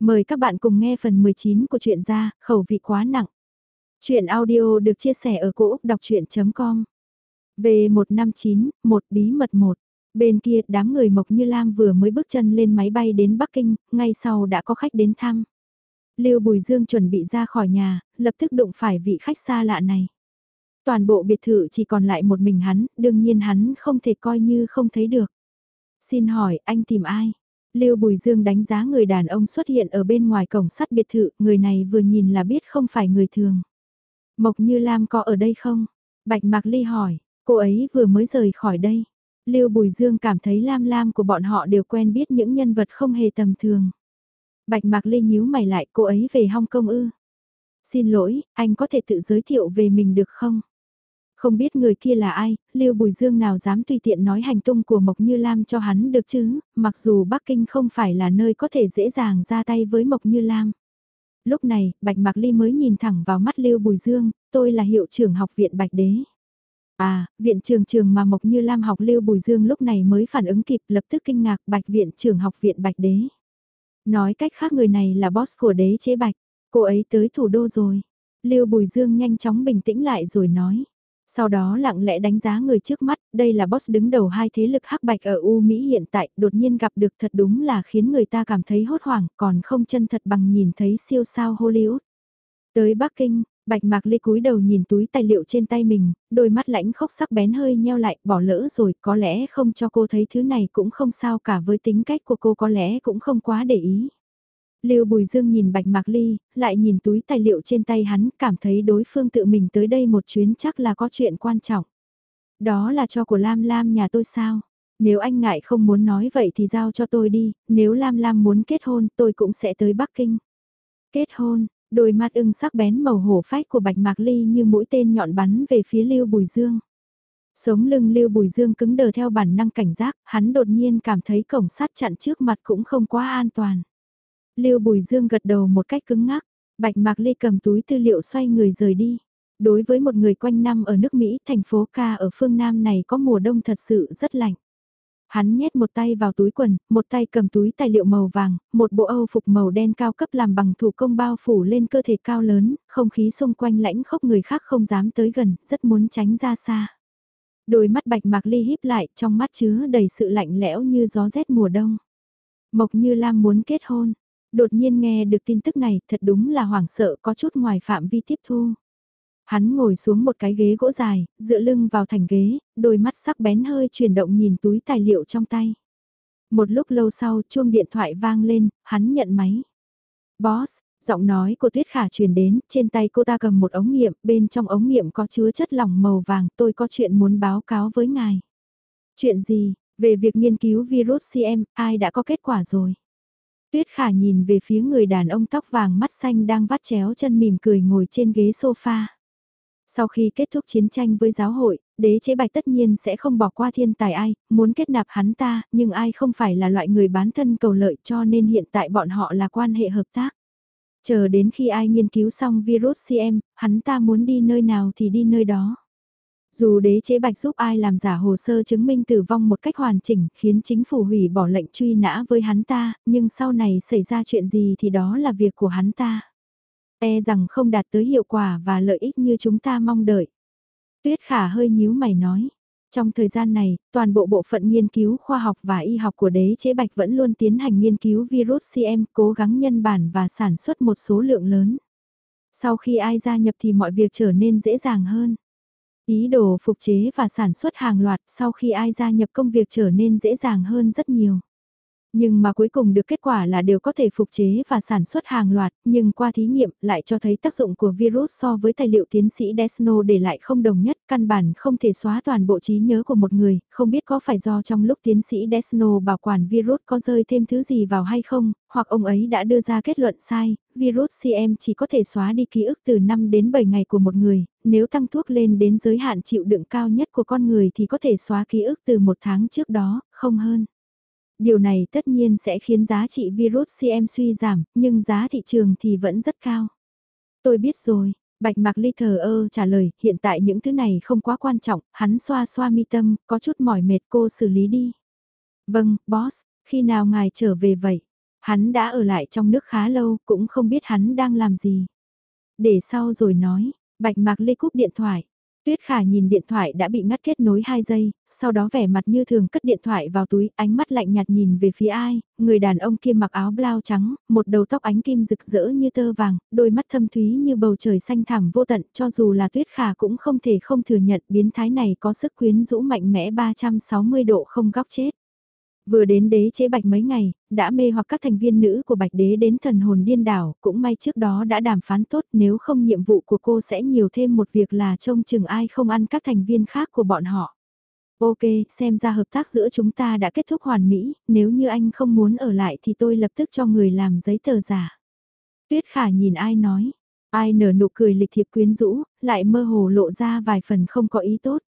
Mời các bạn cùng nghe phần 19 của truyện ra, khẩu vị quá nặng. Chuyện audio được chia sẻ ở cỗ đọc chuyện.com V159, một bí mật một. Bên kia, đám người Mộc Như Lam vừa mới bước chân lên máy bay đến Bắc Kinh, ngay sau đã có khách đến thăm. Lưu Bùi Dương chuẩn bị ra khỏi nhà, lập tức đụng phải vị khách xa lạ này. Toàn bộ biệt thự chỉ còn lại một mình hắn, đương nhiên hắn không thể coi như không thấy được. Xin hỏi, anh tìm ai? Lưu Bùi Dương đánh giá người đàn ông xuất hiện ở bên ngoài cổng sắt biệt thự, người này vừa nhìn là biết không phải người thường. Mộc Như Lam có ở đây không? Bạch Mạc Ly hỏi, cô ấy vừa mới rời khỏi đây. Lưu Bùi Dương cảm thấy Lam Lam của bọn họ đều quen biết những nhân vật không hề tầm thường. Bạch Mạc Ly nhíu mày lại cô ấy về Hong Kong ư. Xin lỗi, anh có thể tự giới thiệu về mình được không? Không biết người kia là ai, Lưu Bùi Dương nào dám tùy tiện nói hành tung của Mộc Như Lam cho hắn được chứ, mặc dù Bắc Kinh không phải là nơi có thể dễ dàng ra tay với Mộc Như Lam. Lúc này, Bạch Mạc Ly mới nhìn thẳng vào mắt Lưu Bùi Dương, tôi là hiệu trưởng học viện Bạch Đế. À, viện trường trường mà Mộc Như Lam học Lưu Bùi Dương lúc này mới phản ứng kịp lập tức kinh ngạc Bạch viện trưởng học viện Bạch Đế. Nói cách khác người này là boss của đế chế Bạch, cô ấy tới thủ đô rồi. Lưu Bùi Dương nhanh chóng bình tĩnh lại rồi nói. Sau đó lặng lẽ đánh giá người trước mắt, đây là boss đứng đầu hai thế lực hắc bạch ở U Mỹ hiện tại, đột nhiên gặp được thật đúng là khiến người ta cảm thấy hốt hoảng, còn không chân thật bằng nhìn thấy siêu sao Hollywood. Tới Bắc Kinh, Bạch Mạc Ly cúi đầu nhìn túi tài liệu trên tay mình, đôi mắt lãnh khốc sắc bén hơi nheo lại, bỏ lỡ rồi, có lẽ không cho cô thấy thứ này cũng không sao cả với tính cách của cô có lẽ cũng không quá để ý. Lưu Bùi Dương nhìn Bạch Mạc Ly, lại nhìn túi tài liệu trên tay hắn, cảm thấy đối phương tự mình tới đây một chuyến chắc là có chuyện quan trọng. Đó là cho của Lam Lam nhà tôi sao? Nếu anh ngại không muốn nói vậy thì giao cho tôi đi, nếu Lam Lam muốn kết hôn tôi cũng sẽ tới Bắc Kinh. Kết hôn, đôi mắt ưng sắc bén màu hổ phách của Bạch Mạc Ly như mũi tên nhọn bắn về phía Lưu Bùi Dương. Sống lưng Lưu Bùi Dương cứng đờ theo bản năng cảnh giác, hắn đột nhiên cảm thấy cổng sắt chặn trước mặt cũng không quá an toàn. Lưu Bùi Dương gật đầu một cách cứng ngắc, Bạch Mạc Ly cầm túi tư liệu xoay người rời đi. Đối với một người quanh năm ở nước Mỹ, thành phố ca ở phương Nam này có mùa đông thật sự rất lạnh. Hắn nhét một tay vào túi quần, một tay cầm túi tài liệu màu vàng, một bộ âu phục màu đen cao cấp làm bằng thủ công bao phủ lên cơ thể cao lớn, không khí xung quanh lãnh khốc người khác không dám tới gần, rất muốn tránh ra xa. Đôi mắt bạch mạc ly híp lại, trong mắt chứa đầy sự lạnh lẽo như gió rét mùa đông. Mộc như Lam muốn kết hôn, Đột nhiên nghe được tin tức này thật đúng là hoảng sợ có chút ngoài phạm vi tiếp thu. Hắn ngồi xuống một cái ghế gỗ dài, dựa lưng vào thành ghế, đôi mắt sắc bén hơi chuyển động nhìn túi tài liệu trong tay. Một lúc lâu sau chuông điện thoại vang lên, hắn nhận máy. Boss, giọng nói của Tuyết Khả truyền đến, trên tay cô ta cầm một ống nghiệm, bên trong ống nghiệm có chứa chất lỏng màu vàng, tôi có chuyện muốn báo cáo với ngài. Chuyện gì, về việc nghiên cứu virus CM, ai đã có kết quả rồi? Tuyết khả nhìn về phía người đàn ông tóc vàng mắt xanh đang vắt chéo chân mỉm cười ngồi trên ghế sofa. Sau khi kết thúc chiến tranh với giáo hội, đế chế bạch tất nhiên sẽ không bỏ qua thiên tài ai, muốn kết nạp hắn ta, nhưng ai không phải là loại người bán thân cầu lợi cho nên hiện tại bọn họ là quan hệ hợp tác. Chờ đến khi ai nghiên cứu xong virus CM, hắn ta muốn đi nơi nào thì đi nơi đó. Dù đế chế bạch giúp ai làm giả hồ sơ chứng minh tử vong một cách hoàn chỉnh khiến chính phủ hủy bỏ lệnh truy nã với hắn ta, nhưng sau này xảy ra chuyện gì thì đó là việc của hắn ta. E rằng không đạt tới hiệu quả và lợi ích như chúng ta mong đợi. Tuyết khả hơi nhíu mày nói. Trong thời gian này, toàn bộ bộ phận nghiên cứu khoa học và y học của đế chế bạch vẫn luôn tiến hành nghiên cứu virus CM cố gắng nhân bản và sản xuất một số lượng lớn. Sau khi ai gia nhập thì mọi việc trở nên dễ dàng hơn. Ý đồ phục chế và sản xuất hàng loạt sau khi ai gia nhập công việc trở nên dễ dàng hơn rất nhiều. Nhưng mà cuối cùng được kết quả là đều có thể phục chế và sản xuất hàng loạt, nhưng qua thí nghiệm lại cho thấy tác dụng của virus so với tài liệu tiến sĩ Desno để lại không đồng nhất, căn bản không thể xóa toàn bộ trí nhớ của một người, không biết có phải do trong lúc tiến sĩ Desno bảo quản virus có rơi thêm thứ gì vào hay không, hoặc ông ấy đã đưa ra kết luận sai, virus CM chỉ có thể xóa đi ký ức từ 5 đến 7 ngày của một người, nếu tăng thuốc lên đến giới hạn chịu đựng cao nhất của con người thì có thể xóa ký ức từ một tháng trước đó, không hơn. Điều này tất nhiên sẽ khiến giá trị virus CM suy giảm, nhưng giá thị trường thì vẫn rất cao. Tôi biết rồi, Bạch Mạc Ly thờ ơ trả lời, hiện tại những thứ này không quá quan trọng, hắn xoa xoa mi tâm, có chút mỏi mệt cô xử lý đi. Vâng, boss, khi nào ngài trở về vậy? Hắn đã ở lại trong nước khá lâu, cũng không biết hắn đang làm gì. Để sau rồi nói, Bạch Mạc Ly cúp điện thoại. Tuyết Khả nhìn điện thoại đã bị ngắt kết nối 2 giây, sau đó vẻ mặt như thường cất điện thoại vào túi, ánh mắt lạnh nhạt nhìn về phía ai, người đàn ông kia mặc áo blau trắng, một đầu tóc ánh kim rực rỡ như tơ vàng, đôi mắt thâm thúy như bầu trời xanh thẳm vô tận, cho dù là Tuyết Khả cũng không thể không thừa nhận biến thái này có sức quyến rũ mạnh mẽ 360 độ không góc chết. Vừa đến đế chế bạch mấy ngày, đã mê hoặc các thành viên nữ của bạch đế đến thần hồn điên đảo, cũng may trước đó đã đàm phán tốt nếu không nhiệm vụ của cô sẽ nhiều thêm một việc là trông chừng ai không ăn các thành viên khác của bọn họ. Ok, xem ra hợp tác giữa chúng ta đã kết thúc hoàn mỹ, nếu như anh không muốn ở lại thì tôi lập tức cho người làm giấy tờ giả. Tuyết khả nhìn ai nói, ai nở nụ cười lịch thiệp quyến rũ, lại mơ hồ lộ ra vài phần không có ý tốt.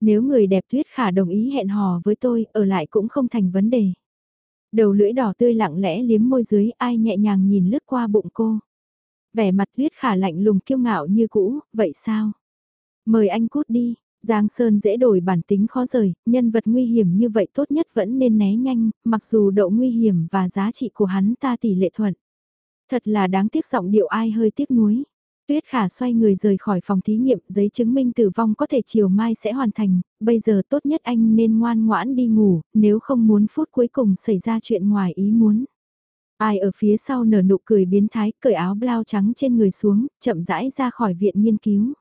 Nếu người đẹp tuyết khả đồng ý hẹn hò với tôi, ở lại cũng không thành vấn đề. Đầu lưỡi đỏ tươi lặng lẽ liếm môi dưới ai nhẹ nhàng nhìn lướt qua bụng cô. Vẻ mặt tuyết khả lạnh lùng kiêu ngạo như cũ, vậy sao? Mời anh cút đi, Giang Sơn dễ đổi bản tính khó rời, nhân vật nguy hiểm như vậy tốt nhất vẫn nên né nhanh, mặc dù độ nguy hiểm và giá trị của hắn ta tỷ lệ thuận. Thật là đáng tiếc giọng điệu ai hơi tiếc nuối. Tuyết khả xoay người rời khỏi phòng thí nghiệm, giấy chứng minh tử vong có thể chiều mai sẽ hoàn thành, bây giờ tốt nhất anh nên ngoan ngoãn đi ngủ, nếu không muốn phút cuối cùng xảy ra chuyện ngoài ý muốn. Ai ở phía sau nở nụ cười biến thái, cởi áo blau trắng trên người xuống, chậm rãi ra khỏi viện nghiên cứu.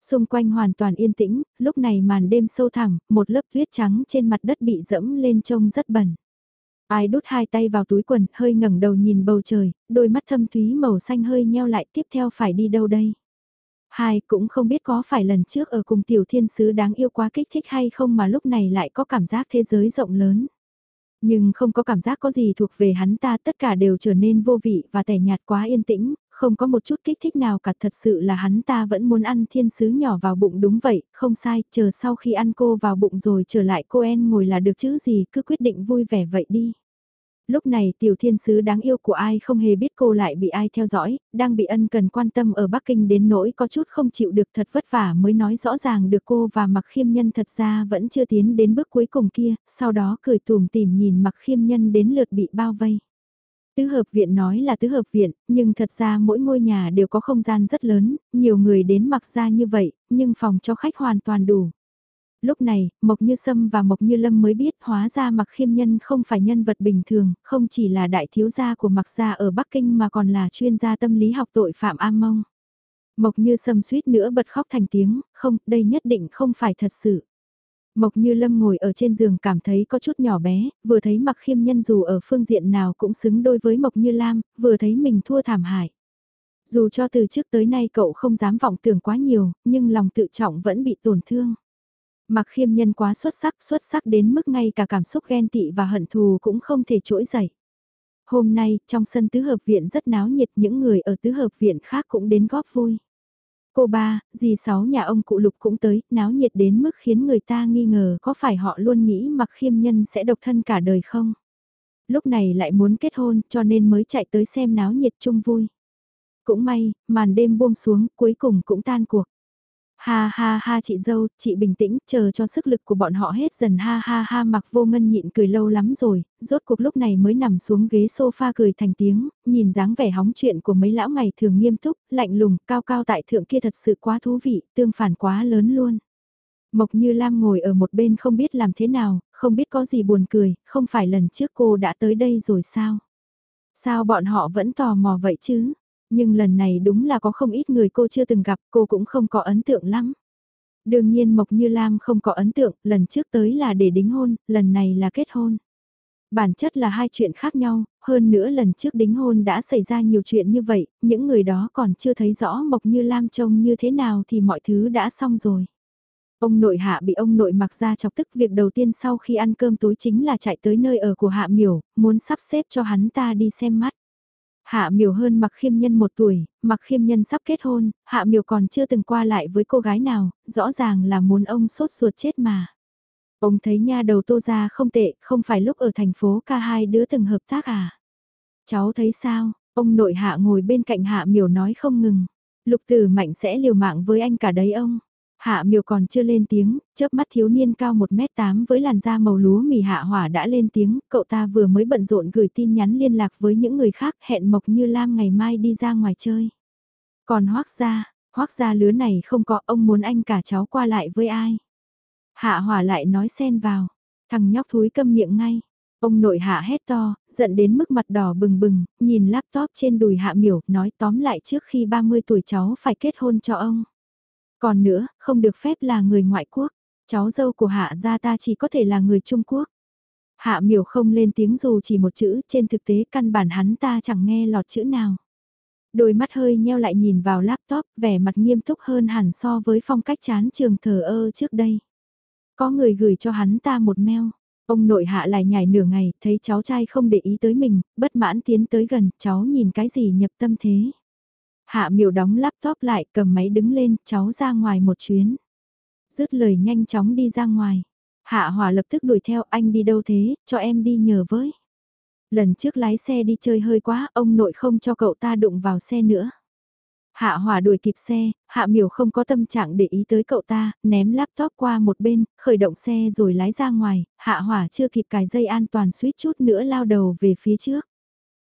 Xung quanh hoàn toàn yên tĩnh, lúc này màn đêm sâu thẳng, một lớp tuyết trắng trên mặt đất bị dẫm lên trông rất bẩn. Ai đút hai tay vào túi quần, hơi ngẩng đầu nhìn bầu trời, đôi mắt thâm thúy màu xanh hơi nheo lại tiếp theo phải đi đâu đây. Hai cũng không biết có phải lần trước ở cùng tiểu thiên sứ đáng yêu quá kích thích hay không mà lúc này lại có cảm giác thế giới rộng lớn. Nhưng không có cảm giác có gì thuộc về hắn ta tất cả đều trở nên vô vị và tẻ nhạt quá yên tĩnh, không có một chút kích thích nào cả thật sự là hắn ta vẫn muốn ăn thiên sứ nhỏ vào bụng đúng vậy, không sai, chờ sau khi ăn cô vào bụng rồi trở lại cô En ngồi là được chứ gì cứ quyết định vui vẻ vậy đi. Lúc này tiểu thiên sứ đáng yêu của ai không hề biết cô lại bị ai theo dõi, đang bị ân cần quan tâm ở Bắc Kinh đến nỗi có chút không chịu được thật vất vả mới nói rõ ràng được cô và mặc khiêm nhân thật ra vẫn chưa tiến đến bước cuối cùng kia, sau đó cười tùm tìm nhìn mặc khiêm nhân đến lượt bị bao vây. Tứ hợp viện nói là tứ hợp viện, nhưng thật ra mỗi ngôi nhà đều có không gian rất lớn, nhiều người đến mặc ra như vậy, nhưng phòng cho khách hoàn toàn đủ lúc này, Mộc Như Sâm và Mộc Như Lâm mới biết hóa ra Mặc Khiêm Nhân không phải nhân vật bình thường, không chỉ là đại thiếu gia của Mặc gia ở Bắc Kinh mà còn là chuyên gia tâm lý học tội phạm am mông. Mộc Như Sâm suýt nữa bật khóc thành tiếng, không, đây nhất định không phải thật sự. Mộc Như Lâm ngồi ở trên giường cảm thấy có chút nhỏ bé, vừa thấy Mặc Khiêm Nhân dù ở phương diện nào cũng xứng đôi với Mộc Như Lam, vừa thấy mình thua thảm hại. Dù cho từ trước tới nay cậu không dám vọng tưởng quá nhiều, nhưng lòng tự trọng vẫn bị tổn thương. Mặc khiêm nhân quá xuất sắc, xuất sắc đến mức ngay cả cảm xúc ghen tị và hận thù cũng không thể trỗi dậy. Hôm nay, trong sân tứ hợp viện rất náo nhiệt, những người ở tứ hợp viện khác cũng đến góp vui. Cô ba, dì sáu nhà ông cụ lục cũng tới, náo nhiệt đến mức khiến người ta nghi ngờ có phải họ luôn nghĩ mặc khiêm nhân sẽ độc thân cả đời không? Lúc này lại muốn kết hôn cho nên mới chạy tới xem náo nhiệt chung vui. Cũng may, màn đêm buông xuống cuối cùng cũng tan cuộc. Ha ha ha chị dâu, chị bình tĩnh, chờ cho sức lực của bọn họ hết dần ha ha ha mặc vô ngân nhịn cười lâu lắm rồi, rốt cuộc lúc này mới nằm xuống ghế sofa cười thành tiếng, nhìn dáng vẻ hóng chuyện của mấy lão ngày thường nghiêm túc, lạnh lùng, cao cao tại thượng kia thật sự quá thú vị, tương phản quá lớn luôn. Mộc Như Lam ngồi ở một bên không biết làm thế nào, không biết có gì buồn cười, không phải lần trước cô đã tới đây rồi sao? Sao bọn họ vẫn tò mò vậy chứ? Nhưng lần này đúng là có không ít người cô chưa từng gặp, cô cũng không có ấn tượng lắm. Đương nhiên Mộc Như Lam không có ấn tượng, lần trước tới là để đính hôn, lần này là kết hôn. Bản chất là hai chuyện khác nhau, hơn nữa lần trước đính hôn đã xảy ra nhiều chuyện như vậy, những người đó còn chưa thấy rõ Mộc Như Lam trông như thế nào thì mọi thứ đã xong rồi. Ông nội hạ bị ông nội mặc ra chọc tức việc đầu tiên sau khi ăn cơm tối chính là chạy tới nơi ở của hạ miểu, muốn sắp xếp cho hắn ta đi xem mắt. Hạ Miểu hơn mặc khiêm nhân một tuổi, mặc khiêm nhân sắp kết hôn, hạ Miểu còn chưa từng qua lại với cô gái nào, rõ ràng là muốn ông sốt ruột chết mà. Ông thấy nha đầu tô ra không tệ, không phải lúc ở thành phố ca hai đứa từng hợp tác à. Cháu thấy sao, ông nội hạ ngồi bên cạnh hạ Miểu nói không ngừng. Lục tử mạnh sẽ liều mạng với anh cả đấy ông. Hạ miều còn chưa lên tiếng, chớp mắt thiếu niên cao 1m8 với làn da màu lúa mì hạ hỏa đã lên tiếng, cậu ta vừa mới bận rộn gửi tin nhắn liên lạc với những người khác hẹn Mộc Như Lam ngày mai đi ra ngoài chơi. Còn hoác gia, hoác gia lứa này không có ông muốn anh cả cháu qua lại với ai. Hạ hỏa lại nói xen vào, thằng nhóc thúi câm miệng ngay. Ông nội hạ hét to, giận đến mức mặt đỏ bừng bừng, nhìn laptop trên đùi hạ miểu, nói tóm lại trước khi 30 tuổi cháu phải kết hôn cho ông. Còn nữa, không được phép là người ngoại quốc, cháu dâu của hạ gia ta chỉ có thể là người Trung Quốc. Hạ miểu không lên tiếng dù chỉ một chữ, trên thực tế căn bản hắn ta chẳng nghe lọt chữ nào. Đôi mắt hơi nheo lại nhìn vào laptop, vẻ mặt nghiêm túc hơn hẳn so với phong cách chán trường thờ ơ trước đây. Có người gửi cho hắn ta một mail. Ông nội hạ lại nhảy nửa ngày, thấy cháu trai không để ý tới mình, bất mãn tiến tới gần, cháu nhìn cái gì nhập tâm thế. Hạ miểu đóng laptop lại, cầm máy đứng lên, cháu ra ngoài một chuyến. Dứt lời nhanh chóng đi ra ngoài. Hạ hòa lập tức đuổi theo anh đi đâu thế, cho em đi nhờ với. Lần trước lái xe đi chơi hơi quá, ông nội không cho cậu ta đụng vào xe nữa. Hạ Hòa đuổi kịp xe, Hạ Miểu không có tâm trạng để ý tới cậu ta, ném laptop qua một bên, khởi động xe rồi lái ra ngoài, Hạ Hòa chưa kịp cài dây an toàn suýt chút nữa lao đầu về phía trước.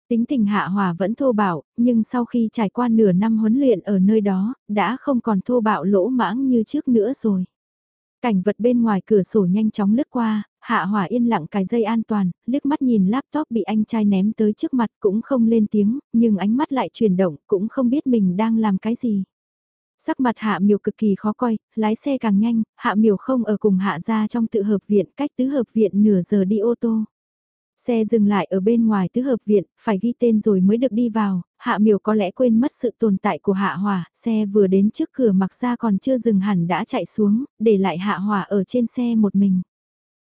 Tính tình Hạ Hòa vẫn thô bạo, nhưng sau khi trải qua nửa năm huấn luyện ở nơi đó, đã không còn thô bạo lỗ mãng như trước nữa rồi. Cảnh vật bên ngoài cửa sổ nhanh chóng lướt qua, Hạ Hỏa yên lặng cài dây an toàn, liếc mắt nhìn laptop bị anh trai ném tới trước mặt cũng không lên tiếng, nhưng ánh mắt lại chuyển động, cũng không biết mình đang làm cái gì. Sắc mặt Hạ Miều cực kỳ khó coi, lái xe càng nhanh, Hạ Miều không ở cùng Hạ ra trong tự hợp viện, cách tứ hợp viện nửa giờ đi ô tô. Xe dừng lại ở bên ngoài tứ hợp viện, phải ghi tên rồi mới được đi vào, Hạ Miều có lẽ quên mất sự tồn tại của Hạ Hòa, xe vừa đến trước cửa mặc ra còn chưa dừng hẳn đã chạy xuống, để lại Hạ Hòa ở trên xe một mình.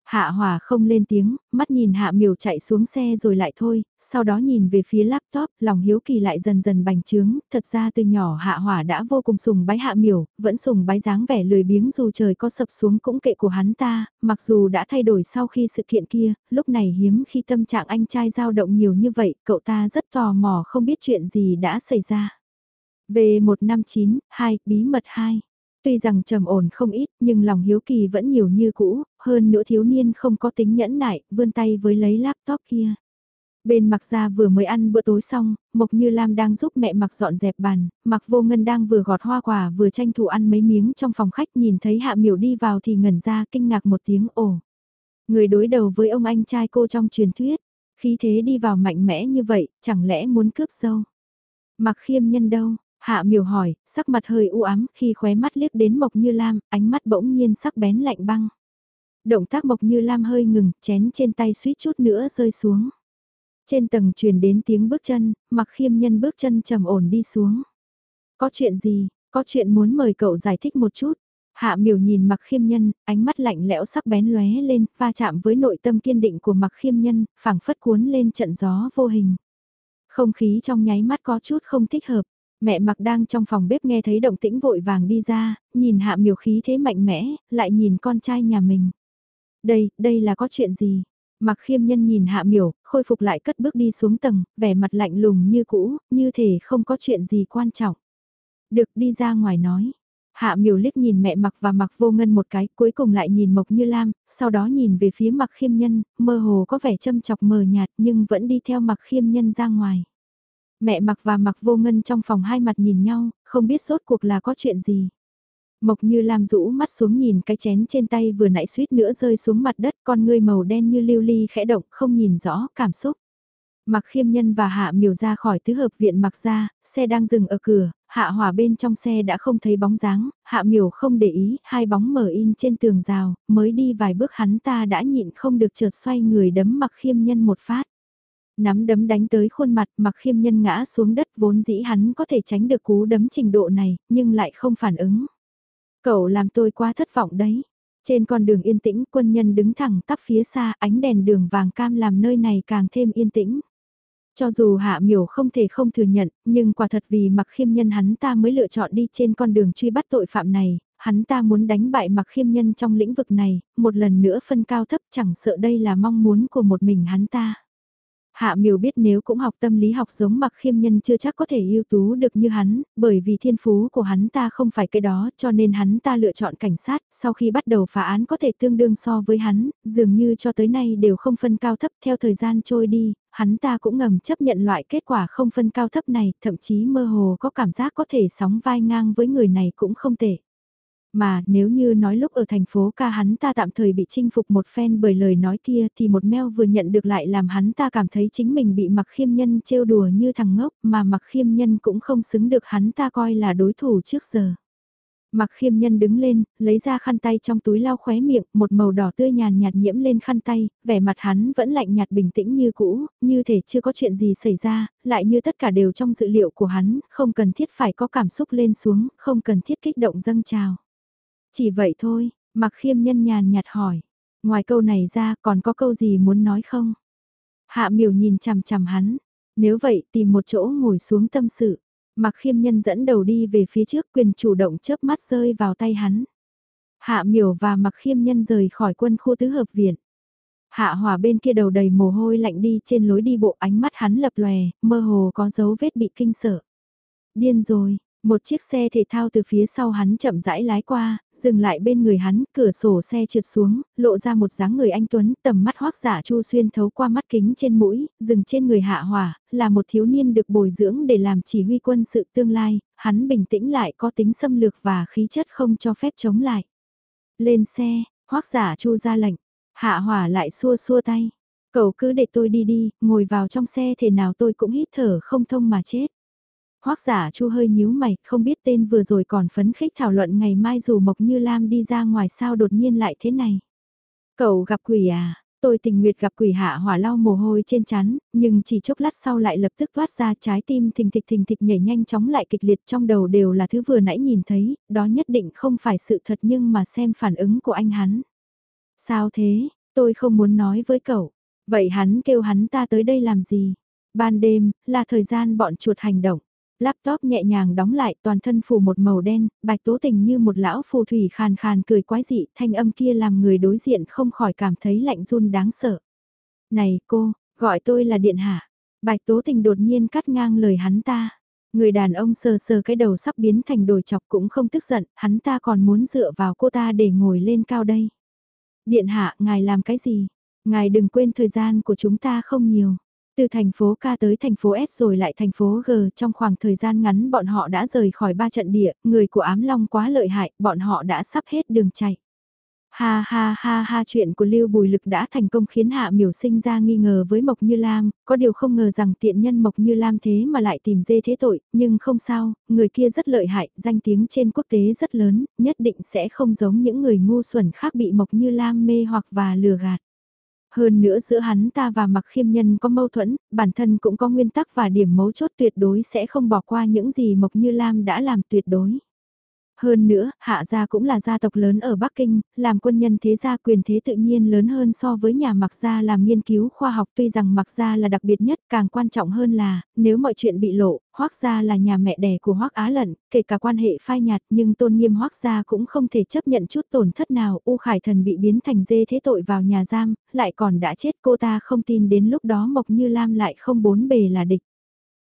Hạ Hòa không lên tiếng, mắt nhìn Hạ Miểu chạy xuống xe rồi lại thôi, sau đó nhìn về phía laptop, lòng hiếu kỳ lại dần dần bành trướng, thật ra từ nhỏ Hạ Hòa đã vô cùng sùng bái Hạ Miểu, vẫn sùng bái dáng vẻ lười biếng dù trời có sập xuống cũng kệ của hắn ta, mặc dù đã thay đổi sau khi sự kiện kia, lúc này hiếm khi tâm trạng anh trai dao động nhiều như vậy, cậu ta rất tò mò không biết chuyện gì đã xảy ra. V159, 2, bí mật 2 Tuy rằng trầm ổn không ít nhưng lòng hiếu kỳ vẫn nhiều như cũ, hơn nữa thiếu niên không có tính nhẫn nại, vươn tay với lấy laptop kia. Bên mặc ra vừa mới ăn bữa tối xong, Mộc Như Lam đang giúp mẹ mặc dọn dẹp bàn, mặc vô ngân đang vừa gọt hoa quả vừa tranh thủ ăn mấy miếng trong phòng khách nhìn thấy hạ miểu đi vào thì ngẩn ra kinh ngạc một tiếng ồ. Người đối đầu với ông anh trai cô trong truyền thuyết, khí thế đi vào mạnh mẽ như vậy, chẳng lẽ muốn cướp sâu. Mặc khiêm nhân đâu, Hạ miều hỏi, sắc mặt hơi u ám khi khóe mắt liếc đến Mộc Như Lam, ánh mắt bỗng nhiên sắc bén lạnh băng. Động tác Mộc Như Lam hơi ngừng, chén trên tay suýt chút nữa rơi xuống. Trên tầng truyền đến tiếng bước chân, mặc khiêm nhân bước chân trầm ổn đi xuống. Có chuyện gì, có chuyện muốn mời cậu giải thích một chút. Hạ miều nhìn mặc khiêm nhân, ánh mắt lạnh lẽo sắc bén lóe lên, va chạm với nội tâm kiên định của mặc khiêm nhân, phảng phất cuốn lên trận gió vô hình. Không khí trong nháy mắt có chút không thích hợp. Mẹ mặc đang trong phòng bếp nghe thấy động tĩnh vội vàng đi ra, nhìn hạ miều khí thế mạnh mẽ, lại nhìn con trai nhà mình. Đây, đây là có chuyện gì? Mặc khiêm nhân nhìn hạ miểu, khôi phục lại cất bước đi xuống tầng, vẻ mặt lạnh lùng như cũ, như thể không có chuyện gì quan trọng. Được đi ra ngoài nói. Hạ miểu liếc nhìn mẹ mặc và mặc vô ngân một cái, cuối cùng lại nhìn Mộc Như Lam, sau đó nhìn về phía mặc khiêm nhân, mơ hồ có vẻ châm chọc mờ nhạt nhưng vẫn đi theo mặc khiêm nhân ra ngoài. Mẹ mặc và mặc vô ngân trong phòng hai mặt nhìn nhau, không biết sốt cuộc là có chuyện gì. Mộc như Lam rũ mắt xuống nhìn cái chén trên tay vừa nãy suýt nữa rơi xuống mặt đất con ngươi màu đen như lưu ly khẽ động không nhìn rõ cảm xúc. Mặc khiêm nhân và hạ miều ra khỏi tứ hợp viện mặc ra, xe đang dừng ở cửa, hạ hỏa bên trong xe đã không thấy bóng dáng, hạ miều không để ý, hai bóng mở in trên tường rào, mới đi vài bước hắn ta đã nhịn không được chợt xoay người đấm mặc khiêm nhân một phát. Nắm đấm đánh tới khuôn mặt mặc khiêm nhân ngã xuống đất vốn dĩ hắn có thể tránh được cú đấm trình độ này, nhưng lại không phản ứng. Cậu làm tôi quá thất vọng đấy. Trên con đường yên tĩnh quân nhân đứng thẳng tắp phía xa ánh đèn đường vàng cam làm nơi này càng thêm yên tĩnh. Cho dù hạ miểu không thể không thừa nhận, nhưng quả thật vì mặc khiêm nhân hắn ta mới lựa chọn đi trên con đường truy bắt tội phạm này, hắn ta muốn đánh bại mặc khiêm nhân trong lĩnh vực này, một lần nữa phân cao thấp chẳng sợ đây là mong muốn của một mình hắn ta. Hạ miều biết nếu cũng học tâm lý học giống mặc khiêm nhân chưa chắc có thể ưu tú được như hắn, bởi vì thiên phú của hắn ta không phải cái đó cho nên hắn ta lựa chọn cảnh sát, sau khi bắt đầu phá án có thể tương đương so với hắn, dường như cho tới nay đều không phân cao thấp theo thời gian trôi đi, hắn ta cũng ngầm chấp nhận loại kết quả không phân cao thấp này, thậm chí mơ hồ có cảm giác có thể sóng vai ngang với người này cũng không tệ. Mà nếu như nói lúc ở thành phố ca hắn ta tạm thời bị chinh phục một phen bởi lời nói kia thì một meo vừa nhận được lại làm hắn ta cảm thấy chính mình bị mặc khiêm nhân trêu đùa như thằng ngốc mà mặc khiêm nhân cũng không xứng được hắn ta coi là đối thủ trước giờ. Mặc khiêm nhân đứng lên, lấy ra khăn tay trong túi lau khóe miệng, một màu đỏ tươi nhàn nhạt nhiễm lên khăn tay, vẻ mặt hắn vẫn lạnh nhạt bình tĩnh như cũ, như thể chưa có chuyện gì xảy ra, lại như tất cả đều trong dự liệu của hắn, không cần thiết phải có cảm xúc lên xuống, không cần thiết kích động dâng trào. Chỉ vậy thôi, mặc khiêm nhân nhàn nhạt hỏi. Ngoài câu này ra còn có câu gì muốn nói không? Hạ miểu nhìn chằm chằm hắn. Nếu vậy tìm một chỗ ngồi xuống tâm sự. Mặc khiêm nhân dẫn đầu đi về phía trước quyền chủ động chớp mắt rơi vào tay hắn. Hạ miểu và mặc khiêm nhân rời khỏi quân khu tứ hợp viện. Hạ hòa bên kia đầu đầy mồ hôi lạnh đi trên lối đi bộ ánh mắt hắn lập lòe, mơ hồ có dấu vết bị kinh sợ. Điên rồi, một chiếc xe thể thao từ phía sau hắn chậm rãi lái qua, dừng lại bên người hắn, cửa sổ xe trượt xuống, lộ ra một dáng người anh Tuấn, tầm mắt hoác giả chu xuyên thấu qua mắt kính trên mũi, dừng trên người hạ hỏa, là một thiếu niên được bồi dưỡng để làm chỉ huy quân sự tương lai, hắn bình tĩnh lại có tính xâm lược và khí chất không cho phép chống lại. Lên xe, hoác giả chu ra lệnh, hạ hỏa lại xua xua tay. Cậu cứ để tôi đi đi, ngồi vào trong xe thế nào tôi cũng hít thở không thông mà chết. Hoác giả chu hơi nhíu mày, không biết tên vừa rồi còn phấn khích thảo luận ngày mai dù Mộc Như Lam đi ra ngoài sao đột nhiên lại thế này. Cậu gặp quỷ à, tôi tình nguyệt gặp quỷ hạ hỏa lau mồ hôi trên chán nhưng chỉ chốc lát sau lại lập tức thoát ra trái tim thình thịch thình thịch nhảy nhanh chóng lại kịch liệt trong đầu đều là thứ vừa nãy nhìn thấy, đó nhất định không phải sự thật nhưng mà xem phản ứng của anh hắn. Sao thế, tôi không muốn nói với cậu, vậy hắn kêu hắn ta tới đây làm gì? Ban đêm, là thời gian bọn chuột hành động. Laptop nhẹ nhàng đóng lại toàn thân phủ một màu đen, bạch tố tình như một lão phù thủy khàn khàn cười quái dị, thanh âm kia làm người đối diện không khỏi cảm thấy lạnh run đáng sợ. Này cô, gọi tôi là điện hạ. Bạch tố tình đột nhiên cắt ngang lời hắn ta. Người đàn ông sờ sờ cái đầu sắp biến thành đồi chọc cũng không tức giận, hắn ta còn muốn dựa vào cô ta để ngồi lên cao đây. Điện hạ, ngài làm cái gì? Ngài đừng quên thời gian của chúng ta không nhiều. Từ thành phố K tới thành phố S rồi lại thành phố G trong khoảng thời gian ngắn bọn họ đã rời khỏi ba trận địa, người của ám long quá lợi hại, bọn họ đã sắp hết đường chạy. Ha ha ha ha chuyện của Lưu Bùi Lực đã thành công khiến Hạ Miểu sinh ra nghi ngờ với Mộc Như Lam, có điều không ngờ rằng tiện nhân Mộc Như Lam thế mà lại tìm dê thế tội, nhưng không sao, người kia rất lợi hại, danh tiếng trên quốc tế rất lớn, nhất định sẽ không giống những người ngu xuẩn khác bị Mộc Như Lam mê hoặc và lừa gạt. Hơn nữa giữa hắn ta và mặc khiêm nhân có mâu thuẫn, bản thân cũng có nguyên tắc và điểm mấu chốt tuyệt đối sẽ không bỏ qua những gì Mộc Như Lam đã làm tuyệt đối. Hơn nữa, hạ gia cũng là gia tộc lớn ở Bắc Kinh, làm quân nhân thế gia quyền thế tự nhiên lớn hơn so với nhà mặc gia làm nghiên cứu khoa học tuy rằng mặc gia là đặc biệt nhất càng quan trọng hơn là, nếu mọi chuyện bị lộ, hoắc gia là nhà mẹ đẻ của hoắc Á Lận, kể cả quan hệ phai nhạt nhưng tôn nghiêm hoắc gia cũng không thể chấp nhận chút tổn thất nào, U Khải Thần bị biến thành dê thế tội vào nhà giam, lại còn đã chết cô ta không tin đến lúc đó Mộc Như Lam lại không bốn bề là địch.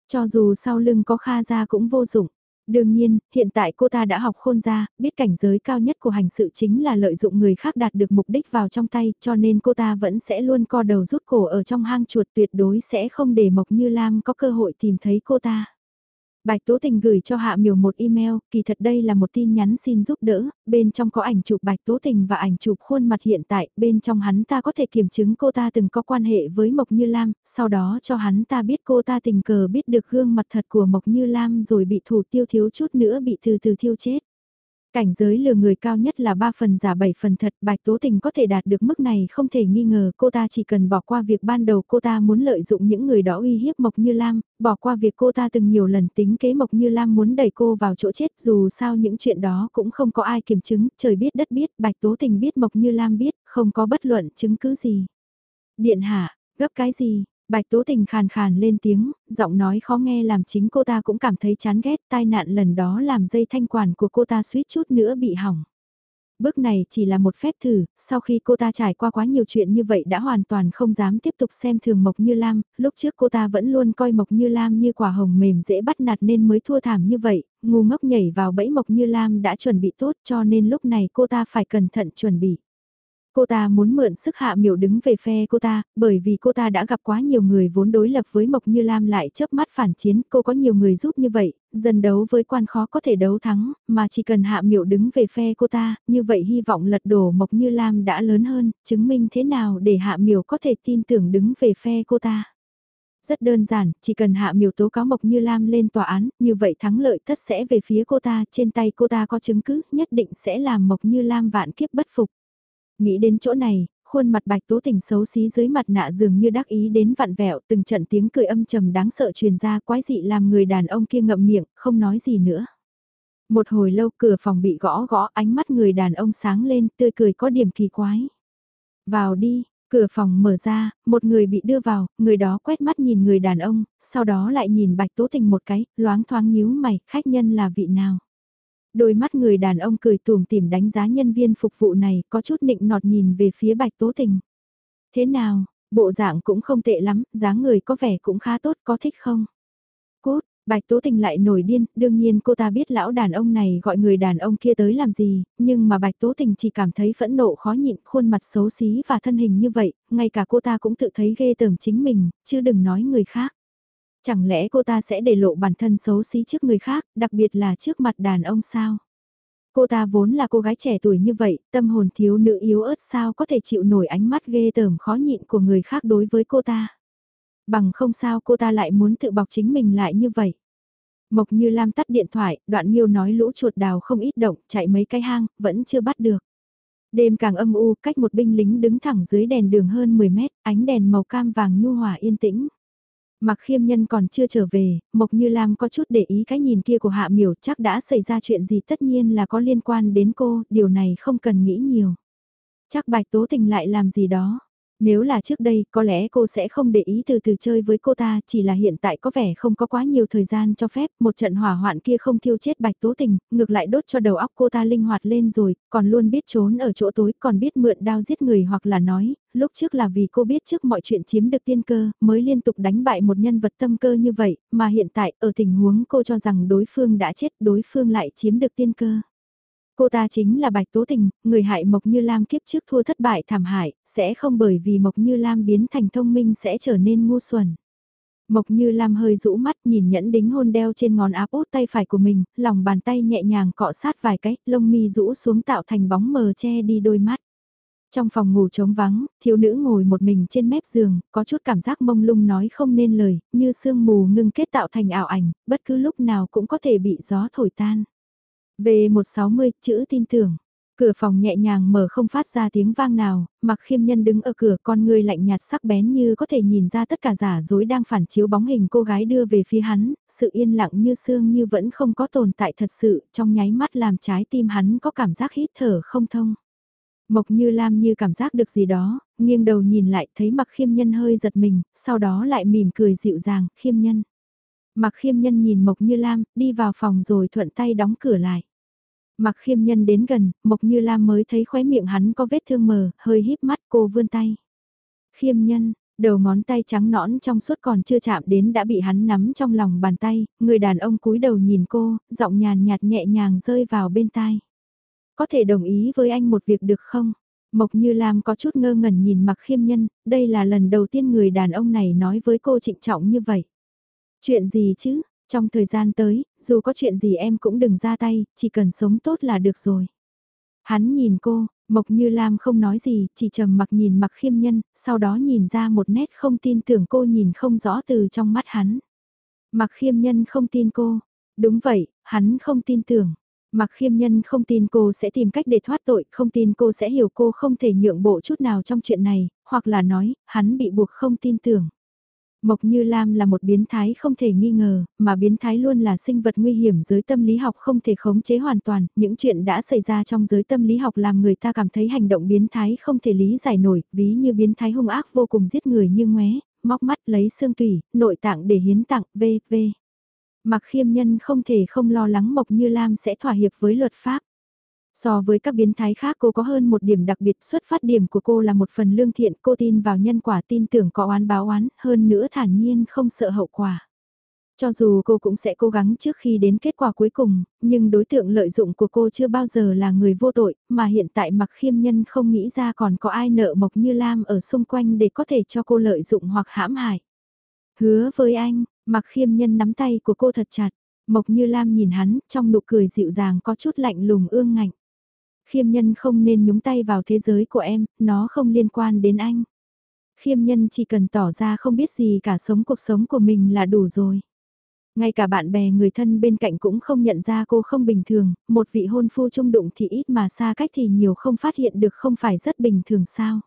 Cho dù sau lưng có Kha gia cũng vô dụng. Đương nhiên, hiện tại cô ta đã học khôn ra, biết cảnh giới cao nhất của hành sự chính là lợi dụng người khác đạt được mục đích vào trong tay, cho nên cô ta vẫn sẽ luôn co đầu rút cổ ở trong hang chuột tuyệt đối sẽ không để Mộc Như Lam có cơ hội tìm thấy cô ta. Bạch Tố Tình gửi cho Hạ Miểu một email, kỳ thật đây là một tin nhắn xin giúp đỡ, bên trong có ảnh chụp Bạch Tố Tình và ảnh chụp khuôn mặt hiện tại, bên trong hắn ta có thể kiểm chứng cô ta từng có quan hệ với Mộc Như Lam, sau đó cho hắn ta biết cô ta tình cờ biết được gương mặt thật của Mộc Như Lam rồi bị thủ tiêu thiếu chút nữa bị từ từ thiêu chết. Cảnh giới lừa người cao nhất là 3 phần giả 7 phần thật, Bạch Tố Tình có thể đạt được mức này không thể nghi ngờ cô ta chỉ cần bỏ qua việc ban đầu cô ta muốn lợi dụng những người đó uy hiếp Mộc Như Lam, bỏ qua việc cô ta từng nhiều lần tính kế Mộc Như Lam muốn đẩy cô vào chỗ chết dù sao những chuyện đó cũng không có ai kiểm chứng, trời biết đất biết, Bạch Tố Tình biết Mộc Như Lam biết, không có bất luận chứng cứ gì. Điện hạ, gấp cái gì, Bạch Tố Tình khàn khàn lên tiếng, giọng nói khó nghe làm chính cô ta cũng cảm thấy chán ghét tai nạn lần đó làm dây thanh quản của cô ta suýt chút nữa bị hỏng. Bước này chỉ là một phép thử, sau khi cô ta trải qua quá nhiều chuyện như vậy đã hoàn toàn không dám tiếp tục xem thường Mộc Như Lam, lúc trước cô ta vẫn luôn coi Mộc Như Lam như quả hồng mềm dễ bắt nạt nên mới thua thảm như vậy, ngu ngốc nhảy vào bẫy Mộc Như Lam đã chuẩn bị tốt cho nên lúc này cô ta phải cẩn thận chuẩn bị. Cô ta muốn mượn sức hạ miểu đứng về phe cô ta, bởi vì cô ta đã gặp quá nhiều người vốn đối lập với Mộc Như Lam lại chớp mắt phản chiến, cô có nhiều người giúp như vậy, dần đấu với quan khó có thể đấu thắng, mà chỉ cần hạ miểu đứng về phe cô ta, như vậy hy vọng lật đổ Mộc Như Lam đã lớn hơn, chứng minh thế nào để hạ miểu có thể tin tưởng đứng về phe cô ta. Rất đơn giản, chỉ cần hạ miểu tố cáo Mộc Như Lam lên tòa án, như vậy thắng lợi tất sẽ về phía cô ta, trên tay cô ta có chứng cứ, nhất định sẽ làm Mộc Như Lam vạn kiếp bất phục. Nghĩ đến chỗ này, khuôn mặt bạch tố tình xấu xí dưới mặt nạ dường như đắc ý đến vặn vẹo từng trận tiếng cười âm trầm đáng sợ truyền ra quái dị làm người đàn ông kia ngậm miệng, không nói gì nữa. Một hồi lâu cửa phòng bị gõ gõ ánh mắt người đàn ông sáng lên tươi cười có điểm kỳ quái. Vào đi, cửa phòng mở ra, một người bị đưa vào, người đó quét mắt nhìn người đàn ông, sau đó lại nhìn bạch tố tình một cái, loáng thoáng nhíu mày, khách nhân là vị nào. Đôi mắt người đàn ông cười tùm tìm đánh giá nhân viên phục vụ này có chút nịnh nọt nhìn về phía bạch tố tình. Thế nào, bộ dạng cũng không tệ lắm, dáng người có vẻ cũng khá tốt, có thích không? Cốt, Bạch Tố Tình lại nổi điên, đương nhiên cô ta biết lão đàn ông này gọi người đàn ông kia tới làm gì, nhưng mà Bạch Tố Tình chỉ cảm thấy phẫn nộ khó nhịn, khuôn mặt xấu xí và thân hình như vậy, ngay cả cô ta cũng tự thấy ghê tởm chính mình, chứ đừng nói người khác. Chẳng lẽ cô ta sẽ để lộ bản thân xấu xí trước người khác, đặc biệt là trước mặt đàn ông sao? Cô ta vốn là cô gái trẻ tuổi như vậy, tâm hồn thiếu nữ yếu ớt sao có thể chịu nổi ánh mắt ghê tởm khó nhịn của người khác đối với cô ta. Bằng không sao cô ta lại muốn tự bọc chính mình lại như vậy. Mộc như Lam tắt điện thoại, đoạn nghiêu nói lũ chuột đào không ít động, chạy mấy cái hang, vẫn chưa bắt được. Đêm càng âm u, cách một binh lính đứng thẳng dưới đèn đường hơn 10 mét, ánh đèn màu cam vàng nhu hòa yên tĩnh. Mặc khiêm nhân còn chưa trở về, Mộc Như Lam có chút để ý cái nhìn kia của Hạ Miểu chắc đã xảy ra chuyện gì tất nhiên là có liên quan đến cô, điều này không cần nghĩ nhiều. Chắc Bạch Tố Tình lại làm gì đó. Nếu là trước đây, có lẽ cô sẽ không để ý từ từ chơi với cô ta, chỉ là hiện tại có vẻ không có quá nhiều thời gian cho phép, một trận hỏa hoạn kia không thiêu chết bạch tố tình, ngược lại đốt cho đầu óc cô ta linh hoạt lên rồi, còn luôn biết trốn ở chỗ tối, còn biết mượn đao giết người hoặc là nói, lúc trước là vì cô biết trước mọi chuyện chiếm được tiên cơ, mới liên tục đánh bại một nhân vật tâm cơ như vậy, mà hiện tại, ở tình huống cô cho rằng đối phương đã chết, đối phương lại chiếm được tiên cơ. Cô ta chính là Bạch Tố Tình, người hại Mộc Như Lam kiếp trước thua thất bại thảm hại, sẽ không bởi vì Mộc Như Lam biến thành thông minh sẽ trở nên ngu xuẩn. Mộc Như Lam hơi rũ mắt nhìn nhẫn đính hôn đeo trên ngón áp út tay phải của mình, lòng bàn tay nhẹ nhàng cọ sát vài cái, lông mi rũ xuống tạo thành bóng mờ che đi đôi mắt. Trong phòng ngủ trống vắng, thiếu nữ ngồi một mình trên mép giường, có chút cảm giác mông lung nói không nên lời, như sương mù ngưng kết tạo thành ảo ảnh, bất cứ lúc nào cũng có thể bị gió thổi tan. V160, chữ tin tưởng. Cửa phòng nhẹ nhàng mở không phát ra tiếng vang nào, mặc khiêm nhân đứng ở cửa con người lạnh nhạt sắc bén như có thể nhìn ra tất cả giả dối đang phản chiếu bóng hình cô gái đưa về phía hắn, sự yên lặng như xương như vẫn không có tồn tại thật sự, trong nháy mắt làm trái tim hắn có cảm giác hít thở không thông. Mộc như Lam như cảm giác được gì đó, nghiêng đầu nhìn lại thấy mặc khiêm nhân hơi giật mình, sau đó lại mỉm cười dịu dàng, khiêm nhân. Mặc khiêm nhân nhìn Mộc Như Lam, đi vào phòng rồi thuận tay đóng cửa lại. Mặc khiêm nhân đến gần, Mộc Như Lam mới thấy khóe miệng hắn có vết thương mờ, hơi híp mắt cô vươn tay. Khiêm nhân, đầu ngón tay trắng nõn trong suốt còn chưa chạm đến đã bị hắn nắm trong lòng bàn tay, người đàn ông cúi đầu nhìn cô, giọng nhàn nhạt nhẹ nhàng rơi vào bên tai. Có thể đồng ý với anh một việc được không? Mộc Như Lam có chút ngơ ngẩn nhìn mặc khiêm nhân, đây là lần đầu tiên người đàn ông này nói với cô trịnh trọng như vậy. Chuyện gì chứ, trong thời gian tới, dù có chuyện gì em cũng đừng ra tay, chỉ cần sống tốt là được rồi. Hắn nhìn cô, Mộc Như Lam không nói gì, chỉ trầm mặc nhìn mặc khiêm nhân, sau đó nhìn ra một nét không tin tưởng cô nhìn không rõ từ trong mắt hắn. Mặc khiêm nhân không tin cô. Đúng vậy, hắn không tin tưởng. Mặc khiêm nhân không tin cô sẽ tìm cách để thoát tội, không tin cô sẽ hiểu cô không thể nhượng bộ chút nào trong chuyện này, hoặc là nói, hắn bị buộc không tin tưởng. Mộc Như Lam là một biến thái không thể nghi ngờ, mà biến thái luôn là sinh vật nguy hiểm giới tâm lý học không thể khống chế hoàn toàn, những chuyện đã xảy ra trong giới tâm lý học làm người ta cảm thấy hành động biến thái không thể lý giải nổi, ví như biến thái hung ác vô cùng giết người như ngoé, móc mắt lấy xương tủy, nội tạng để hiến tặng, v.v. Mặc khiêm nhân không thể không lo lắng Mộc Như Lam sẽ thỏa hiệp với luật pháp. So với các biến thái khác cô có hơn một điểm đặc biệt xuất phát điểm của cô là một phần lương thiện cô tin vào nhân quả tin tưởng có oán báo oán hơn nữa thản nhiên không sợ hậu quả. Cho dù cô cũng sẽ cố gắng trước khi đến kết quả cuối cùng, nhưng đối tượng lợi dụng của cô chưa bao giờ là người vô tội, mà hiện tại mặc khiêm nhân không nghĩ ra còn có ai nợ Mộc Như Lam ở xung quanh để có thể cho cô lợi dụng hoặc hãm hại. Hứa với anh, mặc khiêm nhân nắm tay của cô thật chặt, Mộc Như Lam nhìn hắn, trong nụ cười dịu dàng có chút lạnh lùng ương ngạnh. Khiêm nhân không nên nhúng tay vào thế giới của em, nó không liên quan đến anh. Khiêm nhân chỉ cần tỏ ra không biết gì cả sống cuộc sống của mình là đủ rồi. Ngay cả bạn bè người thân bên cạnh cũng không nhận ra cô không bình thường, một vị hôn phu trung đụng thì ít mà xa cách thì nhiều không phát hiện được không phải rất bình thường sao.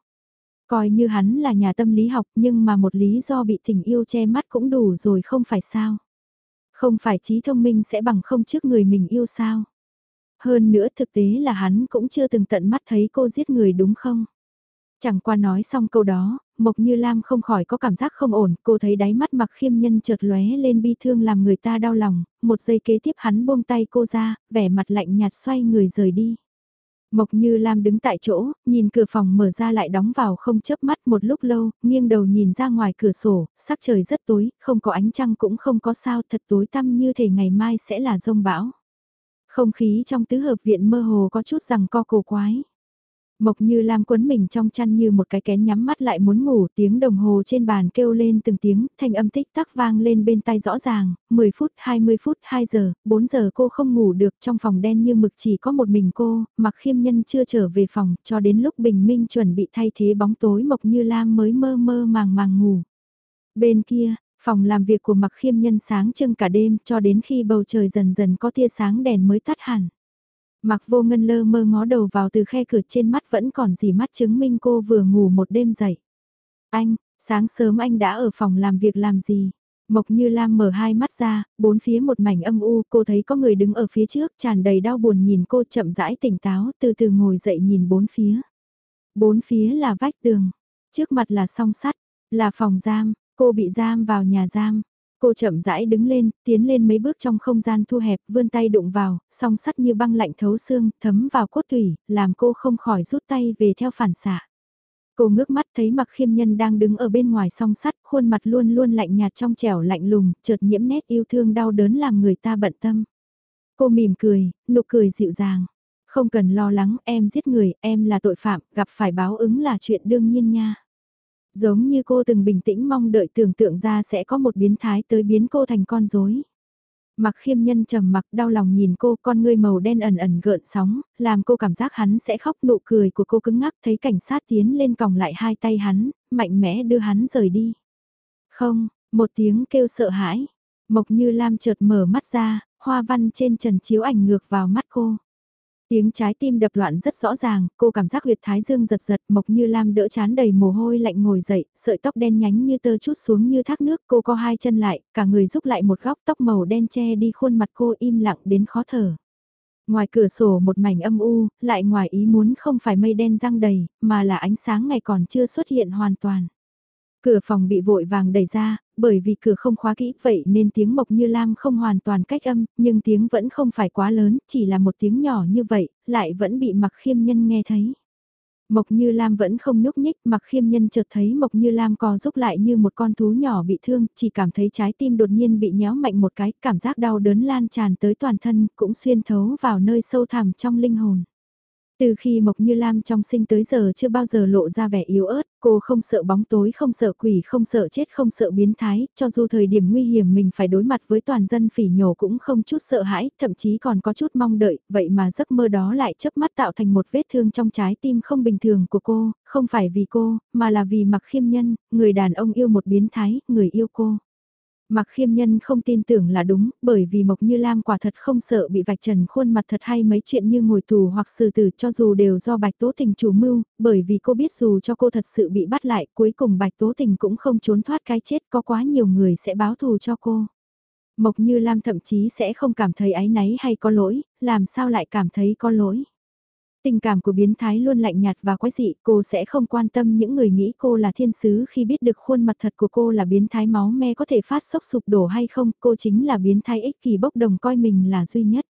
Coi như hắn là nhà tâm lý học nhưng mà một lý do bị tình yêu che mắt cũng đủ rồi không phải sao. Không phải trí thông minh sẽ bằng không trước người mình yêu sao. Hơn nữa thực tế là hắn cũng chưa từng tận mắt thấy cô giết người đúng không? Chẳng qua nói xong câu đó, Mộc Như Lam không khỏi có cảm giác không ổn, cô thấy đáy mắt mặc khiêm nhân chợt lóe lên bi thương làm người ta đau lòng, một giây kế tiếp hắn buông tay cô ra, vẻ mặt lạnh nhạt xoay người rời đi. Mộc Như Lam đứng tại chỗ, nhìn cửa phòng mở ra lại đóng vào không chớp mắt một lúc lâu, nghiêng đầu nhìn ra ngoài cửa sổ, sắc trời rất tối, không có ánh trăng cũng không có sao, thật tối tăm như thể ngày mai sẽ là rông bão. Không khí trong tứ hợp viện mơ hồ có chút rằng co cổ quái. Mộc như Lam quấn mình trong chăn như một cái kén nhắm mắt lại muốn ngủ tiếng đồng hồ trên bàn kêu lên từng tiếng, thanh âm tích tắc vang lên bên tai rõ ràng, 10 phút, 20 phút, 2 giờ, 4 giờ cô không ngủ được trong phòng đen như mực chỉ có một mình cô, mặc khiêm nhân chưa trở về phòng cho đến lúc bình minh chuẩn bị thay thế bóng tối Mộc như Lam mới mơ mơ màng màng ngủ. Bên kia, phòng làm việc của mặc khiêm nhân sáng trưng cả đêm cho đến khi bầu trời dần dần có tia sáng đèn mới tắt hẳn. Mặc vô ngân lơ mơ ngó đầu vào từ khe cửa trên mắt vẫn còn gì mắt chứng minh cô vừa ngủ một đêm dậy. Anh, sáng sớm anh đã ở phòng làm việc làm gì? Mộc như Lam mở hai mắt ra, bốn phía một mảnh âm u, cô thấy có người đứng ở phía trước, tràn đầy đau buồn nhìn cô chậm rãi tỉnh táo, từ từ ngồi dậy nhìn bốn phía. Bốn phía là vách tường, trước mặt là song sắt, là phòng giam, cô bị giam vào nhà giam, Cô chậm rãi đứng lên, tiến lên mấy bước trong không gian thu hẹp, vươn tay đụng vào, song sắt như băng lạnh thấu xương, thấm vào cốt tủy, làm cô không khỏi rút tay về theo phản xạ. Cô ngước mắt thấy mặc khiêm nhân đang đứng ở bên ngoài song sắt, khuôn mặt luôn luôn lạnh nhạt trong trẻo lạnh lùng, chợt nhiễm nét yêu thương đau đớn làm người ta bận tâm. Cô mỉm cười, nụ cười dịu dàng. Không cần lo lắng, em giết người, em là tội phạm, gặp phải báo ứng là chuyện đương nhiên nha. Giống như cô từng bình tĩnh mong đợi tưởng tượng ra sẽ có một biến thái tới biến cô thành con rối. Mặc khiêm nhân trầm mặc đau lòng nhìn cô con ngươi màu đen ẩn ẩn gợn sóng, làm cô cảm giác hắn sẽ khóc nụ cười của cô cứng ngắc thấy cảnh sát tiến lên còng lại hai tay hắn, mạnh mẽ đưa hắn rời đi. Không, một tiếng kêu sợ hãi, Mộc như Lam chợt mở mắt ra, hoa văn trên trần chiếu ảnh ngược vào mắt cô. Tiếng trái tim đập loạn rất rõ ràng, cô cảm giác huyệt thái dương giật giật, mộc như lam đỡ chán đầy mồ hôi lạnh ngồi dậy, sợi tóc đen nhánh như tơ chút xuống như thác nước, cô co hai chân lại, cả người rúc lại một góc tóc màu đen che đi khuôn mặt cô im lặng đến khó thở. Ngoài cửa sổ một mảnh âm u, lại ngoài ý muốn không phải mây đen răng đầy, mà là ánh sáng ngày còn chưa xuất hiện hoàn toàn. Cửa phòng bị vội vàng đẩy ra, bởi vì cửa không khóa kỹ vậy nên tiếng Mộc Như Lam không hoàn toàn cách âm, nhưng tiếng vẫn không phải quá lớn, chỉ là một tiếng nhỏ như vậy, lại vẫn bị mặc khiêm nhân nghe thấy. Mộc Như Lam vẫn không nhúc nhích, mặc khiêm nhân chợt thấy Mộc Như Lam co giúp lại như một con thú nhỏ bị thương, chỉ cảm thấy trái tim đột nhiên bị nhéo mạnh một cái, cảm giác đau đớn lan tràn tới toàn thân, cũng xuyên thấu vào nơi sâu thẳm trong linh hồn. Từ khi Mộc Như Lam trong sinh tới giờ chưa bao giờ lộ ra vẻ yếu ớt, cô không sợ bóng tối, không sợ quỷ, không sợ chết, không sợ biến thái, cho dù thời điểm nguy hiểm mình phải đối mặt với toàn dân phỉ nhổ cũng không chút sợ hãi, thậm chí còn có chút mong đợi, vậy mà giấc mơ đó lại chớp mắt tạo thành một vết thương trong trái tim không bình thường của cô, không phải vì cô, mà là vì mặc khiêm nhân, người đàn ông yêu một biến thái, người yêu cô. Mặc khiêm nhân không tin tưởng là đúng, bởi vì Mộc Như Lam quả thật không sợ bị vạch trần khuôn mặt thật hay mấy chuyện như ngồi tù hoặc xử tử cho dù đều do Bạch Tố Tình chủ mưu, bởi vì cô biết dù cho cô thật sự bị bắt lại, cuối cùng Bạch Tố Tình cũng không trốn thoát cái chết, có quá nhiều người sẽ báo thù cho cô. Mộc Như Lam thậm chí sẽ không cảm thấy áy náy hay có lỗi, làm sao lại cảm thấy có lỗi. Tình cảm của biến thái luôn lạnh nhạt và quái dị, cô sẽ không quan tâm những người nghĩ cô là thiên sứ khi biết được khuôn mặt thật của cô là biến thái máu me có thể phát sốc sụp đổ hay không, cô chính là biến thái ích kỳ bốc đồng coi mình là duy nhất.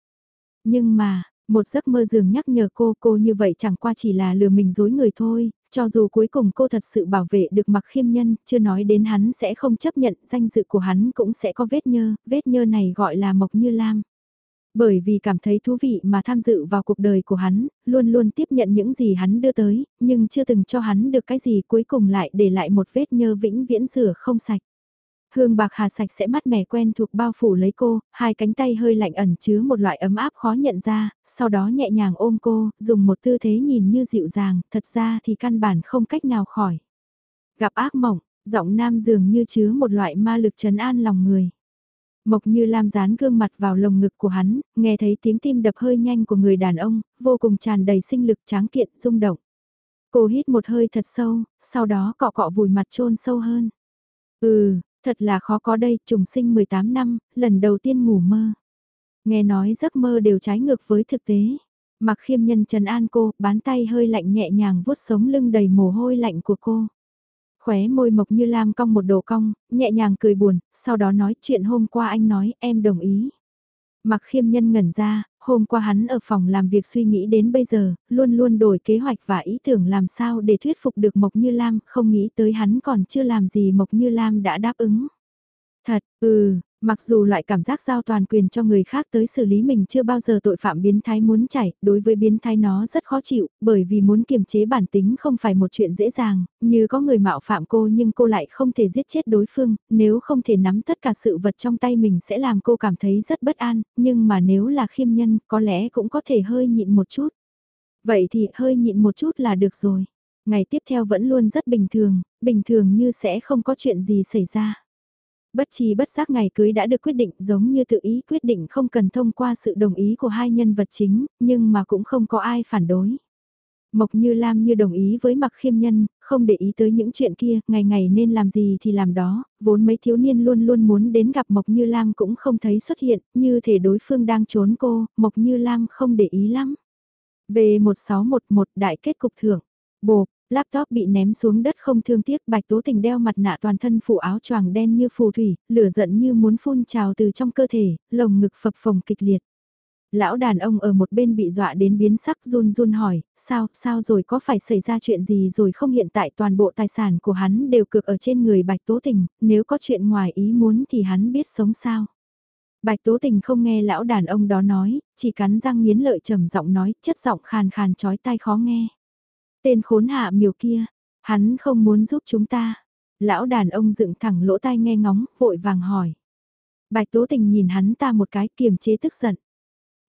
Nhưng mà, Một giấc mơ dường nhắc nhở cô, cô như vậy chẳng qua chỉ là lừa mình dối người thôi, cho dù cuối cùng cô thật sự bảo vệ được mặc khiêm nhân, chưa nói đến hắn sẽ không chấp nhận danh dự của hắn cũng sẽ có vết nhơ, vết nhơ này gọi là Mộc Như Lam. Bởi vì cảm thấy thú vị mà tham dự vào cuộc đời của hắn, luôn luôn tiếp nhận những gì hắn đưa tới, nhưng chưa từng cho hắn được cái gì cuối cùng lại để lại một vết nhơ vĩnh viễn rửa không sạch. Hương bạc hà sạch sẽ mát mẻ quen thuộc bao phủ lấy cô, hai cánh tay hơi lạnh ẩn chứa một loại ấm áp khó nhận ra, sau đó nhẹ nhàng ôm cô, dùng một tư thế nhìn như dịu dàng, thật ra thì căn bản không cách nào khỏi. Gặp ác mộng, giọng nam dường như chứa một loại ma lực trấn an lòng người. Mộc như Lam dán gương mặt vào lồng ngực của hắn, nghe thấy tiếng tim đập hơi nhanh của người đàn ông, vô cùng tràn đầy sinh lực tráng kiện, rung động. Cô hít một hơi thật sâu, sau đó cọ cọ vùi mặt chôn sâu hơn. Ừ, thật là khó có đây, trùng sinh 18 năm, lần đầu tiên ngủ mơ. Nghe nói giấc mơ đều trái ngược với thực tế. Mặc khiêm nhân trần an cô, bán tay hơi lạnh nhẹ nhàng vuốt sống lưng đầy mồ hôi lạnh của cô. Khóe môi mộc như lam cong một đồ cong, nhẹ nhàng cười buồn, sau đó nói chuyện hôm qua anh nói em đồng ý. Mặc khiêm nhân ngẩn ra, hôm qua hắn ở phòng làm việc suy nghĩ đến bây giờ, luôn luôn đổi kế hoạch và ý tưởng làm sao để thuyết phục được Mộc Như Lam, không nghĩ tới hắn còn chưa làm gì Mộc Như Lam đã đáp ứng. Thật, ừ, Mặc dù loại cảm giác giao toàn quyền cho người khác tới xử lý mình chưa bao giờ tội phạm biến thái muốn chảy, đối với biến thái nó rất khó chịu, bởi vì muốn kiềm chế bản tính không phải một chuyện dễ dàng, như có người mạo phạm cô nhưng cô lại không thể giết chết đối phương, nếu không thể nắm tất cả sự vật trong tay mình sẽ làm cô cảm thấy rất bất an, nhưng mà nếu là khiêm nhân có lẽ cũng có thể hơi nhịn một chút. Vậy thì hơi nhịn một chút là được rồi. Ngày tiếp theo vẫn luôn rất bình thường, bình thường như sẽ không có chuyện gì xảy ra. Bất chi bất giác ngày cưới đã được quyết định giống như tự ý quyết định không cần thông qua sự đồng ý của hai nhân vật chính, nhưng mà cũng không có ai phản đối. Mộc Như Lam như đồng ý với mặc khiêm nhân, không để ý tới những chuyện kia, ngày ngày nên làm gì thì làm đó, vốn mấy thiếu niên luôn luôn muốn đến gặp Mộc Như Lam cũng không thấy xuất hiện, như thể đối phương đang trốn cô, Mộc Như Lam không để ý lắm. Về 1611 đại kết cục thưởng, bộp, Laptop bị ném xuống đất không thương tiếc bạch tố tình đeo mặt nạ toàn thân phủ áo choàng đen như phù thủy, lửa giận như muốn phun trào từ trong cơ thể, lồng ngực phập phồng kịch liệt. Lão đàn ông ở một bên bị dọa đến biến sắc run run hỏi, sao, sao rồi có phải xảy ra chuyện gì rồi không hiện tại toàn bộ tài sản của hắn đều cược ở trên người bạch tố tình, nếu có chuyện ngoài ý muốn thì hắn biết sống sao. Bạch Tố Tình không nghe lão đàn ông đó nói, chỉ cắn răng nghiến lợi trầm giọng nói, chất giọng khàn khàn chói tai khó nghe. Tên khốn hạ miều kia, hắn không muốn giúp chúng ta. Lão đàn ông dựng thẳng lỗ tai nghe ngóng, vội vàng hỏi. Bạch Tố Tình nhìn hắn ta một cái kiềm chế tức giận.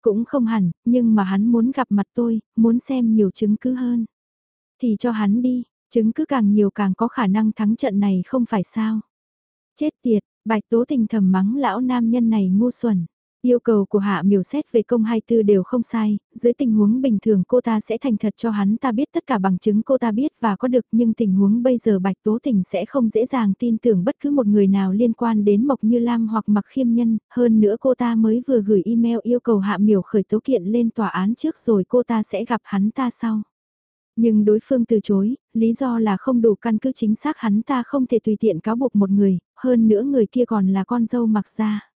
Cũng không hẳn, nhưng mà hắn muốn gặp mặt tôi, muốn xem nhiều chứng cứ hơn. Thì cho hắn đi, chứng cứ càng nhiều càng có khả năng thắng trận này không phải sao. Chết tiệt, Bạch Tố Tình thầm mắng lão nam nhân này ngu xuẩn. Yêu cầu của Hạ Miểu xét về công hai tư đều không sai, dưới tình huống bình thường cô ta sẽ thành thật cho hắn ta biết tất cả bằng chứng cô ta biết và có được nhưng tình huống bây giờ Bạch Tố Tình sẽ không dễ dàng tin tưởng bất cứ một người nào liên quan đến Mộc Như Lam hoặc Mặc Khiêm Nhân, hơn nữa cô ta mới vừa gửi email yêu cầu Hạ Miểu khởi tố kiện lên tòa án trước rồi cô ta sẽ gặp hắn ta sau. Nhưng đối phương từ chối, lý do là không đủ căn cứ chính xác hắn ta không thể tùy tiện cáo buộc một người, hơn nữa người kia còn là con dâu mặc ra.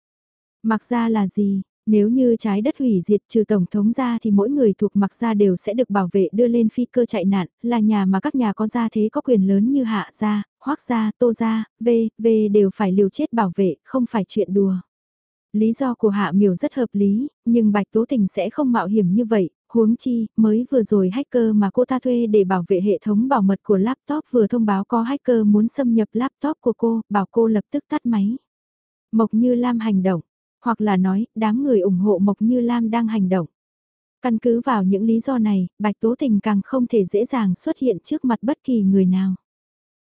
Mặc ra là gì? Nếu như trái đất hủy diệt trừ Tổng thống ra thì mỗi người thuộc mặc gia đều sẽ được bảo vệ đưa lên phi cơ chạy nạn, là nhà mà các nhà có gia thế có quyền lớn như hạ gia, hoác gia, tô gia, v, v đều phải liều chết bảo vệ, không phải chuyện đùa. Lý do của hạ miểu rất hợp lý, nhưng Bạch Tố Tình sẽ không mạo hiểm như vậy, huống chi, mới vừa rồi hacker mà cô ta thuê để bảo vệ hệ thống bảo mật của laptop vừa thông báo có hacker muốn xâm nhập laptop của cô, bảo cô lập tức tắt máy. Mộc Như Lam hành động hoặc là nói, đám người ủng hộ Mộc Như Lam đang hành động. Căn cứ vào những lý do này, Bạch Tố Tình càng không thể dễ dàng xuất hiện trước mặt bất kỳ người nào.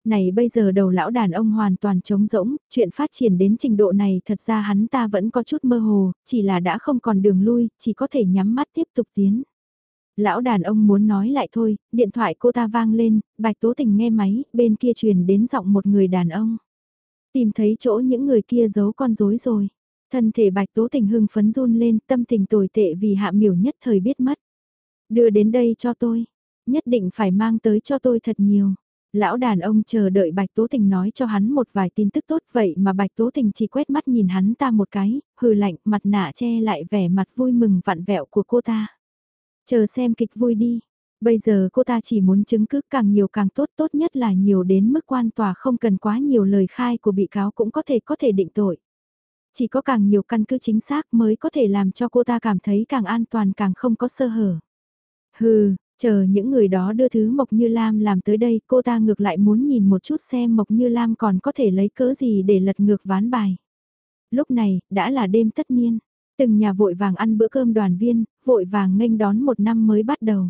Này bây giờ đầu lão đàn ông hoàn toàn trống rỗng, chuyện phát triển đến trình độ này thật ra hắn ta vẫn có chút mơ hồ, chỉ là đã không còn đường lui, chỉ có thể nhắm mắt tiếp tục tiến. Lão đàn ông muốn nói lại thôi, điện thoại cô ta vang lên, Bạch Tố Tình nghe máy, bên kia truyền đến giọng một người đàn ông. Tìm thấy chỗ những người kia giấu con rối rồi. Thân thể bạch tố tình hưng phấn run lên tâm tình tồi tệ vì hạ miểu nhất thời biết mất. Đưa đến đây cho tôi. Nhất định phải mang tới cho tôi thật nhiều. Lão đàn ông chờ đợi Bạch Tố Tình nói cho hắn một vài tin tức tốt vậy mà Bạch Tố Tình chỉ quét mắt nhìn hắn ta một cái, hừ lạnh mặt nạ che lại vẻ mặt vui mừng vặn vẹo của cô ta. Chờ xem kịch vui đi. Bây giờ cô ta chỉ muốn chứng cứ càng nhiều càng tốt, tốt nhất là nhiều đến mức quan tòa không cần quá nhiều lời khai của bị cáo cũng có thể có thể định tội. Chỉ có càng nhiều căn cứ chính xác mới có thể làm cho cô ta cảm thấy càng an toàn càng không có sơ hở. Hừ, chờ những người đó đưa thứ Mộc Như Lam làm tới đây cô ta ngược lại muốn nhìn một chút xem Mộc Như Lam còn có thể lấy cớ gì để lật ngược ván bài. Lúc này, đã là đêm tất niên. Từng nhà vội vàng ăn bữa cơm đoàn viên, vội vàng nghênh đón một năm mới bắt đầu.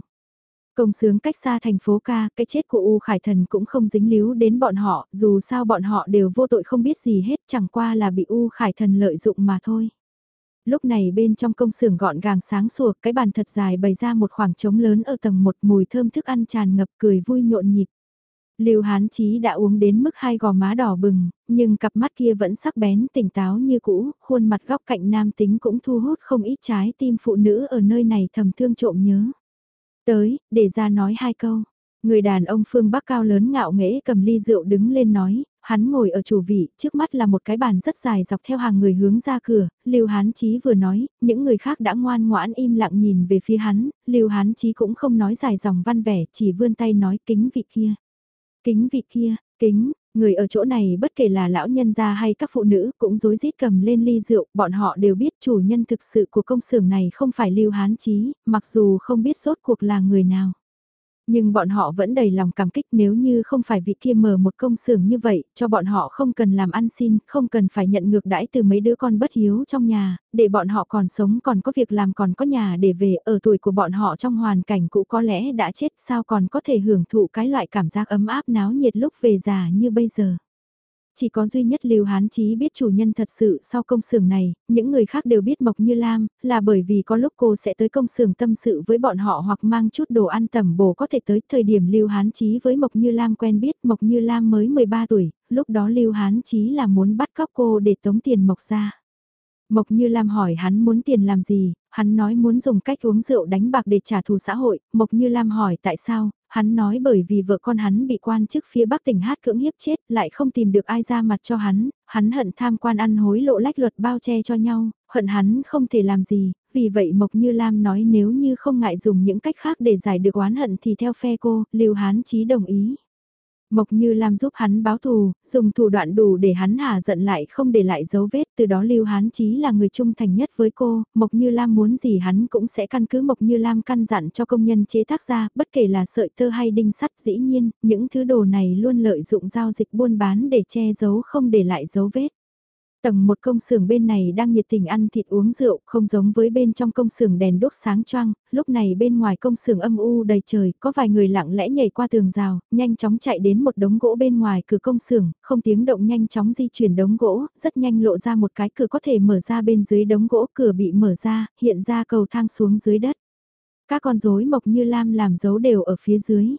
Công sướng cách xa thành phố ca, cái chết của U Khải Thần cũng không dính líu đến bọn họ, dù sao bọn họ đều vô tội không biết gì hết, chẳng qua là bị U Khải Thần lợi dụng mà thôi. Lúc này bên trong công xưởng gọn gàng sáng sủa, cái bàn thật dài bày ra một khoảng trống lớn ở tầng một mùi thơm thức ăn tràn ngập cười vui nhộn nhịp. Lưu Hán Chí đã uống đến mức hai gò má đỏ bừng, nhưng cặp mắt kia vẫn sắc bén tỉnh táo như cũ, khuôn mặt góc cạnh nam tính cũng thu hút không ít trái tim phụ nữ ở nơi này thầm thương trộm nhớ. Tới, để ra nói hai câu. Người đàn ông phương Bắc cao lớn ngạo nghễ cầm ly rượu đứng lên nói, hắn ngồi ở chủ vị, trước mắt là một cái bàn rất dài dọc theo hàng người hướng ra cửa, Lưu Hán Chí vừa nói, những người khác đã ngoan ngoãn im lặng nhìn về phía hắn, Lưu Hán Chí cũng không nói dài dòng văn vẻ, chỉ vươn tay nói kính vị kia. Kính vị kia, kính, người ở chỗ này bất kể là lão nhân gia hay các phụ nữ cũng rối rít cầm lên ly rượu, bọn họ đều biết chủ nhân thực sự của công xưởng này không phải Lưu Hán Chí, mặc dù không biết sốt cuộc là người nào. Nhưng bọn họ vẫn đầy lòng cảm kích nếu như không phải vị kia mở một công xưởng như vậy, cho bọn họ không cần làm ăn xin, không cần phải nhận ngược đãi từ mấy đứa con bất hiếu trong nhà, để bọn họ còn sống còn có việc làm còn có nhà để về ở tuổi của bọn họ trong hoàn cảnh cũ có lẽ đã chết sao còn có thể hưởng thụ cái loại cảm giác ấm áp náo nhiệt lúc về già như bây giờ. Chỉ có duy nhất Lưu Hán Chí biết chủ nhân thật sự sau công xưởng này, những người khác đều biết Mộc Như Lam, là bởi vì có lúc cô sẽ tới công xưởng tâm sự với bọn họ hoặc mang chút đồ ăn tẩm bổ có thể tới thời điểm Lưu Hán Chí với Mộc Như Lam quen biết Mộc Như Lam mới 13 tuổi, lúc đó Lưu Hán Chí là muốn bắt cóc cô để tống tiền Mộc ra. Mộc Như Lam hỏi hắn muốn tiền làm gì, hắn nói muốn dùng cách uống rượu đánh bạc để trả thù xã hội, Mộc Như Lam hỏi tại sao, hắn nói bởi vì vợ con hắn bị quan chức phía Bắc tỉnh hát cưỡng hiếp chết, lại không tìm được ai ra mặt cho hắn, hắn hận tham quan ăn hối lộ lách luật bao che cho nhau, hận hắn không thể làm gì, vì vậy Mộc Như Lam nói nếu như không ngại dùng những cách khác để giải được oán hận thì theo phe cô, Lưu Hán Chí đồng ý. Mộc Như Lam giúp hắn báo thù, dùng thủ đoạn đủ để hắn hà giận lại không để lại dấu vết, từ đó Lưu Hán Chí là người trung thành nhất với cô, Mộc Như Lam muốn gì hắn cũng sẽ căn cứ Mộc Như Lam căn dặn cho công nhân chế tác ra, bất kể là sợi tơ hay đinh sắt dĩ nhiên, những thứ đồ này luôn lợi dụng giao dịch buôn bán để che giấu không để lại dấu vết. Tầng một công xưởng bên này đang nhiệt tình ăn thịt uống rượu, không giống với bên trong công xưởng đèn đốt sáng choang, lúc này bên ngoài công xưởng âm u đầy trời, có vài người lặng lẽ nhảy qua tường rào, nhanh chóng chạy đến một đống gỗ bên ngoài cửa công xưởng, không tiếng động nhanh chóng di chuyển đống gỗ, rất nhanh lộ ra một cái cửa có thể mở ra bên dưới đống gỗ, cửa bị mở ra, hiện ra cầu thang xuống dưới đất. Các con rối mộc như lam làm dấu đều ở phía dưới.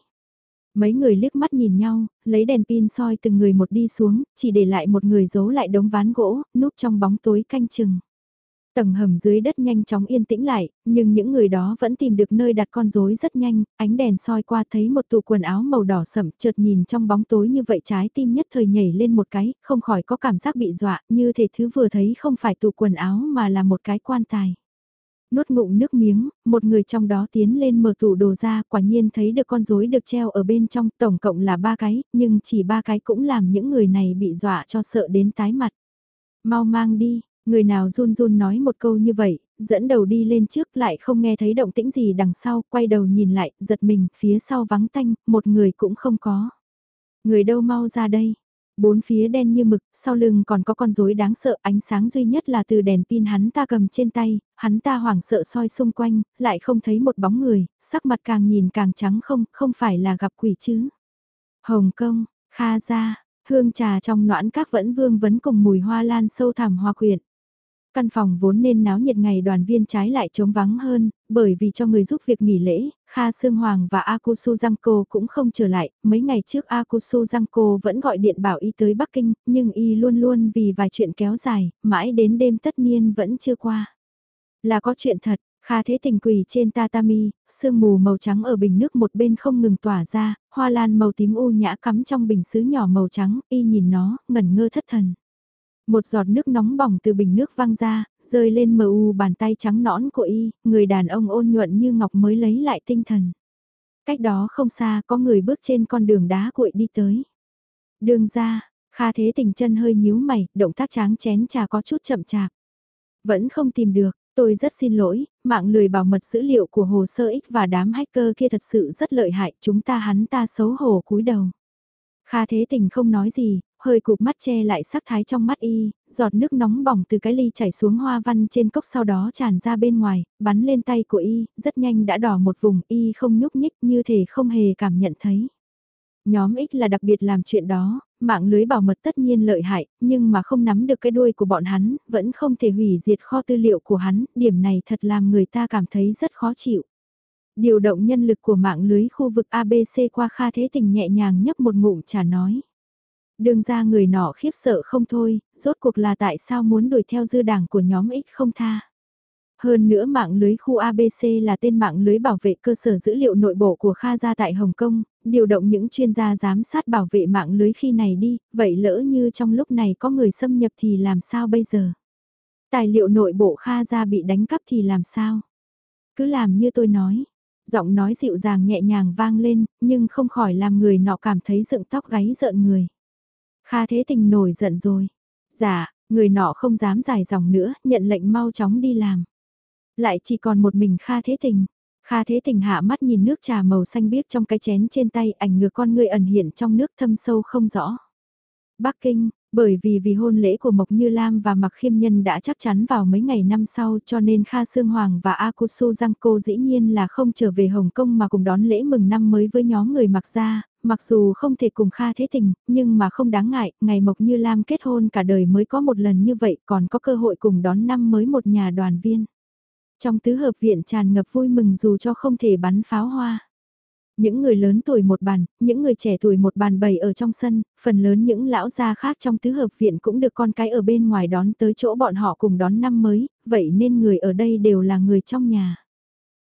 Mấy người liếc mắt nhìn nhau, lấy đèn pin soi từng người một đi xuống, chỉ để lại một người giấu lại đống ván gỗ, núp trong bóng tối canh chừng. Tầng hầm dưới đất nhanh chóng yên tĩnh lại, nhưng những người đó vẫn tìm được nơi đặt con rối rất nhanh, ánh đèn soi qua thấy một tủ quần áo màu đỏ sẫm, chợt nhìn trong bóng tối như vậy trái tim nhất thời nhảy lên một cái, không khỏi có cảm giác bị dọa, như thể thứ vừa thấy không phải tủ quần áo mà là một cái quan tài nuốt ngụm nước miếng, một người trong đó tiến lên mở tủ đồ ra, quả nhiên thấy được con rối được treo ở bên trong, tổng cộng là ba cái, nhưng chỉ ba cái cũng làm những người này bị dọa cho sợ đến tái mặt. Mau mang đi, người nào run run nói một câu như vậy, dẫn đầu đi lên trước lại không nghe thấy động tĩnh gì đằng sau, quay đầu nhìn lại, giật mình, phía sau vắng tanh, một người cũng không có. Người đâu mau ra đây, bốn phía đen như mực, sau lưng còn có con rối đáng sợ, ánh sáng duy nhất là từ đèn pin hắn ta cầm trên tay, hắn ta hoảng sợ soi xung quanh, lại không thấy một bóng người, sắc mặt càng nhìn càng trắng không, không phải là gặp quỷ chứ. Hồng Kông, Kha Gia, hương trà trong noãn các vẫn vương vấn cùng mùi hoa lan sâu thẳm hoa quyện. Căn phòng vốn nên náo nhiệt ngày đoàn viên trái lại trống vắng hơn, bởi vì cho người giúp việc nghỉ lễ, Kha Sương Hoàng và Akusu Giangco cũng không trở lại, mấy ngày trước Akusu Giangco vẫn gọi điện bảo y tới Bắc Kinh, nhưng y luôn luôn vì vài chuyện kéo dài, mãi đến đêm tất niên vẫn chưa qua. Là có chuyện thật, Kha thế tình quỳ trên tatami, sương mù màu trắng ở bình nước một bên không ngừng tỏa ra, hoa lan màu tím u nhã cắm trong bình sứ nhỏ màu trắng, y nhìn nó, ngẩn ngơ thất thần. Một giọt nước nóng bỏng từ bình nước văng ra, rơi lên mờ u bàn tay trắng nõn của y, người đàn ông ôn nhuận như ngọc mới lấy lại tinh thần. Cách đó không xa có người bước trên con đường đá cuội đi tới. Đường ra, Kha Thế Tình chân hơi nhíu mày, động tác tráng chén trà có chút chậm chạp. Vẫn không tìm được, tôi rất xin lỗi, mạng lười bảo mật dữ liệu của hồ sơ X và đám hacker kia thật sự rất lợi hại, chúng ta hắn ta xấu hổ cúi đầu. Kha Thế Tình không nói gì, hơi cụp mắt che lại sắc thái trong mắt y, giọt nước nóng bỏng từ cái ly chảy xuống hoa văn trên cốc sau đó tràn ra bên ngoài, bắn lên tay của y, rất nhanh đã đỏ một vùng y không nhúc nhích như thể không hề cảm nhận thấy. Nhóm X là đặc biệt làm chuyện đó, mạng lưới bảo mật tất nhiên lợi hại, nhưng mà không nắm được cái đuôi của bọn hắn, vẫn không thể hủy diệt kho tư liệu của hắn, điểm này thật làm người ta cảm thấy rất khó chịu. Điều động nhân lực của mạng lưới khu vực ABC qua Kha Thế Tình nhẹ nhàng nhấp một ngụm trà nói. Đường ra người nọ khiếp sợ không thôi, rốt cuộc là tại sao muốn đuổi theo dư đảng của nhóm X không tha. Hơn nữa mạng lưới khu ABC là tên mạng lưới bảo vệ cơ sở dữ liệu nội bộ của Kha gia tại Hồng Kông, điều động những chuyên gia giám sát bảo vệ mạng lưới khi này đi, vậy lỡ như trong lúc này có người xâm nhập thì làm sao bây giờ? Tài liệu nội bộ Kha gia bị đánh cắp thì làm sao? Cứ làm như tôi nói. Giọng nói dịu dàng nhẹ nhàng vang lên, nhưng không khỏi làm người nọ cảm thấy dựng tóc gáy rợn người. Kha thế tình nổi giận rồi. Dạ, người nọ không dám dài dòng nữa, nhận lệnh mau chóng đi làm. Lại chỉ còn một mình Kha thế tình. Kha thế tình hạ mắt nhìn nước trà màu xanh biếc trong cái chén trên tay ảnh ngược con người ẩn hiện trong nước thâm sâu không rõ. Bắc Kinh, bởi vì vì hôn lễ của Mộc Như Lam và Mạc Khiêm Nhân đã chắc chắn vào mấy ngày năm sau cho nên Kha Sương Hoàng và Akusu Giangco dĩ nhiên là không trở về Hồng Kông mà cùng đón lễ mừng năm mới với nhóm người Mạc Gia, mặc dù không thể cùng Kha thế tình, nhưng mà không đáng ngại, ngày Mộc Như Lam kết hôn cả đời mới có một lần như vậy còn có cơ hội cùng đón năm mới một nhà đoàn viên. Trong tứ hợp viện tràn ngập vui mừng dù cho không thể bắn pháo hoa. Những người lớn tuổi một bàn, những người trẻ tuổi một bàn bày ở trong sân, phần lớn những lão gia khác trong tứ hợp viện cũng được con cái ở bên ngoài đón tới chỗ bọn họ cùng đón năm mới, vậy nên người ở đây đều là người trong nhà.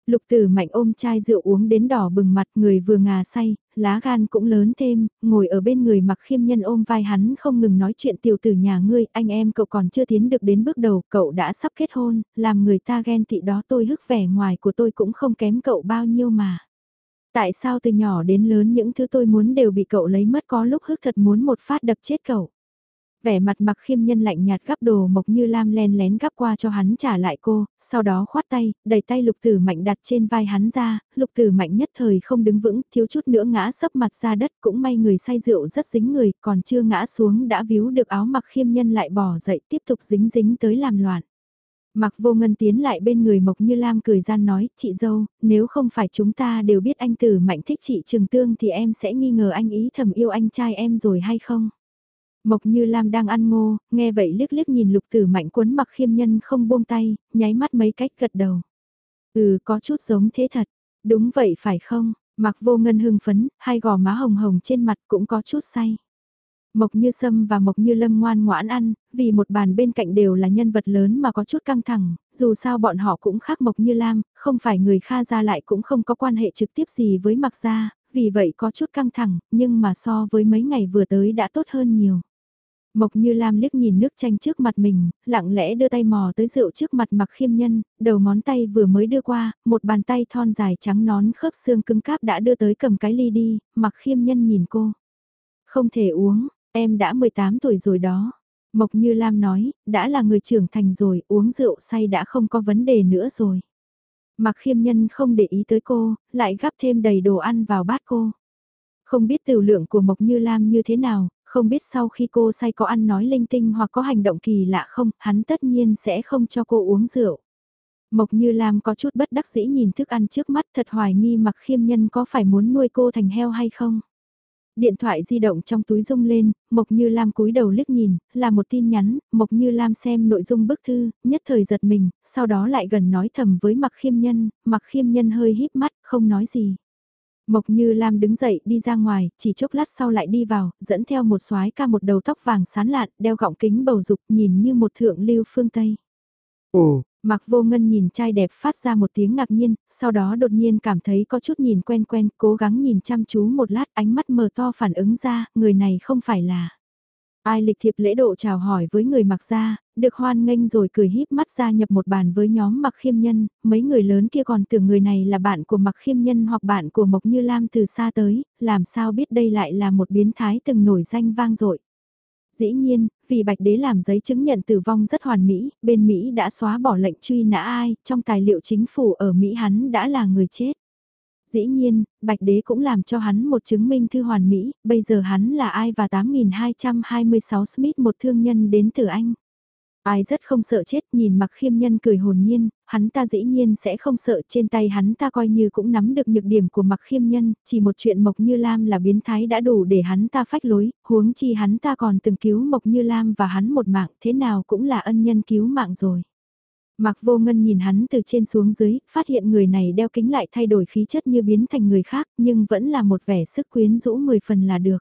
Lục tử mạnh ôm chai rượu uống đến đỏ bừng mặt người vừa ngà say, lá gan cũng lớn thêm, ngồi ở bên người mặc khiêm nhân ôm vai hắn không ngừng nói chuyện tiểu tử nhà ngươi, anh em cậu còn chưa tiến được đến bước đầu, cậu đã sắp kết hôn, làm người ta ghen tị đó tôi hức vẻ ngoài của tôi cũng không kém cậu bao nhiêu mà. Tại sao từ nhỏ đến lớn những thứ tôi muốn đều bị cậu lấy mất có lúc hức thật muốn một phát đập chết cậu. Vẻ mặt mặc khiêm nhân lạnh nhạt gắp đồ mộc như lam len lén gắp qua cho hắn trả lại cô, sau đó khoát tay, đẩy tay lục tử mạnh đặt trên vai hắn ra, lục tử mạnh nhất thời không đứng vững, thiếu chút nữa ngã sấp mặt ra đất cũng may người say rượu rất dính người, còn chưa ngã xuống đã víu được áo mặc khiêm nhân lại bỏ dậy tiếp tục dính dính tới làm loạn. Mặc vô ngân tiến lại bên người Mộc Như Lam cười gian nói, chị dâu, nếu không phải chúng ta đều biết anh tử mạnh thích chị Trường Tương thì em sẽ nghi ngờ anh ý thầm yêu anh trai em rồi hay không? Mộc Như Lam đang ăn ngô, nghe vậy liếc liếc nhìn lục tử mạnh cuốn mặc khiêm nhân không buông tay, nháy mắt mấy cách gật đầu. Ừ có chút giống thế thật, đúng vậy phải không, mặc vô ngân hưng phấn, hai gò má hồng hồng trên mặt cũng có chút say. Mộc Như Sâm và Mộc Như Lâm ngoan ngoãn ăn, vì một bàn bên cạnh đều là nhân vật lớn mà có chút căng thẳng, dù sao bọn họ cũng khác Mộc Như Lam, không phải người Kha gia lại cũng không có quan hệ trực tiếp gì với Mạc gia, vì vậy có chút căng thẳng, nhưng mà so với mấy ngày vừa tới đã tốt hơn nhiều. Mộc Như Lam liếc nhìn nước chanh trước mặt mình, lặng lẽ đưa tay mò tới rượu trước mặt mặc khiêm nhân, đầu ngón tay vừa mới đưa qua, một bàn tay thon dài trắng nón khớp xương cứng cáp đã đưa tới cầm cái ly đi, mặc khiêm nhân nhìn cô. Không thể uống, em đã 18 tuổi rồi đó. Mộc Như Lam nói, đã là người trưởng thành rồi, uống rượu say đã không có vấn đề nữa rồi. Mặc khiêm nhân không để ý tới cô, lại gắp thêm đầy đồ ăn vào bát cô. Không biết tiểu lượng của Mộc Như Lam như thế nào, không biết sau khi cô say có ăn nói linh tinh hoặc có hành động kỳ lạ không, hắn tất nhiên sẽ không cho cô uống rượu. Mộc Như Lam có chút bất đắc dĩ nhìn thức ăn trước mắt thật hoài nghi mặc khiêm nhân có phải muốn nuôi cô thành heo hay không. Điện thoại di động trong túi rung lên, Mộc Như Lam cúi đầu liếc nhìn, là một tin nhắn, Mộc Như Lam xem nội dung bức thư, nhất thời giật mình, sau đó lại gần nói thầm với Mặc Khiêm Nhân, Mặc Khiêm Nhân hơi híp mắt, không nói gì. Mộc Như Lam đứng dậy đi ra ngoài, chỉ chốc lát sau lại đi vào, dẫn theo một soái ca một đầu tóc vàng sán lạn, đeo gọng kính bầu dục nhìn như một thượng lưu phương Tây. Ồ, Mặc vô ngân nhìn trai đẹp phát ra một tiếng ngạc nhiên, sau đó đột nhiên cảm thấy có chút nhìn quen quen, cố gắng nhìn chăm chú một lát ánh mắt mờ to phản ứng ra, người này không phải là. Ai lịch thiệp lễ độ chào hỏi với người mặc ra, được hoan nghênh rồi cười híp mắt ra nhập một bàn với nhóm mặc khiêm nhân, mấy người lớn kia còn tưởng người này là bạn của mặc khiêm nhân hoặc bạn của Mộc Như Lam từ xa tới, làm sao biết đây lại là một biến thái từng nổi danh vang dội. Dĩ nhiên, vì Bạch Đế làm giấy chứng nhận tử vong rất hoàn mỹ, bên Mỹ đã xóa bỏ lệnh truy nã ai, trong tài liệu chính phủ ở Mỹ hắn đã là người chết. Dĩ nhiên, Bạch Đế cũng làm cho hắn một chứng minh thư hoàn mỹ, bây giờ hắn là ai và 8226 Smith một thương nhân đến từ Anh. Ai rất không sợ chết nhìn mặc khiêm nhân cười hồn nhiên, hắn ta dĩ nhiên sẽ không sợ trên tay hắn ta coi như cũng nắm được nhược điểm của mặc khiêm nhân, chỉ một chuyện Mộc Như Lam là biến thái đã đủ để hắn ta phách lối, huống chi hắn ta còn từng cứu Mộc Như Lam và hắn một mạng thế nào cũng là ân nhân cứu mạng rồi. Mặc vô ngân nhìn hắn từ trên xuống dưới, phát hiện người này đeo kính lại thay đổi khí chất như biến thành người khác, nhưng vẫn là một vẻ sức quyến rũ mười phần là được.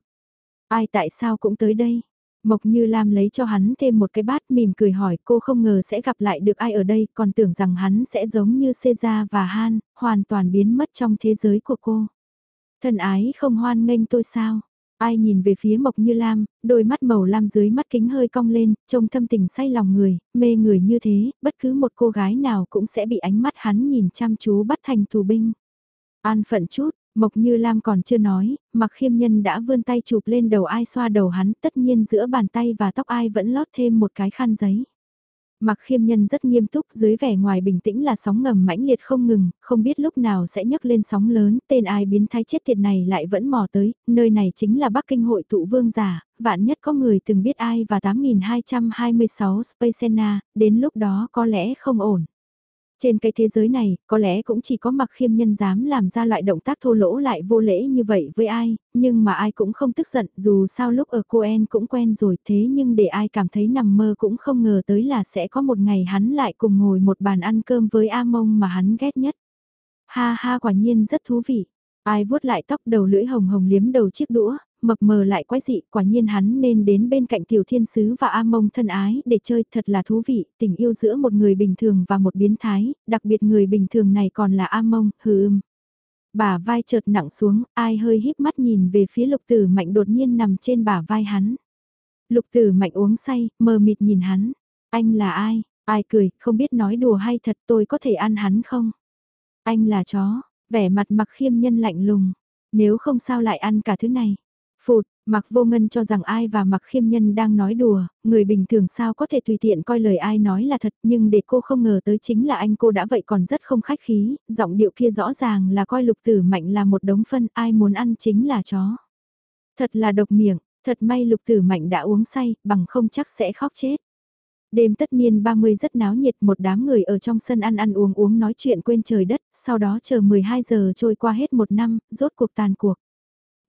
Ai tại sao cũng tới đây? Mộc Như Lam lấy cho hắn thêm một cái bát mỉm cười hỏi cô không ngờ sẽ gặp lại được ai ở đây, còn tưởng rằng hắn sẽ giống như Caesar và Han, hoàn toàn biến mất trong thế giới của cô. Thân ái không hoan nghênh tôi sao? Ai nhìn về phía Mộc Như Lam, đôi mắt màu lam dưới mắt kính hơi cong lên, trông thâm tình say lòng người, mê người như thế, bất cứ một cô gái nào cũng sẽ bị ánh mắt hắn nhìn chăm chú bắt thành tù binh. An phận chút, Mộc Như Lam còn chưa nói, mặc khiêm nhân đã vươn tay chụp lên đầu ai xoa đầu hắn, tất nhiên giữa bàn tay và tóc ai vẫn lót thêm một cái khăn giấy. Mặc khiêm nhân rất nghiêm túc dưới vẻ ngoài bình tĩnh là sóng ngầm mãnh liệt không ngừng, không biết lúc nào sẽ nhấc lên sóng lớn, tên ai biến thái chết tiệt này lại vẫn mò tới, nơi này chính là Bắc Kinh hội tụ vương giả, vạn nhất có người từng biết ai và 8226 Spacena, đến lúc đó có lẽ không ổn. Trên cái thế giới này, có lẽ cũng chỉ có mặc khiêm nhân dám làm ra loại động tác thô lỗ lại vô lễ như vậy với ai, nhưng mà ai cũng không tức giận, dù sao lúc ở Coen cũng quen rồi thế nhưng để ai cảm thấy nằm mơ cũng không ngờ tới là sẽ có một ngày hắn lại cùng ngồi một bàn ăn cơm với A Mông mà hắn ghét nhất. Ha ha quả nhiên rất thú vị. Ai vuốt lại tóc đầu lưỡi hồng hồng liếm đầu chiếc đũa, mập mờ lại quái dị, quả nhiên hắn nên đến bên cạnh tiểu thiên sứ và A mông thân ái để chơi thật là thú vị, tình yêu giữa một người bình thường và một biến thái, đặc biệt người bình thường này còn là A mông, hừ ưm. Bả vai chợt nặng xuống, ai hơi híp mắt nhìn về phía lục tử mạnh đột nhiên nằm trên bả vai hắn. Lục tử mạnh uống say, mờ mịt nhìn hắn. Anh là ai? Ai cười, không biết nói đùa hay thật tôi có thể ăn hắn không? Anh là chó, vẻ mặt mặc khiêm nhân lạnh lùng. Nếu không sao lại ăn cả thứ này? Phụt, mặc vô ngân cho rằng ai và mặc khiêm nhân đang nói đùa, người bình thường sao có thể tùy tiện coi lời ai nói là thật nhưng để cô không ngờ tới chính là anh cô đã vậy còn rất không khách khí, giọng điệu kia rõ ràng là coi lục tử mạnh là một đống phân ai muốn ăn chính là chó. Thật là độc miệng, thật may lục tử mạnh đã uống say, bằng không chắc sẽ khóc chết. Đêm tất niên 30 rất náo nhiệt một đám người ở trong sân ăn ăn uống uống nói chuyện quên trời đất, sau đó chờ 12 giờ trôi qua hết một năm, rốt cuộc tàn cuộc.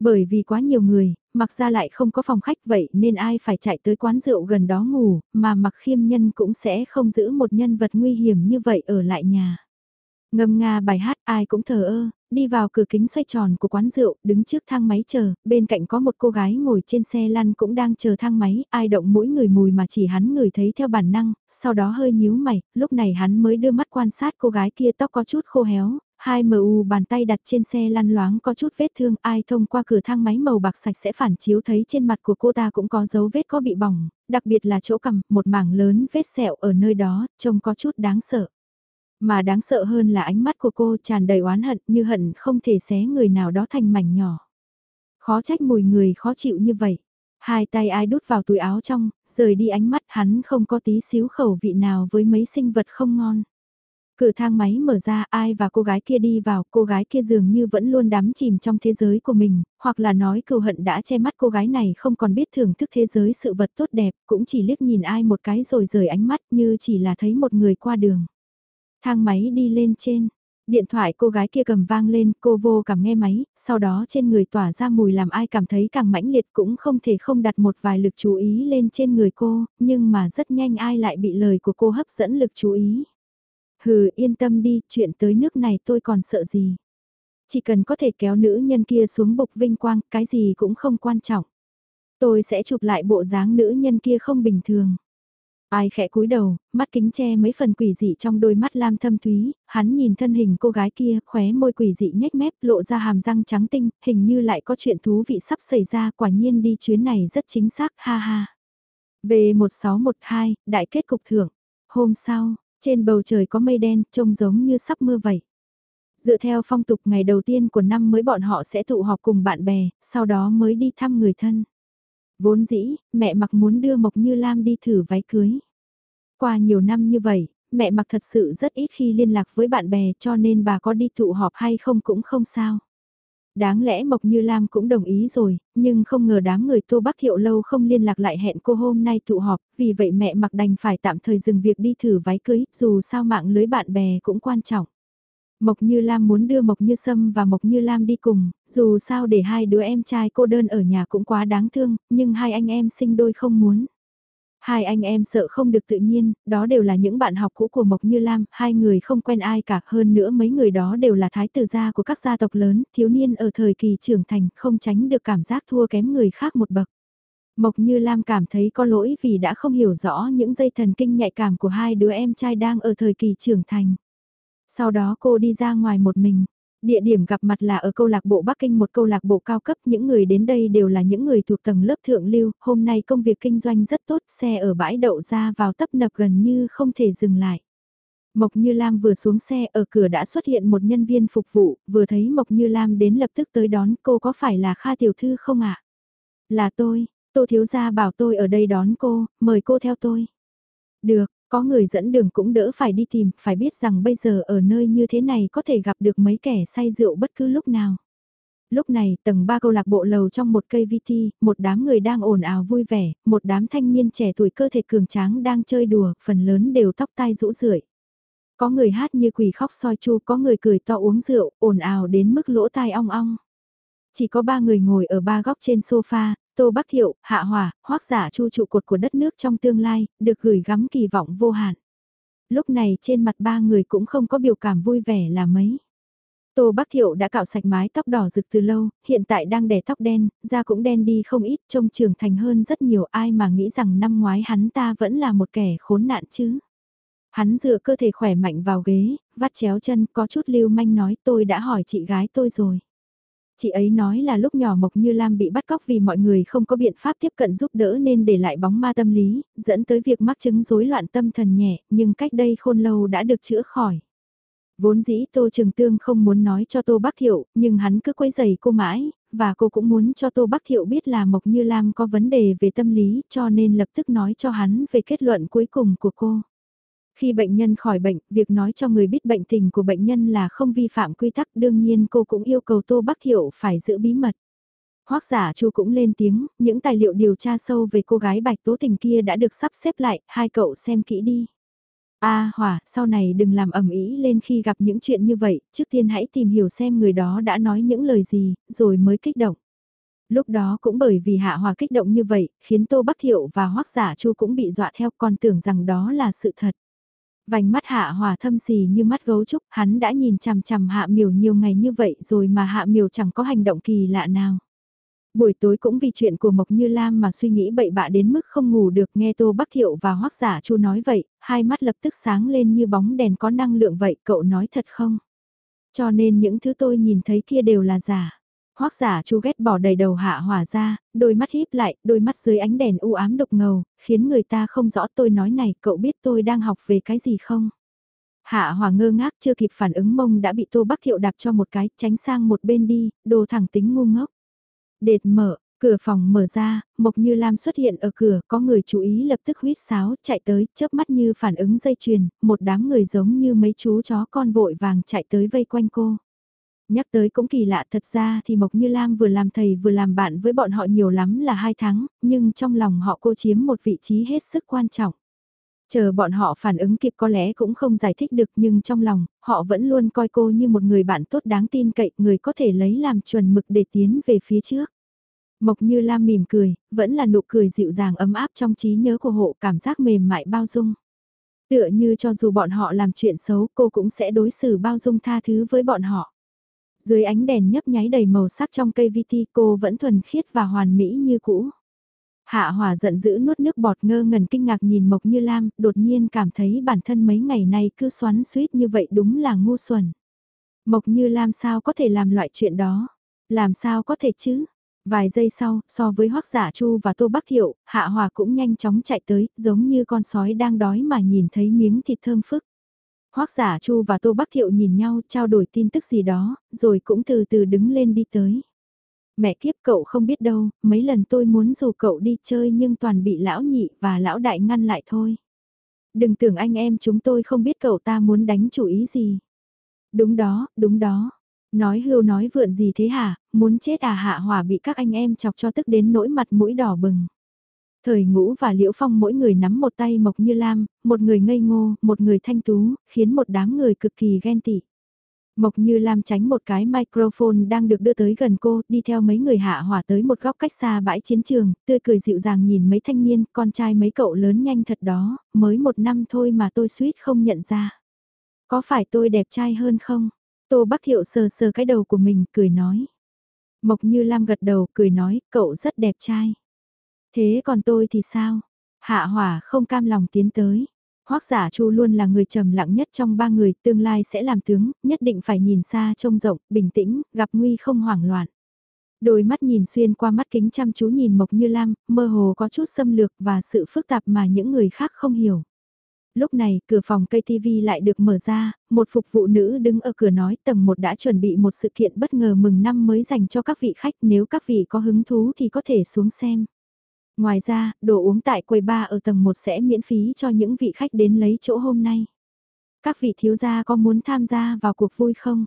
Bởi vì quá nhiều người, mặc ra lại không có phòng khách vậy nên ai phải chạy tới quán rượu gần đó ngủ, mà mặc khiêm nhân cũng sẽ không giữ một nhân vật nguy hiểm như vậy ở lại nhà. Ngâm nga bài hát ai cũng thờ ơ, đi vào cửa kính xoay tròn của quán rượu, đứng trước thang máy chờ, bên cạnh có một cô gái ngồi trên xe lăn cũng đang chờ thang máy, ai động mũi người mùi mà chỉ hắn người thấy theo bản năng, sau đó hơi nhíu mày, lúc này hắn mới đưa mắt quan sát cô gái kia tóc có chút khô héo, Hai MU bàn tay đặt trên xe lăn loáng có chút vết thương ai thông qua cửa thang máy màu bạc sạch sẽ phản chiếu thấy trên mặt của cô ta cũng có dấu vết có bị bỏng, đặc biệt là chỗ cầm, một mảng lớn vết sẹo ở nơi đó, trông có chút đáng sợ. Mà đáng sợ hơn là ánh mắt của cô tràn đầy oán hận như hận không thể xé người nào đó thành mảnh nhỏ. Khó trách mùi người khó chịu như vậy. Hai tay ai đút vào túi áo trong, rời đi ánh mắt hắn không có tí xíu khẩu vị nào với mấy sinh vật không ngon. Cửa thang máy mở ra ai và cô gái kia đi vào, cô gái kia dường như vẫn luôn đắm chìm trong thế giới của mình, hoặc là nói cừu hận đã che mắt cô gái này không còn biết thưởng thức thế giới sự vật tốt đẹp, cũng chỉ liếc nhìn ai một cái rồi rời ánh mắt như chỉ là thấy một người qua đường. Thang máy đi lên trên, Điện thoại cô gái kia cầm vang lên, cô vô cảm nghe máy, sau đó trên người tỏa ra mùi làm ai cảm thấy càng mãnh liệt cũng không thể không đặt một vài lực chú ý lên trên người cô, nhưng mà rất nhanh ai lại bị lời của cô hấp dẫn lực chú ý. Hừ yên tâm đi, chuyện tới nước này tôi còn sợ gì. Chỉ cần có thể kéo nữ nhân kia xuống bục vinh quang, cái gì cũng không quan trọng. Tôi sẽ chụp lại bộ dáng nữ nhân kia không bình thường. Ai khẽ cúi đầu, mắt kính che mấy phần quỷ dị trong đôi mắt lam thâm thúy, hắn nhìn thân hình cô gái kia, khóe môi quỷ dị nhếch mép, lộ ra hàm răng trắng tinh, hình như lại có chuyện thú vị sắp xảy ra, quả nhiên đi chuyến này rất chính xác, ha ha. V1612, đại kết cục thưởng. Hôm sau, trên bầu trời có mây đen, trông giống như sắp mưa vậy. Dựa theo phong tục ngày đầu tiên của năm mới bọn họ sẽ tụ họp cùng bạn bè, sau đó mới đi thăm người thân. Vốn dĩ, mẹ mặc muốn đưa Mộc Như Lam đi thử váy cưới. Qua nhiều năm như vậy, mẹ mặc thật sự rất ít khi liên lạc với bạn bè cho nên bà có đi tụ họp hay không cũng không sao. Đáng lẽ Mộc Như Lam cũng đồng ý rồi, nhưng không ngờ đám người Tô Bắc Thiệu lâu không liên lạc lại hẹn cô hôm nay tụ họp, vì vậy mẹ mặc đành phải tạm thời dừng việc đi thử váy cưới, dù sao mạng lưới bạn bè cũng quan trọng. Mộc Như Lam muốn đưa Mộc Như Sâm và Mộc Như Lam đi cùng, dù sao để hai đứa em trai cô đơn ở nhà cũng quá đáng thương, nhưng hai anh em sinh đôi không muốn. Hai anh em sợ không được tự nhiên, đó đều là những bạn học cũ của Mộc Như Lam, hai người không quen ai cả, hơn nữa mấy người đó đều là thái tử gia của các gia tộc lớn, thiếu niên ở thời kỳ trưởng thành, không tránh được cảm giác thua kém người khác một bậc. Mộc Như Lam cảm thấy có lỗi vì đã không hiểu rõ những dây thần kinh nhạy cảm của hai đứa em trai đang ở thời kỳ trưởng thành. Sau đó cô đi ra ngoài một mình. Địa điểm gặp mặt là ở câu lạc bộ Bắc Kinh một câu lạc bộ cao cấp, những người đến đây đều là những người thuộc tầng lớp thượng lưu, hôm nay công việc kinh doanh rất tốt, xe ở bãi đậu ra vào tấp nập gần như không thể dừng lại. Mộc Như Lam vừa xuống xe ở cửa đã xuất hiện một nhân viên phục vụ, vừa thấy Mộc Như Lam đến lập tức tới đón cô có phải là Kha Tiểu Thư không ạ? Là tôi, Tô Thiếu Gia bảo tôi ở đây đón cô, mời cô theo tôi. Được, có người dẫn đường cũng đỡ phải đi tìm, phải biết rằng bây giờ ở nơi như thế này có thể gặp được mấy kẻ say rượu bất cứ lúc nào. Lúc này, tầng ba câu lạc bộ lầu trong một cây VT, một đám người đang ồn ào vui vẻ, một đám thanh niên trẻ tuổi cơ thể cường tráng đang chơi đùa, phần lớn đều tóc tai rũ rượi. Có người hát như quỷ khóc soi chu, có người cười to uống rượu, ồn ào đến mức lỗ tai ong ong. Chỉ có ba người ngồi ở ba góc trên sofa, Tô Bắc Thiệu, Hạ Hòa, hoác giả chu trụ cột của đất nước trong tương lai, được gửi gắm kỳ vọng vô hạn. Lúc này trên mặt ba người cũng không có biểu cảm vui vẻ là mấy. Tô Bắc Thiệu đã cạo sạch mái tóc đỏ rực từ lâu, hiện tại đang đẻ tóc đen, da cũng đen đi không ít, trông trưởng thành hơn rất nhiều ai mà nghĩ rằng năm ngoái hắn ta vẫn là một kẻ khốn nạn chứ. Hắn dựa cơ thể khỏe mạnh vào ghế, vắt chéo chân, có chút lưu manh nói tôi đã hỏi chị gái tôi rồi. Chị ấy nói là lúc nhỏ Mộc Như Lam bị bắt cóc vì mọi người không có biện pháp tiếp cận giúp đỡ nên để lại bóng ma tâm lý, dẫn tới việc mắc chứng rối loạn tâm thần nhẹ, nhưng cách đây khôn lâu đã được chữa khỏi. Vốn dĩ Tô Trường Tương không muốn nói cho Tô Bắc Thiệu, nhưng hắn cứ quấy giày cô mãi, và cô cũng muốn cho Tô Bắc Thiệu biết là Mộc Như Lam có vấn đề về tâm lý cho nên lập tức nói cho hắn về kết luận cuối cùng của cô. Khi bệnh nhân khỏi bệnh, việc nói cho người biết bệnh tình của bệnh nhân là không vi phạm quy tắc đương nhiên cô cũng yêu cầu Tô Bắc Thiệu phải giữ bí mật. Hoác giả chu cũng lên tiếng, những tài liệu điều tra sâu về cô gái bạch tố tình kia đã được sắp xếp lại, hai cậu xem kỹ đi. A à, Hỏa, sau này đừng làm ẩm ý lên khi gặp những chuyện như vậy, trước tiên hãy tìm hiểu xem người đó đã nói những lời gì, rồi mới kích động. Lúc đó cũng bởi vì Hạ Hòa kích động như vậy, khiến Tô Bắc Thiệu và Hoác Giả Chu cũng bị dọa theo còn tưởng rằng đó là sự thật. Vành mắt hạ hòa thâm xì như mắt gấu trúc, hắn đã nhìn chằm chằm hạ miều nhiều ngày như vậy rồi mà hạ miều chẳng có hành động kỳ lạ nào. Buổi tối cũng vì chuyện của Mộc Như Lam mà suy nghĩ bậy bạ đến mức không ngủ được nghe Tô Bắc Thiệu và Hoác Giả Chu nói vậy, hai mắt lập tức sáng lên như bóng đèn có năng lượng vậy, cậu nói thật không? Cho nên những thứ tôi nhìn thấy kia đều là giả. Hoắc giả chu ghét bỏ đầy đầu hạ hỏa ra, đôi mắt híp lại, đôi mắt dưới ánh đèn u ám độc ngầu, khiến người ta không rõ tôi nói này, cậu biết tôi đang học về cái gì không? Hạ hỏa ngơ ngác chưa kịp phản ứng mông đã bị tô bắc thiệu đạp cho một cái, tránh sang một bên đi, đồ thẳng tính ngu ngốc. Đệt mở, cửa phòng mở ra, Mộc Như Lam xuất hiện ở cửa, có người chú ý lập tức huyết sáo, chạy tới, chớp mắt như phản ứng dây chuyền, một đám người giống như mấy chú chó con vội vàng chạy tới vây quanh cô. Nhắc tới cũng kỳ lạ thật ra thì Mộc Như Lam vừa làm thầy vừa làm bạn với bọn họ nhiều lắm là hai tháng, nhưng trong lòng họ cô chiếm một vị trí hết sức quan trọng. Chờ bọn họ phản ứng kịp có lẽ cũng không giải thích được nhưng trong lòng, họ vẫn luôn coi cô như một người bạn tốt đáng tin cậy, người có thể lấy làm chuẩn mực để tiến về phía trước. Mộc Như Lam mỉm cười, vẫn là nụ cười dịu dàng ấm áp trong trí nhớ của hộ cảm giác mềm mại bao dung. Tựa như cho dù bọn họ làm chuyện xấu cô cũng sẽ đối xử bao dung tha thứ với bọn họ. Dưới ánh đèn nhấp nháy đầy màu sắc trong cây viti cô vẫn thuần khiết và hoàn mỹ như cũ. Hạ Hòa giận dữ nuốt nước bọt ngơ ngẩn kinh ngạc nhìn Mộc Như Lam, đột nhiên cảm thấy bản thân mấy ngày nay cứ xoắn suýt như vậy đúng là ngu xuẩn. Mộc Như Lam sao có thể làm loại chuyện đó? Làm sao có thể chứ? Vài giây sau, so với Hoắc Giả Chu và Tô Bắc Thiệu, Hạ Hòa cũng nhanh chóng chạy tới, giống như con sói đang đói mà nhìn thấy miếng thịt thơm phức. Hoắc Giả Chu và Tô Bắc Thiệu nhìn nhau, trao đổi tin tức gì đó, rồi cũng từ từ đứng lên đi tới. Mẹ kiếp cậu không biết đâu, mấy lần tôi muốn dù cậu đi chơi nhưng toàn bị lão nhị và lão đại ngăn lại thôi. Đừng tưởng anh em chúng tôi không biết cậu ta muốn đánh chủ ý gì. Đúng đó, đúng đó. Nói hưu nói vượn gì thế hả, muốn chết à hạ hỏa bị các anh em chọc cho tức đến nỗi mặt mũi đỏ bừng. Thời ngũ và Liễu Phong mỗi người nắm một tay mộc như lam, một người ngây ngô, một người thanh tú, khiến một đám người cực kỳ ghen tị. Mộc Như Lam tránh một cái microphone đang được đưa tới gần cô, đi theo mấy người hạ hỏa tới một góc cách xa bãi chiến trường, tươi cười dịu dàng nhìn mấy thanh niên, con trai mấy cậu lớn nhanh thật đó, mới một năm thôi mà tôi suýt không nhận ra. Có phải tôi đẹp trai hơn không? Tô Bắc Thiệu sờ sờ cái đầu của mình, cười nói. Mộc Như Lam gật đầu, cười nói, cậu rất đẹp trai. Thế còn tôi thì sao? Hạ hỏa không cam lòng tiến tới. Hoắc giả Chu luôn là người trầm lặng nhất trong ba người, tương lai sẽ làm tướng, nhất định phải nhìn xa trông rộng, bình tĩnh, gặp nguy không hoảng loạn. Đôi mắt nhìn xuyên qua mắt kính chăm chú nhìn Mộc Như Lam, mơ hồ có chút xâm lược và sự phức tạp mà những người khác không hiểu. Lúc này, cửa phòng cây TV lại được mở ra, một phục vụ nữ đứng ở cửa nói tầng 1 đã chuẩn bị một sự kiện bất ngờ mừng năm mới dành cho các vị khách nếu các vị có hứng thú thì có thể xuống xem. Ngoài ra, đồ uống tại quầy bar ở tầng 1 sẽ miễn phí cho những vị khách đến lấy chỗ hôm nay. Các vị thiếu gia có muốn tham gia vào cuộc vui không?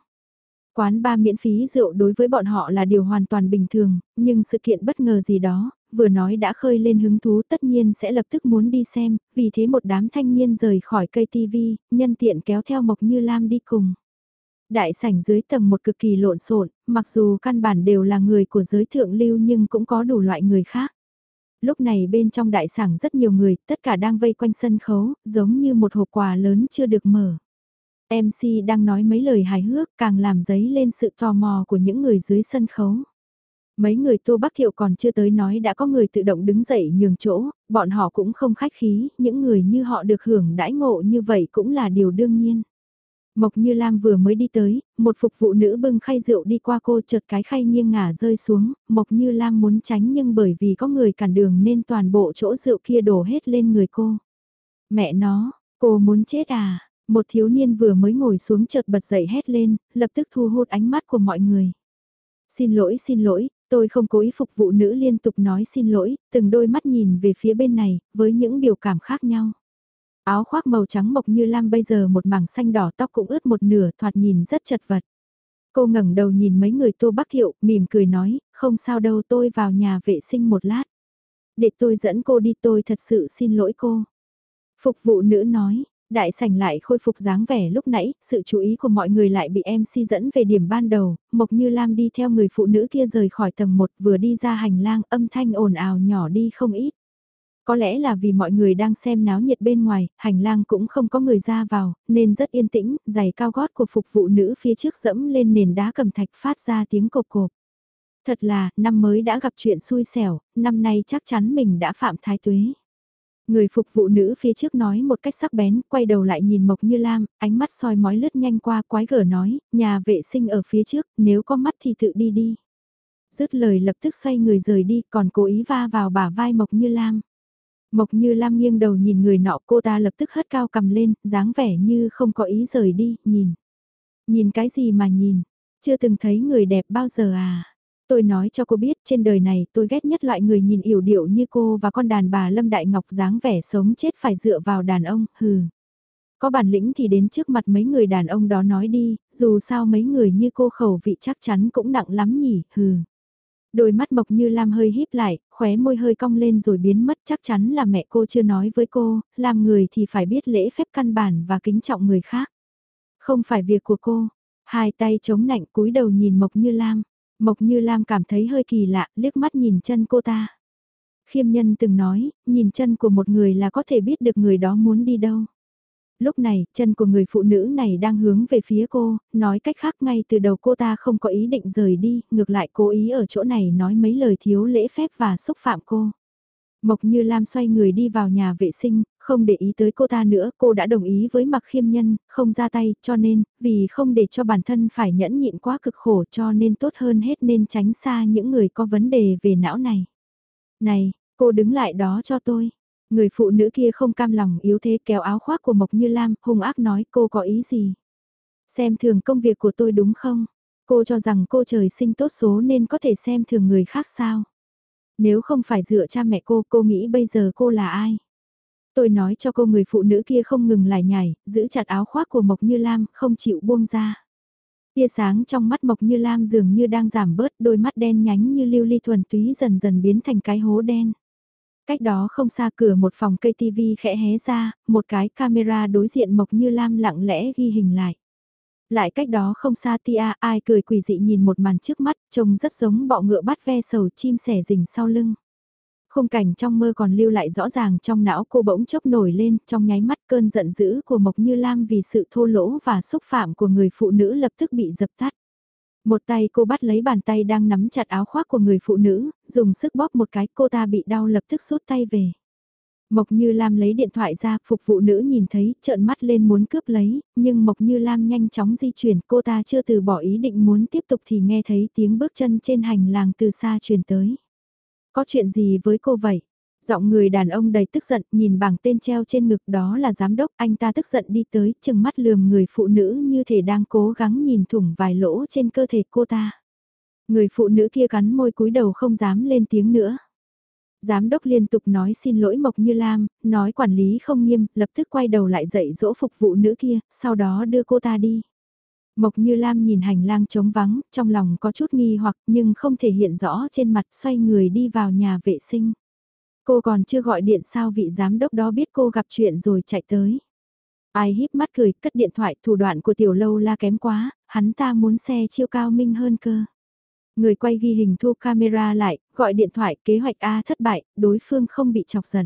Quán bar miễn phí rượu đối với bọn họ là điều hoàn toàn bình thường, nhưng sự kiện bất ngờ gì đó, vừa nói đã khơi lên hứng thú tất nhiên sẽ lập tức muốn đi xem, vì thế một đám thanh niên rời khỏi cây TV, nhân tiện kéo theo Mộc Như Lam đi cùng. Đại sảnh dưới tầng một cực kỳ lộn xộn, mặc dù căn bản đều là người của giới thượng lưu nhưng cũng có đủ loại người khác lúc này bên trong đại sảnh rất nhiều người, tất cả đang vây quanh sân khấu, giống như một hộp quà lớn chưa được mở. MC đang nói mấy lời hài hước càng làm dấy lên sự tò mò của những người dưới sân khấu. Mấy người Tô Bắc Thiệu còn chưa tới nói đã có người tự động đứng dậy nhường chỗ, bọn họ cũng không khách khí, những người như họ được hưởng đãi ngộ như vậy cũng là điều đương nhiên. Mộc Như Lam vừa mới đi tới, một phục vụ nữ bưng khay rượu đi qua cô chợt cái khay nghiêng ngả rơi xuống, Mộc Như Lam muốn tránh nhưng bởi vì có người cản đường nên toàn bộ chỗ rượu kia đổ hết lên người cô. Mẹ nó, cô muốn chết à? Một thiếu niên vừa mới ngồi xuống chợt bật dậy hét lên, lập tức thu hút ánh mắt của mọi người. Xin lỗi xin lỗi, tôi không cố ý phục vụ nữ liên tục nói xin lỗi, từng đôi mắt nhìn về phía bên này, với những biểu cảm khác nhau. Áo khoác màu trắng mộc như lam bây giờ một mảng xanh đỏ tóc cũng ướt một nửa thoạt nhìn rất chật vật. Cô ngẩng đầu nhìn mấy người tô bắc thiệu, mỉm cười nói, không sao đâu tôi vào nhà vệ sinh một lát. Để tôi dẫn cô đi tôi thật sự xin lỗi cô. Phục vụ nữ nói, đại sảnh lại khôi phục dáng vẻ lúc nãy, sự chú ý của mọi người lại bị MC dẫn về điểm ban đầu, Mộc Như Lam đi theo người phụ nữ kia rời khỏi tầng 1 vừa đi ra hành lang âm thanh ồn ào nhỏ đi không ít. Có lẽ là vì mọi người đang xem náo nhiệt bên ngoài, hành lang cũng không có người ra vào, nên rất yên tĩnh, giày cao gót của phục vụ nữ phía trước dẫm lên nền đá cầm thạch phát ra tiếng cộp cộp. Thật là, năm mới đã gặp chuyện xui xẻo, năm nay chắc chắn mình đã phạm thái tuế. Người phục vụ nữ phía trước nói một cách sắc bén, quay đầu lại nhìn Mộc Như Lam, ánh mắt soi mói lướt nhanh qua quái gở nói, nhà vệ sinh ở phía trước, nếu có mắt thì tự đi đi. Dứt lời lập tức xoay người rời đi, còn cố ý va vào bả vai Mộc Như Lam. Mộc Như Lam nghiêng đầu nhìn người nọ cô ta lập tức hất cao cầm lên, dáng vẻ như không có ý rời đi, nhìn. Nhìn cái gì mà nhìn, chưa từng thấy người đẹp bao giờ à. Tôi nói cho cô biết trên đời này tôi ghét nhất loại người nhìn yểu điệu như cô và con đàn bà Lâm Đại Ngọc dáng vẻ sống chết phải dựa vào đàn ông, hừ. Có bản lĩnh thì đến trước mặt mấy người đàn ông đó nói đi, dù sao mấy người như cô khẩu vị chắc chắn cũng nặng lắm nhỉ, hừ. Đôi mắt Mộc Như Lam hơi híp lại, khóe môi hơi cong lên rồi biến mất chắc chắn là mẹ cô chưa nói với cô, làm người thì phải biết lễ phép căn bản và kính trọng người khác. Không phải việc của cô, hai tay chống nạnh cúi đầu nhìn Mộc Như Lam. Mộc Như Lam cảm thấy hơi kỳ lạ, liếc mắt nhìn chân cô ta. Khiêm nhân từng nói, nhìn chân của một người là có thể biết được người đó muốn đi đâu. Lúc này, chân của người phụ nữ này đang hướng về phía cô, nói cách khác ngay từ đầu cô ta không có ý định rời đi, ngược lại cố ý ở chỗ này nói mấy lời thiếu lễ phép và xúc phạm cô. Mộc Như Lam xoay người đi vào nhà vệ sinh, không để ý tới cô ta nữa, cô đã đồng ý với mặc khiêm nhân, không ra tay, cho nên, vì không để cho bản thân phải nhẫn nhịn quá cực khổ cho nên tốt hơn hết nên tránh xa những người có vấn đề về não này. Này, cô đứng lại đó cho tôi. Người phụ nữ kia không cam lòng yếu thế kéo áo khoác của Mộc Như Lam, hung ác nói cô có ý gì. Xem thường công việc của tôi đúng không? Cô cho rằng cô trời sinh tốt số nên có thể xem thường người khác sao? Nếu không phải dựa cha mẹ cô, cô nghĩ bây giờ cô là ai? Tôi nói cho cô người phụ nữ kia không ngừng lại nhảy, giữ chặt áo khoác của Mộc Như Lam, không chịu buông ra. Tia sáng trong mắt Mộc Như Lam dường như đang giảm bớt, đôi mắt đen nhánh như lưu ly thuần túy dần dần biến thành cái hố đen. Cách đó không xa cửa một phòng cây TV khẽ hé ra, một cái camera đối diện Mộc Như Lam lặng lẽ ghi hình lại. Lại cách đó không xa tia ai cười quỷ dị nhìn một màn trước mắt, trông rất giống bọ ngựa bắt ve sầu chim sẻ rình sau lưng. Khung cảnh trong mơ còn lưu lại rõ ràng trong não cô bỗng chốc nổi lên trong nháy mắt cơn giận dữ của Mộc Như Lam vì sự thô lỗ và xúc phạm của người phụ nữ lập tức bị dập tắt. Một tay cô bắt lấy bàn tay đang nắm chặt áo khoác của người phụ nữ, dùng sức bóp một cái cô ta bị đau lập tức rút tay về. Mộc Như Lam lấy điện thoại ra, phục vụ nữ nhìn thấy, trợn mắt lên muốn cướp lấy, nhưng Mộc Như Lam nhanh chóng di chuyển, cô ta chưa từ bỏ ý định muốn tiếp tục thì nghe thấy tiếng bước chân trên hành lang từ xa truyền tới. Có chuyện gì với cô vậy? Giọng người đàn ông đầy tức giận, nhìn bảng tên treo trên ngực đó là giám đốc, anh ta tức giận đi tới, chừng mắt lườm người phụ nữ như thể đang cố gắng nhìn thủng vài lỗ trên cơ thể cô ta. Người phụ nữ kia cắn môi cúi đầu không dám lên tiếng nữa. Giám đốc liên tục nói xin lỗi Mộc Như Lam, nói quản lý không nghiêm, lập tức quay đầu lại dạy dỗ phục vụ nữ kia, sau đó đưa cô ta đi. Mộc Như Lam nhìn hành lang trống vắng, trong lòng có chút nghi hoặc nhưng không thể hiện rõ trên mặt xoay người đi vào nhà vệ sinh. Cô còn chưa gọi điện sao vị giám đốc đó biết cô gặp chuyện rồi chạy tới. Ai híp mắt cười, cất điện thoại, thủ đoạn của tiểu lâu la kém quá, hắn ta muốn xe chiêu cao minh hơn cơ. Người quay ghi hình thu camera lại, gọi điện thoại, kế hoạch A thất bại, đối phương không bị chọc giận.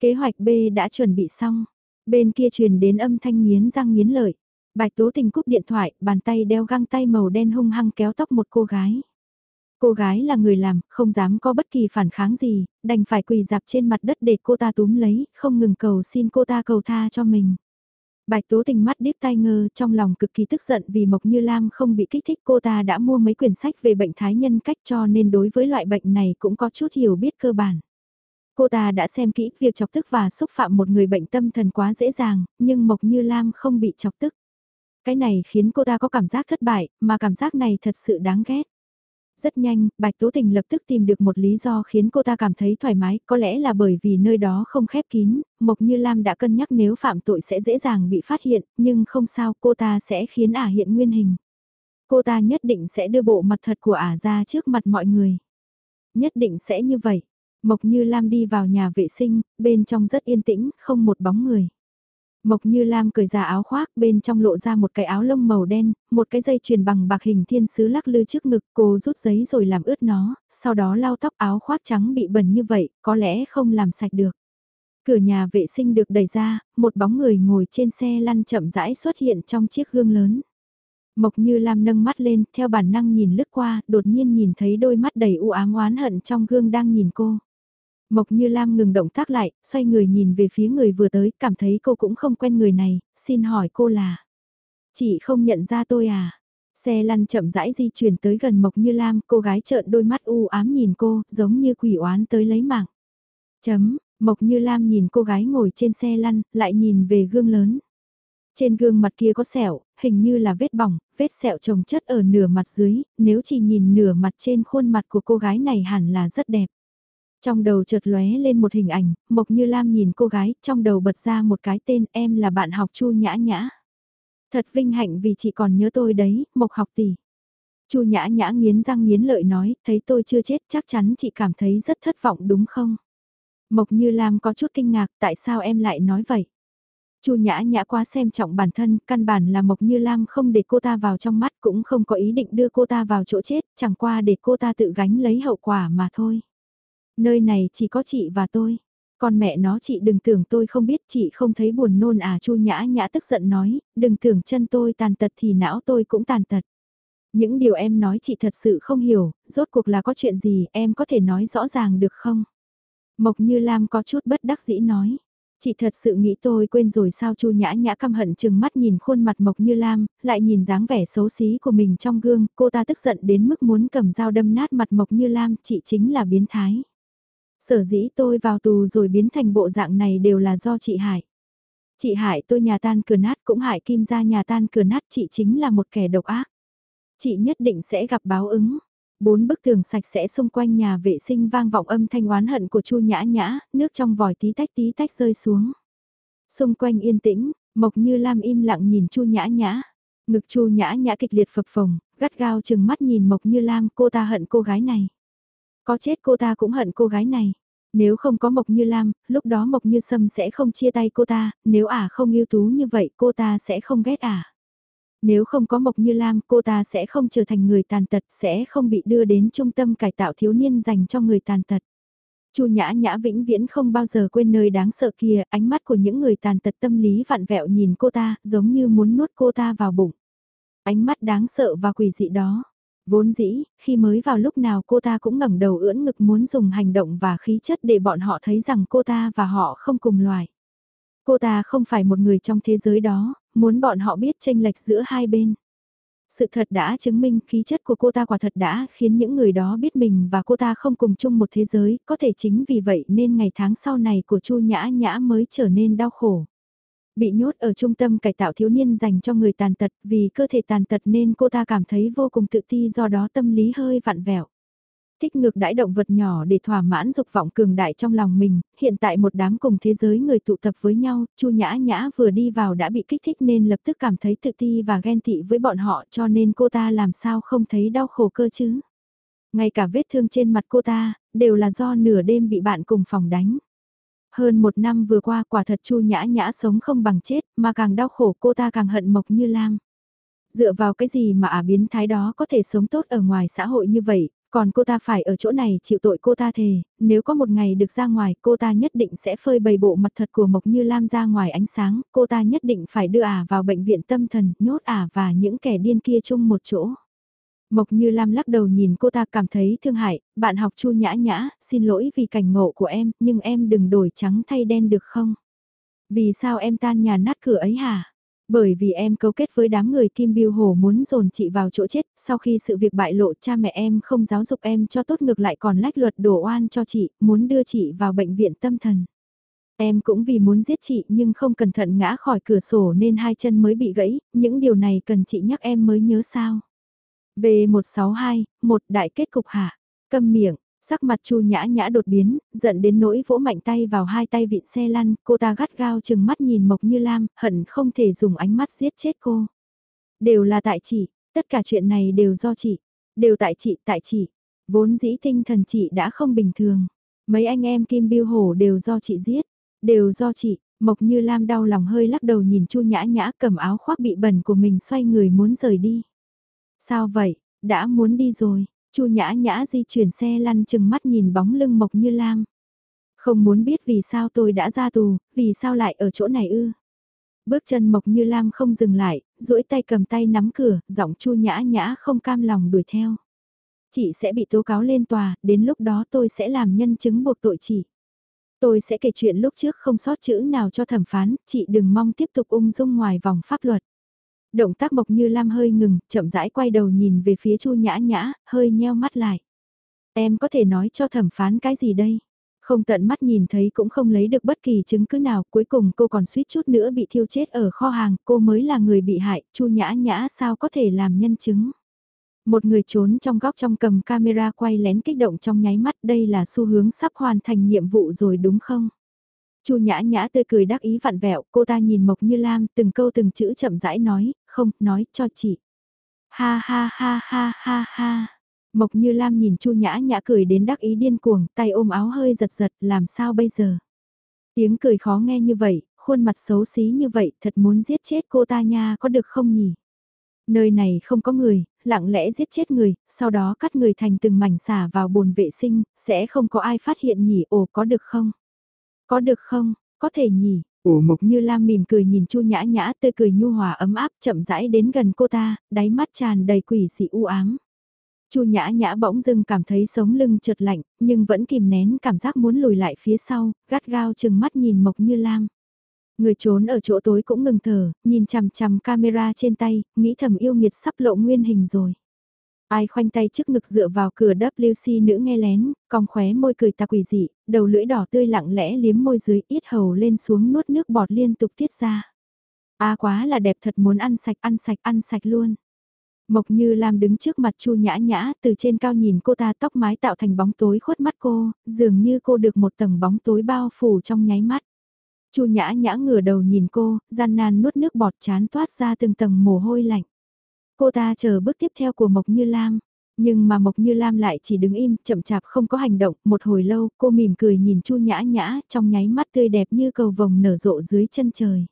Kế hoạch B đã chuẩn bị xong, bên kia truyền đến âm thanh nghiến răng nghiến lợi. Bạch Tố Tình cúp điện thoại, bàn tay đeo găng tay màu đen hung hăng kéo tóc một cô gái. Cô gái là người làm, không dám có bất kỳ phản kháng gì, đành phải quỳ dạp trên mặt đất để cô ta túm lấy, không ngừng cầu xin cô ta cầu tha cho mình. Bạch Tố Tình mắt điếc tai ngơ trong lòng cực kỳ tức giận vì Mộc Như Lam không bị kích thích cô ta đã mua mấy quyển sách về bệnh thái nhân cách cho nên đối với loại bệnh này cũng có chút hiểu biết cơ bản. Cô ta đã xem kỹ việc chọc tức và xúc phạm một người bệnh tâm thần quá dễ dàng, nhưng Mộc Như Lam không bị chọc tức. Cái này khiến cô ta có cảm giác thất bại, mà cảm giác này thật sự đáng ghét. Rất nhanh, Bạch Tố Tình lập tức tìm được một lý do khiến cô ta cảm thấy thoải mái, có lẽ là bởi vì nơi đó không khép kín, Mộc Như Lam đã cân nhắc nếu phạm tội sẽ dễ dàng bị phát hiện, nhưng không sao cô ta sẽ khiến ả hiện nguyên hình. Cô ta nhất định sẽ đưa bộ mặt thật của ả ra trước mặt mọi người. Nhất định sẽ như vậy. Mộc Như Lam đi vào nhà vệ sinh, bên trong rất yên tĩnh, không một bóng người. Mộc Như Lam cởi ra áo khoác, bên trong lộ ra một cái áo lông màu đen, một cái dây chuyền bằng bạc hình thiên sứ lắc lư trước ngực, cô rút giấy rồi làm ướt nó, sau đó lau tóc áo khoác trắng bị bẩn như vậy, có lẽ không làm sạch được. Cửa nhà vệ sinh được đẩy ra, một bóng người ngồi trên xe lăn chậm rãi xuất hiện trong chiếc gương lớn. Mộc Như Lam nâng mắt lên, theo bản năng nhìn lướt qua, đột nhiên nhìn thấy đôi mắt đầy u ám oán hận trong gương đang nhìn cô. Mộc Như Lam ngừng động tác lại, xoay người nhìn về phía người vừa tới, cảm thấy cô cũng không quen người này, xin hỏi cô là... Chị không nhận ra tôi à? Xe lăn chậm rãi di chuyển tới gần Mộc Như Lam, cô gái trợn đôi mắt u ám nhìn cô, giống như quỷ oán tới lấy mạng. Chấm, Mộc Như Lam nhìn cô gái ngồi trên xe lăn, lại nhìn về gương lớn. Trên gương mặt kia có sẹo, hình như là vết bỏng, vết sẹo trồng chất ở nửa mặt dưới, nếu chỉ nhìn nửa mặt trên khuôn mặt của cô gái này hẳn là rất đẹp. Trong đầu chợt lóe lên một hình ảnh, Mộc Như Lam nhìn cô gái, trong đầu bật ra một cái tên em là bạn học Chu Nhã Nhã. Thật vinh hạnh vì chị còn nhớ tôi đấy, Mộc học tỷ. Chu Nhã Nhã nghiến răng nghiến lợi nói, thấy tôi chưa chết chắc chắn chị cảm thấy rất thất vọng đúng không? Mộc Như Lam có chút kinh ngạc, tại sao em lại nói vậy? Chu Nhã Nhã quá xem trọng bản thân, căn bản là Mộc Như Lam không để cô ta vào trong mắt cũng không có ý định đưa cô ta vào chỗ chết, chẳng qua để cô ta tự gánh lấy hậu quả mà thôi. Nơi này chỉ có chị và tôi. Con mẹ nó chị đừng tưởng tôi không biết chị không thấy buồn nôn à chu nhã nhã tức giận nói, đừng tưởng chân tôi tàn tật thì não tôi cũng tàn tật. Những điều em nói chị thật sự không hiểu, rốt cuộc là có chuyện gì em có thể nói rõ ràng được không? Mộc Như Lam có chút bất đắc dĩ nói. Chị thật sự nghĩ tôi quên rồi sao Chu Nhã Nhã căm hận chừng mắt nhìn khuôn mặt Mộc Như Lam, lại nhìn dáng vẻ xấu xí của mình trong gương, cô ta tức giận đến mức muốn cầm dao đâm nát mặt Mộc Như Lam, chị chính là biến thái. Sở dĩ tôi vào tù rồi biến thành bộ dạng này đều là do chị hại. Chị hại tôi nhà tan cửa nát cũng hại kim ra nhà tan cửa nát chị chính là một kẻ độc ác. Chị nhất định sẽ gặp báo ứng. Bốn bức tường sạch sẽ xung quanh nhà vệ sinh vang vọng âm thanh oán hận của Chu Nhã Nhã, nước trong vòi tí tách tí tách rơi xuống. Xung quanh yên tĩnh, Mộc Như Lam im lặng nhìn Chu Nhã Nhã. Ngực Chu Nhã Nhã kịch liệt phập phồng, gắt gao chừng mắt nhìn Mộc Như Lam, cô ta hận cô gái này. Có chết cô ta cũng hận cô gái này. Nếu không có Mộc Như Lam, lúc đó Mộc Như Sâm sẽ không chia tay cô ta, nếu ả không yêu tú như vậy cô ta sẽ không ghét ả. Nếu không có Mộc Như Lam cô ta sẽ không trở thành người tàn tật, sẽ không bị đưa đến trung tâm cải tạo thiếu niên dành cho người tàn tật. Chu Nhã Nhã vĩnh viễn không bao giờ quên nơi đáng sợ kia, ánh mắt của những người tàn tật tâm lý vặn vẹo nhìn cô ta, giống như muốn nuốt cô ta vào bụng. Ánh mắt đáng sợ và quỷ dị đó. Vốn dĩ, khi mới vào lúc nào cô ta cũng ngẩng đầu ưỡn ngực muốn dùng hành động và khí chất để bọn họ thấy rằng cô ta và họ không cùng loài. Cô ta không phải một người trong thế giới đó, muốn bọn họ biết tranh lệch giữa hai bên. Sự thật đã chứng minh khí chất của cô ta quả thật đã khiến những người đó biết mình và cô ta không cùng chung một thế giới, có thể chính vì vậy nên ngày tháng sau này của Chu Nhã Nhã mới trở nên đau khổ. Bị nhốt ở trung tâm cải tạo thiếu niên dành cho người tàn tật vì cơ thể tàn tật nên cô ta cảm thấy vô cùng tự ti do đó tâm lý hơi vặn vẹo thích ngược đãi động vật nhỏ để thỏa mãn dục vọng cường đại trong lòng mình, hiện tại một đám cùng thế giới người tụ tập với nhau, Chu Nhã Nhã vừa đi vào đã bị kích thích nên lập tức cảm thấy tự ti và ghen tị với bọn họ cho nên cô ta làm sao không thấy đau khổ cơ chứ. Ngay cả vết thương trên mặt cô ta, đều là do nửa đêm bị bạn cùng phòng đánh. Hơn một năm vừa qua quả thật Chu Nhã Nhã sống không bằng chết, mà càng đau khổ cô ta càng hận Mộc Như Lam. Dựa vào cái gì mà ả biến thái đó có thể sống tốt ở ngoài xã hội như vậy, còn cô ta phải ở chỗ này chịu tội cô ta thề, nếu có một ngày được ra ngoài cô ta nhất định sẽ phơi bày bộ mặt thật của Mộc Như Lam ra ngoài ánh sáng, cô ta nhất định phải đưa ả vào bệnh viện tâm thần, nhốt ả và những kẻ điên kia chung một chỗ. Mộc Như Lam lắc đầu nhìn cô ta cảm thấy thương hại, bạn học chu nhã nhã, xin lỗi vì cảnh ngộ của em, nhưng em đừng đổi trắng thay đen được không? Vì sao em tan nhà nát cửa ấy hả? Bởi vì em cấu kết với đám người Kim Biêu Hồ muốn dồn chị vào chỗ chết, sau khi sự việc bại lộ cha mẹ em không giáo dục em cho tốt ngược lại còn lách luật đổ oan cho chị, muốn đưa chị vào bệnh viện tâm thần. Em cũng vì muốn giết chị nhưng không cẩn thận ngã khỏi cửa sổ nên hai chân mới bị gãy, những điều này cần chị nhắc em mới nhớ sao. V162, một đại kết cục hạ, câm miệng, Sắc mặt Chu Nhã Nhã đột biến, giận đến nỗi vỗ mạnh tay vào hai tay vịn xe lăn, cô ta gắt gao chừng mắt nhìn Mộc Như Lam, hận không thể dùng ánh mắt giết chết cô. Đều là tại chị, tất cả chuyện này đều do chị, đều tại chị, tại chị. Vốn dĩ tinh thần chị đã không bình thường. Mấy anh em Kim Biêu Hổ đều do chị giết, đều do chị. Mộc Như Lam đau lòng hơi lắc đầu nhìn Chu Nhã Nhã cầm áo khoác bị bẩn của mình xoay người muốn rời đi. Sao vậy, đã muốn đi rồi, Chu nhã nhã di chuyển xe lăn chừng mắt nhìn bóng lưng Mộc Như Lam. Không muốn biết vì sao tôi đã ra tù, vì sao lại ở chỗ này ư. Bước chân Mộc Như Lam không dừng lại, duỗi tay cầm tay nắm cửa, giọng Chu nhã nhã không cam lòng đuổi theo. Chị sẽ bị tố cáo lên tòa, đến lúc đó tôi sẽ làm nhân chứng buộc tội chị. Tôi sẽ kể chuyện lúc trước không sót chữ nào cho thẩm phán, chị đừng mong tiếp tục ung dung ngoài vòng pháp luật. Động tác Mộc Như Lam hơi ngừng, chậm rãi quay đầu nhìn về phía Chu Nhã Nhã, hơi nheo mắt lại. Em có thể nói cho thẩm phán cái gì đây? Không tận mắt nhìn thấy cũng không lấy được bất kỳ chứng cứ nào, cuối cùng cô còn suýt chút nữa bị thiêu chết ở kho hàng, cô mới là người bị hại, Chu Nhã Nhã sao có thể làm nhân chứng? Một người trốn trong góc trong cầm camera quay lén kích động trong nháy mắt đây là xu hướng sắp hoàn thành nhiệm vụ rồi đúng không? Chu nhã nhã tươi cười đắc ý vặn vẹo, cô ta nhìn Mộc Như Lam, từng câu từng chữ chậm rãi nói, không, nói cho chị. Ha ha ha ha ha ha. Mộc Như Lam nhìn Chu nhã nhã cười đến đắc ý điên cuồng, tay ôm áo hơi giật giật, làm sao bây giờ? Tiếng cười khó nghe như vậy, khuôn mặt xấu xí như vậy, thật muốn giết chết cô ta nha, có được không nhỉ? Nơi này không có người, lặng lẽ giết chết người, sau đó cắt người thành từng mảnh xả vào bồn vệ sinh, sẽ không có ai phát hiện nhỉ, ồ có được không? Có được không, có thể nhỉ? Ủ mục như Lam mỉm cười nhìn chu nhã nhã tươi cười nhu hòa ấm áp chậm rãi đến gần cô ta, đáy mắt tràn đầy quỷ dị u ám. Chu Nhã Nhã bỗng dưng cảm thấy sống lưng chợt lạnh, nhưng vẫn kìm nén cảm giác muốn lùi lại phía sau, gắt gao chừng mắt nhìn Mộc Như Lam. Người trốn ở chỗ tối cũng ngừng thở, nhìn chằm chằm camera trên tay, nghĩ thầm yêu nghiệt sắp lộ nguyên hình rồi. Ai khoanh tay trước ngực dựa vào cửa WC nữ nghe lén, cong khóe môi cười ta quỷ dị, đầu lưỡi đỏ tươi lặng lẽ liếm môi dưới ít hầu lên xuống nuốt nước bọt liên tục tiết ra. A à, quá là đẹp thật muốn ăn sạch ăn sạch ăn sạch luôn. Mộc Như Lam đứng trước mặt Chu Nhã Nhã, từ trên cao nhìn cô ta tóc mái tạo thành bóng tối khuất mắt cô, dường như cô được một tầng bóng tối bao phủ trong nháy mắt. Chu Nhã Nhã ngửa đầu nhìn cô, gian nan nuốt nước bọt chán toát ra từng tầng mồ hôi lạnh. Cô ta chờ bước tiếp theo của Mộc Như Lam. Nhưng mà Mộc Như Lam lại chỉ đứng im, chậm chạp không có hành động, một hồi lâu, cô mỉm cười nhìn Chu Nhã Nhã, trong nháy mắt tươi đẹp như cầu vồng nở rộ dưới chân trời.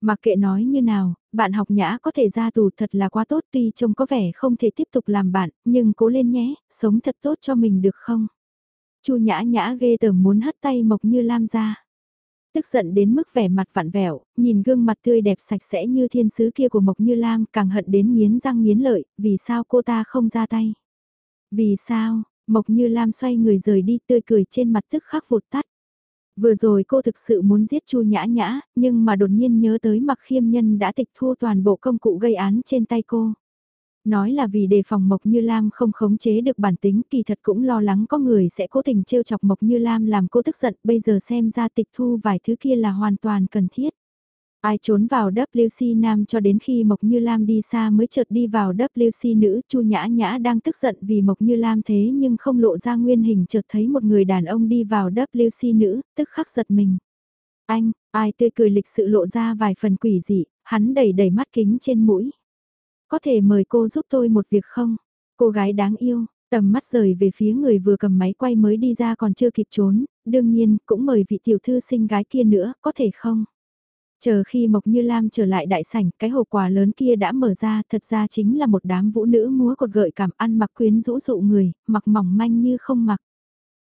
Mặc kệ nói như nào, bạn học nhã có thể ra tù thật là quá tốt tuy trông có vẻ không thể tiếp tục làm bạn, nhưng cố lên nhé, sống thật tốt cho mình được không? Chu nhã nhã ghê tởm muốn hất tay Mộc Như Lam ra. Tức giận đến mức vẻ mặt vặn vẹo, nhìn gương mặt tươi đẹp sạch sẽ như thiên sứ kia của Mộc Như Lam càng hận đến miến răng miến lợi, vì sao cô ta không ra tay? Vì sao, Mộc Như Lam xoay người rời đi tươi cười trên mặt tức khắc vụt tắt. Vừa rồi cô thực sự muốn giết Chu Nhã Nhã, nhưng mà đột nhiên nhớ tới mặc khiêm nhân đã tịch thu toàn bộ công cụ gây án trên tay cô. Nói là vì đề phòng Mộc Như Lam không khống chế được bản tính kỳ thật cũng lo lắng có người sẽ cố tình trêu chọc Mộc Như Lam làm cô tức giận bây giờ xem ra tịch thu vài thứ kia là hoàn toàn cần thiết. Ai trốn vào WC nam cho đến khi Mộc Như Lam đi xa mới chợt đi vào WC nữ, Chu Nhã Nhã đang tức giận vì Mộc Như Lam thế nhưng không lộ ra nguyên hình chợt thấy một người đàn ông đi vào WC nữ, tức khắc giật mình. Anh, ai tươi cười lịch sự lộ ra vài phần quỷ dị, hắn đẩy đẩy mắt kính trên mũi. Có thể mời cô giúp tôi một việc không? Cô gái đáng yêu, tầm mắt rời về phía người vừa cầm máy quay mới đi ra còn chưa kịp trốn, đương nhiên cũng mời vị tiểu thư sinh gái kia nữa, có thể không? Chờ khi Mộc Như Lam trở lại đại sảnh, cái hộp quà lớn kia đã mở ra, thật ra chính là một đám vũ nữ múa cột gợi cảm ăn mặc quyến rũ dụ người, mặc mỏng manh như không mặc.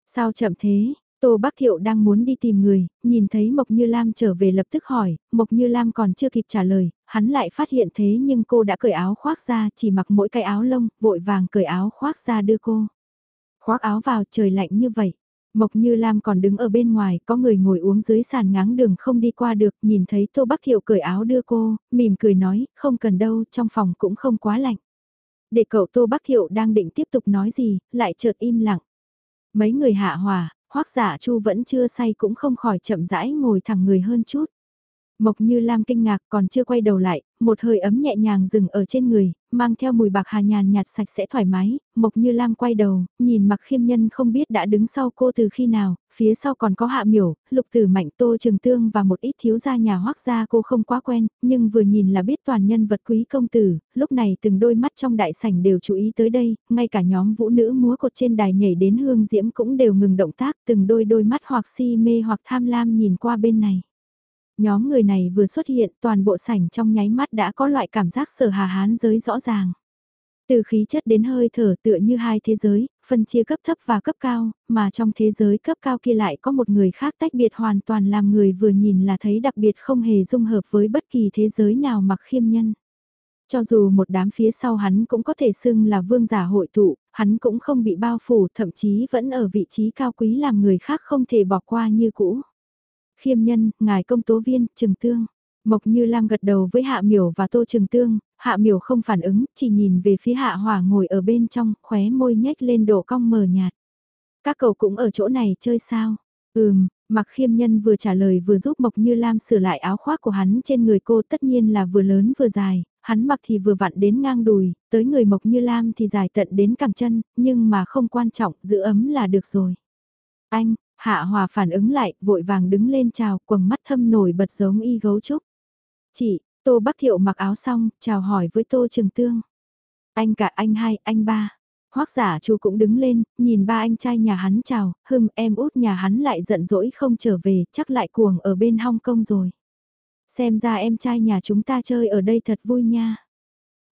Sao chậm thế? Tô Bắc Thiệu đang muốn đi tìm người, nhìn thấy Mộc Như Lam trở về lập tức hỏi, Mộc Như Lam còn chưa kịp trả lời, hắn lại phát hiện thế nhưng cô đã cởi áo khoác ra, chỉ mặc mỗi cái áo lông, vội vàng cởi áo khoác ra đưa cô. Khoác áo vào trời lạnh như vậy, Mộc Như Lam còn đứng ở bên ngoài, có người ngồi uống dưới sàn ngáng đường không đi qua được, nhìn thấy Tô Bắc Thiệu cởi áo đưa cô, mỉm cười nói, không cần đâu, trong phòng cũng không quá lạnh. Để cậu Tô Bắc Thiệu đang định tiếp tục nói gì, lại chợt im lặng. Mấy người hạ hòa, hoắc giả Chu vẫn chưa say cũng không khỏi chậm rãi ngồi thẳng người hơn chút. Mộc Như Lam kinh ngạc còn chưa quay đầu lại, một hơi ấm nhẹ nhàng dừng ở trên người, mang theo mùi bạc hà nhàn nhạt sạch sẽ thoải mái, Mộc Như Lam quay đầu, nhìn mặc khiêm nhân không biết đã đứng sau cô từ khi nào, phía sau còn có hạ miểu, lục tử mạnh tô trường tương và một ít thiếu gia nhà hoác gia cô không quá quen, nhưng vừa nhìn là biết toàn nhân vật quý công tử, lúc này từng đôi mắt trong đại sảnh đều chú ý tới đây, ngay cả nhóm vũ nữ múa cột trên đài nhảy đến hương diễm cũng đều ngừng động tác, từng đôi đôi mắt hoặc si mê hoặc tham lam nhìn qua bên này. Nhóm người này vừa xuất hiện toàn bộ sảnh trong nháy mắt đã có loại cảm giác sở hà hán giới rõ ràng. Từ khí chất đến hơi thở tựa như hai thế giới, phân chia cấp thấp và cấp cao, mà trong thế giới cấp cao kia lại có một người khác tách biệt hoàn toàn làm người vừa nhìn là thấy đặc biệt không hề dung hợp với bất kỳ thế giới nào mặc khiêm nhân. Cho dù một đám phía sau hắn cũng có thể xưng là vương giả hội tụ, hắn cũng không bị bao phủ thậm chí vẫn ở vị trí cao quý làm người khác không thể bỏ qua như cũ khiêm nhân, ngài công tố viên, trừng tương. Mộc Như Lam gật đầu với Hạ Miểu và Tô Trừng Tương, Hạ Miểu không phản ứng, chỉ nhìn về phía Hạ Hỏa ngồi ở bên trong, khóe môi nhếch lên độ cong mờ nhạt. Các cậu cũng ở chỗ này chơi sao? Ừm, Mặc khiêm nhân vừa trả lời vừa giúp Mộc Như Lam sửa lại áo khoác của hắn trên người cô tất nhiên là vừa lớn vừa dài, hắn mặc thì vừa vặn đến ngang đùi, tới người Mộc Như Lam thì dài tận đến cẳng chân, nhưng mà không quan trọng, giữ ấm là được rồi. Anh, Hạ Hòa phản ứng lại, vội vàng đứng lên chào, quầng mắt thâm nổi bật giống y gấu trúc. Chị, Tô Bắc Thiệu mặc áo xong, chào hỏi với Tô Trường Tương. Anh cả anh hai, anh ba. Hoác giả chú cũng đứng lên, nhìn ba anh trai nhà hắn chào, hưng em út nhà hắn lại giận dỗi không trở về, chắc lại cuồng ở bên Hong Kong rồi. Xem ra em trai nhà chúng ta chơi ở đây thật vui nha.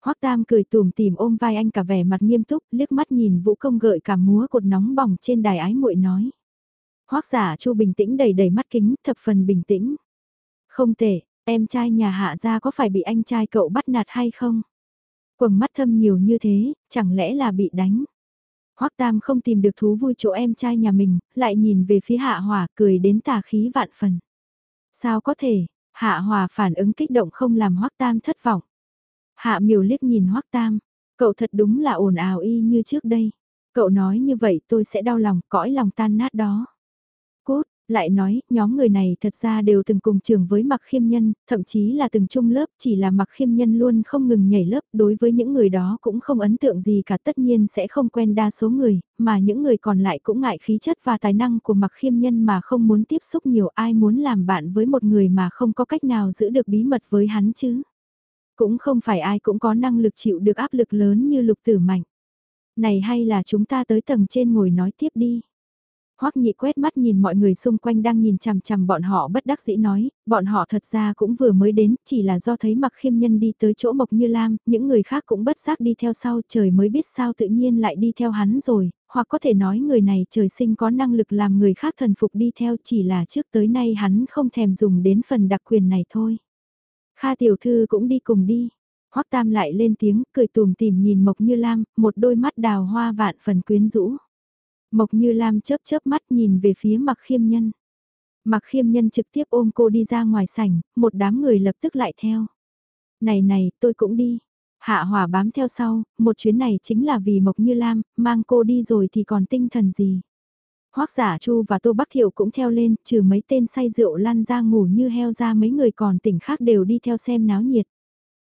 Hoắc Tam cười tùm tìm ôm vai anh cả vẻ mặt nghiêm túc, liếc mắt nhìn vũ công gợi cả múa cột nóng bỏng trên đài ái muội nói. Hoác giả chu bình tĩnh đầy đầy mắt kính, thập phần bình tĩnh. Không tệ, em trai nhà hạ gia có phải bị anh trai cậu bắt nạt hay không? Quầng mắt thâm nhiều như thế, chẳng lẽ là bị đánh? Hoắc Tam không tìm được thú vui chỗ em trai nhà mình, lại nhìn về phía Hạ Hòa cười đến tà khí vạn phần. Sao có thể, Hạ Hòa phản ứng kích động không làm Hoắc Tam thất vọng. Hạ miều liếc nhìn Hoắc Tam, cậu thật đúng là ồn ào y như trước đây. Cậu nói như vậy tôi sẽ đau lòng, cõi lòng tan nát đó. Lại nói, nhóm người này thật ra đều từng cùng trường với mặc khiêm nhân, thậm chí là từng chung lớp, chỉ là mặc khiêm nhân luôn không ngừng nhảy lớp, đối với những người đó cũng không ấn tượng gì cả tất nhiên sẽ không quen đa số người, mà những người còn lại cũng ngại khí chất và tài năng của mặc khiêm nhân mà không muốn tiếp xúc nhiều ai muốn làm bạn với một người mà không có cách nào giữ được bí mật với hắn chứ. Cũng không phải ai cũng có năng lực chịu được áp lực lớn như lục tử mạnh. Này hay là chúng ta tới tầng trên ngồi nói tiếp đi. Hoắc nhị quét mắt nhìn mọi người xung quanh đang nhìn chằm chằm bọn họ bất đắc dĩ nói, bọn họ thật ra cũng vừa mới đến, chỉ là do thấy mặc khiêm nhân đi tới chỗ Mộc Như Lam, những người khác cũng bất giác đi theo sau trời mới biết sao tự nhiên lại đi theo hắn rồi, hoặc có thể nói người này trời sinh có năng lực làm người khác thần phục đi theo chỉ là trước tới nay hắn không thèm dùng đến phần đặc quyền này thôi. Kha tiểu thư cũng đi cùng đi. Hoắc Tam lại lên tiếng, cười tùm tìm nhìn Mộc Như Lam, một đôi mắt đào hoa vạn phần quyến rũ. Mộc Như Lam chớp chớp mắt nhìn về phía Mặc Khiêm Nhân. Mặc Khiêm Nhân trực tiếp ôm cô đi ra ngoài sảnh, một đám người lập tức lại theo. Này này, tôi cũng đi. Hạ Hòa bám theo sau, một chuyến này chính là vì Mộc Như Lam, mang cô đi rồi thì còn tinh thần gì. Hoắc giả Chu và Tô Bắc Thiệu cũng theo lên, trừ mấy tên say rượu lăn ra ngủ như heo ra mấy người còn tỉnh khác đều đi theo xem náo nhiệt.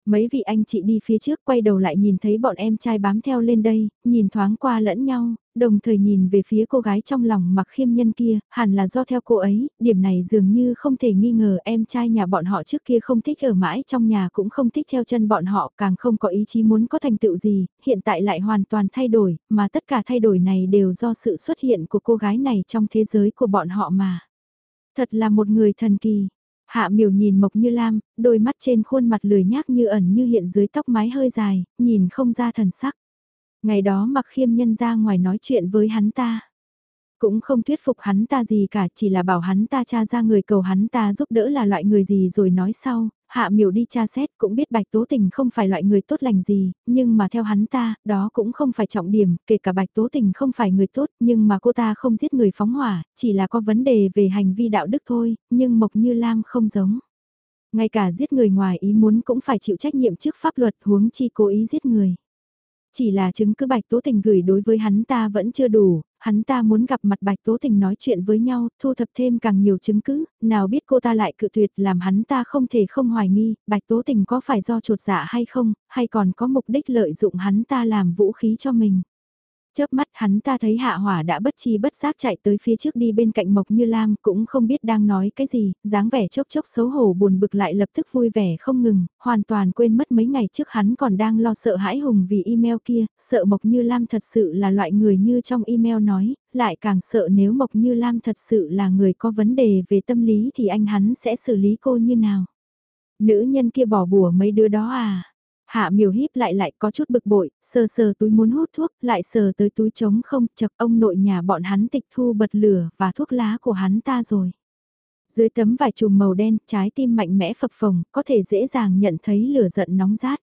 Mấy vị anh chị đi phía trước quay đầu lại nhìn thấy bọn em trai bám theo lên đây, nhìn thoáng qua lẫn nhau, đồng thời nhìn về phía cô gái trong lòng mặc khiêm nhân kia, hẳn là do theo cô ấy, điểm này dường như không thể nghi ngờ em trai nhà bọn họ trước kia không thích ở mãi trong nhà cũng không thích theo chân bọn họ càng không có ý chí muốn có thành tựu gì, hiện tại lại hoàn toàn thay đổi, mà tất cả thay đổi này đều do sự xuất hiện của cô gái này trong thế giới của bọn họ mà. Thật là một người thần kỳ. Hạ miểu nhìn Mộc Như Lam, đôi mắt trên khuôn mặt lười nhác như ẩn như hiện dưới tóc mái hơi dài, nhìn không ra thần sắc. Ngày đó mặc khiêm nhân ra ngoài nói chuyện với hắn ta. Cũng không thuyết phục hắn ta gì cả, chỉ là bảo hắn ta tra ra người cầu hắn ta giúp đỡ là loại người gì rồi nói sau, hạ miểu đi tra xét cũng biết bạch tố tình không phải loại người tốt lành gì, nhưng mà theo hắn ta, đó cũng không phải trọng điểm, kể cả bạch tố tình không phải người tốt, nhưng mà cô ta không giết người phóng hỏa, chỉ là có vấn đề về hành vi đạo đức thôi, nhưng Mộc Như Lam không giống. Ngay cả giết người ngoài ý muốn cũng phải chịu trách nhiệm trước pháp luật huống chi cố ý giết người. Chỉ là chứng cứ Bạch Tố Tình gửi đối với hắn ta vẫn chưa đủ, hắn ta muốn gặp mặt Bạch Tố Tình nói chuyện với nhau, thu thập thêm càng nhiều chứng cứ, nào biết cô ta lại cự tuyệt làm hắn ta không thể không hoài nghi, Bạch Tố Tình có phải do trột dạ hay không, hay còn có mục đích lợi dụng hắn ta làm vũ khí cho mình. Chớp mắt hắn ta thấy hạ hỏa đã bất chi bất giác chạy tới phía trước đi bên cạnh Mộc Như Lam cũng không biết đang nói cái gì, dáng vẻ chốc chốc xấu hổ buồn bực lại lập tức vui vẻ không ngừng, hoàn toàn quên mất mấy ngày trước hắn còn đang lo sợ hãi hùng vì email kia, sợ Mộc Như Lam thật sự là loại người như trong email nói, lại càng sợ nếu Mộc Như Lam thật sự là người có vấn đề về tâm lý thì anh hắn sẽ xử lý cô như nào. Nữ nhân kia bỏ bùa mấy đứa đó à? Hạ miều híp lại lại có chút bực bội, sờ sờ túi muốn hút thuốc, lại sờ tới túi trống không, chật ông nội nhà bọn hắn tịch thu bật lửa và thuốc lá của hắn ta rồi. Dưới tấm vải chùm màu đen, trái tim mạnh mẽ phập phồng, có thể dễ dàng nhận thấy lửa giận nóng rát.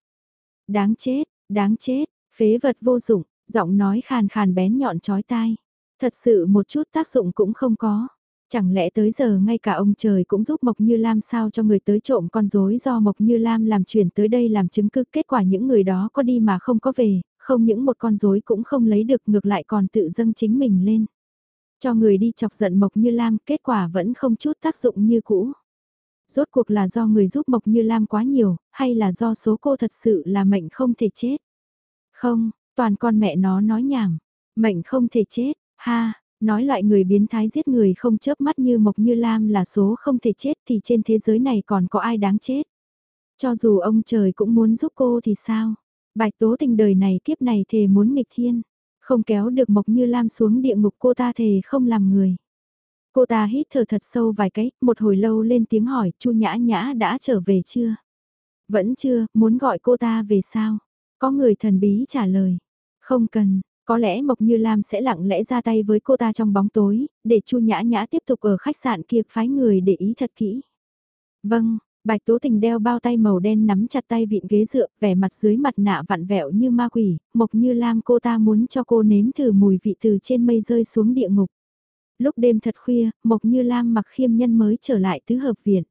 Đáng chết, đáng chết, phế vật vô dụng, giọng nói khàn khàn bén nhọn chói tai. Thật sự một chút tác dụng cũng không có. Chẳng lẽ tới giờ ngay cả ông trời cũng giúp Mộc Như Lam sao cho người tới trộm con rối do Mộc Như Lam làm chuyển tới đây làm chứng cứ kết quả những người đó có đi mà không có về, không những một con rối cũng không lấy được ngược lại còn tự dâng chính mình lên. Cho người đi chọc giận Mộc Như Lam kết quả vẫn không chút tác dụng như cũ. Rốt cuộc là do người giúp Mộc Như Lam quá nhiều, hay là do số cô thật sự là mệnh không thể chết? Không, toàn con mẹ nó nói nhảm, mệnh không thể chết, ha, Nói loại người biến thái giết người không chớp mắt như Mộc Như Lam là số không thể chết thì trên thế giới này còn có ai đáng chết. Cho dù ông trời cũng muốn giúp cô thì sao? Bạch tố tình đời này kiếp này thề muốn nghịch thiên. Không kéo được Mộc Như Lam xuống địa ngục cô ta thề không làm người. Cô ta hít thở thật sâu vài cái, một hồi lâu lên tiếng hỏi, Chu Nhã Nhã đã trở về chưa? Vẫn chưa, muốn gọi cô ta về sao? Có người thần bí trả lời. Không cần, có lẽ Mộc Như Lam sẽ lặng lẽ ra tay với cô ta trong bóng tối, để Chu Nhã Nhã tiếp tục ở khách sạn kia phái người để ý thật kỹ. Vâng, Bạch Tố Tình đeo bao tay màu đen nắm chặt tay vịn ghế dựa, vẻ mặt dưới mặt nạ vặn vẹo như ma quỷ, Mộc Như Lam cô ta muốn cho cô nếm thử mùi vị từ trên mây rơi xuống địa ngục. Lúc đêm thật khuya, Mộc Như Lam mặc khiêm nhân mới trở lại tứ hợp viện.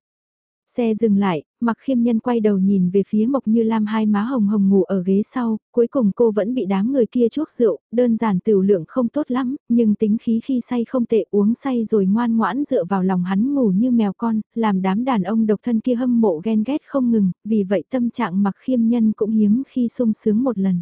Xe dừng lại, mặc khiêm nhân quay đầu nhìn về phía Mộc Như Lam hai má hồng hồng ngủ ở ghế sau, cuối cùng cô vẫn bị đám người kia chuốc rượu, đơn giản tiểu lượng không tốt lắm, nhưng tính khí khi say không tệ uống say rồi ngoan ngoãn dựa vào lòng hắn ngủ như mèo con, làm đám đàn ông độc thân kia hâm mộ ghen ghét không ngừng, vì vậy tâm trạng mặc khiêm nhân cũng hiếm khi sung sướng một lần.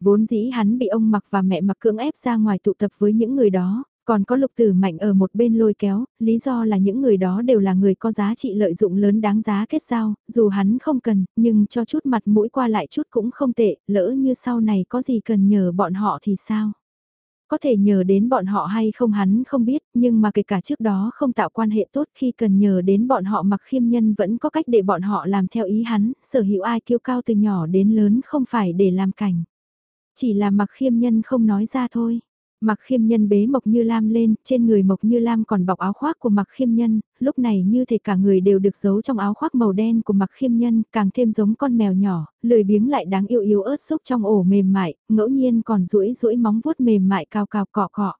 Vốn dĩ hắn bị ông mặc và mẹ mặc cưỡng ép ra ngoài tụ tập với những người đó, còn có lục tử mạnh ở một bên lôi kéo, lý do là những người đó đều là người có giá trị lợi dụng lớn đáng giá kết giao, dù hắn không cần, nhưng cho chút mặt mũi qua lại chút cũng không tệ, lỡ như sau này có gì cần nhờ bọn họ thì sao? Có thể nhờ đến bọn họ hay không hắn không biết, nhưng mà kể cả trước đó không tạo quan hệ tốt khi cần nhờ đến bọn họ mặc khiêm nhân vẫn có cách để bọn họ làm theo ý hắn, sở hữu ai kiêu cao từ nhỏ đến lớn không phải để làm cảnh. Chỉ là mặc khiêm nhân không nói ra thôi. Mặc khiêm nhân bế Mộc Như Lam lên, trên người Mộc Như Lam còn bọc áo khoác của Mặc khiêm nhân, lúc này như thể cả người đều được giấu trong áo khoác màu đen của Mặc khiêm nhân, càng thêm giống con mèo nhỏ, lười biếng lại đáng yêu yếu ớt xúc trong ổ mềm mại, ngẫu nhiên còn duỗi duỗi móng vuốt mềm mại cao cao cọ cọ.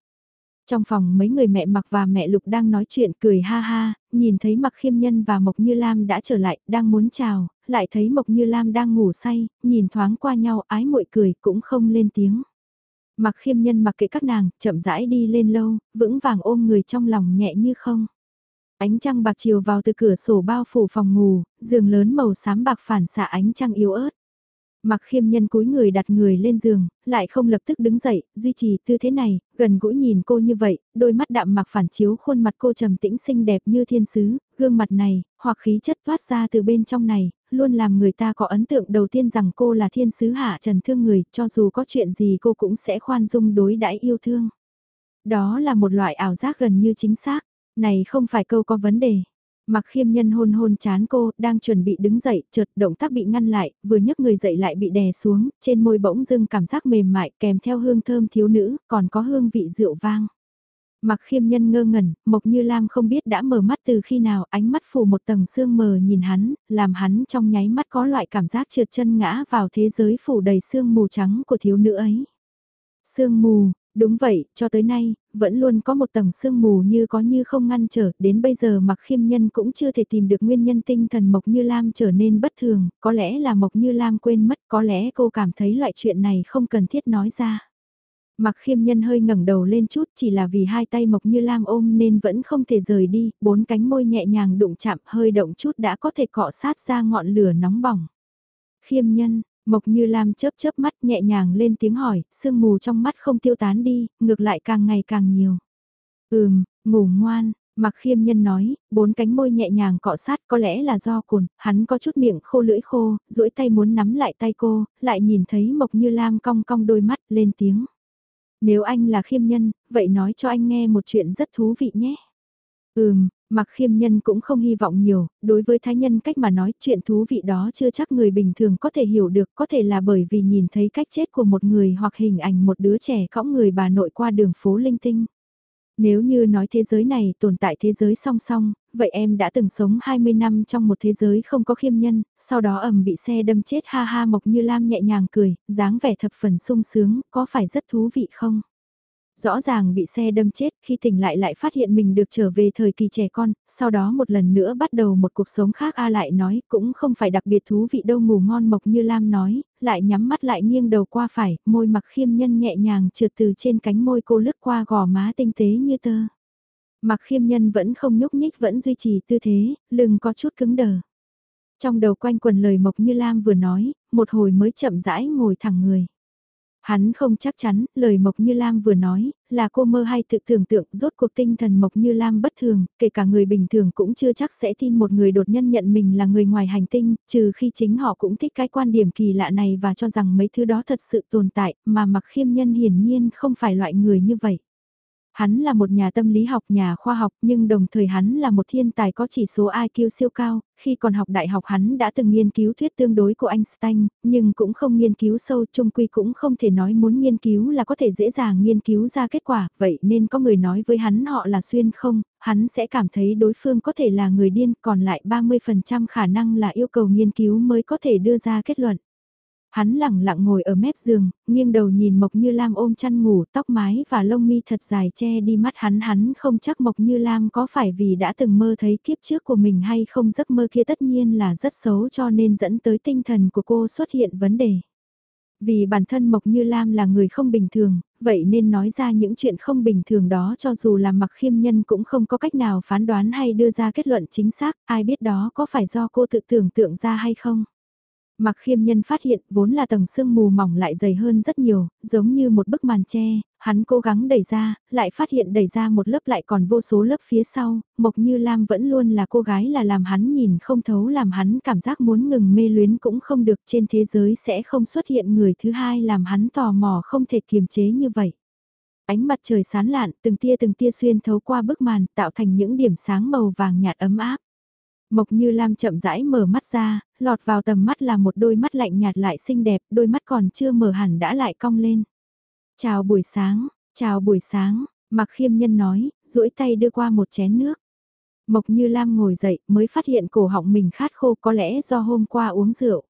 Trong phòng mấy người mẹ Mặc và mẹ Lục đang nói chuyện cười ha ha, nhìn thấy Mặc khiêm nhân và Mộc Như Lam đã trở lại, đang muốn chào, lại thấy Mộc Như Lam đang ngủ say, nhìn thoáng qua nhau ái muội cười cũng không lên tiếng. Mặc khiêm nhân mặc kệ các nàng, chậm rãi đi lên lâu, vững vàng ôm người trong lòng nhẹ như không. Ánh trăng bạc chiều vào từ cửa sổ bao phủ phòng ngủ, giường lớn màu xám bạc phản xạ ánh trăng yếu ớt. Mặc khiêm nhân cúi người đặt người lên giường, lại không lập tức đứng dậy, duy trì tư thế này, gần gũi nhìn cô như vậy, đôi mắt đạm mặc phản chiếu khuôn mặt cô trầm tĩnh xinh đẹp như thiên sứ, gương mặt này, hoặc khí chất thoát ra từ bên trong này, luôn làm người ta có ấn tượng đầu tiên rằng cô là thiên sứ hạ trần thương người, cho dù có chuyện gì cô cũng sẽ khoan dung đối đãi yêu thương. Đó là một loại ảo giác gần như chính xác, này không phải câu có vấn đề. Mặc khiêm nhân hôn hôn chán cô, đang chuẩn bị đứng dậy, chợt động tác bị ngăn lại, vừa nhấc người dậy lại bị đè xuống, trên môi bỗng dưng cảm giác mềm mại kèm theo hương thơm thiếu nữ, còn có hương vị rượu vang. Mặc khiêm nhân ngơ ngẩn, Mộc Như Lam không biết đã mở mắt từ khi nào ánh mắt phủ một tầng sương mờ nhìn hắn, làm hắn trong nháy mắt có loại cảm giác trượt chân ngã vào thế giới phủ đầy sương mù trắng của thiếu nữ ấy. Sương mù, đúng vậy, cho tới nay, vẫn luôn có một tầng sương mù như có như không ngăn trở, đến bây giờ mặc khiêm nhân cũng chưa thể tìm được nguyên nhân tinh thần Mộc Như Lam trở nên bất thường, có lẽ là Mộc Như Lam quên mất, có lẽ cô cảm thấy loại chuyện này không cần thiết nói ra. Mặc khiêm nhân hơi ngẩng đầu lên chút chỉ là vì hai tay Mộc Như Lam ôm nên vẫn không thể rời đi, bốn cánh môi nhẹ nhàng đụng chạm hơi động chút đã có thể cọ sát ra ngọn lửa nóng bỏng. Khiêm nhân, Mộc Như Lam chớp chớp mắt nhẹ nhàng lên tiếng hỏi, sương mù trong mắt không tiêu tán đi, ngược lại càng ngày càng nhiều. Ừm, ngủ ngoan, Mặc khiêm nhân nói, bốn cánh môi nhẹ nhàng cọ sát có lẽ là do cồn, hắn có chút miệng khô lưỡi khô, duỗi tay muốn nắm lại tay cô, lại nhìn thấy Mộc Như Lam cong cong đôi mắt lên tiếng. Nếu anh là khiêm nhân, vậy nói cho anh nghe một chuyện rất thú vị nhé. Ừm, mặc khiêm nhân cũng không hy vọng nhiều, đối với thái nhân cách mà nói chuyện thú vị đó chưa chắc người bình thường có thể hiểu được, có thể là bởi vì nhìn thấy cách chết của một người hoặc hình ảnh một đứa trẻ cõng người bà nội qua đường phố linh tinh. Nếu như nói thế giới này tồn tại thế giới song song, vậy em đã từng sống 20 năm trong một thế giới không có khiêm nhân, sau đó ầm bị xe đâm chết ha ha Mộc Như Lam nhẹ nhàng cười, dáng vẻ thập phần sung sướng, có phải rất thú vị không? Rõ ràng bị xe đâm chết, khi tỉnh lại lại phát hiện mình được trở về thời kỳ trẻ con, sau đó một lần nữa bắt đầu một cuộc sống khác A lại nói, cũng không phải đặc biệt thú vị đâu ngủ ngon Mộc Như Lam nói, lại nhắm mắt lại nghiêng đầu qua phải, môi mặc khiêm nhân nhẹ nhàng trượt từ trên cánh môi cô lướt qua gò má tinh tế như tơ. Mặc khiêm nhân vẫn không nhúc nhích vẫn duy trì tư thế, lưng có chút cứng đờ. Trong đầu quanh quần lời Mộc Như Lam vừa nói, một hồi mới chậm rãi ngồi thẳng người. Hắn không chắc chắn, lời Mộc Như Lam vừa nói, là cô mơ hay tự tưởng tượng rốt cuộc tinh thần Mộc Như Lam bất thường, kể cả người bình thường cũng chưa chắc sẽ tin một người đột nhân nhận mình là người ngoài hành tinh, trừ khi chính họ cũng thích cái quan điểm kỳ lạ này và cho rằng mấy thứ đó thật sự tồn tại, mà mặc khiêm nhân hiển nhiên không phải loại người như vậy. Hắn là một nhà tâm lý học, nhà khoa học nhưng đồng thời hắn là một thiên tài có chỉ số IQ siêu cao, khi còn học đại học hắn đã từng nghiên cứu thuyết tương đối của Einstein, nhưng cũng không nghiên cứu sâu, chung quy cũng không thể nói muốn nghiên cứu là có thể dễ dàng nghiên cứu ra kết quả, vậy nên có người nói với hắn họ là xuyên không, hắn sẽ cảm thấy đối phương có thể là người điên, còn lại 30% khả năng là yêu cầu nghiên cứu mới có thể đưa ra kết luận. Hắn lẳng lặng ngồi ở mép giường, nghiêng đầu nhìn Mộc Như Lam ôm chăn ngủ, tóc mái và lông mi thật dài che đi mắt hắn hắn không chắc Mộc Như Lam có phải vì đã từng mơ thấy kiếp trước của mình hay không giấc mơ kia tất nhiên là rất xấu cho nên dẫn tới tinh thần của cô xuất hiện vấn đề. Vì bản thân Mộc Như Lam là người không bình thường, vậy nên nói ra những chuyện không bình thường đó cho dù là mặc khiêm nhân cũng không có cách nào phán đoán hay đưa ra kết luận chính xác, ai biết đó có phải do cô tự tưởng tượng ra hay không. Mặc khiêm nhân phát hiện vốn là tầng sương mù mỏng lại dày hơn rất nhiều, giống như một bức màn tre, hắn cố gắng đẩy ra, lại phát hiện đẩy ra một lớp lại còn vô số lớp phía sau, Mộc Như Lam vẫn luôn là cô gái là làm hắn nhìn không thấu làm hắn cảm giác muốn ngừng mê luyến cũng không được trên thế giới sẽ không xuất hiện người thứ hai làm hắn tò mò không thể kiềm chế như vậy. Ánh mặt trời sán lạn, từng tia từng tia xuyên thấu qua bức màn tạo thành những điểm sáng màu vàng nhạt ấm áp. Mộc Như Lam chậm rãi mở mắt ra, lọt vào tầm mắt là một đôi mắt lạnh nhạt lại xinh đẹp, đôi mắt còn chưa mở hẳn đã lại cong lên. Chào buổi sáng, chào buổi sáng, Mặc khiêm nhân nói, duỗi tay đưa qua một chén nước. Mộc Như Lam ngồi dậy mới phát hiện cổ họng mình khát khô có lẽ do hôm qua uống rượu.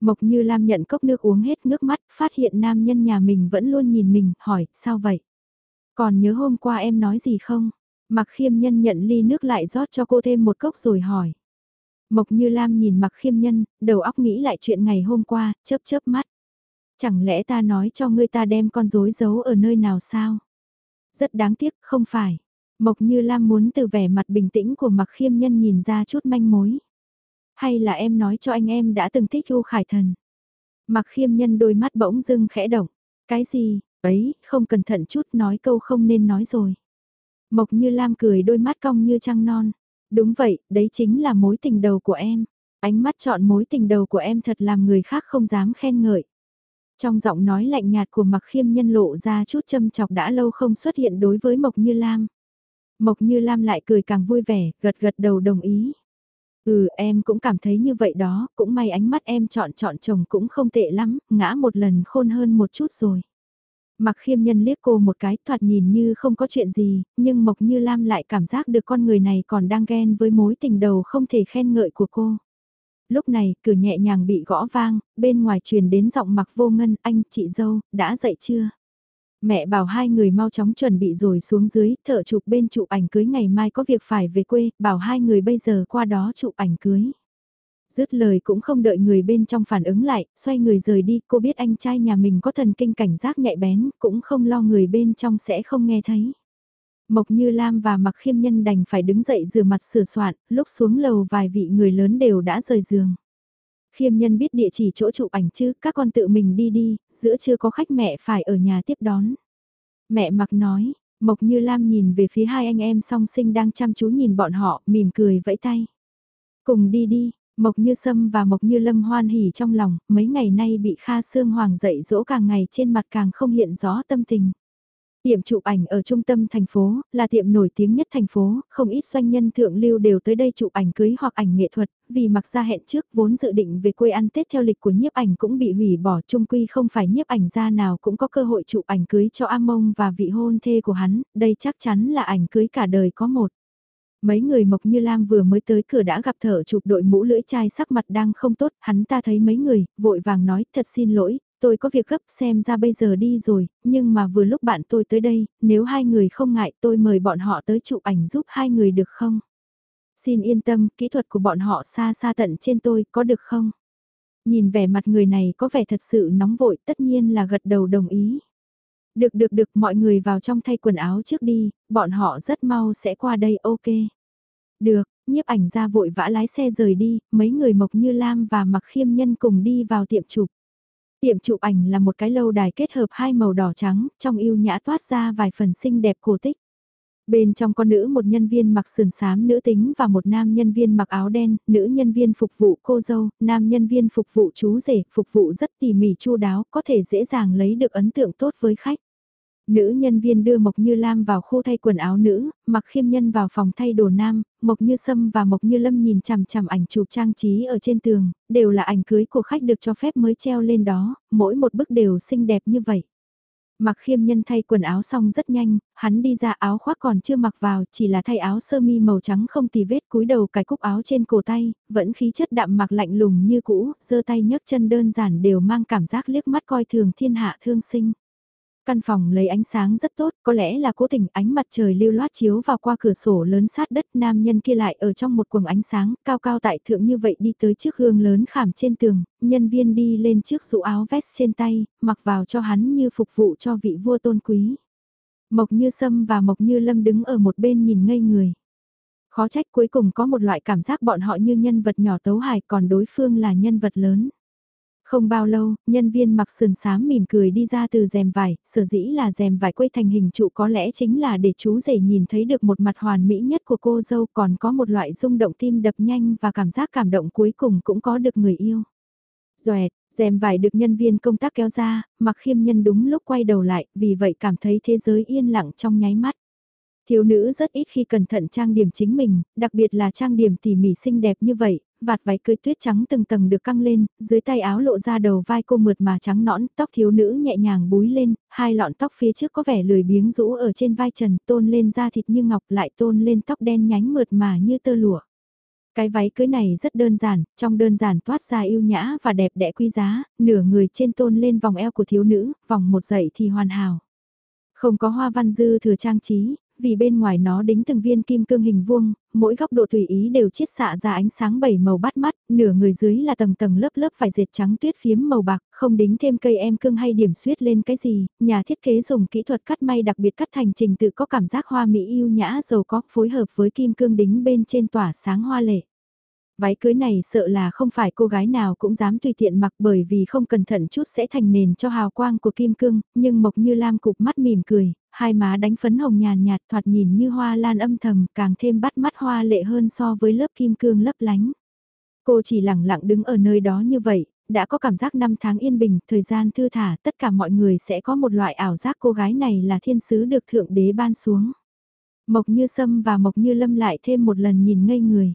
Mộc Như Lam nhận cốc nước uống hết nước mắt, phát hiện nam nhân nhà mình vẫn luôn nhìn mình, hỏi, sao vậy? Còn nhớ hôm qua em nói gì không? Mặc khiêm nhân nhận ly nước lại rót cho cô thêm một cốc rồi hỏi. Mộc như Lam nhìn mặc khiêm nhân, đầu óc nghĩ lại chuyện ngày hôm qua, chớp chớp mắt. Chẳng lẽ ta nói cho ngươi ta đem con rối giấu ở nơi nào sao? Rất đáng tiếc, không phải. Mộc như Lam muốn từ vẻ mặt bình tĩnh của mặc khiêm nhân nhìn ra chút manh mối. Hay là em nói cho anh em đã từng thích U Khải Thần? Mặc khiêm nhân đôi mắt bỗng dưng khẽ động. Cái gì, ấy, không cẩn thận chút nói câu không nên nói rồi. Mộc như Lam cười đôi mắt cong như trăng non. Đúng vậy, đấy chính là mối tình đầu của em. Ánh mắt chọn mối tình đầu của em thật làm người khác không dám khen ngợi. Trong giọng nói lạnh nhạt của mặc khiêm nhân lộ ra chút châm chọc đã lâu không xuất hiện đối với Mộc Như Lam. Mộc Như Lam lại cười càng vui vẻ, gật gật đầu đồng ý. Ừ em cũng cảm thấy như vậy đó, cũng may ánh mắt em chọn chọn chồng cũng không tệ lắm, ngã một lần khôn hơn một chút rồi. Mặc khiêm nhân liếc cô một cái thoạt nhìn như không có chuyện gì, nhưng Mộc Như Lam lại cảm giác được con người này còn đang ghen với mối tình đầu không thể khen ngợi của cô. Lúc này, cửa nhẹ nhàng bị gõ vang, bên ngoài truyền đến giọng mặc vô ngân, anh, chị dâu, đã dậy chưa? Mẹ bảo hai người mau chóng chuẩn bị rồi xuống dưới, thợ chụp bên chụp ảnh cưới ngày mai có việc phải về quê, bảo hai người bây giờ qua đó chụp ảnh cưới. Dứt lời cũng không đợi người bên trong phản ứng lại, xoay người rời đi, cô biết anh trai nhà mình có thần kinh cảnh giác nhạy bén, cũng không lo người bên trong sẽ không nghe thấy. Mộc Như Lam và Mặc Khiêm Nhân đành phải đứng dậy rửa mặt sửa soạn, lúc xuống lầu vài vị người lớn đều đã rời giường. Khiêm Nhân biết địa chỉ chỗ chụp ảnh chứ, các con tự mình đi đi, giữa chưa có khách mẹ phải ở nhà tiếp đón. Mẹ Mặc nói, Mộc Như Lam nhìn về phía hai anh em song sinh đang chăm chú nhìn bọn họ, mỉm cười vẫy tay. Cùng đi đi, Mộc Như Sâm và Mộc Như Lâm hoan hỉ trong lòng, mấy ngày nay bị Kha Sương Hoàng dạy dỗ càng ngày trên mặt càng không hiện rõ tâm tình. Tiệm chụp ảnh ở trung tâm thành phố, là tiệm nổi tiếng nhất thành phố, không ít doanh nhân thượng lưu đều tới đây chụp ảnh cưới hoặc ảnh nghệ thuật, vì mặc ra hẹn trước vốn dự định về quê ăn Tết theo lịch của nhiếp ảnh cũng bị hủy bỏ trung quy không phải nhiếp ảnh ra nào cũng có cơ hội chụp ảnh cưới cho A Mông và vị hôn thê của hắn, đây chắc chắn là ảnh cưới cả đời có một. Mấy người Mộc Như Lam vừa mới tới cửa đã gặp thợ chụp đội mũ lưỡi chai sắc mặt đang không tốt, hắn ta thấy mấy người, vội vàng nói thật xin lỗi, tôi có việc gấp xem ra bây giờ đi rồi, nhưng mà vừa lúc bạn tôi tới đây, nếu hai người không ngại tôi mời bọn họ tới chụp ảnh giúp hai người được không? Xin yên tâm, kỹ thuật của bọn họ xa xa tận trên tôi, có được không? Nhìn vẻ mặt người này có vẻ thật sự nóng vội, tất nhiên là gật đầu đồng ý. Được được được, mọi người vào trong thay quần áo trước đi, bọn họ rất mau sẽ qua đây ok. Được, nhiếp ảnh ra vội vã lái xe rời đi, mấy người Mộc Như Lam và Mặc Khiêm Nhân cùng đi vào tiệm chụp. Tiệm chụp ảnh là một cái lâu đài kết hợp hai màu đỏ trắng, trong yêu nhã toát ra vài phần xinh đẹp cổ tích. Bên trong con nữ một nhân viên mặc sườn xám nữ tính và một nam nhân viên mặc áo đen, nữ nhân viên phục vụ cô dâu, nam nhân viên phục vụ chú rể, phục vụ rất tỉ mỉ chu đáo, có thể dễ dàng lấy được ấn tượng tốt với khách. Nữ nhân viên đưa Mộc Như Lam vào khu thay quần áo nữ, mặc khiêm nhân vào phòng thay đồ nam, Mộc Như Sâm và Mộc Như Lâm nhìn chằm chằm ảnh chụp trang trí ở trên tường, đều là ảnh cưới của khách được cho phép mới treo lên đó, mỗi một bức đều xinh đẹp như vậy. Mặc khiêm nhân thay quần áo xong rất nhanh, hắn đi ra áo khoác còn chưa mặc vào, chỉ là thay áo sơ mi màu trắng không tì vết cúi đầu cài cúc áo trên cổ tay, vẫn khí chất đạm mặc lạnh lùng như cũ, giơ tay nhấc chân đơn giản đều mang cảm giác liếc mắt coi thường thiên hạ thương sinh. Căn phòng lấy ánh sáng rất tốt, có lẽ là cố tình ánh mặt trời lưu loát chiếu vào qua cửa sổ lớn sát đất nam nhân kia lại ở trong một quầng ánh sáng, cao cao tại thượng như vậy đi tới trước gương lớn khảm trên tường, nhân viên đi lên trước rũ áo vest trên tay, mặc vào cho hắn như phục vụ cho vị vua tôn quý. Mộc như sâm và mộc như lâm đứng ở một bên nhìn ngây người. Khó trách cuối cùng có một loại cảm giác bọn họ như nhân vật nhỏ tấu hài còn đối phương là nhân vật lớn. Không bao lâu, nhân viên mặc sườn xám mỉm cười đi ra từ rèm vải, sở dĩ là rèm vải quay thành hình trụ có lẽ chính là để chú rể nhìn thấy được một mặt hoàn mỹ nhất của cô dâu còn có một loại rung động tim đập nhanh và cảm giác cảm động cuối cùng cũng có được người yêu. Doẹt, rèm vải được nhân viên công tác kéo ra, mặc khiêm nhân đúng lúc quay đầu lại, vì vậy cảm thấy thế giới yên lặng trong nháy mắt. Thiếu nữ rất ít khi cẩn thận trang điểm chính mình, đặc biệt là trang điểm tỉ mỉ xinh đẹp như vậy, vạt váy cưới tuyết trắng từng tầng được căng lên, dưới tay áo lộ ra đầu vai cô mượt mà trắng nõn, tóc thiếu nữ nhẹ nhàng búi lên, hai lọn tóc phía trước có vẻ lười biếng rũ ở trên vai trần, tôn lên da thịt như ngọc lại tôn lên tóc đen nhánh mượt mà như tơ lụa. Cái váy cưới này rất đơn giản, trong đơn giản toát ra yêu nhã và đẹp đẽ quý giá, nửa người trên tôn lên vòng eo của thiếu nữ, vòng một dậy thì hoàn hảo. Không có hoa văn dư thừa trang trí, vì bên ngoài nó đính từng viên kim cương hình vuông, mỗi góc độ tùy ý đều chiết xạ ra ánh sáng bảy màu bắt mắt, nửa người dưới là tầng tầng lớp lớp vải dệt trắng tuyết phiếm màu bạc, không đính thêm cây em cương hay điểm xuyết lên cái gì, nhà thiết kế dùng kỹ thuật cắt may đặc biệt cắt thành trình tự có cảm giác hoa mỹ yêu nhã giàu có phối hợp với kim cương đính bên trên tỏa sáng hoa lệ. Váy cưới này sợ là không phải cô gái nào cũng dám tùy tiện mặc bởi vì không cẩn thận chút sẽ thành nền cho hào quang của kim cương, nhưng Mộc Như Lam cục mắt mỉm cười, hai má đánh phấn hồng nhàn nhạt thoạt nhìn như hoa lan âm thầm càng thêm bắt mắt hoa lệ hơn so với lớp kim cương lấp lánh. Cô chỉ lặng lặng đứng ở nơi đó như vậy, đã có cảm giác năm tháng yên bình, thời gian thư thả, tất cả mọi người sẽ có một loại ảo giác cô gái này là thiên sứ được thượng đế ban xuống. Mộc như sâm và mộc như lâm lại thêm một lần nhìn ngây người.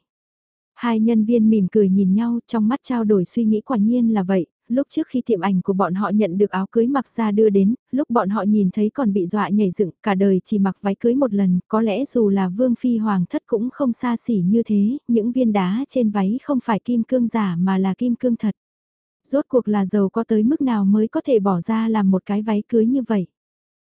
Hai nhân viên mỉm cười nhìn nhau trong mắt trao đổi suy nghĩ quả nhiên là vậy, lúc trước khi tiệm ảnh của bọn họ nhận được áo cưới mặc ra đưa đến, lúc bọn họ nhìn thấy còn bị dọa nhảy dựng, cả đời chỉ mặc váy cưới một lần, có lẽ dù là vương phi hoàng thất cũng không xa xỉ như thế, những viên đá trên váy không phải kim cương giả mà là kim cương thật. Rốt cuộc là giàu có tới mức nào mới có thể bỏ ra làm một cái váy cưới như vậy.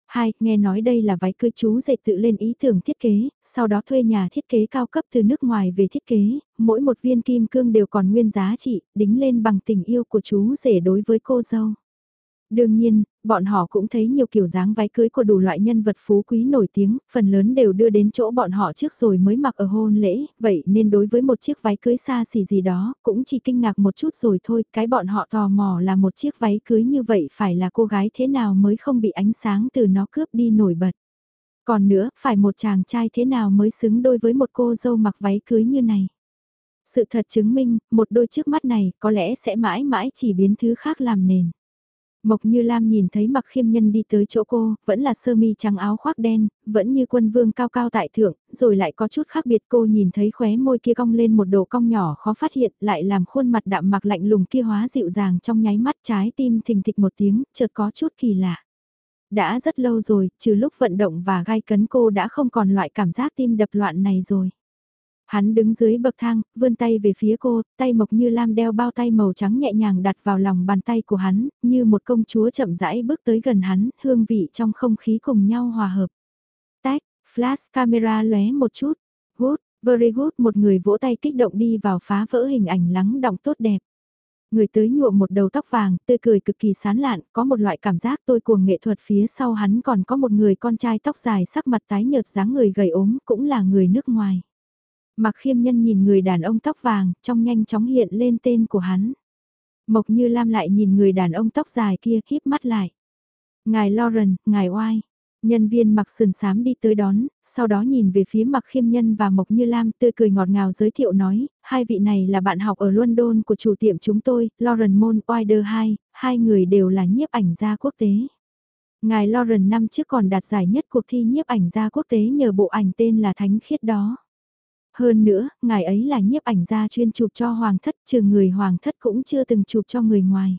Hai, nghe nói đây là váy cưới chú dệt tự lên ý tưởng thiết kế, sau đó thuê nhà thiết kế cao cấp từ nước ngoài về thiết kế, mỗi một viên kim cương đều còn nguyên giá trị, đính lên bằng tình yêu của chú rể đối với cô dâu. Đương nhiên, bọn họ cũng thấy nhiều kiểu dáng váy cưới của đủ loại nhân vật phú quý nổi tiếng, phần lớn đều đưa đến chỗ bọn họ trước rồi mới mặc ở hôn lễ, vậy nên đối với một chiếc váy cưới xa xỉ gì đó, cũng chỉ kinh ngạc một chút rồi thôi, cái bọn họ tò mò là một chiếc váy cưới như vậy phải là cô gái thế nào mới không bị ánh sáng từ nó cướp đi nổi bật. Còn nữa, phải một chàng trai thế nào mới xứng đôi với một cô dâu mặc váy cưới như này. Sự thật chứng minh, một đôi trước mắt này có lẽ sẽ mãi mãi chỉ biến thứ khác làm nền. Mộc Như Lam nhìn thấy mặc khiêm nhân đi tới chỗ cô, vẫn là sơ mi trắng áo khoác đen, vẫn như quân vương cao cao tại thượng, rồi lại có chút khác biệt cô nhìn thấy khóe môi kia cong lên một độ cong nhỏ khó phát hiện, lại làm khuôn mặt đạm mặc lạnh lùng kia hóa dịu dàng trong nháy mắt trái tim thình thịch một tiếng, chợt có chút kỳ lạ. Đã rất lâu rồi, trừ lúc vận động và gai cấn cô đã không còn loại cảm giác tim đập loạn này rồi. Hắn đứng dưới bậc thang, vươn tay về phía cô, tay mộc như lam đeo bao tay màu trắng nhẹ nhàng đặt vào lòng bàn tay của hắn, như một công chúa chậm rãi bước tới gần hắn, hương vị trong không khí cùng nhau hòa hợp. Tách, flash camera lóe một chút, good, very good một người vỗ tay kích động đi vào phá vỡ hình ảnh lắng động tốt đẹp. Người tới nhuộm một đầu tóc vàng, tươi cười cực kỳ sán lạn, có một loại cảm giác tôi cuồng nghệ thuật phía sau hắn còn có một người con trai tóc dài sắc mặt tái nhợt dáng người gầy ốm, cũng là người nước ngoài. Mặc khiêm nhân nhìn người đàn ông tóc vàng, trong nhanh chóng hiện lên tên của hắn. Mộc như Lam lại nhìn người đàn ông tóc dài kia, híp mắt lại. Ngài Lauren, ngài oai. Nhân viên mặc sườn xám đi tới đón, sau đó nhìn về phía mặc khiêm nhân và Mộc Như Lam tươi cười ngọt ngào giới thiệu nói, hai vị này là bạn học ở London của chủ tiệm chúng tôi, Lauren Mon Wider 2, hai người đều là nhiếp ảnh gia quốc tế. Ngài Lauren năm trước còn đạt giải nhất cuộc thi nhiếp ảnh gia quốc tế nhờ bộ ảnh tên là Thánh Khiết đó. Hơn nữa, ngài ấy là nhiếp ảnh gia chuyên chụp cho hoàng thất, trừ người hoàng thất cũng chưa từng chụp cho người ngoài.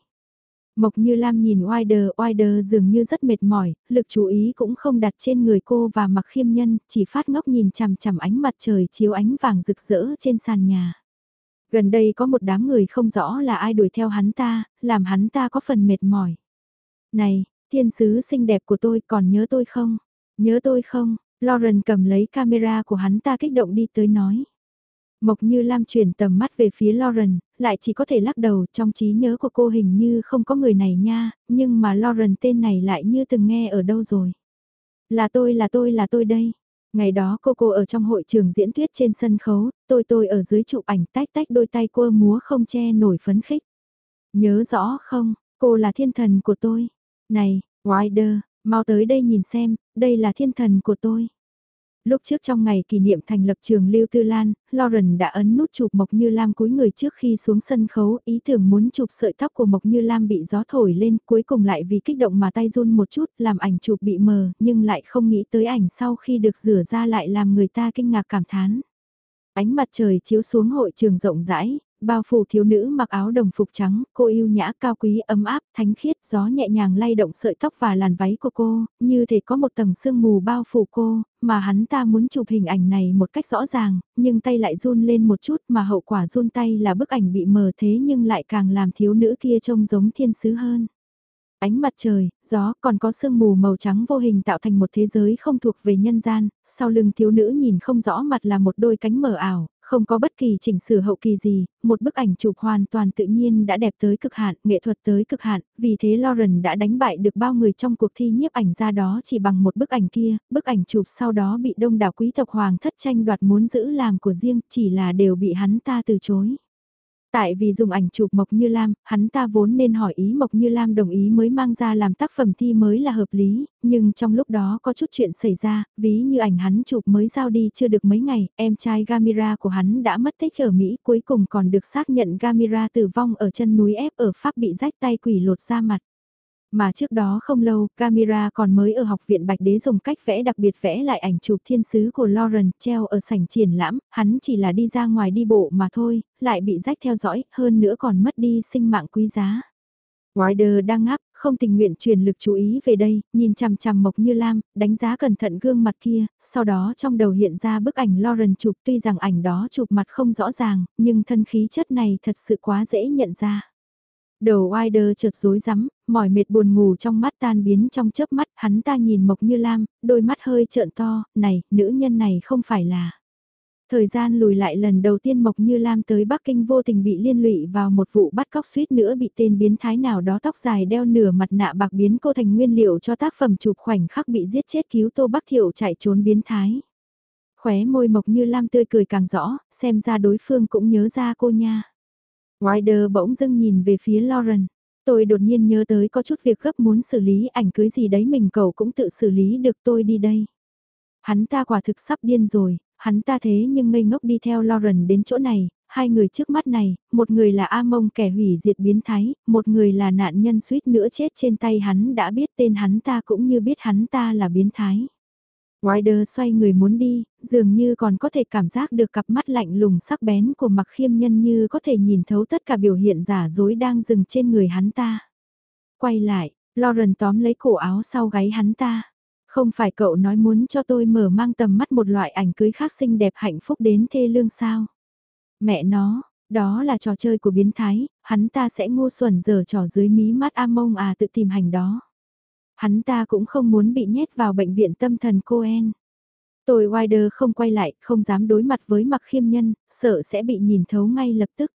Mộc Như Lam nhìn Wider, Wider dường như rất mệt mỏi, lực chú ý cũng không đặt trên người cô và mặc khiêm nhân, chỉ phát ngốc nhìn chằm chằm ánh mặt trời chiếu ánh vàng rực rỡ trên sàn nhà. Gần đây có một đám người không rõ là ai đuổi theo hắn ta, làm hắn ta có phần mệt mỏi. Này, thiên sứ xinh đẹp của tôi còn nhớ tôi không? Nhớ tôi không? Lauren cầm lấy camera của hắn ta kích động đi tới nói. Mộc Như Lam chuyển tầm mắt về phía Lauren, lại chỉ có thể lắc đầu trong trí nhớ của cô hình như không có người này nha, nhưng mà Lauren tên này lại như từng nghe ở đâu rồi. Là tôi là tôi là tôi đây. Ngày đó cô cô ở trong hội trường diễn thuyết trên sân khấu, tôi tôi ở dưới chụp ảnh tách tách đôi tay cô múa không che nổi phấn khích. Nhớ rõ không, cô là thiên thần của tôi. Này, Wider, mau tới đây nhìn xem, đây là thiên thần của tôi. Lúc trước trong ngày kỷ niệm thành lập trường Lưu Tư Lan, Lauren đã ấn nút chụp Mộc Như Lam cúi người trước khi xuống sân khấu, ý tưởng muốn chụp sợi tóc của Mộc Như Lam bị gió thổi lên, cuối cùng lại vì kích động mà tay run một chút, làm ảnh chụp bị mờ, nhưng lại không nghĩ tới ảnh sau khi được rửa ra lại làm người ta kinh ngạc cảm thán. Ánh mặt trời chiếu xuống hội trường rộng rãi, bao phủ thiếu nữ mặc áo đồng phục trắng, cô yêu nhã cao quý ấm áp, thánh khiết, gió nhẹ nhàng lay động sợi tóc và làn váy của cô, như thể có một tầng sương mù bao phủ cô, mà hắn ta muốn chụp hình ảnh này một cách rõ ràng, nhưng tay lại run lên một chút mà hậu quả run tay là bức ảnh bị mờ thế nhưng lại càng làm thiếu nữ kia trông giống thiên sứ hơn. Ánh mặt trời, gió còn có sương mù màu trắng vô hình tạo thành một thế giới không thuộc về nhân gian, sau lưng thiếu nữ nhìn không rõ mặt là một đôi cánh mở ảo, không có bất kỳ chỉnh sửa hậu kỳ gì, một bức ảnh chụp hoàn toàn tự nhiên đã đẹp tới cực hạn, nghệ thuật tới cực hạn, vì thế Lauren đã đánh bại được bao người trong cuộc thi nhiếp ảnh ra đó chỉ bằng một bức ảnh kia, bức ảnh chụp sau đó bị đông đảo quý tộc hoàng thất tranh đoạt muốn giữ làm của riêng, chỉ là đều bị hắn ta từ chối. Tại vì dùng ảnh chụp Mộc Như Lam, hắn ta vốn nên hỏi ý Mộc Như Lam đồng ý mới mang ra làm tác phẩm thi mới là hợp lý, nhưng trong lúc đó có chút chuyện xảy ra, ví như ảnh hắn chụp mới giao đi chưa được mấy ngày, em trai Gamira của hắn đã mất tích ở Mỹ cuối cùng còn được xác nhận Gamira tử vong ở chân núi ép ở Pháp bị rách tay quỷ lột ra mặt. Mà trước đó không lâu, camera còn mới ở học viện Bạch Đế dùng cách vẽ đặc biệt vẽ lại ảnh chụp thiên sứ của Lauren treo ở sảnh triển lãm, hắn chỉ là đi ra ngoài đi bộ mà thôi, lại bị rách theo dõi, hơn nữa còn mất đi sinh mạng quý giá. Wider đang ngáp, không tình nguyện truyền lực chú ý về đây, nhìn chằm chằm Mộc Như Lam, đánh giá cẩn thận gương mặt kia, sau đó trong đầu hiện ra bức ảnh Lauren chụp tuy rằng ảnh đó chụp mặt không rõ ràng, nhưng thân khí chất này thật sự quá dễ nhận ra. Đầu Wider chợt rối rắm, mỏi mệt buồn ngủ trong mắt tan biến trong chớp mắt, hắn ta nhìn Mộc Như Lam, đôi mắt hơi trợn to, này, nữ nhân này không phải là... Thời gian lùi lại lần đầu tiên Mộc Như Lam tới Bắc Kinh vô tình bị liên lụy vào một vụ bắt cóc suýt nữa bị tên biến thái nào đó tóc dài đeo nửa mặt nạ bạc biến cô thành nguyên liệu cho tác phẩm chụp khoảnh khắc bị giết chết cứu Tô Bắc Thiệu chạy trốn biến thái. Khóe môi Mộc Như Lam tươi cười càng rõ, xem ra đối phương cũng nhớ ra cô nha. Wider bỗng dưng nhìn về phía Lauren. Tôi đột nhiên nhớ tới có chút việc gấp muốn xử lý ảnh cưới gì đấy mình cậu cũng tự xử lý được tôi đi đây. Hắn ta quả thực sắp điên rồi, hắn ta thế nhưng ngây ngốc đi theo Lauren đến chỗ này, hai người trước mắt này, một người là A Mông kẻ hủy diệt biến thái, một người là nạn nhân suýt nữa chết trên tay hắn đã biết tên hắn ta cũng như biết hắn ta là biến thái. Wider xoay người muốn đi, dường như còn có thể cảm giác được cặp mắt lạnh lùng sắc bén của mặc khiêm nhân như có thể nhìn thấu tất cả biểu hiện giả dối đang dừng trên người hắn ta. Quay lại, Lauren tóm lấy cổ áo sau gáy hắn ta. Không phải cậu nói muốn cho tôi mở mang tầm mắt một loại ảnh cưới khác xinh đẹp hạnh phúc đến thê lương sao? Mẹ nó, đó là trò chơi của biến thái, hắn ta sẽ ngu xuẩn giờ trò dưới mí mắt A mông à tự tìm hành đó. Hắn ta cũng không muốn bị nhét vào bệnh viện tâm thần Coen. Tôi Wider không quay lại, không dám đối mặt với mặc khiêm nhân, sợ sẽ bị nhìn thấu ngay lập tức.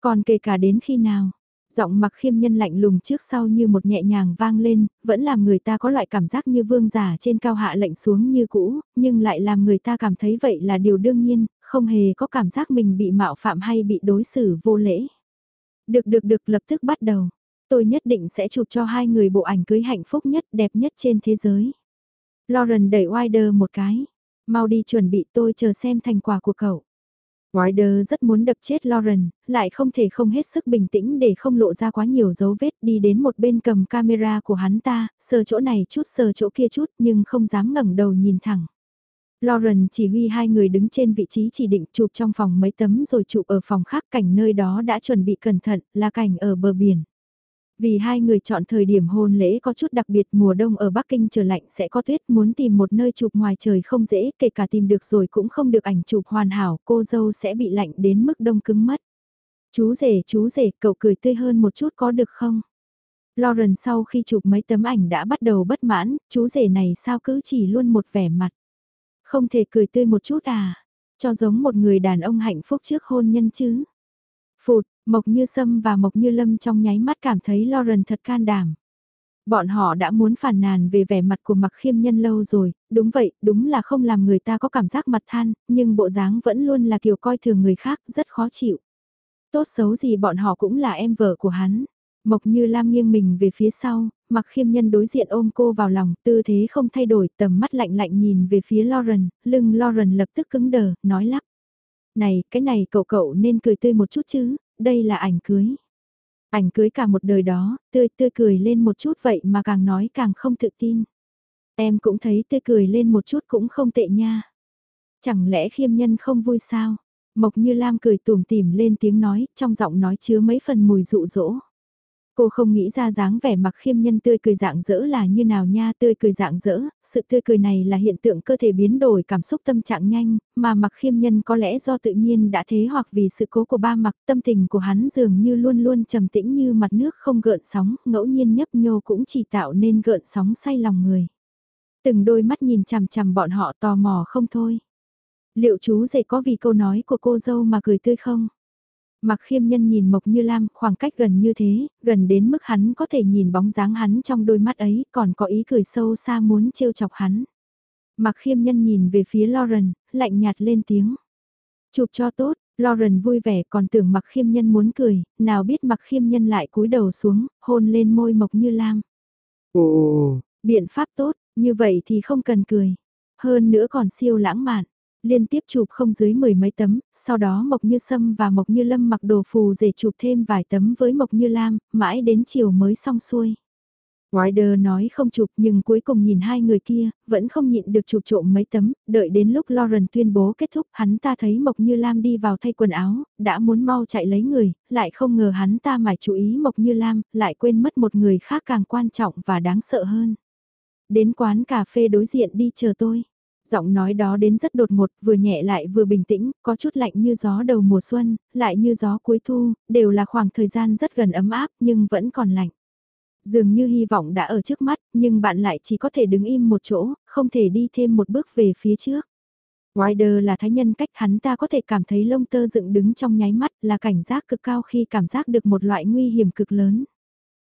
Còn kể cả đến khi nào, giọng mặc khiêm nhân lạnh lùng trước sau như một nhẹ nhàng vang lên, vẫn làm người ta có loại cảm giác như vương giả trên cao hạ lệnh xuống như cũ, nhưng lại làm người ta cảm thấy vậy là điều đương nhiên, không hề có cảm giác mình bị mạo phạm hay bị đối xử vô lễ. Được được được lập tức bắt đầu. Tôi nhất định sẽ chụp cho hai người bộ ảnh cưới hạnh phúc nhất đẹp nhất trên thế giới. Lauren đẩy Wider một cái. Mau đi chuẩn bị tôi chờ xem thành quả của cậu. Wider rất muốn đập chết Lauren, lại không thể không hết sức bình tĩnh để không lộ ra quá nhiều dấu vết đi đến một bên cầm camera của hắn ta, sờ chỗ này chút sờ chỗ kia chút nhưng không dám ngẩng đầu nhìn thẳng. Lauren chỉ huy hai người đứng trên vị trí chỉ định chụp trong phòng mấy tấm rồi chụp ở phòng khác cảnh nơi đó đã chuẩn bị cẩn thận là cảnh ở bờ biển. Vì hai người chọn thời điểm hôn lễ có chút đặc biệt mùa đông ở Bắc Kinh trời lạnh sẽ có tuyết muốn tìm một nơi chụp ngoài trời không dễ kể cả tìm được rồi cũng không được ảnh chụp hoàn hảo cô dâu sẽ bị lạnh đến mức đông cứng mất. Chú rể chú rể cậu cười tươi hơn một chút có được không? Lauren sau khi chụp mấy tấm ảnh đã bắt đầu bất mãn, chú rể này sao cứ chỉ luôn một vẻ mặt. Không thể cười tươi một chút à, cho giống một người đàn ông hạnh phúc trước hôn nhân chứ. Phụt, Mộc Như Sâm và Mộc Như Lâm trong nháy mắt cảm thấy Lauren thật can đảm. Bọn họ đã muốn phản nàn về vẻ mặt của mặc khiêm nhân lâu rồi, đúng vậy, đúng là không làm người ta có cảm giác mặt than, nhưng bộ dáng vẫn luôn là kiểu coi thường người khác, rất khó chịu. Tốt xấu gì bọn họ cũng là em vợ của hắn. Mộc Như Lam nghiêng mình về phía sau, mặc khiêm nhân đối diện ôm cô vào lòng, tư thế không thay đổi, tầm mắt lạnh lạnh nhìn về phía Lauren, lưng Lauren lập tức cứng đờ, nói lắp. Này, cái này cậu cậu nên cười tươi một chút chứ, đây là ảnh cưới. Ảnh cưới cả một đời đó, tươi tươi cười lên một chút vậy mà càng nói càng không tự tin. Em cũng thấy tươi cười lên một chút cũng không tệ nha. Chẳng lẽ khiêm nhân không vui sao? Mộc như Lam cười tùm tìm lên tiếng nói, trong giọng nói chứa mấy phần mùi dụ dỗ. Cô không nghĩ ra dáng vẻ mặc khiêm nhân tươi cười dạng dỡ là như nào nha tươi cười dạng dỡ, sự tươi cười này là hiện tượng cơ thể biến đổi cảm xúc tâm trạng nhanh, mà mặc khiêm nhân có lẽ do tự nhiên đã thế hoặc vì sự cố của ba mặc tâm tình của hắn dường như luôn luôn trầm tĩnh như mặt nước không gợn sóng, ngẫu nhiên nhấp nhô cũng chỉ tạo nên gợn sóng say lòng người. Từng đôi mắt nhìn chằm chằm bọn họ tò mò không thôi. Liệu chú dậy có vì câu nói của cô dâu mà cười tươi không? Mặc khiêm nhân nhìn Mộc Như Lam khoảng cách gần như thế, gần đến mức hắn có thể nhìn bóng dáng hắn trong đôi mắt ấy còn có ý cười sâu xa muốn trêu chọc hắn. Mặc khiêm nhân nhìn về phía Lauren, lạnh nhạt lên tiếng. Chụp cho tốt, Lauren vui vẻ còn tưởng mặc khiêm nhân muốn cười, nào biết mặc khiêm nhân lại cúi đầu xuống, hôn lên môi Mộc Như Lam. Ồ, biện pháp tốt, như vậy thì không cần cười. Hơn nữa còn siêu lãng mạn liên tiếp chụp không dưới mười mấy tấm, sau đó Mộc Như Sâm và Mộc Như Lâm mặc đồ phù rể chụp thêm vài tấm với Mộc Như Lam, mãi đến chiều mới xong xuôi. Wider nói không chụp nhưng cuối cùng nhìn hai người kia, vẫn không nhịn được chụp trộm mấy tấm, đợi đến lúc Lauren tuyên bố kết thúc hắn ta thấy Mộc Như Lam đi vào thay quần áo, đã muốn mau chạy lấy người, lại không ngờ hắn ta mải chú ý Mộc Như Lam, lại quên mất một người khác càng quan trọng và đáng sợ hơn. Đến quán cà phê đối diện đi chờ tôi giọng nói đó đến rất đột ngột, vừa nhẹ lại vừa bình tĩnh, có chút lạnh như gió đầu mùa xuân, lại như gió cuối thu, đều là khoảng thời gian rất gần ấm áp nhưng vẫn còn lạnh. Dường như hy vọng đã ở trước mắt, nhưng bạn lại chỉ có thể đứng im một chỗ, không thể đi thêm một bước về phía trước. Wider là thái nhân cách hắn ta có thể cảm thấy lông tơ dựng đứng trong nháy mắt là cảnh giác cực cao khi cảm giác được một loại nguy hiểm cực lớn.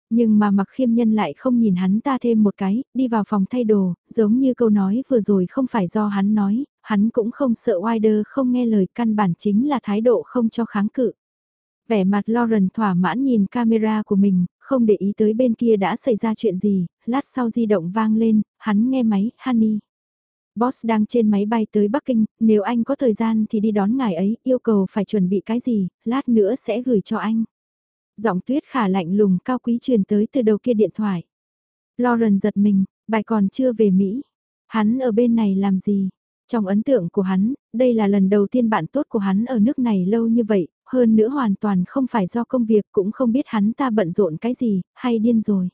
Nhưng mà mặc khiêm nhân lại không nhìn hắn ta thêm một cái, đi vào phòng thay đồ, giống như câu nói vừa rồi không phải do hắn nói, hắn cũng không sợ Wider không nghe lời căn bản chính là thái độ không cho kháng cự. Vẻ mặt Lauren thỏa mãn nhìn camera của mình, không để ý tới bên kia đã xảy ra chuyện gì, lát sau di động vang lên, hắn nghe máy, Honey. Boss đang trên máy bay tới Bắc Kinh, nếu anh có thời gian thì đi đón ngài ấy, yêu cầu phải chuẩn bị cái gì, lát nữa sẽ gửi cho anh. Giọng tuyết khả lạnh lùng cao quý truyền tới từ đầu kia điện thoại. Lauren giật mình, bài còn chưa về Mỹ. Hắn ở bên này làm gì? Trong ấn tượng của hắn, đây là lần đầu tiên bạn tốt của hắn ở nước này lâu như vậy, hơn nữa hoàn toàn không phải do công việc cũng không biết hắn ta bận rộn cái gì, hay điên rồi.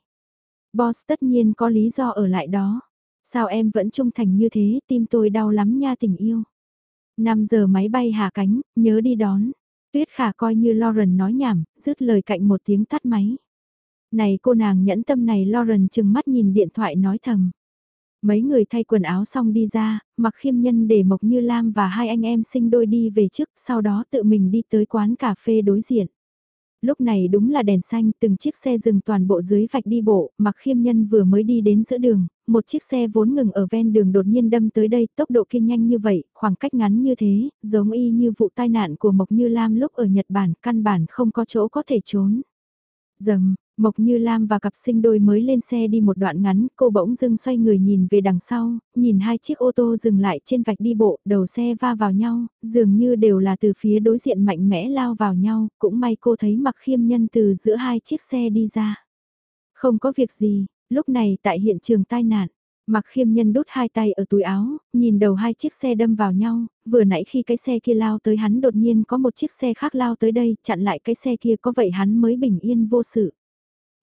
Boss tất nhiên có lý do ở lại đó. Sao em vẫn trung thành như thế, tim tôi đau lắm nha tình yêu. 5 giờ máy bay hạ cánh, nhớ đi đón. Tuyết khả coi như Lauren nói nhảm, dứt lời cạnh một tiếng tắt máy. Này cô nàng nhẫn tâm này Lauren chừng mắt nhìn điện thoại nói thầm. Mấy người thay quần áo xong đi ra, mặc khiêm nhân để Mộc Như Lam và hai anh em sinh đôi đi về trước, sau đó tự mình đi tới quán cà phê đối diện lúc này đúng là đèn xanh, từng chiếc xe dừng toàn bộ dưới vạch đi bộ, mặc khiêm nhân vừa mới đi đến giữa đường, một chiếc xe vốn ngừng ở ven đường đột nhiên đâm tới đây, tốc độ kinh nhanh như vậy, khoảng cách ngắn như thế, giống y như vụ tai nạn của Mộc Như Lam lúc ở Nhật Bản, căn bản không có chỗ có thể trốn. Dầm, Mộc Như Lam và cặp sinh đôi mới lên xe đi một đoạn ngắn, cô bỗng dưng xoay người nhìn về đằng sau, nhìn hai chiếc ô tô dừng lại trên vạch đi bộ, đầu xe va vào nhau, dường như đều là từ phía đối diện mạnh mẽ lao vào nhau, cũng may cô thấy mặc khiêm nhân từ giữa hai chiếc xe đi ra. Không có việc gì, lúc này tại hiện trường tai nạn, Mặc khiêm nhân đút hai tay ở túi áo, nhìn đầu hai chiếc xe đâm vào nhau, vừa nãy khi cái xe kia lao tới hắn đột nhiên có một chiếc xe khác lao tới đây, chặn lại cái xe kia có vậy hắn mới bình yên vô sự.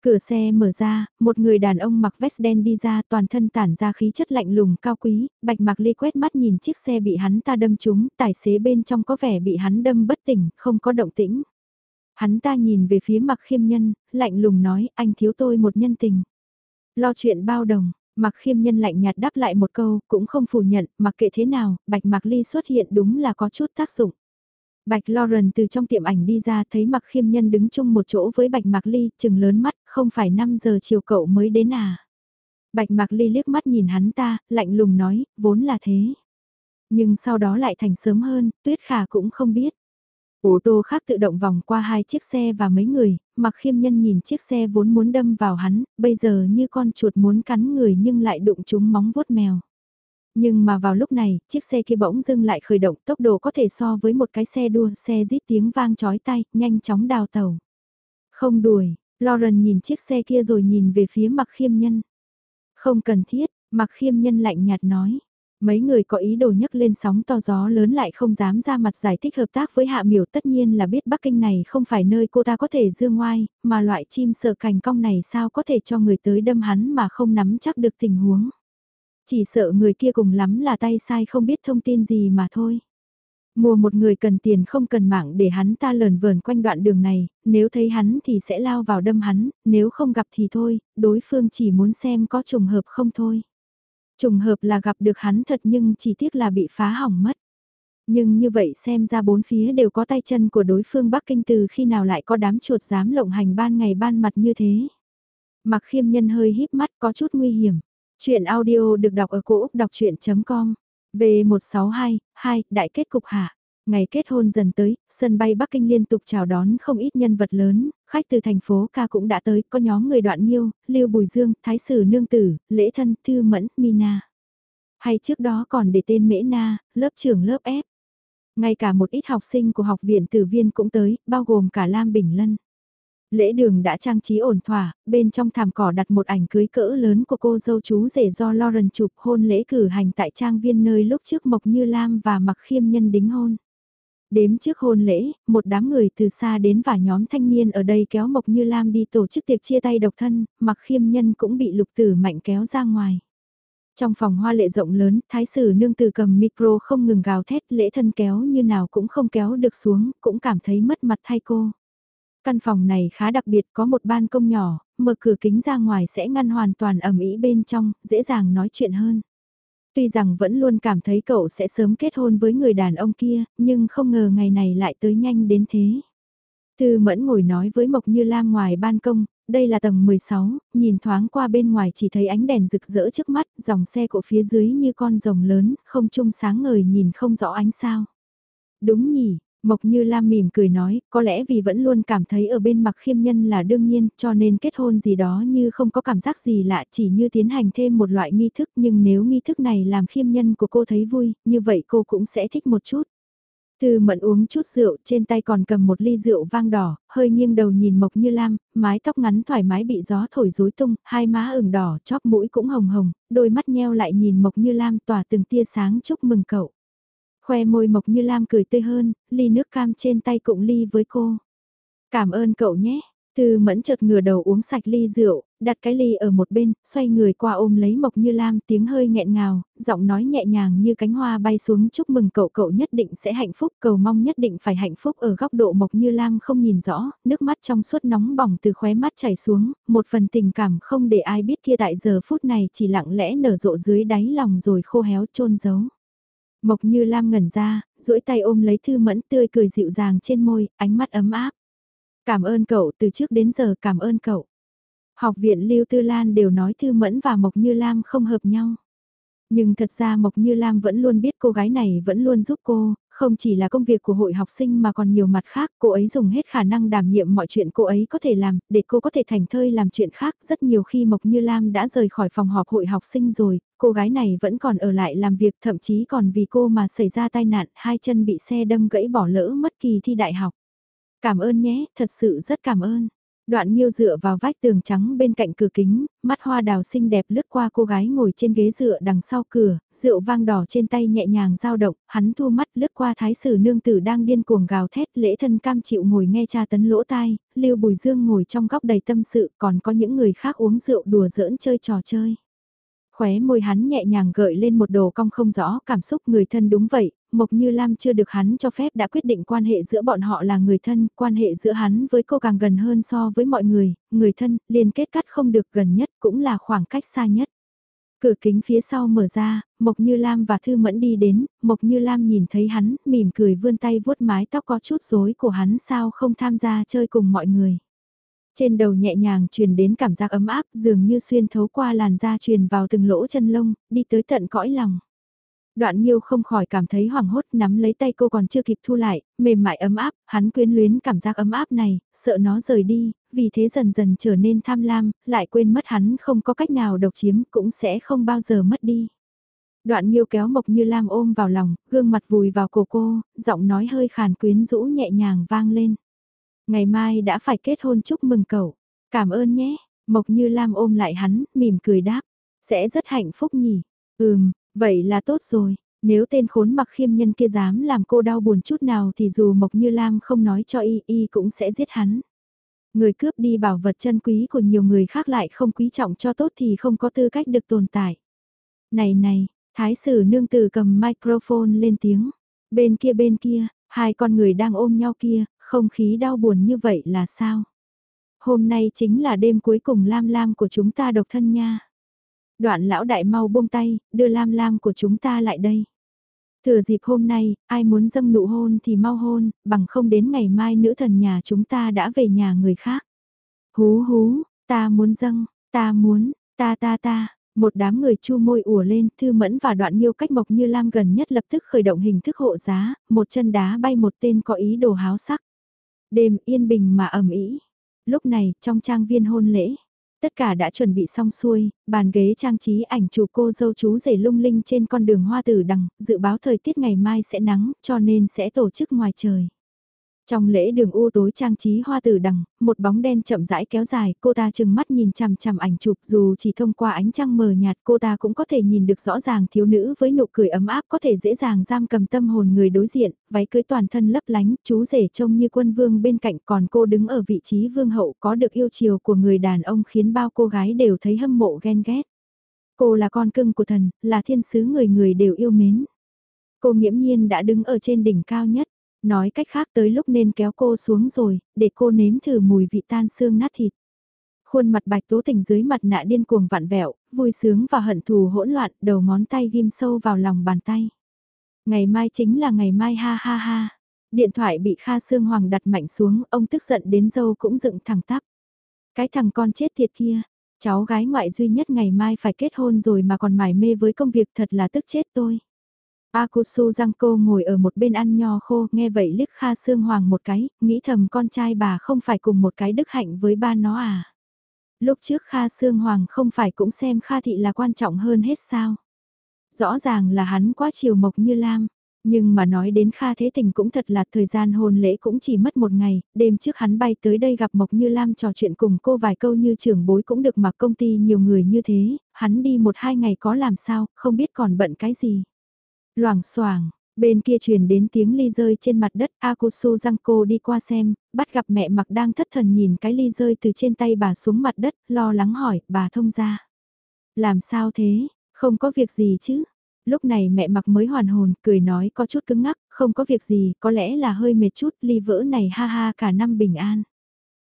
Cửa xe mở ra, một người đàn ông mặc vest đen đi ra toàn thân tản ra khí chất lạnh lùng cao quý, bạch mặc ly quét mắt nhìn chiếc xe bị hắn ta đâm trúng, tài xế bên trong có vẻ bị hắn đâm bất tỉnh, không có động tĩnh. Hắn ta nhìn về phía mặc khiêm nhân, lạnh lùng nói anh thiếu tôi một nhân tình. Lo chuyện bao đồng, mặc khiêm nhân lạnh nhạt đáp lại một câu, cũng không phủ nhận, mặc kệ thế nào, bạch mạc ly xuất hiện đúng là có chút tác dụng. Bạch Lauren từ trong tiệm ảnh đi ra thấy Mặc Khiêm Nhân đứng chung một chỗ với Bạch Mạc Ly, chừng lớn mắt, không phải 5 giờ chiều cậu mới đến à. Bạch Mạc Ly liếc mắt nhìn hắn ta, lạnh lùng nói, vốn là thế. Nhưng sau đó lại thành sớm hơn, Tuyết Khả cũng không biết. Ô tô khác tự động vòng qua hai chiếc xe và mấy người, Mặc Khiêm Nhân nhìn chiếc xe vốn muốn đâm vào hắn, bây giờ như con chuột muốn cắn người nhưng lại đụng trúng móng vuốt mèo. Nhưng mà vào lúc này, chiếc xe kia bỗng dưng lại khởi động tốc độ có thể so với một cái xe đua, xe rít tiếng vang chói tay, nhanh chóng đào tàu. Không đuổi, Lauren nhìn chiếc xe kia rồi nhìn về phía mặc khiêm nhân. Không cần thiết, mặc khiêm nhân lạnh nhạt nói. Mấy người có ý đồ nhấc lên sóng to gió lớn lại không dám ra mặt giải thích hợp tác với Hạ Miểu tất nhiên là biết Bắc Kinh này không phải nơi cô ta có thể dương ngoai, mà loại chim sợ cành cong này sao có thể cho người tới đâm hắn mà không nắm chắc được tình huống. Chỉ sợ người kia cùng lắm là tay sai không biết thông tin gì mà thôi. Mua một người cần tiền không cần mạng để hắn ta lờn vờn quanh đoạn đường này, nếu thấy hắn thì sẽ lao vào đâm hắn, nếu không gặp thì thôi, đối phương chỉ muốn xem có trùng hợp không thôi. Trùng hợp là gặp được hắn thật nhưng chỉ tiếc là bị phá hỏng mất. Nhưng như vậy xem ra bốn phía đều có tay chân của đối phương Bắc Kinh từ khi nào lại có đám chuột dám lộng hành ban ngày ban mặt như thế. Mặc khiêm nhân hơi híp mắt có chút nguy hiểm. Chuyện audio được đọc ở cổ Úc đọc chuyện.com, V162, 2, đại kết cục hạ. Ngày kết hôn dần tới, sân bay Bắc Kinh liên tục chào đón không ít nhân vật lớn, khách từ thành phố ca cũng đã tới, có nhóm người đoạn nhiêu, Lưu Bùi Dương, Thái sử Nương Tử, Lễ Thân, Thư Mẫn, Mina. Hay trước đó còn để tên Mễ Na, lớp trưởng lớp F. Ngay cả một ít học sinh của học viện tử viên cũng tới, bao gồm cả Lam Bình Lân. Lễ đường đã trang trí ổn thỏa, bên trong thảm cỏ đặt một ảnh cưới cỡ lớn của cô dâu chú rể do Lauren chụp hôn lễ cử hành tại trang viên nơi lúc trước Mộc Như Lam và Mặc Khiêm Nhân đính hôn. Đếm trước hôn lễ, một đám người từ xa đến và nhóm thanh niên ở đây kéo Mộc Như Lam đi tổ chức tiệc chia tay độc thân, Mặc Khiêm Nhân cũng bị lục tử mạnh kéo ra ngoài. Trong phòng hoa lệ rộng lớn, thái sử nương từ cầm micro không ngừng gào thét lễ thân kéo như nào cũng không kéo được xuống, cũng cảm thấy mất mặt thay cô. Căn phòng này khá đặc biệt có một ban công nhỏ, mở cửa kính ra ngoài sẽ ngăn hoàn toàn ẩm ý bên trong, dễ dàng nói chuyện hơn. Tuy rằng vẫn luôn cảm thấy cậu sẽ sớm kết hôn với người đàn ông kia, nhưng không ngờ ngày này lại tới nhanh đến thế. Thư Mẫn ngồi nói với Mộc Như Lam ngoài ban công, đây là tầng 16, nhìn thoáng qua bên ngoài chỉ thấy ánh đèn rực rỡ trước mắt, dòng xe của phía dưới như con rồng lớn, không trung sáng ngời nhìn không rõ ánh sao. Đúng nhỉ, Mộc Như Lam mỉm cười nói, có lẽ vì vẫn luôn cảm thấy ở bên mặc khiêm nhân là đương nhiên, cho nên kết hôn gì đó như không có cảm giác gì lạ, chỉ như tiến hành thêm một loại nghi thức, nhưng nếu nghi thức này làm khiêm nhân của cô thấy vui, như vậy cô cũng sẽ thích một chút. Từ Mận uống chút rượu, trên tay còn cầm một ly rượu vang đỏ, hơi nghiêng đầu nhìn Mộc Như Lam, mái tóc ngắn thoải mái bị gió thổi rối tung, hai má ửng đỏ, chóp mũi cũng hồng hồng, đôi mắt nheo lại nhìn Mộc Như Lam tỏa từng tia sáng chúc mừng cậu khoe môi Mộc Như Lam cười tươi hơn, ly nước cam trên tay cũng ly với cô. Cảm ơn cậu nhé. Từ mẫn chợt ngửa đầu uống sạch ly rượu, đặt cái ly ở một bên, xoay người qua ôm lấy Mộc Như Lam tiếng hơi nghẹn ngào, giọng nói nhẹ nhàng như cánh hoa bay xuống chúc mừng cậu cậu nhất định sẽ hạnh phúc, cầu mong nhất định phải hạnh phúc ở góc độ Mộc Như Lam không nhìn rõ, nước mắt trong suốt nóng bỏng từ khóe mắt chảy xuống, một phần tình cảm không để ai biết kia tại giờ phút này chỉ lặng lẽ nở rộ dưới đáy lòng rồi khô héo chôn giấu. Mộc như Lam ngẩn ra, duỗi tay ôm lấy Thư Mẫn tươi cười dịu dàng trên môi, ánh mắt ấm áp. Cảm ơn cậu, từ trước đến giờ cảm ơn cậu. Học viện Lưu Tư Lan đều nói Thư Mẫn và Mộc Như Lam không hợp nhau. Nhưng thật ra Mộc Như Lam vẫn luôn biết cô gái này vẫn luôn giúp cô, không chỉ là công việc của hội học sinh mà còn nhiều mặt khác, cô ấy dùng hết khả năng đảm nhiệm mọi chuyện cô ấy có thể làm, để cô có thể thành thơi làm chuyện khác. Rất nhiều khi Mộc Như Lam đã rời khỏi phòng họp hội học sinh rồi, cô gái này vẫn còn ở lại làm việc thậm chí còn vì cô mà xảy ra tai nạn, hai chân bị xe đâm gãy bỏ lỡ mất kỳ thi đại học. Cảm ơn nhé, thật sự rất cảm ơn. Đoạn Nhiêu dựa vào vách tường trắng bên cạnh cửa kính, mắt hoa đào xinh đẹp lướt qua cô gái ngồi trên ghế dựa đằng sau cửa, rượu vang đỏ trên tay nhẹ nhàng dao động, hắn thu mắt lướt qua thái sử nương tử đang điên cuồng gào thét lễ thân cam chịu ngồi nghe cha tấn lỗ tai, Lưu Bùi Dương ngồi trong góc đầy tâm sự, còn có những người khác uống rượu đùa giỡn chơi trò chơi khóe môi hắn nhẹ nhàng gợi lên một đồ cong không rõ cảm xúc người thân đúng vậy, Mộc Như Lam chưa được hắn cho phép đã quyết định quan hệ giữa bọn họ là người thân, quan hệ giữa hắn với cô càng gần hơn so với mọi người, người thân, liên kết cắt không được gần nhất cũng là khoảng cách xa nhất. Cửa kính phía sau mở ra, Mộc Như Lam và Thư Mẫn đi đến, Mộc Như Lam nhìn thấy hắn, mỉm cười vươn tay vuốt mái tóc có chút rối của hắn sao không tham gia chơi cùng mọi người. Trên đầu nhẹ nhàng truyền đến cảm giác ấm áp dường như xuyên thấu qua làn da truyền vào từng lỗ chân lông, đi tới tận cõi lòng. Đoạn Nhiêu không khỏi cảm thấy hoảng hốt nắm lấy tay cô còn chưa kịp thu lại, mềm mại ấm áp, hắn quyến luyến cảm giác ấm áp này, sợ nó rời đi, vì thế dần dần trở nên tham lam, lại quên mất hắn không có cách nào độc chiếm cũng sẽ không bao giờ mất đi. Đoạn Nhiêu kéo Mộc Như Lam ôm vào lòng, gương mặt vùi vào cổ cô, giọng nói hơi khàn quyến rũ nhẹ nhàng vang lên. Ngày mai đã phải kết hôn chúc mừng cậu. Cảm ơn nhé. Mộc Như Lam ôm lại hắn, mỉm cười đáp. Sẽ rất hạnh phúc nhỉ. Ừm, vậy là tốt rồi. Nếu tên khốn mặc khiêm nhân kia dám làm cô đau buồn chút nào thì dù Mộc Như Lam không nói cho y, y cũng sẽ giết hắn. Người cướp đi bảo vật chân quý của nhiều người khác lại không quý trọng cho tốt thì không có tư cách được tồn tại. Này này, thái sử nương tử cầm microphone lên tiếng. Bên kia bên kia, hai con người đang ôm nhau kia, không khí đau buồn như vậy là sao? Hôm nay chính là đêm cuối cùng Lam Lam của chúng ta độc thân nha. Đoạn lão đại mau buông tay, đưa Lam Lam của chúng ta lại đây. Thừa dịp hôm nay, ai muốn dâng nụ hôn thì mau hôn, bằng không đến ngày mai nữ thần nhà chúng ta đã về nhà người khác. Hú hú, ta muốn dâng, ta muốn, ta ta ta, một đám người chu môi ùa lên, Thư Mẫn và Đoạn Nhiêu cách Mộc Như Lam gần nhất lập tức khởi động hình thức hộ giá, một chân đá bay một tên có ý đồ háo sắc. Đêm yên bình mà ẩm ý. Lúc này, trong trang viên hôn lễ, tất cả đã chuẩn bị xong xuôi, bàn ghế trang trí ảnh chụp cô dâu chú rể lung linh trên con đường hoa tử đằng, dự báo thời tiết ngày mai sẽ nắng, cho nên sẽ tổ chức ngoài trời. Trong lễ đường u tối trang trí hoa tử đằng, một bóng đen chậm rãi kéo dài, cô ta chừng mắt nhìn chằm chằm ảnh chụp dù chỉ thông qua ánh trăng mờ nhạt cô ta cũng có thể nhìn được rõ ràng thiếu nữ với nụ cười ấm áp có thể dễ dàng giam cầm tâm hồn người đối diện, váy cưới toàn thân lấp lánh, chú rể trông như quân vương bên cạnh còn cô đứng ở vị trí vương hậu có được yêu chiều của người đàn ông khiến bao cô gái đều thấy hâm mộ ghen ghét. Cô là con cưng của thần, là thiên sứ người người đều yêu mến. Cô nghiễm nhiên đã đứng ở trên đỉnh cao nhất Nói cách khác tới lúc nên kéo cô xuống rồi, để cô nếm thử mùi vị tan xương nát thịt. Khuôn mặt bạch tố tình dưới mặt nạ điên cuồng vặn vẹo, vui sướng và hận thù hỗn loạn, đầu ngón tay ghim sâu vào lòng bàn tay. Ngày mai chính là ngày mai ha ha ha. Điện thoại bị Kha Sương Hoàng đặt mạnh xuống, ông tức giận đến dâu cũng dựng thẳng tắp. Cái thằng con chết tiệt kia, cháu gái ngoại duy nhất ngày mai phải kết hôn rồi mà còn mải mê với công việc thật là tức chết tôi. Akusu Giangco ngồi ở một bên ăn nho khô, nghe vậy liếc Kha Sương Hoàng một cái, nghĩ thầm con trai bà không phải cùng một cái đức hạnh với ba nó à. Lúc trước Kha Sương Hoàng không phải cũng xem Kha Thị là quan trọng hơn hết sao. Rõ ràng là hắn quá chiều mộc như Lam, nhưng mà nói đến Kha Thế Tình cũng thật là thời gian hôn lễ cũng chỉ mất một ngày, đêm trước hắn bay tới đây gặp Mộc Như Lam trò chuyện cùng cô vài câu như trưởng bối cũng được mặc công ty nhiều người như thế, hắn đi một hai ngày có làm sao, không biết còn bận cái gì. Loảng xoảng bên kia truyền đến tiếng ly rơi trên mặt đất, Akusu cô đi qua xem, bắt gặp mẹ mặc đang thất thần nhìn cái ly rơi từ trên tay bà xuống mặt đất, lo lắng hỏi, bà thông ra. Làm sao thế, không có việc gì chứ? Lúc này mẹ mặc mới hoàn hồn, cười nói có chút cứng ngắc, không có việc gì, có lẽ là hơi mệt chút, ly vỡ này ha ha cả năm bình an.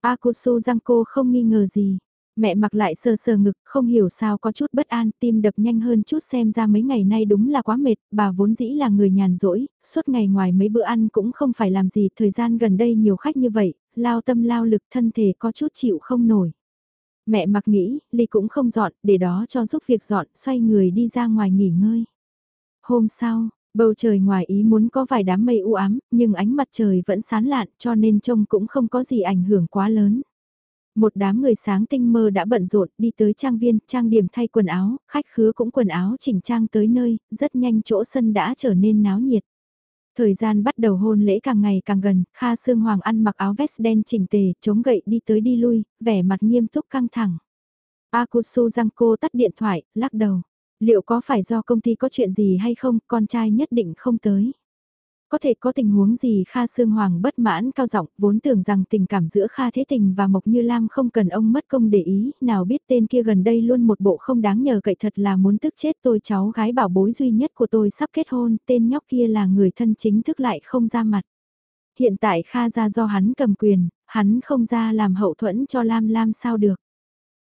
Akusu cô không nghi ngờ gì, Mẹ mặc lại sờ sờ ngực, không hiểu sao có chút bất an, tim đập nhanh hơn chút xem ra mấy ngày nay đúng là quá mệt, bà vốn dĩ là người nhàn rỗi, suốt ngày ngoài mấy bữa ăn cũng không phải làm gì, thời gian gần đây nhiều khách như vậy, lao tâm lao lực thân thể có chút chịu không nổi. Mẹ mặc nghĩ, Ly cũng không dọn, để đó cho giúp việc dọn, xoay người đi ra ngoài nghỉ ngơi. Hôm sau, Bầu trời ngoài ý muốn có vài đám mây u ám, nhưng ánh mặt trời vẫn sáng lạn cho nên trông cũng không có gì ảnh hưởng quá lớn. Một đám người sáng tinh mơ đã bận rộn đi tới trang viên, trang điểm thay quần áo, khách khứa cũng quần áo chỉnh trang tới nơi, rất nhanh chỗ sân đã trở nên náo nhiệt. Thời gian bắt đầu hôn lễ càng ngày càng gần, Kha Sương Hoàng ăn mặc áo vest đen chỉnh tề, chống gậy đi tới đi lui, vẻ mặt nghiêm túc căng thẳng. Akusu cô tắt điện thoại, lắc đầu. Liệu có phải do công ty có chuyện gì hay không, con trai nhất định không tới. Có thể có tình huống gì Kha Sương Hoàng bất mãn cao giọng vốn tưởng rằng tình cảm giữa Kha Thế Tình và Mộc Như Lam không cần ông mất công để ý, nào biết tên kia gần đây luôn một bộ không đáng nhờ cậy thật là muốn tức chết tôi cháu gái bảo bối duy nhất của tôi sắp kết hôn, tên nhóc kia là người thân chính thức lại không ra mặt. Hiện tại Kha ra do hắn cầm quyền, hắn không ra làm hậu thuẫn cho Lam Lam sao được.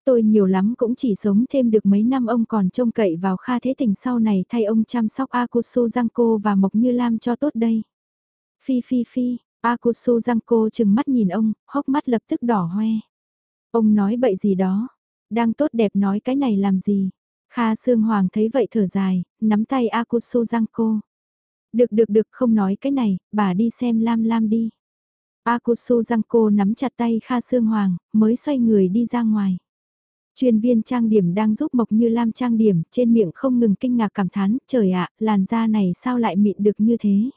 Tôi nhiều lắm cũng chỉ sống thêm được mấy năm ông còn trông cậy vào Kha Thế Tình sau này thay ông chăm sóc Akusu Giangco và Mộc Như Lam cho tốt đây. Phi phi phi, Akusu Giangco chừng mắt nhìn ông, hốc mắt lập tức đỏ hoe. Ông nói bậy gì đó, đang tốt đẹp nói cái này làm gì. Kha Sương Hoàng thấy vậy thở dài, nắm tay Akusu Giangco. Được được được không nói cái này, bà đi xem Lam Lam đi. Akusu Giangco nắm chặt tay Kha Sương Hoàng, mới xoay người đi ra ngoài. Chuyên viên trang điểm đang giúp Mộc Như Lam trang điểm, trên miệng không ngừng kinh ngạc cảm thán, trời ạ, làn da này sao lại mịn được như thế?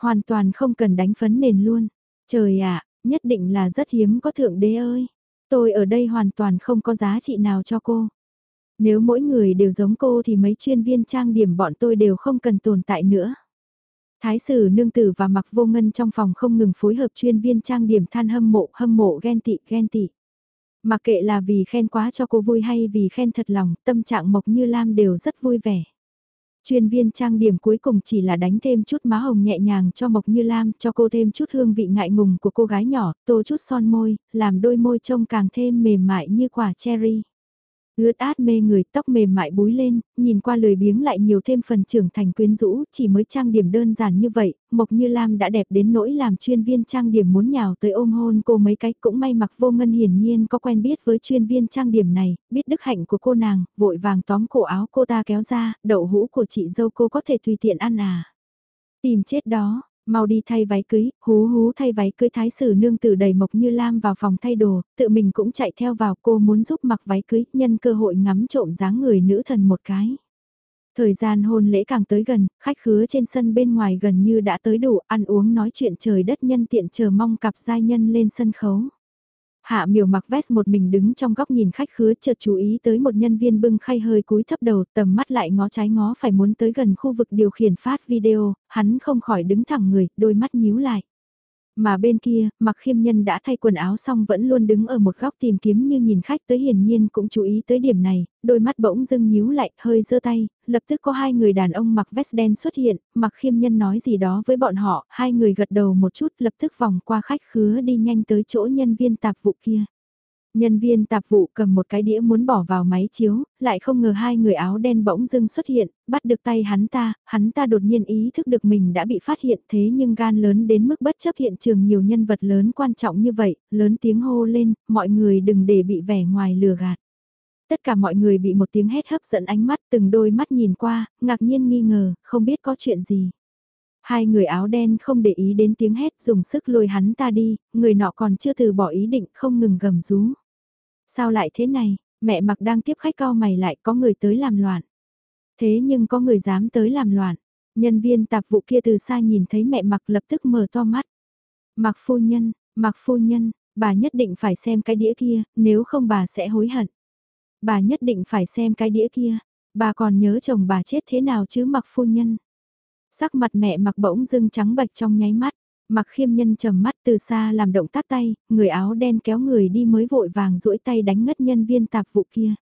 Hoàn toàn không cần đánh phấn nền luôn. Trời ạ, nhất định là rất hiếm có thượng đế ơi. Tôi ở đây hoàn toàn không có giá trị nào cho cô. Nếu mỗi người đều giống cô thì mấy chuyên viên trang điểm bọn tôi đều không cần tồn tại nữa. Thái sử nương tử và mặc vô ngân trong phòng không ngừng phối hợp chuyên viên trang điểm than hâm mộ, hâm mộ ghen tị, ghen tị. Mặc kệ là vì khen quá cho cô vui hay vì khen thật lòng, tâm trạng Mộc Như Lam đều rất vui vẻ. Chuyên viên trang điểm cuối cùng chỉ là đánh thêm chút má hồng nhẹ nhàng cho Mộc Như Lam, cho cô thêm chút hương vị ngại ngùng của cô gái nhỏ, tô chút son môi, làm đôi môi trông càng thêm mềm mại như quả cherry. Ướt át mê người tóc mềm mại búi lên, nhìn qua lười biếng lại nhiều thêm phần trưởng thành quyến rũ, chỉ mới trang điểm đơn giản như vậy, Mộc Như Lam đã đẹp đến nỗi làm chuyên viên trang điểm muốn nhào tới ôm hôn cô mấy cái cũng may mặc vô ngân hiển nhiên có quen biết với chuyên viên trang điểm này, biết đức hạnh của cô nàng, vội vàng tóm cổ áo cô ta kéo ra, đậu hũ của chị dâu cô có thể tùy tiện ăn à. Tìm chết đó, mau đi thay váy cưới, hú hú thay váy cưới thái sử nương tử đầy mộc như lam vào phòng thay đồ, tự mình cũng chạy theo vào cô muốn giúp mặc váy cưới, nhân cơ hội ngắm trộm dáng người nữ thần một cái. Thời gian hôn lễ càng tới gần, khách khứa trên sân bên ngoài gần như đã tới đủ, ăn uống nói chuyện trời đất nhân tiện chờ mong cặp giai nhân lên sân khấu. Hạ miều mặc vest một mình đứng trong góc nhìn khách khứa chợt chú ý tới một nhân viên bưng khay hơi cúi thấp đầu tầm mắt lại ngó trái ngó phải muốn tới gần khu vực điều khiển phát video, hắn không khỏi đứng thẳng người, đôi mắt nhíu lại. Mà bên kia, mặc khiêm nhân đã thay quần áo xong vẫn luôn đứng ở một góc tìm kiếm như nhìn khách tới hiển nhiên cũng chú ý tới điểm này, đôi mắt bỗng dưng nhíu lại, hơi giơ tay, lập tức có hai người đàn ông mặc vest đen xuất hiện, mặc khiêm nhân nói gì đó với bọn họ, hai người gật đầu một chút lập tức vòng qua khách khứa đi nhanh tới chỗ nhân viên tạp vụ kia. Nhân viên tạp vụ cầm một cái đĩa muốn bỏ vào máy chiếu, lại không ngờ hai người áo đen bỗng dưng xuất hiện, bắt được tay hắn ta, hắn ta đột nhiên ý thức được mình đã bị phát hiện thế nhưng gan lớn đến mức bất chấp hiện trường nhiều nhân vật lớn quan trọng như vậy, lớn tiếng hô lên, mọi người đừng để bị vẻ ngoài lừa gạt. Tất cả mọi người bị một tiếng hét hấp dẫn ánh mắt từng đôi mắt nhìn qua, ngạc nhiên nghi ngờ, không biết có chuyện gì. Hai người áo đen không để ý đến tiếng hét dùng sức lôi hắn ta đi, người nọ còn chưa từ bỏ ý định không ngừng gầm rú. Sao lại thế này, mẹ mặc đang tiếp khách cao mày lại có người tới làm loạn. Thế nhưng có người dám tới làm loạn. Nhân viên tạp vụ kia từ xa nhìn thấy mẹ mặc lập tức mở to mắt. Mặc phu nhân, mặc phu nhân, bà nhất định phải xem cái đĩa kia, nếu không bà sẽ hối hận. Bà nhất định phải xem cái đĩa kia, bà còn nhớ chồng bà chết thế nào chứ mặc phu nhân. Sắc mặt mẹ mặc bỗng dưng trắng bạch trong nháy mắt. Mặc khiêm nhân trầm mắt từ xa làm động tác tay, người áo đen kéo người đi mới vội vàng duỗi tay đánh ngất nhân viên tạp vụ kia.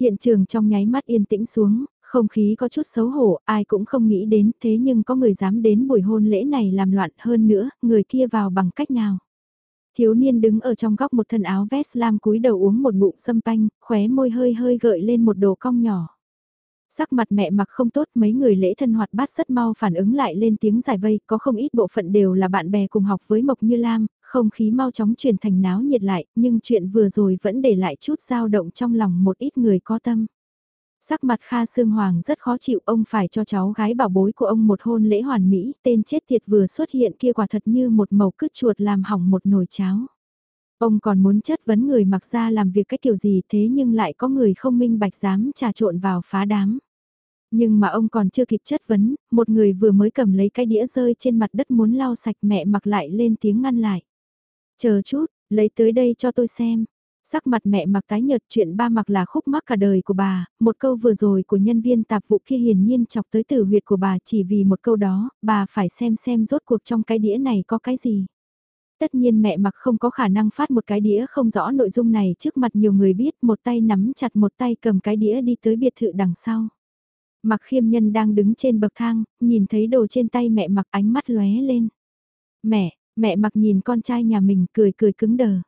Hiện trường trong nháy mắt yên tĩnh xuống, không khí có chút xấu hổ, ai cũng không nghĩ đến thế nhưng có người dám đến buổi hôn lễ này làm loạn hơn nữa, người kia vào bằng cách nào. Thiếu niên đứng ở trong góc một thân áo vest lam cúi đầu uống một ngụm sâm panh, khóe môi hơi hơi gợi lên một đồ cong nhỏ. Sắc mặt mẹ mặc không tốt mấy người lễ thân hoạt bát rất mau phản ứng lại lên tiếng giải vây, có không ít bộ phận đều là bạn bè cùng học với Mộc Như Lam, không khí mau chóng truyền thành náo nhiệt lại, nhưng chuyện vừa rồi vẫn để lại chút dao động trong lòng một ít người có tâm. Sắc mặt Kha Sương Hoàng rất khó chịu, ông phải cho cháu gái bảo bối của ông một hôn lễ hoàn mỹ, tên chết tiệt vừa xuất hiện kia quả thật như một màu cứt chuột làm hỏng một nồi cháo. Ông còn muốn chất vấn người mặc ra làm việc cách kiểu gì thế nhưng lại có người không minh bạch dám trà trộn vào phá đám. Nhưng mà ông còn chưa kịp chất vấn, một người vừa mới cầm lấy cái đĩa rơi trên mặt đất muốn lau sạch mẹ mặc lại lên tiếng ngăn lại. Chờ chút, lấy tới đây cho tôi xem. Sắc mặt mẹ mặc tái nhợt chuyện ba mặc là khúc mắc cả đời của bà, một câu vừa rồi của nhân viên tạp vụ kia hiển nhiên chọc tới tử huyệt của bà chỉ vì một câu đó, bà phải xem xem rốt cuộc trong cái đĩa này có cái gì. Tất nhiên mẹ mặc không có khả năng phát một cái đĩa không rõ nội dung này trước mặt nhiều người biết một tay nắm chặt một tay cầm cái đĩa đi tới biệt thự đằng sau. Mặc khiêm nhân đang đứng trên bậc thang, nhìn thấy đồ trên tay mẹ mặc ánh mắt lóe lên. Mẹ, mẹ mặc nhìn con trai nhà mình cười cười cứng đờ.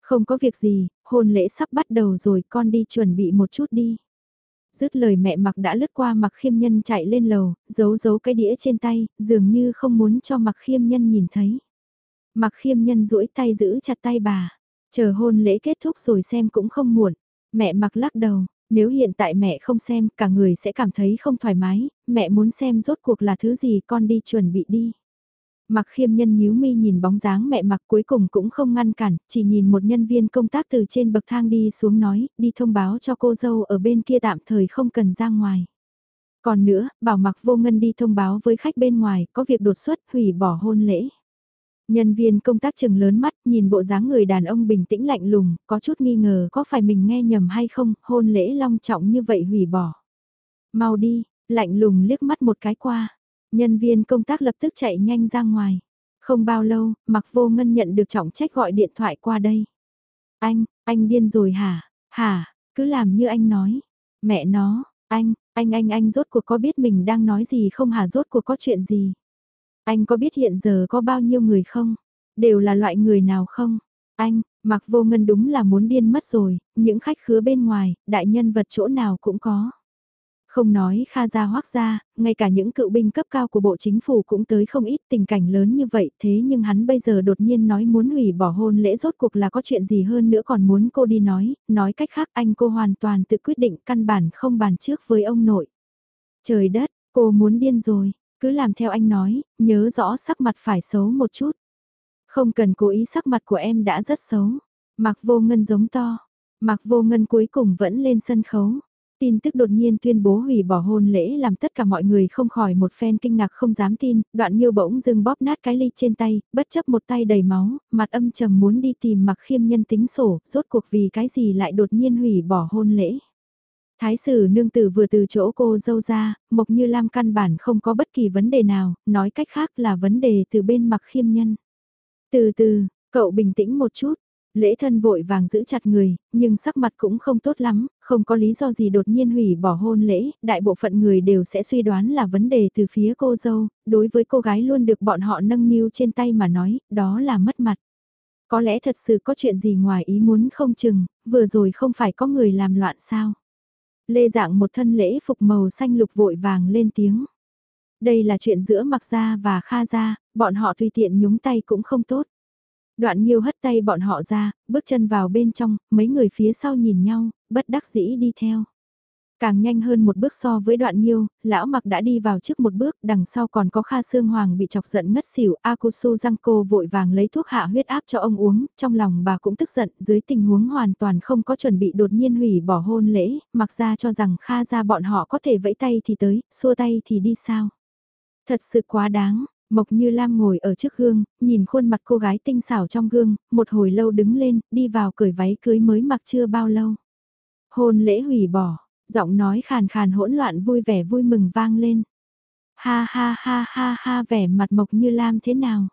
Không có việc gì, hôn lễ sắp bắt đầu rồi con đi chuẩn bị một chút đi. Dứt lời mẹ mặc đã lướt qua mặc khiêm nhân chạy lên lầu, giấu giấu cái đĩa trên tay, dường như không muốn cho mặc khiêm nhân nhìn thấy. Mặc khiêm nhân duỗi tay giữ chặt tay bà, chờ hôn lễ kết thúc rồi xem cũng không muộn. Mẹ mặc lắc đầu, nếu hiện tại mẹ không xem cả người sẽ cảm thấy không thoải mái, mẹ muốn xem rốt cuộc là thứ gì con đi chuẩn bị đi. Mặc khiêm nhân nhíu mi nhìn bóng dáng mẹ mặc cuối cùng cũng không ngăn cản, chỉ nhìn một nhân viên công tác từ trên bậc thang đi xuống nói, đi thông báo cho cô dâu ở bên kia tạm thời không cần ra ngoài. Còn nữa, bảo mặc vô ngân đi thông báo với khách bên ngoài, có việc đột xuất hủy bỏ hôn lễ. Nhân viên công tác chừng lớn mắt nhìn bộ dáng người đàn ông bình tĩnh lạnh lùng, có chút nghi ngờ có phải mình nghe nhầm hay không, hôn lễ long trọng như vậy hủy bỏ. Mau đi, lạnh lùng liếc mắt một cái qua. Nhân viên công tác lập tức chạy nhanh ra ngoài. Không bao lâu, mặc vô ngân nhận được trọng trách gọi điện thoại qua đây. Anh, anh điên rồi hả? Hả, cứ làm như anh nói. Mẹ nó, anh, anh anh anh rốt cuộc có biết mình đang nói gì không hả rốt cuộc có chuyện gì? Anh có biết hiện giờ có bao nhiêu người không? Đều là loại người nào không? Anh, mặc vô ngân đúng là muốn điên mất rồi, những khách khứa bên ngoài, đại nhân vật chỗ nào cũng có. Không nói Kha gia hoác gia, ngay cả những cựu binh cấp cao của bộ chính phủ cũng tới không ít tình cảnh lớn như vậy thế nhưng hắn bây giờ đột nhiên nói muốn hủy bỏ hôn lễ rốt cuộc là có chuyện gì hơn nữa còn muốn cô đi nói, nói cách khác anh cô hoàn toàn tự quyết định căn bản không bàn trước với ông nội. Trời đất, cô muốn điên rồi, cứ làm theo anh nói, nhớ rõ sắc mặt phải xấu một chút. Không cần cố ý sắc mặt của em đã rất xấu. Mặc vô ngân giống to. Mặc vô ngân cuối cùng vẫn lên sân khấu. Tin tức đột nhiên tuyên bố hủy bỏ hôn lễ làm tất cả mọi người không khỏi một phen kinh ngạc không dám tin, đoạn nhiêu bỗng dưng bóp nát cái ly trên tay, bất chấp một tay đầy máu, mặt âm trầm muốn đi tìm mặc khiêm nhân tính sổ, rốt cuộc vì cái gì lại đột nhiên hủy bỏ hôn lễ. Thái sử nương tử vừa từ chỗ cô dâu ra, Mộc Như Lam căn bản không có bất kỳ vấn đề nào, nói cách khác là vấn đề từ bên mặc khiêm nhân. Từ từ, cậu bình tĩnh một chút, lễ thân vội vàng giữ chặt người, nhưng sắc mặt cũng không tốt lắm, không có lý do gì đột nhiên hủy bỏ hôn lễ, đại bộ phận người đều sẽ suy đoán là vấn đề từ phía cô dâu, đối với cô gái luôn được bọn họ nâng niu trên tay mà nói, đó là mất mặt. Có lẽ thật sự có chuyện gì ngoài ý muốn không chừng, vừa rồi không phải có người làm loạn sao. Lê dạng một thân lễ phục màu xanh lục vội vàng lên tiếng. Đây là chuyện giữa Mặc Gia và Kha Gia, bọn họ tùy tiện nhúng tay cũng không tốt. Đoạn Nhiêu hất tay bọn họ ra, bước chân vào bên trong, mấy người phía sau nhìn nhau, bất đắc dĩ đi theo. Càng nhanh hơn một bước so với đoạn nhiêu, lão mặc đã đi vào trước một bước, đằng sau còn có Kha Sương Hoàng bị chọc giận ngất xỉu, Akusu Giangco vội vàng lấy thuốc hạ huyết áp cho ông uống, trong lòng bà cũng tức giận, dưới tình huống hoàn toàn không có chuẩn bị đột nhiên hủy bỏ hôn lễ, mặc ra cho rằng Kha ra bọn họ có thể vẫy tay thì tới, xua tay thì đi sao. Thật sự quá đáng, Mộc Như Lam ngồi ở trước gương, nhìn khuôn mặt cô gái tinh xảo trong gương, một hồi lâu đứng lên, đi vào cởi váy cưới mới mặc chưa bao lâu. Hôn lễ hủy bỏ, giọng nói khàn khàn hỗn loạn vui vẻ vui mừng vang lên. Ha ha ha ha ha vẻ mặt Mộc Như Lam thế nào?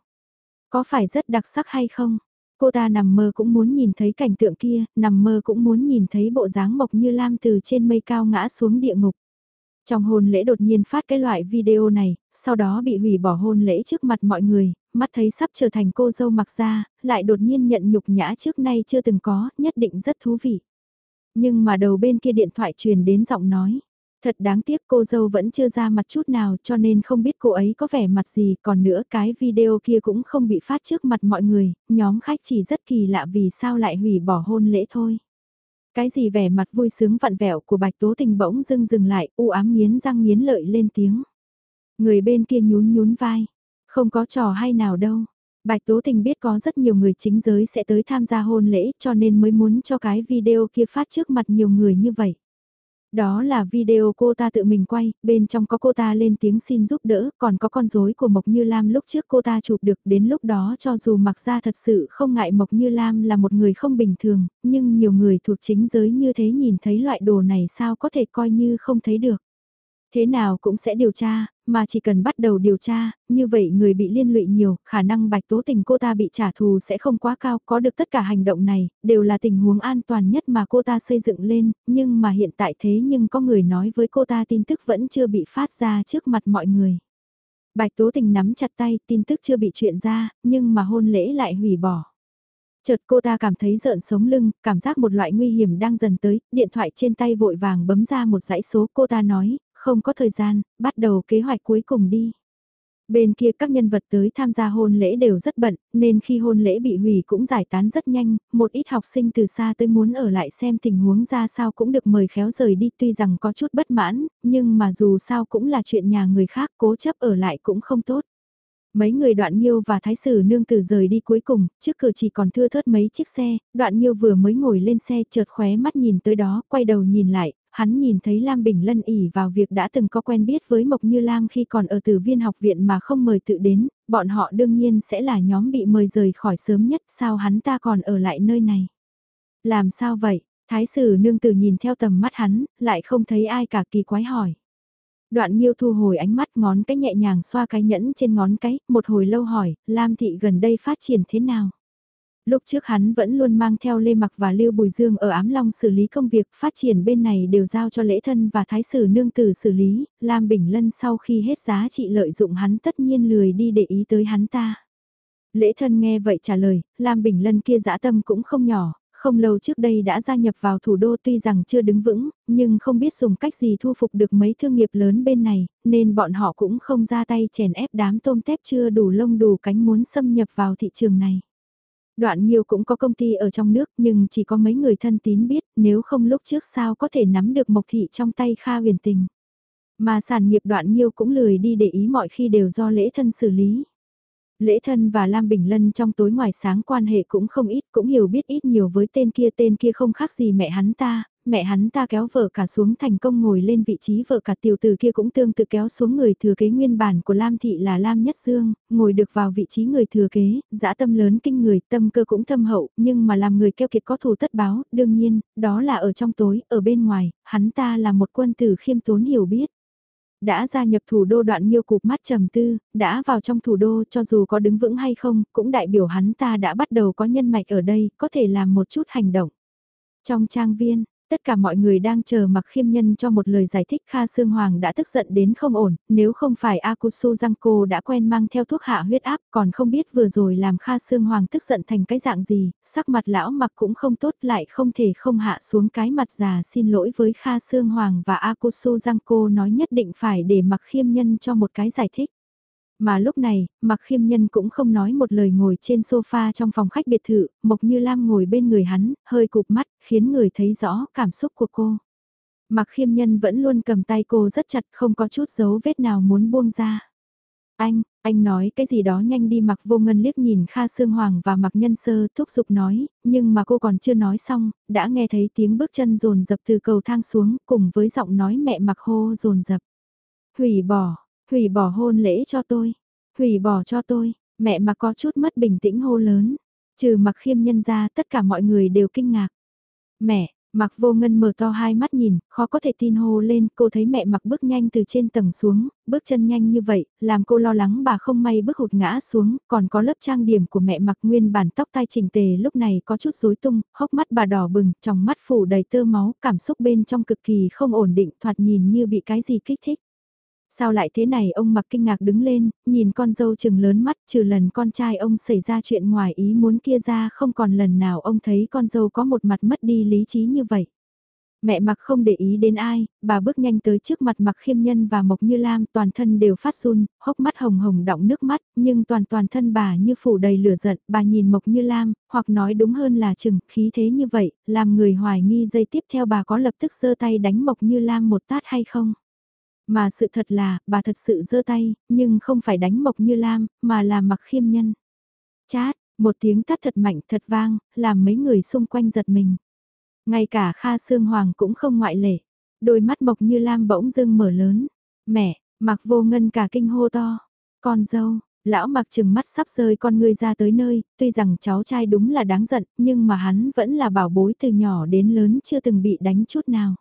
Có phải rất đặc sắc hay không? Cô ta nằm mơ cũng muốn nhìn thấy cảnh tượng kia, nằm mơ cũng muốn nhìn thấy bộ dáng Mộc Như Lam từ trên mây cao ngã xuống địa ngục. Trong hôn lễ đột nhiên phát cái loại video này, sau đó bị hủy bỏ hôn lễ trước mặt mọi người, mắt thấy sắp trở thành cô dâu mặc ra, lại đột nhiên nhận nhục nhã trước nay chưa từng có, nhất định rất thú vị. Nhưng mà đầu bên kia điện thoại truyền đến giọng nói. Thật đáng tiếc cô dâu vẫn chưa ra mặt chút nào cho nên không biết cô ấy có vẻ mặt gì còn nữa cái video kia cũng không bị phát trước mặt mọi người, nhóm khách chỉ rất kỳ lạ vì sao lại hủy bỏ hôn lễ thôi. Cái gì vẻ mặt vui sướng vặn vẹo của bạch tố tình bỗng dưng dừng lại, u ám nghiến răng nghiến lợi lên tiếng. Người bên kia nhún nhún vai, không có trò hay nào đâu. Bạch Tố Tình biết có rất nhiều người chính giới sẽ tới tham gia hôn lễ cho nên mới muốn cho cái video kia phát trước mặt nhiều người như vậy. Đó là video cô ta tự mình quay, bên trong có cô ta lên tiếng xin giúp đỡ, còn có con rối của Mộc Như Lam lúc trước cô ta chụp được đến lúc đó cho dù mặc ra thật sự không ngại Mộc Như Lam là một người không bình thường, nhưng nhiều người thuộc chính giới như thế nhìn thấy loại đồ này sao có thể coi như không thấy được. Thế nào cũng sẽ điều tra, mà chỉ cần bắt đầu điều tra, như vậy người bị liên lụy nhiều, khả năng bạch tố tình cô ta bị trả thù sẽ không quá cao, có được tất cả hành động này, đều là tình huống an toàn nhất mà cô ta xây dựng lên, nhưng mà hiện tại thế nhưng có người nói với cô ta tin tức vẫn chưa bị phát ra trước mặt mọi người. Bạch tố tình nắm chặt tay, tin tức chưa bị chuyện ra, nhưng mà hôn lễ lại hủy bỏ. Chợt cô ta cảm thấy rợn sống lưng, cảm giác một loại nguy hiểm đang dần tới, điện thoại trên tay vội vàng bấm ra một dãy số cô ta nói, không có thời gian, bắt đầu kế hoạch cuối cùng đi. Bên kia các nhân vật tới tham gia hôn lễ đều rất bận, nên khi hôn lễ bị hủy cũng giải tán rất nhanh, một ít học sinh từ xa tới muốn ở lại xem tình huống ra sao cũng được mời khéo rời đi tuy rằng có chút bất mãn, nhưng mà dù sao cũng là chuyện nhà người khác cố chấp ở lại cũng không tốt. Mấy người đoạn nghiêu và thái sử nương tử rời đi cuối cùng, trước cửa chỉ còn thưa thớt mấy chiếc xe, đoạn nghiêu vừa mới ngồi lên xe chợt khóe mắt nhìn tới đó, quay đầu nhìn lại, hắn nhìn thấy Lam Bình Lân ỉ vào việc đã từng có quen biết với Mộc Như Lam khi còn ở từ viên học viện mà không mời tự đến, bọn họ đương nhiên sẽ là nhóm bị mời rời khỏi sớm nhất, sao hắn ta còn ở lại nơi này. Làm sao vậy? Thái sử nương tử nhìn theo tầm mắt hắn, lại không thấy ai cả kỳ quái hỏi. Đoạn Nhiêu thu hồi ánh mắt ngón cái nhẹ nhàng xoa cái nhẫn trên ngón cái, một hồi lâu hỏi, Lam Thị gần đây phát triển thế nào? Lúc trước hắn vẫn luôn mang theo Lê Mặc và Lưu Bùi Dương ở Ám Long xử lý công việc phát triển bên này đều giao cho lễ thân và thái sử nương tử xử lý, Lam Bình Lân sau khi hết giá trị lợi dụng hắn tất nhiên lười đi để ý tới hắn ta. Lễ thân nghe vậy trả lời, Lam Bình Lân kia dã tâm cũng không nhỏ, không lâu trước đây đã gia nhập vào thủ đô tuy rằng chưa đứng vững, nhưng không biết dùng cách gì thu phục được mấy thương nghiệp lớn bên này, nên bọn họ cũng không ra tay chèn ép đám tôm tép chưa đủ lông đủ cánh muốn xâm nhập vào thị trường này. Đoạn nhiều cũng có công ty ở trong nước nhưng chỉ có mấy người thân tín biết nếu không lúc trước sao có thể nắm được Mộc Thị trong tay Kha huyền tình. Mà sản nghiệp đoạn nhiều cũng lười đi để ý mọi khi đều do lễ thân xử lý. Lễ thân và Lam Bình Lân trong tối ngoài sáng quan hệ cũng không ít, cũng hiểu biết ít nhiều với tên kia. Tên kia không khác gì mẹ hắn ta, mẹ hắn ta kéo vợ cả xuống thành công ngồi lên vị trí vợ cả tiểu tử kia cũng tương tự kéo xuống người thừa kế nguyên bản của Lam Thị là Lam Nhất Dương, ngồi được vào vị trí người thừa kế, dã tâm lớn kinh người, tâm cơ cũng thâm hậu, nhưng mà làm người keo kiệt có thù tất báo, đương nhiên, đó là ở trong tối, ở bên ngoài, hắn ta là một quân tử khiêm tốn hiểu biết. Đã gia nhập thủ đô đoạn nhiêu cục mắt trầm tư, đã vào trong thủ đô cho dù có đứng vững hay không, cũng đại biểu hắn ta đã bắt đầu có nhân mạch ở đây, có thể làm một chút hành động. Trong trang viên, Tất cả mọi người đang chờ mặc khiêm nhân cho một lời giải thích Kha Sương Hoàng đã tức giận đến không ổn, nếu không phải Akusu Giangco đã quen mang theo thuốc hạ huyết áp còn không biết vừa rồi làm Kha Sương Hoàng tức giận thành cái dạng gì, sắc mặt lão mặc cũng không tốt lại không thể không hạ xuống cái mặt già xin lỗi với Kha Sương Hoàng và Akusu Giangco nói nhất định phải để mặc khiêm nhân cho một cái giải thích. Mà lúc này, mặc khiêm nhân cũng không nói một lời ngồi trên sofa trong phòng khách biệt thự, Mộc Như Lam ngồi bên người hắn, hơi cụp mắt, khiến người thấy rõ cảm xúc của cô. Mặc khiêm nhân vẫn luôn cầm tay cô rất chặt không có chút dấu vết nào muốn buông ra. Anh, anh nói cái gì đó nhanh đi mặc vô ngân liếc nhìn Kha Sương Hoàng và mặc nhân sơ thúc giục nói, nhưng mà cô còn chưa nói xong, đã nghe thấy tiếng bước chân rồn dập từ cầu thang xuống cùng với giọng nói mẹ mặc hô rồn dập. Hủy bỏ, Hủy bỏ hôn lễ cho tôi. Hủy bỏ cho tôi. Mẹ mà có chút mất bình tĩnh hô lớn. Trừ mặc khiêm nhân ra tất cả mọi người đều kinh ngạc. Mẹ, mặc vô ngân mở to hai mắt nhìn, khó có thể tin hô lên, cô thấy mẹ mặc bước nhanh từ trên tầng xuống, bước chân nhanh như vậy, làm cô lo lắng bà không may bước hụt ngã xuống, còn có lớp trang điểm của mẹ mặc nguyên bản tóc tai chỉnh tề lúc này có chút rối tung, hốc mắt bà đỏ bừng, trong mắt phủ đầy tơ máu, cảm xúc bên trong cực kỳ không ổn định, thoạt nhìn như bị cái gì kích thích. Sao lại thế này ông mặc kinh ngạc đứng lên, nhìn con dâu chừng lớn mắt trừ lần con trai ông xảy ra chuyện ngoài ý muốn kia ra không còn lần nào ông thấy con dâu có một mặt mất đi lý trí như vậy. Mẹ mặc không để ý đến ai, bà bước nhanh tới trước mặt mặc khiêm nhân và Mộc Như Lam toàn thân đều phát run, hốc mắt hồng hồng đọng nước mắt, nhưng toàn toàn thân bà như phủ đầy lửa giận, bà nhìn Mộc Như Lam, hoặc nói đúng hơn là chừng khí thế như vậy, làm người hoài nghi dây tiếp theo bà có lập tức giơ tay đánh Mộc Như Lam một tát hay không. Mà sự thật là, bà thật sự giơ tay, nhưng không phải đánh Mộc Như Lam, mà là mặc khiêm nhân. Chát, một tiếng tát thật mạnh thật vang, làm mấy người xung quanh giật mình. Ngay cả Kha Sương Hoàng cũng không ngoại lệ. Đôi mắt Mộc Như Lam bỗng dưng mở lớn. Mẹ, mặc vô ngân cả kinh hô to. Con dâu, lão mặc chừng mắt sắp rơi con ngươi ra tới nơi, tuy rằng cháu trai đúng là đáng giận, nhưng mà hắn vẫn là bảo bối từ nhỏ đến lớn chưa từng bị đánh chút nào.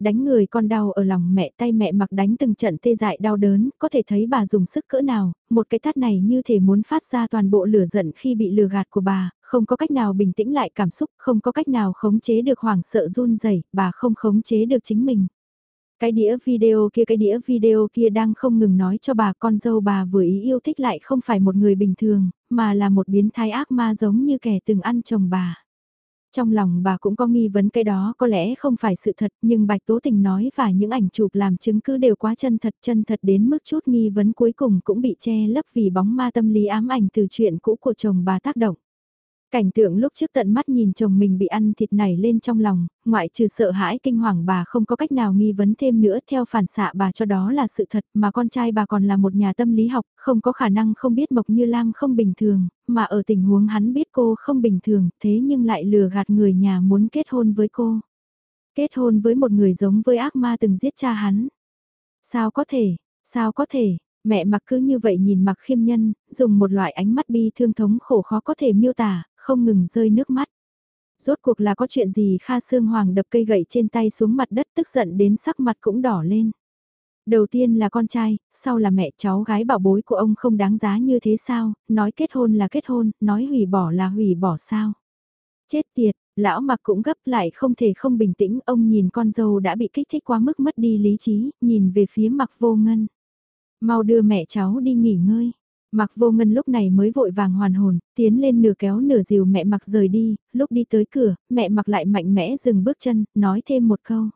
Đánh người con đau ở lòng mẹ tay mẹ mặc đánh từng trận tê dại đau đớn, có thể thấy bà dùng sức cỡ nào, một cái tát này như thể muốn phát ra toàn bộ lửa giận khi bị lừa gạt của bà, không có cách nào bình tĩnh lại cảm xúc, không có cách nào khống chế được hoảng sợ run rẩy, bà không khống chế được chính mình. Cái đĩa video kia cái đĩa video kia đang không ngừng nói cho bà con dâu bà vừa ý yêu thích lại không phải một người bình thường, mà là một biến thái ác ma giống như kẻ từng ăn chồng bà. Trong lòng bà cũng có nghi vấn cái đó, có lẽ không phải sự thật, nhưng Bạch Tố Tình nói và những ảnh chụp làm chứng cứ đều quá chân thật chân thật đến mức chút nghi vấn cuối cùng cũng bị che lấp vì bóng ma tâm lý ám ảnh từ chuyện cũ của chồng bà tác động. Cảnh tượng lúc trước tận mắt nhìn chồng mình bị ăn thịt này lên trong lòng, ngoại trừ sợ hãi kinh hoàng bà không có cách nào nghi vấn thêm nữa theo phản xạ bà cho đó là sự thật mà con trai bà còn là một nhà tâm lý học, không có khả năng không biết Mộc Như Lam không bình thường, mà ở tình huống hắn biết cô không bình thường thế nhưng lại lừa gạt người nhà muốn kết hôn với cô. Kết hôn với một người giống với ác ma từng giết cha hắn. Sao có thể, sao có thể, Mẹ mặc cứ như vậy nhìn mặc khiêm nhân, dùng một loại ánh mắt bi thương thống khổ khó có thể miêu tả, không ngừng rơi nước mắt. Rốt cuộc là có chuyện gì Kha Sương Hoàng đập cây gậy trên tay xuống mặt đất tức giận đến sắc mặt cũng đỏ lên. Đầu tiên là con trai, sau là mẹ cháu gái bảo bối của ông không đáng giá như thế sao, nói kết hôn là kết hôn, nói hủy bỏ là hủy bỏ sao. Chết tiệt, lão mặc cũng gấp lại không thể không bình tĩnh, ông nhìn con dâu đã bị kích thích quá mức mất đi lý trí, nhìn về phía mặc vô ngân. Mau đưa mẹ cháu đi nghỉ ngơi. Mặc vô ngân lúc này mới vội vàng hoàn hồn, tiến lên nửa kéo nửa dìu mẹ mặc rời đi, lúc đi tới cửa, mẹ mặc lại mạnh mẽ dừng bước chân, nói thêm một câu.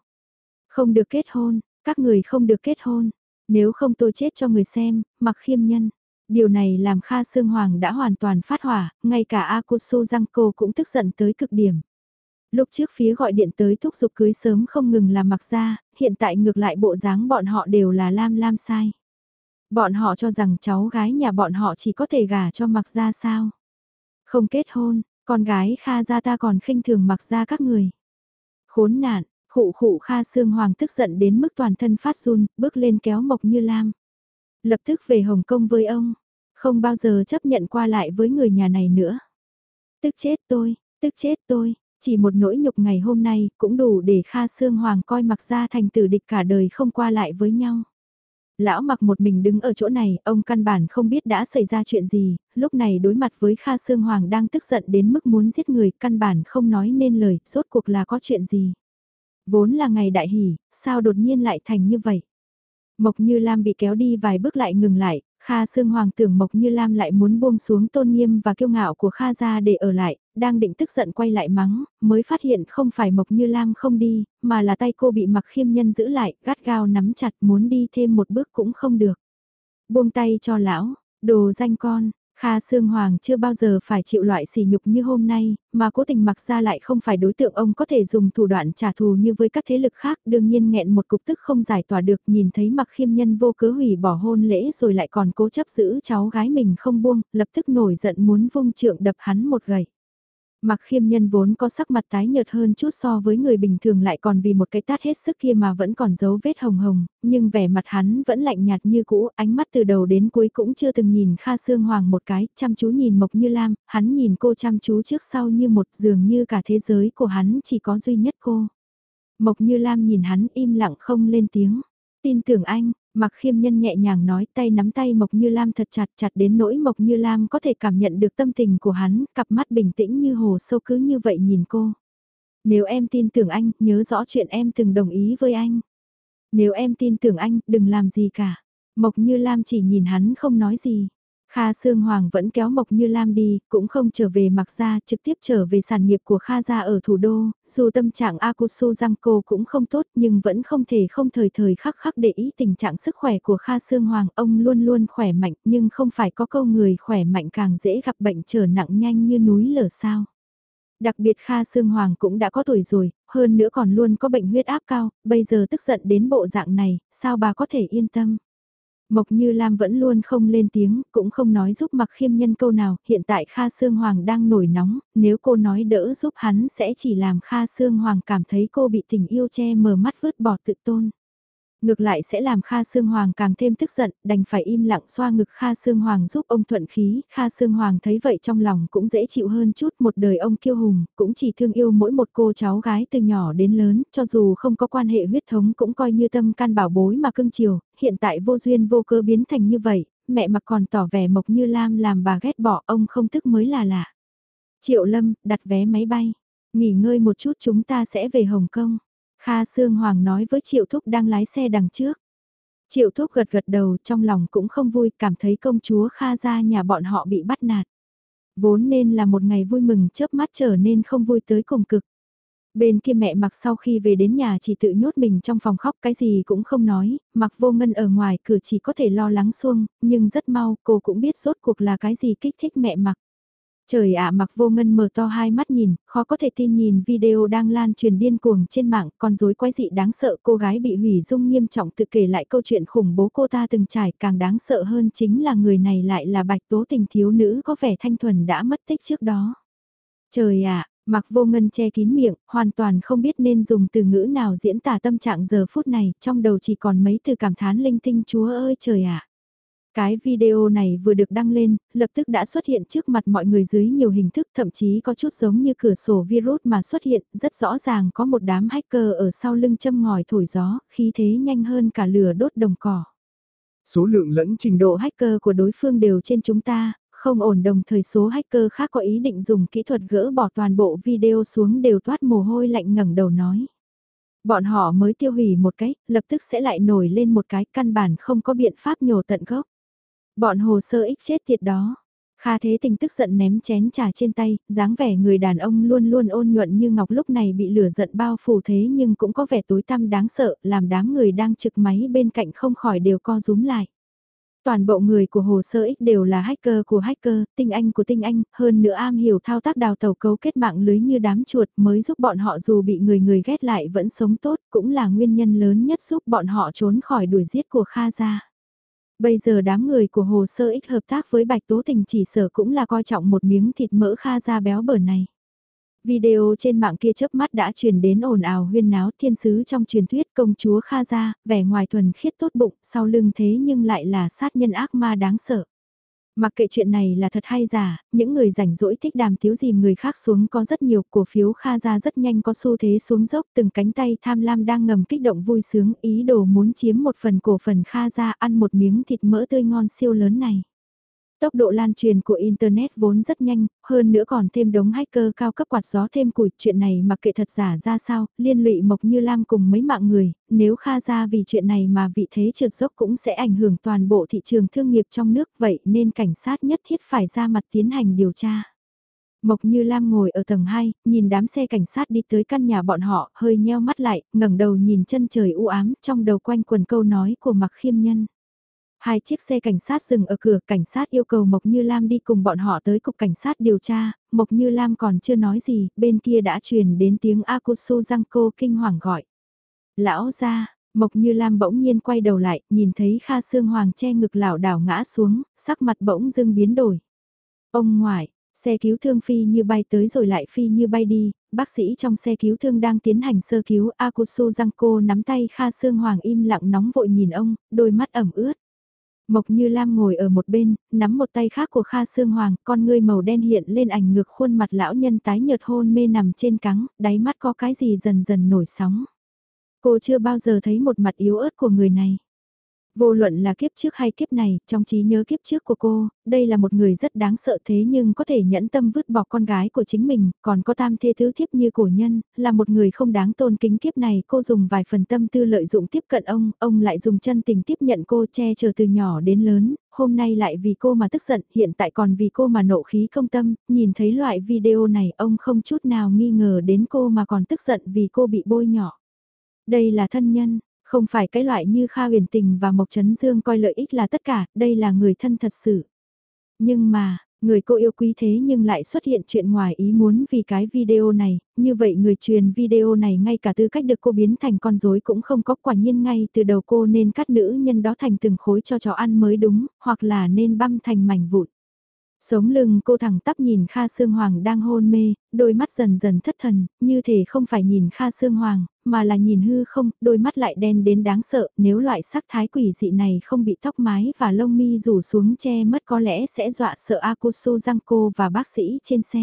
Không được kết hôn, các người không được kết hôn, nếu không tôi chết cho người xem, mặc khiêm nhân. Điều này làm Kha Sương Hoàng đã hoàn toàn phát hỏa, ngay cả Akuso Giangco cũng tức giận tới cực điểm. Lúc trước phía gọi điện tới thúc giục cưới sớm không ngừng là mặc ra, hiện tại ngược lại bộ dáng bọn họ đều là lam lam sai. Bọn họ cho rằng cháu gái nhà bọn họ chỉ có thể gả cho mặc ra sao. Không kết hôn, con gái Kha ra ta còn khinh thường mặc ra các người. Khốn nạn, khụ khụ Kha Sương Hoàng tức giận đến mức toàn thân phát run, bước lên kéo Mộc Như Lam. Lập tức về Hồng Kông với ông, không bao giờ chấp nhận qua lại với người nhà này nữa. Tức chết tôi, tức chết tôi, chỉ một nỗi nhục ngày hôm nay cũng đủ để Kha Sương Hoàng coi mặc ra thành tử địch cả đời không qua lại với nhau. Lão mặc một mình đứng ở chỗ này, ông căn bản không biết đã xảy ra chuyện gì, lúc này đối mặt với Kha Sương Hoàng đang tức giận đến mức muốn giết người, căn bản không nói nên lời, rốt cuộc là có chuyện gì. Vốn là ngày đại hỷ, sao đột nhiên lại thành như vậy? Mộc Như Lam bị kéo đi vài bước lại ngừng lại, Kha Sương Hoàng tưởng Mộc Như Lam lại muốn buông xuống tôn nghiêm và kiêu ngạo của Kha ra để ở lại, đang định tức giận quay lại mắng, mới phát hiện không phải Mộc Như Lam không đi, mà là tay cô bị mặc khiêm nhân giữ lại, gắt gao nắm chặt muốn đi thêm một bước cũng không được. Buông tay cho lão, đồ danh con, Kha Sương Hoàng chưa bao giờ phải chịu loại sỉ nhục như hôm nay, mà cố tình mặc ra lại không phải đối tượng ông có thể dùng thủ đoạn trả thù như với các thế lực khác, đương nhiên nghẹn một cục tức không giải tỏa được nhìn thấy mặc khiêm nhân vô cớ hủy bỏ hôn lễ rồi lại còn cố chấp giữ cháu gái mình không buông, lập tức nổi giận muốn vung trượng đập hắn một gậy. Mặc khiêm nhân vốn có sắc mặt tái nhợt hơn chút so với người bình thường lại còn vì một cái tát hết sức kia mà vẫn còn dấu vết hồng hồng, nhưng vẻ mặt hắn vẫn lạnh nhạt như cũ, ánh mắt từ đầu đến cuối cũng chưa từng nhìn Kha Sương Hoàng một cái, chăm chú nhìn Mộc Như Lam, hắn nhìn cô chăm chú trước sau như một dường như cả thế giới của hắn chỉ có duy nhất cô. Mộc Như Lam nhìn hắn im lặng không lên tiếng. Tin tưởng anh, Mặc khiêm nhân nhẹ nhàng nói tay nắm tay Mộc Như Lam thật chặt chặt đến nỗi Mộc Như Lam có thể cảm nhận được tâm tình của hắn, cặp mắt bình tĩnh như hồ sâu cứ như vậy nhìn cô. Nếu em tin tưởng anh, nhớ rõ chuyện em từng đồng ý với anh. Nếu em tin tưởng anh, đừng làm gì cả. Mộc Như Lam chỉ nhìn hắn không nói gì. Kha Sương Hoàng vẫn kéo Mộc Như Lam đi, cũng không trở về mặc ra, trực tiếp trở về sản nghiệp của Kha gia ở thủ đô, dù tâm trạng Akusu Giangco cũng không tốt nhưng vẫn không thể không thời thời khắc khắc để ý tình trạng sức khỏe của Kha Sương Hoàng, ông luôn luôn khỏe mạnh nhưng không phải có câu người khỏe mạnh càng dễ gặp bệnh trở nặng nhanh như núi lở sao. Đặc biệt Kha Sương Hoàng cũng đã có tuổi rồi, hơn nữa còn luôn có bệnh huyết áp cao, bây giờ tức giận đến bộ dạng này, sao bà có thể yên tâm. Mộc Như Lam vẫn luôn không lên tiếng, cũng không nói giúp mặc khiêm nhân câu nào, hiện tại Kha Sương Hoàng đang nổi nóng, nếu cô nói đỡ giúp hắn sẽ chỉ làm Kha Sương Hoàng cảm thấy cô bị tình yêu che mờ mắt vứt bỏ tự tôn. Ngược lại sẽ làm Kha Sương Hoàng càng thêm tức giận, đành phải im lặng xoa ngực Kha Sương Hoàng giúp ông thuận khí. Kha Sương Hoàng thấy vậy trong lòng cũng dễ chịu hơn chút một đời ông kiêu hùng, cũng chỉ thương yêu mỗi một cô cháu gái từ nhỏ đến lớn, cho dù không có quan hệ huyết thống cũng coi như tâm can bảo bối mà cưng chiều, hiện tại vô duyên vô cơ biến thành như vậy, mẹ mặc còn tỏ vẻ mộc như Lam làm bà ghét bỏ ông không tức mới là lạ. Triệu Lâm, đặt vé máy bay, nghỉ ngơi một chút chúng ta sẽ về Hồng Kông. Kha Sương Hoàng nói với Triệu Thúc đang lái xe đằng trước. Triệu Thúc gật gật đầu trong lòng cũng không vui, cảm thấy công chúa Kha ra nhà bọn họ bị bắt nạt. Vốn nên là một ngày vui mừng chớp mắt trở nên không vui tới cùng cực. Bên kia mẹ mặc sau khi về đến nhà chỉ tự nhốt mình trong phòng khóc cái gì cũng không nói, mặc vô ngân ở ngoài cửa chỉ có thể lo lắng xuông, nhưng rất mau cô cũng biết rốt cuộc là cái gì kích thích mẹ mặc. Trời ạ mặc vô ngân mở to hai mắt nhìn, khó có thể tin nhìn video đang lan truyền điên cuồng trên mạng, con rối quái dị đáng sợ cô gái bị hủy dung nghiêm trọng tự kể lại câu chuyện khủng bố cô ta từng trải càng đáng sợ hơn chính là người này lại là bạch tố tình thiếu nữ có vẻ thanh thuần đã mất tích trước đó. Trời ạ, mặc vô ngân che kín miệng, hoàn toàn không biết nên dùng từ ngữ nào diễn tả tâm trạng giờ phút này, trong đầu chỉ còn mấy từ cảm thán linh tinh chúa ơi trời ạ. Cái video này vừa được đăng lên, lập tức đã xuất hiện trước mặt mọi người dưới nhiều hình thức thậm chí có chút giống như cửa sổ virus mà xuất hiện, rất rõ ràng có một đám hacker ở sau lưng châm ngòi thổi gió, khí thế nhanh hơn cả lửa đốt đồng cỏ. Số lượng lẫn trình độ hacker của đối phương đều trên chúng ta, không ổn đồng thời số hacker khác có ý định dùng kỹ thuật gỡ bỏ toàn bộ video xuống đều toát mồ hôi lạnh ngẩng đầu nói. Bọn họ mới tiêu hủy một cái, lập tức sẽ lại nổi lên một cái căn bản không có biện pháp nhổ tận gốc. Bọn hồ sơ ích chết tiệt đó. Kha Thế Tình tức giận ném chén trà trên tay, dáng vẻ người đàn ông luôn luôn ôn nhuận như ngọc lúc này bị lửa giận bao phủ thế nhưng cũng có vẻ tối tăm đáng sợ, làm đám người đang trực máy bên cạnh không khỏi đều co rúm lại. Toàn bộ người của hồ sơ ích đều là hacker của hacker, tinh anh của tinh anh, hơn nữa am hiểu thao tác đào tàu cấu kết mạng lưới như đám chuột mới giúp bọn họ dù bị người người ghét lại vẫn sống tốt, cũng là nguyên nhân lớn nhất giúp bọn họ trốn khỏi đuổi giết của Kha gia. Bây giờ đám người của hồ sơ ích hợp tác với Bạch Tố Tình chỉ sở cũng là coi trọng một miếng thịt mỡ kha ra béo bở này. Video trên mạng kia chớp mắt đã truyền đến ồn ào huyên náo thiên sứ trong truyền thuyết công chúa Kha Gia, vẻ ngoài thuần khiết tốt bụng, sau lưng thế nhưng lại là sát nhân ác ma đáng sợ. Mặc kệ chuyện này là thật hay giả, những người rảnh rỗi thích đàm thiếu dìm người khác xuống có rất nhiều cổ phiếu Kha ra rất nhanh có xu thế xuống dốc từng cánh tay tham lam đang ngầm kích động vui sướng ý đồ muốn chiếm một phần cổ phần Kha ra ăn một miếng thịt mỡ tươi ngon siêu lớn này. Tốc độ lan truyền của Internet vốn rất nhanh, hơn nữa còn thêm đống hacker cao cấp quạt gió thêm củi. Chuyện này mà kệ thật giả ra sao, liên lụy Mộc Như Lam cùng mấy mạng người, nếu Kha ra vì chuyện này mà vị thế trượt dốc cũng sẽ ảnh hưởng toàn bộ thị trường thương nghiệp trong nước vậy nên cảnh sát nhất thiết phải ra mặt tiến hành điều tra. Mộc Như Lam ngồi ở tầng 2, nhìn đám xe cảnh sát đi tới căn nhà bọn họ, hơi nheo mắt lại, ngẩng đầu nhìn chân trời u ám, trong đầu quanh quần câu nói của Mặc Khiêm Nhân. Hai chiếc xe cảnh sát dừng ở cửa, cảnh sát yêu cầu Mộc Như Lam đi cùng bọn họ tới cục cảnh sát điều tra, Mộc Như Lam còn chưa nói gì, bên kia đã truyền đến tiếng Akusu Giangco kinh hoàng gọi. Lão ra, Mộc Như Lam bỗng nhiên quay đầu lại, nhìn thấy Kha Sương Hoàng che ngực lảo đảo ngã xuống, sắc mặt bỗng dưng biến đổi. Ông ngoại, xe cứu thương phi như bay tới rồi lại phi như bay đi, bác sĩ trong xe cứu thương đang tiến hành sơ cứu Akusu Giangco nắm tay Kha Sương Hoàng im lặng nóng vội nhìn ông, đôi mắt ẩm ướt. Mộc Như Lam ngồi ở một bên, nắm một tay khác của Kha Sương Hoàng, con ngươi màu đen hiện lên ảnh ngược khuôn mặt lão nhân tái nhợt hôn mê nằm trên cắng, đáy mắt có cái gì dần dần nổi sóng. Cô chưa bao giờ thấy một mặt yếu ớt của người này. Vô luận là kiếp trước hay kiếp này, trong trí nhớ kiếp trước của cô, đây là một người rất đáng sợ thế nhưng có thể nhẫn tâm vứt bỏ con gái của chính mình, còn có tam thê thứ thiếp như cổ nhân, là một người không đáng tôn kính kiếp này cô dùng vài phần tâm tư lợi dụng tiếp cận ông, ông lại dùng chân tình tiếp nhận cô che chở từ nhỏ đến lớn, hôm nay lại vì cô mà tức giận, hiện tại còn vì cô mà nộ khí công tâm, nhìn thấy loại video này ông không chút nào nghi ngờ đến cô mà còn tức giận vì cô bị bôi nhỏ. Đây là thân nhân, không phải cái loại như Kha huyền tình và Mộc Trấn Dương coi lợi ích là tất cả, đây là người thân thật sự. Nhưng mà, Người cô yêu quý thế nhưng lại xuất hiện chuyện ngoài ý muốn vì cái video này, như vậy người truyền video này ngay cả tư cách được cô biến thành con rối cũng không có quả nhiên ngay từ đầu cô nên cắt nữ nhân đó thành từng khối cho chó ăn mới đúng, hoặc là nên băm thành mảnh vụn. Sống lưng cô thẳng tắp nhìn Kha Sương Hoàng đang hôn mê, đôi mắt dần dần thất thần, như thể không phải nhìn Kha Sương Hoàng, mà là nhìn hư không, đôi mắt lại đen đến đáng sợ, nếu loại sắc thái quỷ dị này không bị tóc mái và lông mi rủ xuống che mất có lẽ sẽ dọa sợ Akusu Giangco và bác sĩ trên xe.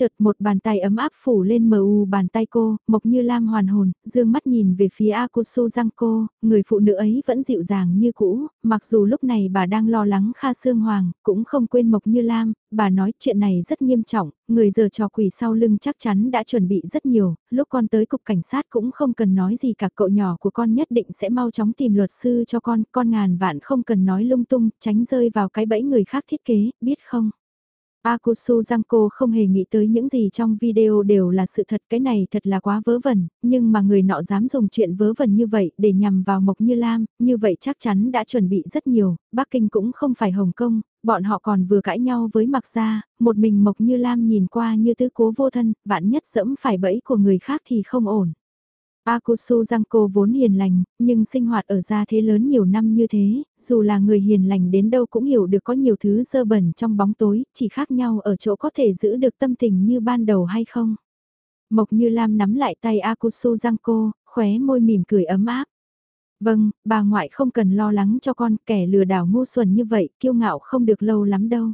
Chợt một bàn tay ấm áp phủ lên mờ u bàn tay cô, mộc như lam hoàn hồn, dương mắt nhìn về phía Akusu Giangco, người phụ nữ ấy vẫn dịu dàng như cũ, mặc dù lúc này bà đang lo lắng Kha Sương Hoàng, cũng không quên mộc như lam, bà nói chuyện này rất nghiêm trọng, người giờ trò quỷ sau lưng chắc chắn đã chuẩn bị rất nhiều, lúc con tới cục cảnh sát cũng không cần nói gì cả cậu nhỏ của con nhất định sẽ mau chóng tìm luật sư cho con, con ngàn vạn không cần nói lung tung, tránh rơi vào cái bẫy người khác thiết kế, biết không? Akusu Giangco không hề nghĩ tới những gì trong video đều là sự thật cái này thật là quá vớ vẩn, nhưng mà người nọ dám dùng chuyện vớ vẩn như vậy để nhằm vào Mộc Như Lam, như vậy chắc chắn đã chuẩn bị rất nhiều, Bắc Kinh cũng không phải Hồng Kông, bọn họ còn vừa cãi nhau với Mạc Gia, một mình Mộc Như Lam nhìn qua như tứ cố vô thân, vạn nhất dẫm phải bẫy của người khác thì không ổn. Akusu Giangco vốn hiền lành, nhưng sinh hoạt ở gia thế lớn nhiều năm như thế, dù là người hiền lành đến đâu cũng hiểu được có nhiều thứ dơ bẩn trong bóng tối, chỉ khác nhau ở chỗ có thể giữ được tâm tình như ban đầu hay không. Mộc Như Lam nắm lại tay Akusu Giangco, khóe môi mỉm cười ấm áp. Vâng, bà ngoại không cần lo lắng cho con, kẻ lừa đảo ngu xuẩn như vậy, kiêu ngạo không được lâu lắm đâu.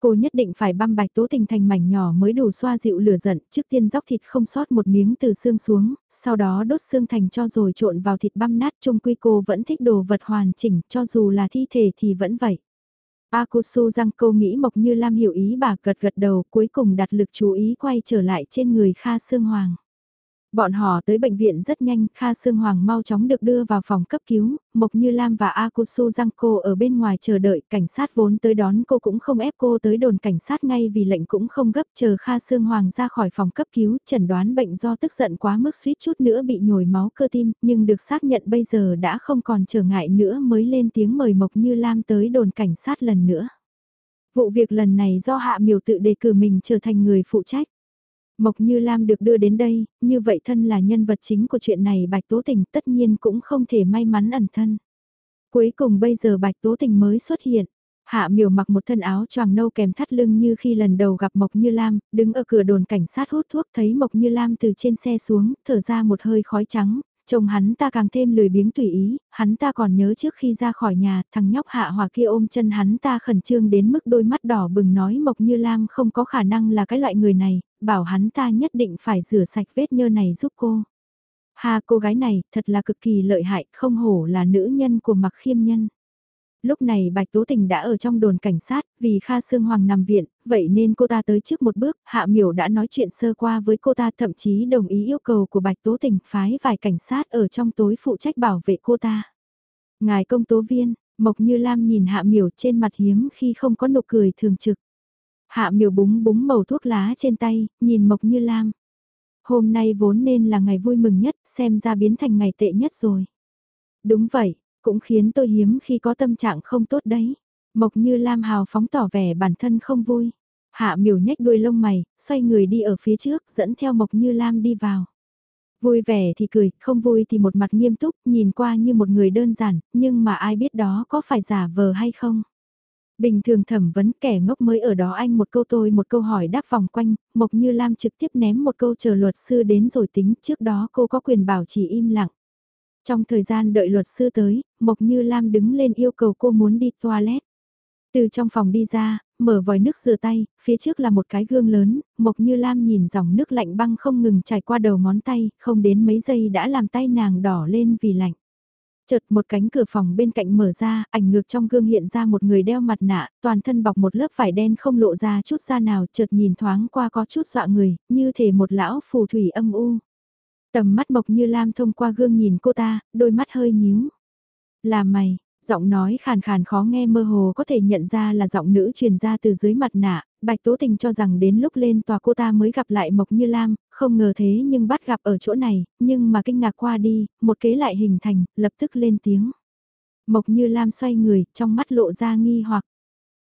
Cô nhất định phải băm bạch tố tình thành mảnh nhỏ mới đủ xoa dịu lửa giận, trước tiên dóc thịt không sót một miếng từ xương xuống, sau đó đốt xương thành cho rồi trộn vào thịt băm nát chung quy cô vẫn thích đồ vật hoàn chỉnh, cho dù là thi thể thì vẫn vậy. Akusu răng câu nghĩ Mộc Như Lam hiểu ý bà gật gật đầu cuối cùng đặt lực chú ý quay trở lại trên người Kha Sương Hoàng. Bọn họ tới bệnh viện rất nhanh, Kha Sương Hoàng mau chóng được đưa vào phòng cấp cứu, Mộc Như Lam và Akusu Giangco ở bên ngoài chờ đợi, cảnh sát vốn tới đón cô cũng không ép cô tới đồn cảnh sát ngay vì lệnh cũng không gấp chờ Kha Sương Hoàng ra khỏi phòng cấp cứu, chẩn đoán bệnh do tức giận quá mức suýt chút nữa bị nhồi máu cơ tim, nhưng được xác nhận bây giờ đã không còn trở ngại nữa mới lên tiếng mời Mộc Như Lam tới đồn cảnh sát lần nữa. Vụ việc lần này do Hạ Miều tự đề cử mình trở thành người phụ trách. Mộc Như Lam được đưa đến đây, như vậy thân là nhân vật chính của chuyện này Bạch Tố Tình tất nhiên cũng không thể may mắn ẩn thân. Cuối cùng bây giờ Bạch Tố Tình mới xuất hiện. Hạ miều mặc một thân áo choàng nâu kèm thắt lưng như khi lần đầu gặp Mộc Như Lam, đứng ở cửa đồn cảnh sát hút thuốc thấy Mộc Như Lam từ trên xe xuống, thở ra một hơi khói trắng, Chồng hắn ta càng thêm lười biếng tùy ý, hắn ta còn nhớ trước khi ra khỏi nhà, thằng nhóc hạ hòa kia ôm chân hắn ta khẩn trương đến mức đôi mắt đỏ bừng nói Mộc Như Lam không có khả năng là cái loại người này, bảo hắn ta nhất định phải rửa sạch vết nhơ này giúp cô. Hà cô gái này thật là cực kỳ lợi hại, không hổ là nữ nhân của mặc khiêm nhân. Lúc này Bạch Tố Tình đã ở trong đồn cảnh sát, vì Kha Sương Hoàng nằm viện, vậy nên cô ta tới trước một bước, Hạ Miểu đã nói chuyện sơ qua với cô ta thậm chí đồng ý yêu cầu của Bạch Tố Tình phái vài cảnh sát ở trong tối phụ trách bảo vệ cô ta. Ngài công tố viên, Mộc Như Lam nhìn Hạ Miểu trên mặt hiếm khi không có nụ cười thường trực. Hạ Miểu búng búng màu thuốc lá trên tay, nhìn Mộc Như Lam. Hôm nay vốn nên là ngày vui mừng nhất, xem ra biến thành ngày tệ nhất rồi. Đúng vậy, cũng khiến tôi hiếm khi có tâm trạng không tốt đấy. Mộc như Lam hào phóng tỏ vẻ bản thân không vui. Hạ miểu nhếch đuôi lông mày, xoay người đi ở phía trước, dẫn theo Mộc như Lam đi vào. Vui vẻ thì cười, không vui thì một mặt nghiêm túc, nhìn qua như một người đơn giản, nhưng mà ai biết đó có phải giả vờ hay không. Bình thường thẩm vấn kẻ ngốc mới ở đó anh một câu tôi một câu hỏi đáp vòng quanh, Mộc Như Lam trực tiếp ném một câu chờ luật sư đến rồi tính trước đó cô có quyền bảo chỉ im lặng. Trong thời gian đợi luật sư tới, Mộc Như Lam đứng lên yêu cầu cô muốn đi toilet. Từ trong phòng đi ra, mở vòi nước rửa tay, phía trước là một cái gương lớn, Mộc Như Lam nhìn dòng nước lạnh băng không ngừng chảy qua đầu ngón tay, không đến mấy giây đã làm tay nàng đỏ lên vì lạnh. Chợt một cánh cửa phòng bên cạnh mở ra, ảnh ngược trong gương hiện ra một người đeo mặt nạ, toàn thân bọc một lớp vải đen không lộ ra chút da nào, chợt nhìn thoáng qua có chút dọa người, như thể một lão phù thủy âm u. Tầm mắt Mộc Như Lam thông qua gương nhìn cô ta, đôi mắt hơi nhíu. Là mày, Giọng nói khàn khàn khó nghe mơ hồ có thể nhận ra là giọng nữ truyền ra từ dưới mặt nạ, Bạch Tố Tình cho rằng đến lúc lên tòa cô ta mới gặp lại Mộc Như Lam, không ngờ thế nhưng bắt gặp ở chỗ này, nhưng mà kinh ngạc qua đi, một kế lại hình thành, lập tức lên tiếng. Mộc Như Lam xoay người, trong mắt lộ ra nghi hoặc.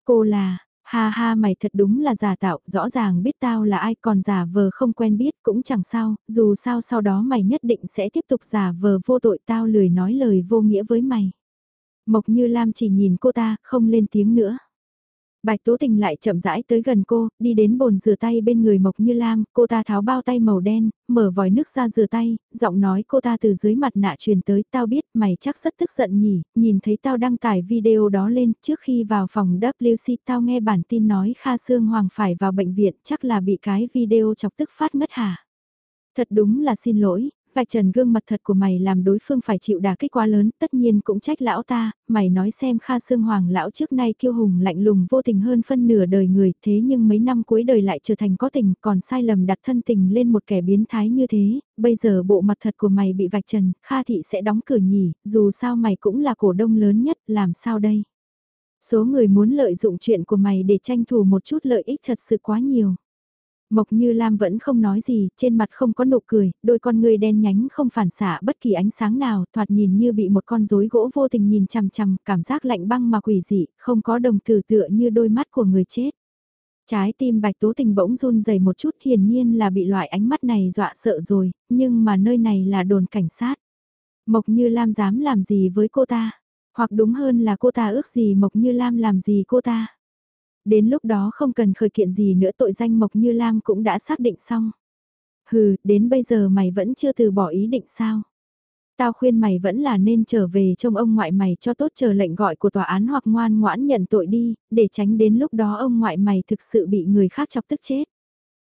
Cô là, ha ha mày thật đúng là giả tạo, rõ ràng biết tao là ai còn giả vờ không quen biết cũng chẳng sao, dù sao sau đó mày nhất định sẽ tiếp tục giả vờ vô tội tao lười nói lời vô nghĩa với mày. Mộc Như Lam chỉ nhìn cô ta, không lên tiếng nữa. Bạch Tố Tình lại chậm rãi tới gần cô, đi đến bồn rửa tay bên người Mộc Như Lam, cô ta tháo bao tay màu đen, mở vòi nước ra rửa tay, giọng nói cô ta từ dưới mặt nạ truyền tới, tao biết mày chắc rất tức giận nhỉ, nhìn thấy tao đăng tải video đó lên, trước khi vào phòng WC tao nghe bản tin nói Kha Sương Hoàng phải vào bệnh viện, chắc là bị cái video chọc tức phát ngất hả. Thật đúng là xin lỗi, vạch trần gương mặt thật của mày làm đối phương phải chịu đả kích quá lớn, tất nhiên cũng trách lão ta, mày nói xem Kha Sương Hoàng lão trước nay kiêu hùng lạnh lùng vô tình hơn phân nửa đời người, thế nhưng mấy năm cuối đời lại trở thành có tình, còn sai lầm đặt thân tình lên một kẻ biến thái như thế, bây giờ bộ mặt thật của mày bị vạch trần, Kha thị sẽ đóng cửa nhỉ, dù sao mày cũng là cổ đông lớn nhất, làm sao đây? Số người muốn lợi dụng chuyện của mày để tranh thủ một chút lợi ích thật sự quá nhiều. Mộc Như Lam vẫn không nói gì, trên mặt không có nụ cười, đôi con người đen nhánh không phản xạ bất kỳ ánh sáng nào, thoạt nhìn như bị một con rối gỗ vô tình nhìn chằm chằm, cảm giác lạnh băng mà quỷ dị, không có đồng tử tựa như đôi mắt của người chết. Trái tim Bạch Tố Tình bỗng run rẩy một chút hiển nhiên là bị loại ánh mắt này dọa sợ rồi, nhưng mà nơi này là đồn cảnh sát. Mộc Như Lam dám làm gì với cô ta? Hoặc đúng hơn là cô ta ước gì Mộc Như Lam làm gì cô ta? Đến lúc đó không cần khởi kiện gì nữa tội danh Mộc Như Lam cũng đã xác định xong. Hừ, đến bây giờ mày vẫn chưa từ bỏ ý định sao? Tao khuyên mày vẫn là nên trở về trông ông ngoại mày cho tốt chờ lệnh gọi của tòa án hoặc ngoan ngoãn nhận tội đi, để tránh đến lúc đó ông ngoại mày thực sự bị người khác chọc tức chết.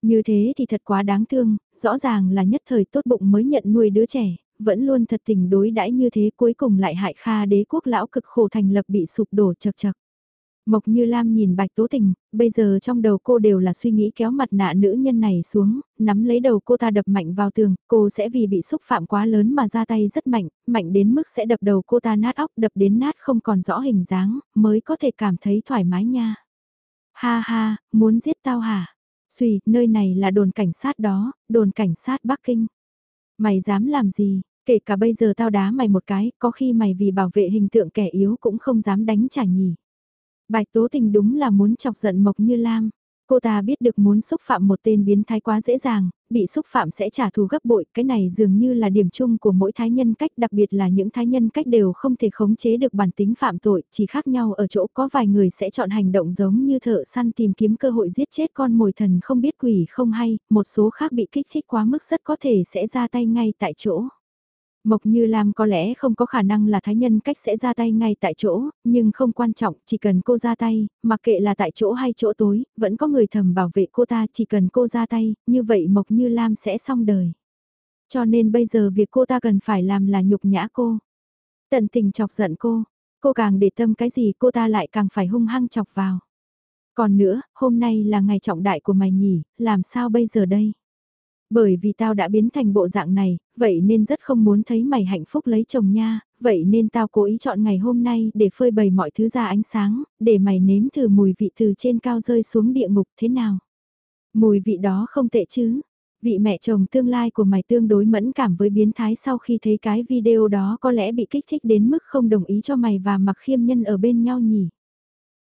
Như thế thì thật quá đáng thương, rõ ràng là nhất thời tốt bụng mới nhận nuôi đứa trẻ, vẫn luôn thật tình đối đãi như thế cuối cùng lại hại kha đế quốc lão cực khổ thành lập bị sụp đổ chật chật. Mộc Như Lam nhìn Bạch Tố Tình, bây giờ trong đầu cô đều là suy nghĩ kéo mặt nạ nữ nhân này xuống, nắm lấy đầu cô ta đập mạnh vào tường, cô sẽ vì bị xúc phạm quá lớn mà ra tay rất mạnh, mạnh đến mức sẽ đập đầu cô ta nát óc đập đến nát không còn rõ hình dáng, mới có thể cảm thấy thoải mái nha. Ha ha, muốn giết tao hả? Xùy, nơi này là đồn cảnh sát đó, đồn cảnh sát Bắc Kinh. Mày dám làm gì? Kể cả bây giờ tao đá mày một cái, có khi mày vì bảo vệ hình tượng kẻ yếu cũng không dám đánh trả nhỉ. Bạch Tố Tình đúng là muốn chọc giận Mộc Như Lam. Cô ta biết được muốn xúc phạm một tên biến thái quá dễ dàng, bị xúc phạm sẽ trả thù gấp bội, cái này dường như là điểm chung của mỗi thái nhân cách, đặc biệt là những thái nhân cách đều không thể khống chế được bản tính phạm tội, chỉ khác nhau ở chỗ có vài người sẽ chọn hành động giống như thợ săn tìm kiếm cơ hội giết chết con mồi thần không biết quỷ không hay, một số khác bị kích thích quá mức rất có thể sẽ ra tay ngay tại chỗ. Mộc Như Lam có lẽ không có khả năng là thái nhân cách sẽ ra tay ngay tại chỗ, nhưng không quan trọng, chỉ cần cô ra tay, mặc kệ là tại chỗ hay chỗ tối, vẫn có người thầm bảo vệ cô ta, chỉ cần cô ra tay, như vậy Mộc Như Lam sẽ xong đời. Cho nên bây giờ việc cô ta cần phải làm là nhục nhã cô. Tận tình chọc giận cô, cô càng để tâm cái gì cô ta lại càng phải hung hăng chọc vào. Còn nữa, hôm nay là ngày trọng đại của mày nhỉ, làm sao bây giờ đây? Bởi vì tao đã biến thành bộ dạng này, vậy nên rất không muốn thấy mày hạnh phúc lấy chồng nha, vậy nên tao cố ý chọn ngày hôm nay để phơi bày mọi thứ ra ánh sáng, để mày nếm thử mùi vị từ trên cao rơi xuống địa ngục thế nào. Mùi vị đó không tệ chứ, vị mẹ chồng tương lai của mày tương đối mẫn cảm với biến thái sau khi thấy cái video đó có lẽ bị kích thích đến mức không đồng ý cho mày và mặc khiêm nhân ở bên nhau nhỉ.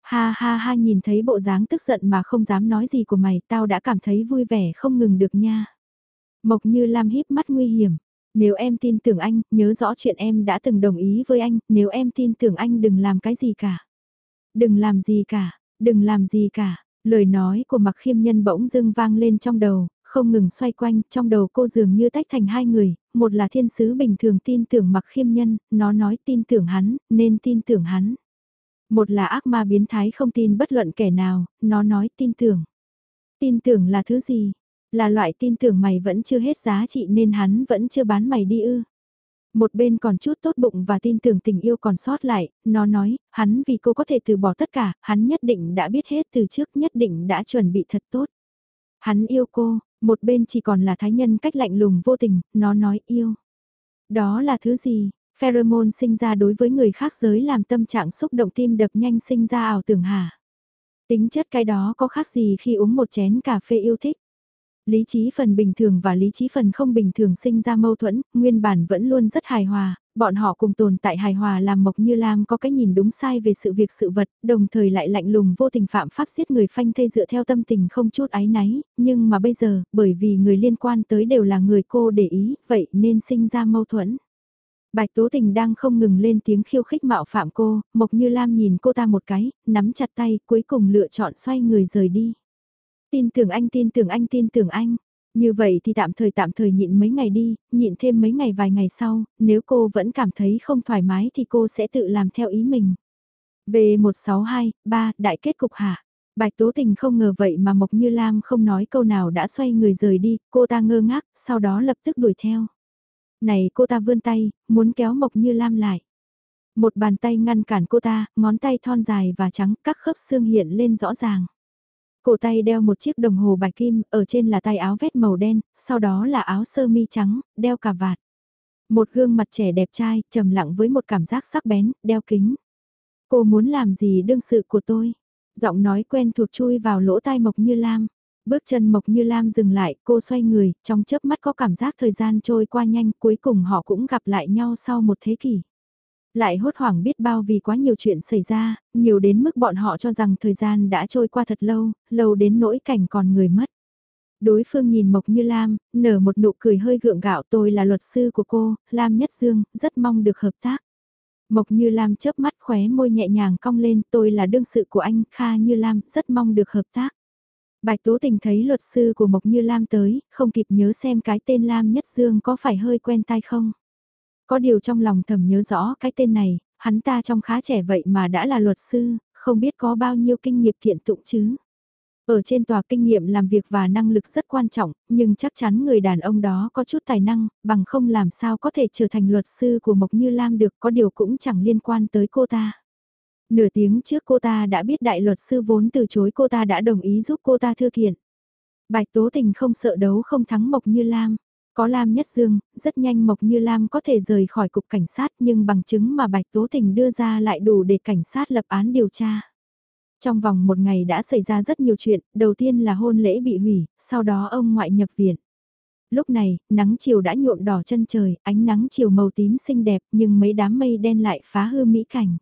Ha ha ha nhìn thấy bộ dáng tức giận mà không dám nói gì của mày tao đã cảm thấy vui vẻ không ngừng được nha. Mộc Như Lam híp mắt nguy hiểm. Nếu em tin tưởng anh, nhớ rõ chuyện em đã từng đồng ý với anh, nếu em tin tưởng anh đừng làm cái gì cả. Đừng làm gì cả, đừng làm gì cả. Lời nói của mặc khiêm nhân bỗng dưng vang lên trong đầu, không ngừng xoay quanh, trong đầu cô dường như tách thành hai người, một là thiên sứ bình thường tin tưởng mặc khiêm nhân, nó nói tin tưởng hắn, nên tin tưởng hắn. Một là ác ma biến thái không tin bất luận kẻ nào, nó nói tin tưởng. Tin tưởng là thứ gì? Là loại tin tưởng mày vẫn chưa hết giá trị nên hắn vẫn chưa bán mày đi ư. Một bên còn chút tốt bụng và tin tưởng tình yêu còn sót lại, nó nói, hắn vì cô có thể từ bỏ tất cả, hắn nhất định đã biết hết từ trước nhất định đã chuẩn bị thật tốt. Hắn yêu cô, một bên chỉ còn là thái nhân cách lạnh lùng vô tình, nó nói yêu. Đó là thứ gì? Pheromone sinh ra đối với người khác giới làm tâm trạng xúc động tim đập nhanh sinh ra ảo tưởng hả. Tính chất cái đó có khác gì khi uống một chén cà phê yêu thích. Lý trí phần bình thường và lý trí phần không bình thường sinh ra mâu thuẫn, nguyên bản vẫn luôn rất hài hòa, bọn họ cùng tồn tại hài hòa làm Mộc Như Lam có cái nhìn đúng sai về sự việc sự vật, đồng thời lại lạnh lùng vô tình phạm pháp giết người phanh thây dựa theo tâm tình không chút ái náy, nhưng mà bây giờ, bởi vì người liên quan tới đều là người cô để ý, vậy nên sinh ra mâu thuẫn. Bạch Tố Tình đang không ngừng lên tiếng khiêu khích mạo phạm cô, Mộc Như Lam nhìn cô ta một cái, nắm chặt tay, cuối cùng lựa chọn xoay người rời đi. Tin tưởng anh, tin tưởng anh, tin tưởng anh. Như vậy thì tạm thời tạm thời nhịn mấy ngày đi, nhịn thêm mấy ngày vài ngày sau, nếu cô vẫn cảm thấy không thoải mái thì cô sẽ tự làm theo ý mình. V162, 3, đại kết cục hạ. Bạch Tố Tình không ngờ vậy mà Mộc Như Lam không nói câu nào đã xoay người rời đi, cô ta ngơ ngác, sau đó lập tức đuổi theo. Này cô ta vươn tay, muốn kéo Mộc Như Lam lại. Một bàn tay ngăn cản cô ta, ngón tay thon dài và trắng, các khớp xương hiện lên rõ ràng. Cổ tay đeo một chiếc đồng hồ bạch kim, ở trên là tay áo vét màu đen, sau đó là áo sơ mi trắng, đeo cà vạt. Một gương mặt trẻ đẹp trai, trầm lặng với một cảm giác sắc bén, đeo kính. Cô muốn làm gì đương sự của tôi? Giọng nói quen thuộc chui vào lỗ tai Mộc Như Lam. Bước chân Mộc Như Lam dừng lại, cô xoay người, trong chớp mắt có cảm giác thời gian trôi qua nhanh, cuối cùng họ cũng gặp lại nhau sau một thế kỷ. Lại hốt hoảng biết bao vì quá nhiều chuyện xảy ra, nhiều đến mức bọn họ cho rằng thời gian đã trôi qua thật lâu, lâu đến nỗi cảnh còn người mất. Đối phương nhìn Mộc Như Lam, nở một nụ cười hơi gượng gạo tôi là luật sư của cô, Lam Nhất Dương, rất mong được hợp tác. Mộc Như Lam chớp mắt khóe môi nhẹ nhàng cong lên, tôi là đương sự của anh, Kha Như Lam, rất mong được hợp tác. Bạch Tố Tình thấy luật sư của Mộc Như Lam tới, không kịp nhớ xem cái tên Lam Nhất Dương có phải hơi quen tai không. Có điều trong lòng thầm nhớ rõ cái tên này, hắn ta trong khá trẻ vậy mà đã là luật sư, không biết có bao nhiêu kinh nghiệm kiện tụng chứ. Ở trên tòa kinh nghiệm làm việc và năng lực rất quan trọng, nhưng chắc chắn người đàn ông đó có chút tài năng, bằng không làm sao có thể trở thành luật sư của Mộc Như Lam được, có điều cũng chẳng liên quan tới cô ta. Nửa tiếng trước cô ta đã biết đại luật sư vốn từ chối cô ta đã đồng ý giúp cô ta thư kiện. Bạch Tố Tình không sợ đấu không thắng Mộc Như Lam. Có Lam Nhất Dương, rất nhanh Mộc Như Lam có thể rời khỏi cục cảnh sát nhưng bằng chứng mà Bạch Tố Tình đưa ra lại đủ để cảnh sát lập án điều tra. Trong vòng một ngày đã xảy ra rất nhiều chuyện, đầu tiên là hôn lễ bị hủy, sau đó ông ngoại nhập viện. Lúc này, nắng chiều đã nhuộm đỏ chân trời, ánh nắng chiều màu tím xinh đẹp nhưng mấy đám mây đen lại phá hư mỹ cảnh.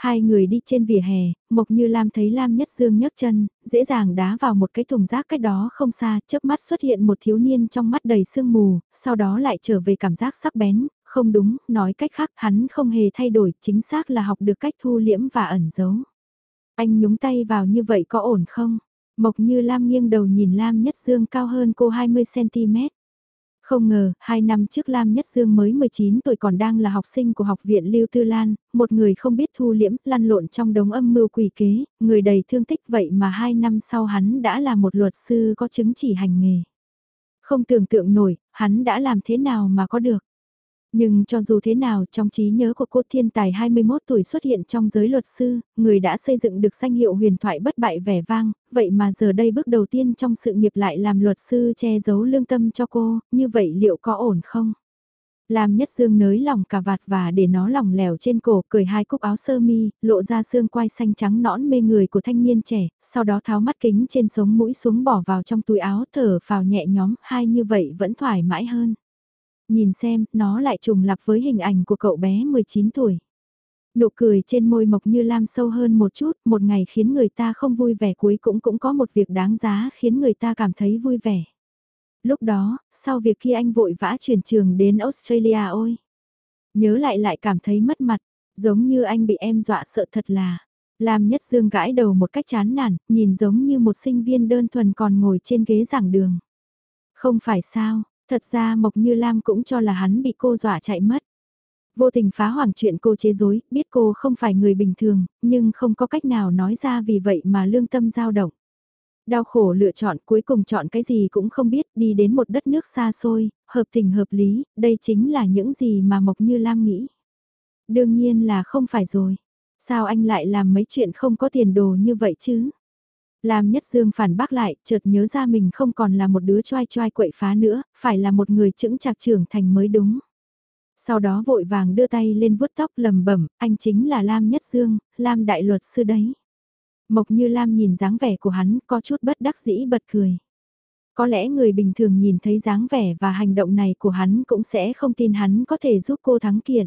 Hai người đi trên vỉa hè, Mộc Như Lam thấy Lam Nhất Dương nhấc chân, dễ dàng đá vào một cái thùng rác cách đó không xa, chớp mắt xuất hiện một thiếu niên trong mắt đầy sương mù, sau đó lại trở về cảm giác sắc bén, không đúng, nói cách khác hắn không hề thay đổi, chính xác là học được cách thu liễm và ẩn giấu. Anh nhúng tay vào như vậy có ổn không? Mộc Như Lam nghiêng đầu nhìn Lam Nhất Dương cao hơn cô 20cm. Không ngờ, hai năm trước Lam Nhất Dương mới 19 tuổi còn đang là học sinh của học viện Lưu Tư Lan, một người không biết thu liễm, lăn lộn trong đống âm mưu quỷ kế, người đầy thương tích vậy mà hai năm sau hắn đã là một luật sư có chứng chỉ hành nghề. Không tưởng tượng nổi, hắn đã làm thế nào mà có được. Nhưng cho dù thế nào trong trí nhớ của cô thiên tài 21 tuổi xuất hiện trong giới luật sư, người đã xây dựng được danh hiệu huyền thoại bất bại vẻ vang, vậy mà giờ đây bước đầu tiên trong sự nghiệp lại làm luật sư che giấu lương tâm cho cô, như vậy liệu có ổn không? Làm nhất dương nới lòng cà vạt và để nó lỏng lẻo trên cổ cởi hai cúc áo sơ mi, lộ ra xương quai xanh trắng nõn mê người của thanh niên trẻ, sau đó tháo mắt kính trên sống mũi xuống bỏ vào trong túi áo thở phào nhẹ nhóm, hai như vậy vẫn thoải mái hơn. Nhìn xem, nó lại trùng lặp với hình ảnh của cậu bé 19 tuổi. Nụ cười trên môi mộc như lam sâu hơn một chút, một ngày khiến người ta không vui vẻ cuối cũng cũng có một việc đáng giá khiến người ta cảm thấy vui vẻ. Lúc đó, sau việc khi anh vội vã chuyển trường đến Australia ôi. Nhớ lại lại cảm thấy mất mặt, giống như anh bị em dọa sợ thật là. Lam Nhất Dương gãi đầu một cách chán nản, nhìn giống như một sinh viên đơn thuần còn ngồi trên ghế giảng đường. Không phải sao, Thật ra Mộc Như Lam cũng cho là hắn bị cô dọa chạy mất. Vô tình phá hoảng chuyện cô chế dối, biết cô không phải người bình thường, nhưng không có cách nào nói ra vì vậy mà lương tâm dao động. Đau khổ lựa chọn cuối cùng chọn cái gì cũng không biết đi đến một đất nước xa xôi, hợp tình hợp lý, đây chính là những gì mà Mộc Như Lam nghĩ. Đương nhiên là không phải rồi. Sao anh lại làm mấy chuyện không có tiền đồ như vậy chứ? Lam Nhất Dương phản bác lại, chợt nhớ ra mình không còn là một đứa choai choai quậy phá nữa, phải là một người chững chạc trưởng thành mới đúng. Sau đó vội vàng đưa tay lên vuốt tóc lầm bẩm anh chính là Lam Nhất Dương, Lam đại luật sư đấy. Mộc như Lam nhìn dáng vẻ của hắn có chút bất đắc dĩ bật cười. Có lẽ người bình thường nhìn thấy dáng vẻ và hành động này của hắn cũng sẽ không tin hắn có thể giúp cô thắng kiện.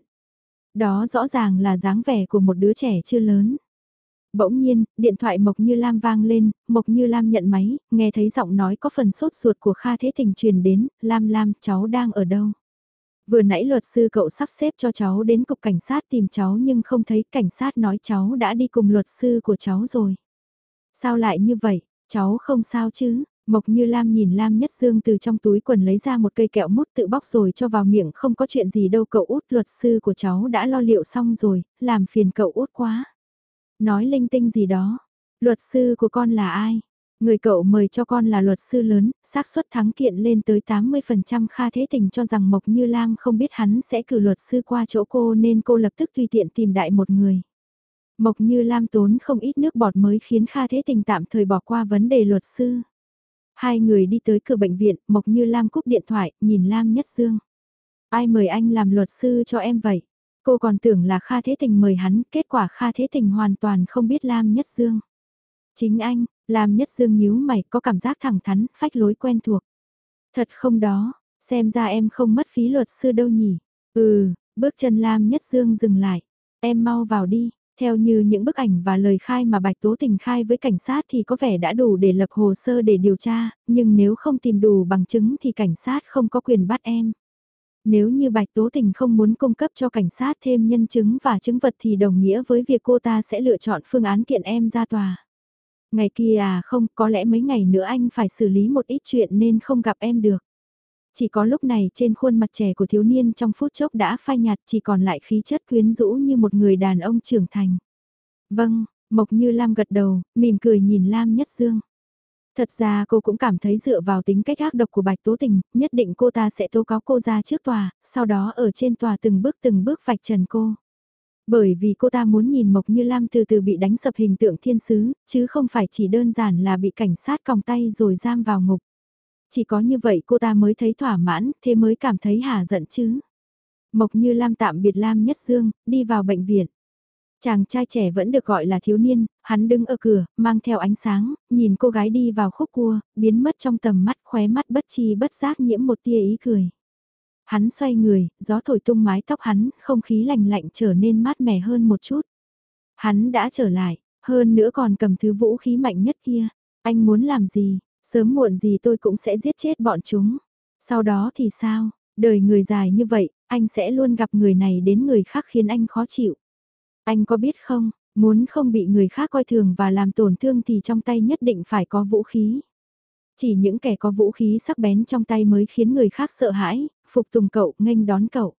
Đó rõ ràng là dáng vẻ của một đứa trẻ chưa lớn. Bỗng nhiên, điện thoại Mộc Như Lam vang lên, Mộc Như Lam nhận máy, nghe thấy giọng nói có phần sốt ruột của Kha Thế Tình truyền đến, Lam Lam, cháu đang ở đâu? Vừa nãy luật sư cậu sắp xếp cho cháu đến cục cảnh sát tìm cháu nhưng không thấy cảnh sát nói cháu đã đi cùng luật sư của cháu rồi. Sao lại như vậy, cháu không sao chứ? Mộc Như Lam nhìn Lam Nhất Dương từ trong túi quần lấy ra một cây kẹo mút tự bóc rồi cho vào miệng không có chuyện gì đâu cậu út luật sư của cháu đã lo liệu xong rồi, làm phiền cậu út quá. Nói linh tinh gì đó, luật sư của con là ai? Người cậu mời cho con là luật sư lớn, xác suất thắng kiện lên tới 80% Kha Thế Tình cho rằng Mộc Như Lam không biết hắn sẽ cử luật sư qua chỗ cô nên cô lập tức tùy tiện tìm đại một người. Mộc Như Lam tốn không ít nước bọt mới khiến Kha Thế Tình tạm thời bỏ qua vấn đề luật sư. Hai người đi tới cửa bệnh viện, Mộc Như Lam cúp điện thoại, nhìn Lam Nhất Dương. Ai mời anh làm luật sư cho em vậy? Cô còn tưởng là Kha Thế Tình mời hắn, kết quả Kha Thế Tình hoàn toàn không biết Lam Nhất Dương. Chính anh, Lam Nhất Dương nhíu mày có cảm giác thẳng thắn, phách lối quen thuộc. Thật không đó, xem ra em không mất phí luật sư đâu nhỉ. Ừ, bước chân Lam Nhất Dương dừng lại. Em mau vào đi, theo như những bức ảnh và lời khai mà Bạch Tố Tình khai với cảnh sát thì có vẻ đã đủ để lập hồ sơ để điều tra, nhưng nếu không tìm đủ bằng chứng thì cảnh sát không có quyền bắt em. Nếu như Bạch Tố Tình không muốn cung cấp cho cảnh sát thêm nhân chứng và chứng vật thì đồng nghĩa với việc cô ta sẽ lựa chọn phương án kiện em ra tòa. Ngày kia à không, có lẽ mấy ngày nữa anh phải xử lý một ít chuyện nên không gặp em được. Chỉ có lúc này trên khuôn mặt trẻ của thiếu niên trong phút chốc đã phai nhạt chỉ còn lại khí chất quyến rũ như một người đàn ông trưởng thành. Vâng, Mộc Như Lam gật đầu, mỉm cười nhìn Lam Nhất Dương. Thật ra cô cũng cảm thấy dựa vào tính cách ác độc của Bạch Tố Tình, nhất định cô ta sẽ tố cáo cô ra trước tòa, sau đó ở trên tòa từng bước từng bước vạch trần cô. Bởi vì cô ta muốn nhìn Mộc Như Lam từ từ bị đánh sập hình tượng thiên sứ, chứ không phải chỉ đơn giản là bị cảnh sát còng tay rồi giam vào ngục. Chỉ có như vậy cô ta mới thấy thỏa mãn, thế mới cảm thấy hả giận chứ. Mộc Như Lam tạm biệt Lam Nhất Dương, đi vào bệnh viện. Chàng trai trẻ vẫn được gọi là thiếu niên, hắn đứng ở cửa, mang theo ánh sáng, nhìn cô gái đi vào khúc cua, biến mất trong tầm mắt khóe mắt bất chi bất giác nhiễm một tia ý cười. Hắn xoay người, gió thổi tung mái tóc hắn, không khí lạnh lạnh trở nên mát mẻ hơn một chút. Hắn đã trở lại, hơn nữa còn cầm thứ vũ khí mạnh nhất kia. Anh muốn làm gì, sớm muộn gì tôi cũng sẽ giết chết bọn chúng. Sau đó thì sao, đời người dài như vậy, anh sẽ luôn gặp người này đến người khác khiến anh khó chịu. Anh có biết không, muốn không bị người khác coi thường và làm tổn thương thì trong tay nhất định phải có vũ khí. Chỉ những kẻ có vũ khí sắc bén trong tay mới khiến người khác sợ hãi, phục tùng cậu, nghênh đón cậu.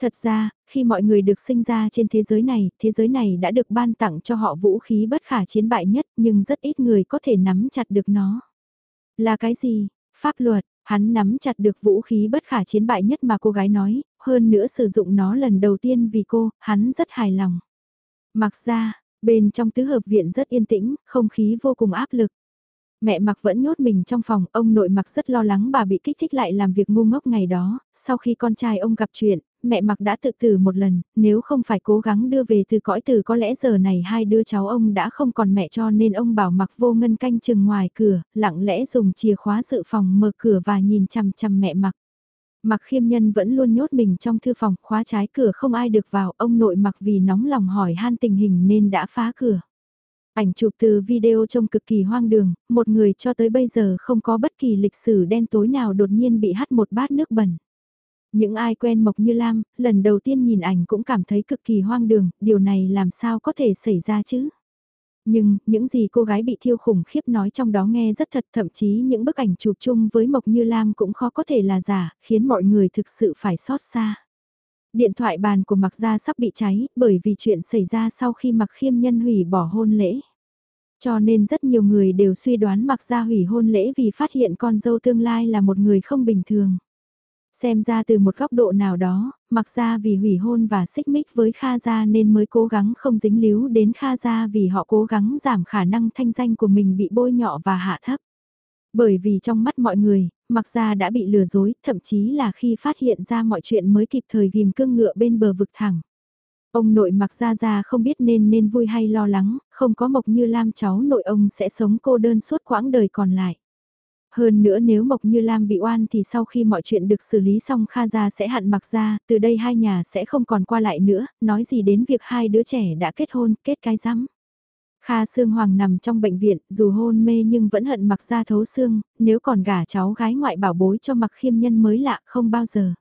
Thật ra, khi mọi người được sinh ra trên thế giới này, thế giới này đã được ban tặng cho họ vũ khí bất khả chiến bại nhất nhưng rất ít người có thể nắm chặt được nó. Là cái gì? Pháp luật, hắn nắm chặt được vũ khí bất khả chiến bại nhất mà cô gái nói, hơn nữa sử dụng nó lần đầu tiên vì cô, hắn rất hài lòng. Mặc ra, bên trong tứ hợp viện rất yên tĩnh, không khí vô cùng áp lực. Mẹ mặc vẫn nhốt mình trong phòng, ông nội mặc rất lo lắng bà bị kích thích lại làm việc ngu ngốc ngày đó, sau khi con trai ông gặp chuyện, mẹ mặc đã tự tử một lần, nếu không phải cố gắng đưa về từ cõi tử có lẽ giờ này hai đứa cháu ông đã không còn mẹ cho nên ông bảo mặc vô ngân canh chừng ngoài cửa, lặng lẽ dùng chìa khóa dự phòng mở cửa và nhìn chằm chằm mẹ mặc. Mặc khiêm nhân vẫn luôn nhốt mình trong thư phòng, khóa trái cửa không ai được vào, ông nội mặc vì nóng lòng hỏi han tình hình nên đã phá cửa. Ảnh chụp từ video trông cực kỳ hoang đường, một người cho tới bây giờ không có bất kỳ lịch sử đen tối nào đột nhiên bị hắt một bát nước bẩn. Những ai quen Mộc Như Lam, lần đầu tiên nhìn ảnh cũng cảm thấy cực kỳ hoang đường, điều này làm sao có thể xảy ra chứ? Nhưng, những gì cô gái bị thiêu khủng khiếp nói trong đó nghe rất thật thậm chí những bức ảnh chụp chung với Mộc Như Lam cũng khó có thể là giả, khiến mọi người thực sự phải xót xa. Điện thoại bàn của Mạc Gia sắp bị cháy bởi vì chuyện xảy ra sau khi Mạc Khiêm Nhân hủy bỏ hôn lễ. Cho nên rất nhiều người đều suy đoán Mạc Gia hủy hôn lễ vì phát hiện con dâu tương lai là một người không bình thường. Xem ra từ một góc độ nào đó, Mặc Ra vì hủy hôn và xích mích với Kha Gia nên mới cố gắng không dính líu đến Kha Gia vì họ cố gắng giảm khả năng thanh danh của mình bị bôi nhọ và hạ thấp. Bởi vì trong mắt mọi người, mặc ra đã bị lừa dối, thậm chí là khi phát hiện ra mọi chuyện mới kịp thời ghim cương ngựa bên bờ vực thẳng. Ông nội mặc ra ra không biết nên nên vui hay lo lắng, không có Mộc Như Lam cháu nội ông sẽ sống cô đơn suốt quãng đời còn lại. Hơn nữa nếu Mộc Như Lam bị oan thì sau khi mọi chuyện được xử lý xong Kha Gia sẽ hạn mặc ra, từ đây hai nhà sẽ không còn qua lại nữa, nói gì đến việc hai đứa trẻ đã kết hôn, kết cái rắm. Kha Sương Hoàng nằm trong bệnh viện, dù hôn mê nhưng vẫn hận mặc ra thấu xương, nếu còn gả cháu gái ngoại bảo bối cho mặc khiêm nhân mới lạ không bao giờ.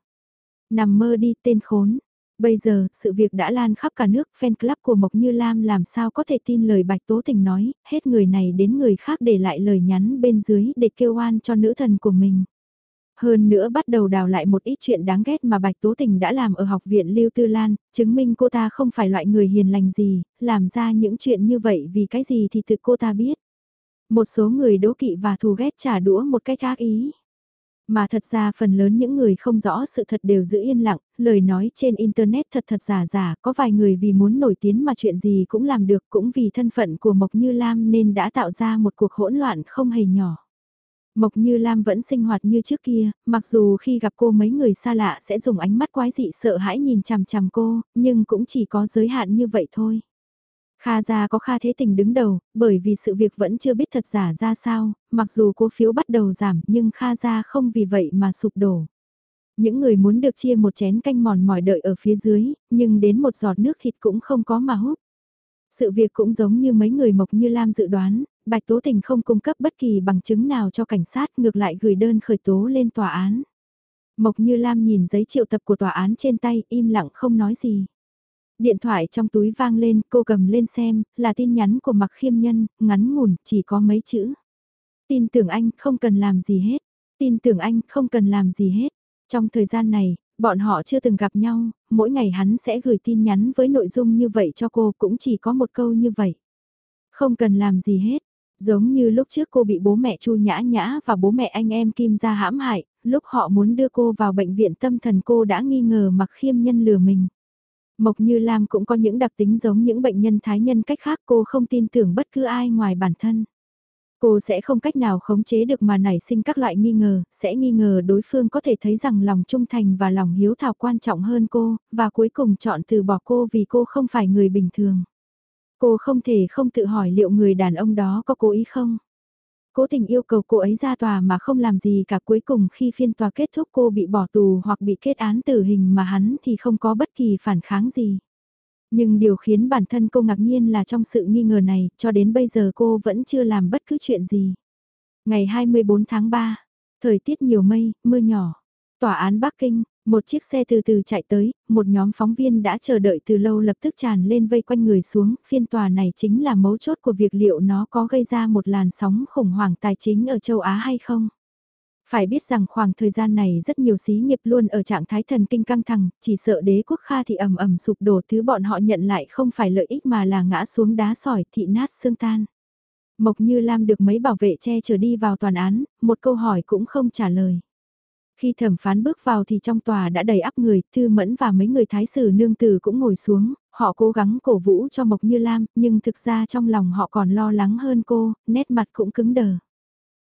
Nằm mơ đi tên khốn. Bây giờ, sự việc đã lan khắp cả nước, fan club của Mộc Như Lam làm sao có thể tin lời Bạch Tố Tình nói, hết người này đến người khác để lại lời nhắn bên dưới để kêu oan cho nữ thần của mình. Hơn nữa bắt đầu đào lại một ít chuyện đáng ghét mà Bạch Tố Tình đã làm ở học viện Lưu Tư Lan, chứng minh cô ta không phải loại người hiền lành gì, làm ra những chuyện như vậy vì cái gì thì tự cô ta biết. Một số người đố kỵ và thù ghét trả đũa một cách ác ý. Mà thật ra phần lớn những người không rõ sự thật đều giữ yên lặng, lời nói trên Internet thật thật giả giả, có vài người vì muốn nổi tiếng mà chuyện gì cũng làm được cũng vì thân phận của Mộc Như Lam nên đã tạo ra một cuộc hỗn loạn không hề nhỏ. Mộc Như Lam vẫn sinh hoạt như trước kia, mặc dù khi gặp cô mấy người xa lạ sẽ dùng ánh mắt quái dị sợ hãi nhìn chằm chằm cô, nhưng cũng chỉ có giới hạn như vậy thôi. Kha gia có Kha Thế Tình đứng đầu, bởi vì sự việc vẫn chưa biết thật giả ra sao, mặc dù cổ phiếu bắt đầu giảm nhưng Kha gia không vì vậy mà sụp đổ. Những người muốn được chia một chén canh mòn mỏi đợi ở phía dưới, nhưng đến một giọt nước thịt cũng không có mà hút. Sự việc cũng giống như mấy người Mộc Như Lam dự đoán, Bạch Tố Tình không cung cấp bất kỳ bằng chứng nào cho cảnh sát ngược lại gửi đơn khởi tố lên tòa án. Mộc Như Lam nhìn giấy triệu tập của tòa án trên tay im lặng không nói gì. Điện thoại trong túi vang lên, cô cầm lên xem, là tin nhắn của Mặc Khiêm Nhân, ngắn ngủn, chỉ có mấy chữ. Tin tưởng anh không cần làm gì hết. Tin tưởng anh không cần làm gì hết. Trong thời gian này, bọn họ chưa từng gặp nhau, mỗi ngày hắn sẽ gửi tin nhắn với nội dung như vậy cho cô cũng chỉ có một câu như vậy. Không cần làm gì hết. Giống như lúc trước cô bị bố mẹ Chu Nhã Nhã và bố mẹ anh em Kim ra hãm hại, lúc họ muốn đưa cô vào bệnh viện tâm thần cô đã nghi ngờ mặc khiêm nhân lừa mình. Mộc Như Lam cũng có những đặc tính giống những bệnh nhân thái nhân cách khác cô không tin tưởng bất cứ ai ngoài bản thân. Cô sẽ không cách nào khống chế được mà nảy sinh các loại nghi ngờ, sẽ nghi ngờ đối phương có thể thấy rằng lòng trung thành và lòng hiếu thảo quan trọng hơn cô, và cuối cùng chọn từ bỏ cô vì cô không phải người bình thường. Cô không thể không tự hỏi liệu người đàn ông đó có cố ý không? Cố tình yêu cầu cô ấy ra tòa mà không làm gì cả cuối cùng khi phiên tòa kết thúc cô bị bỏ tù hoặc bị kết án tử hình mà hắn thì không có bất kỳ phản kháng gì. Nhưng điều khiến bản thân cô ngạc nhiên là trong sự nghi ngờ này, cho đến bây giờ cô vẫn chưa làm bất cứ chuyện gì. Ngày 24 tháng 3, thời tiết nhiều mây, mưa nhỏ. Tòa án Bắc Kinh, một chiếc xe từ từ chạy tới, một nhóm phóng viên đã chờ đợi từ lâu lập tức tràn lên vây quanh người xuống, phiên tòa này chính là mấu chốt của việc liệu nó có gây ra một làn sóng khủng hoảng tài chính ở châu Á hay không. Phải biết rằng khoảng thời gian này rất nhiều xí nghiệp luôn ở trạng thái thần kinh căng thẳng, chỉ sợ đế quốc Kha thì ầm ầm sụp đổ thứ bọn họ nhận lại không phải lợi ích mà là ngã xuống đá sỏi thị nát xương tan. Mộc Như Lam được mấy bảo vệ che chở đi vào toàn án, một câu hỏi cũng không trả lời. Khi thẩm phán bước vào thì trong tòa đã đầy ắp người, Thư Mẫn và mấy người thái sử nương tử cũng ngồi xuống, họ cố gắng cổ vũ cho Mộc Như Lam, nhưng thực ra trong lòng họ còn lo lắng hơn cô, nét mặt cũng cứng đờ.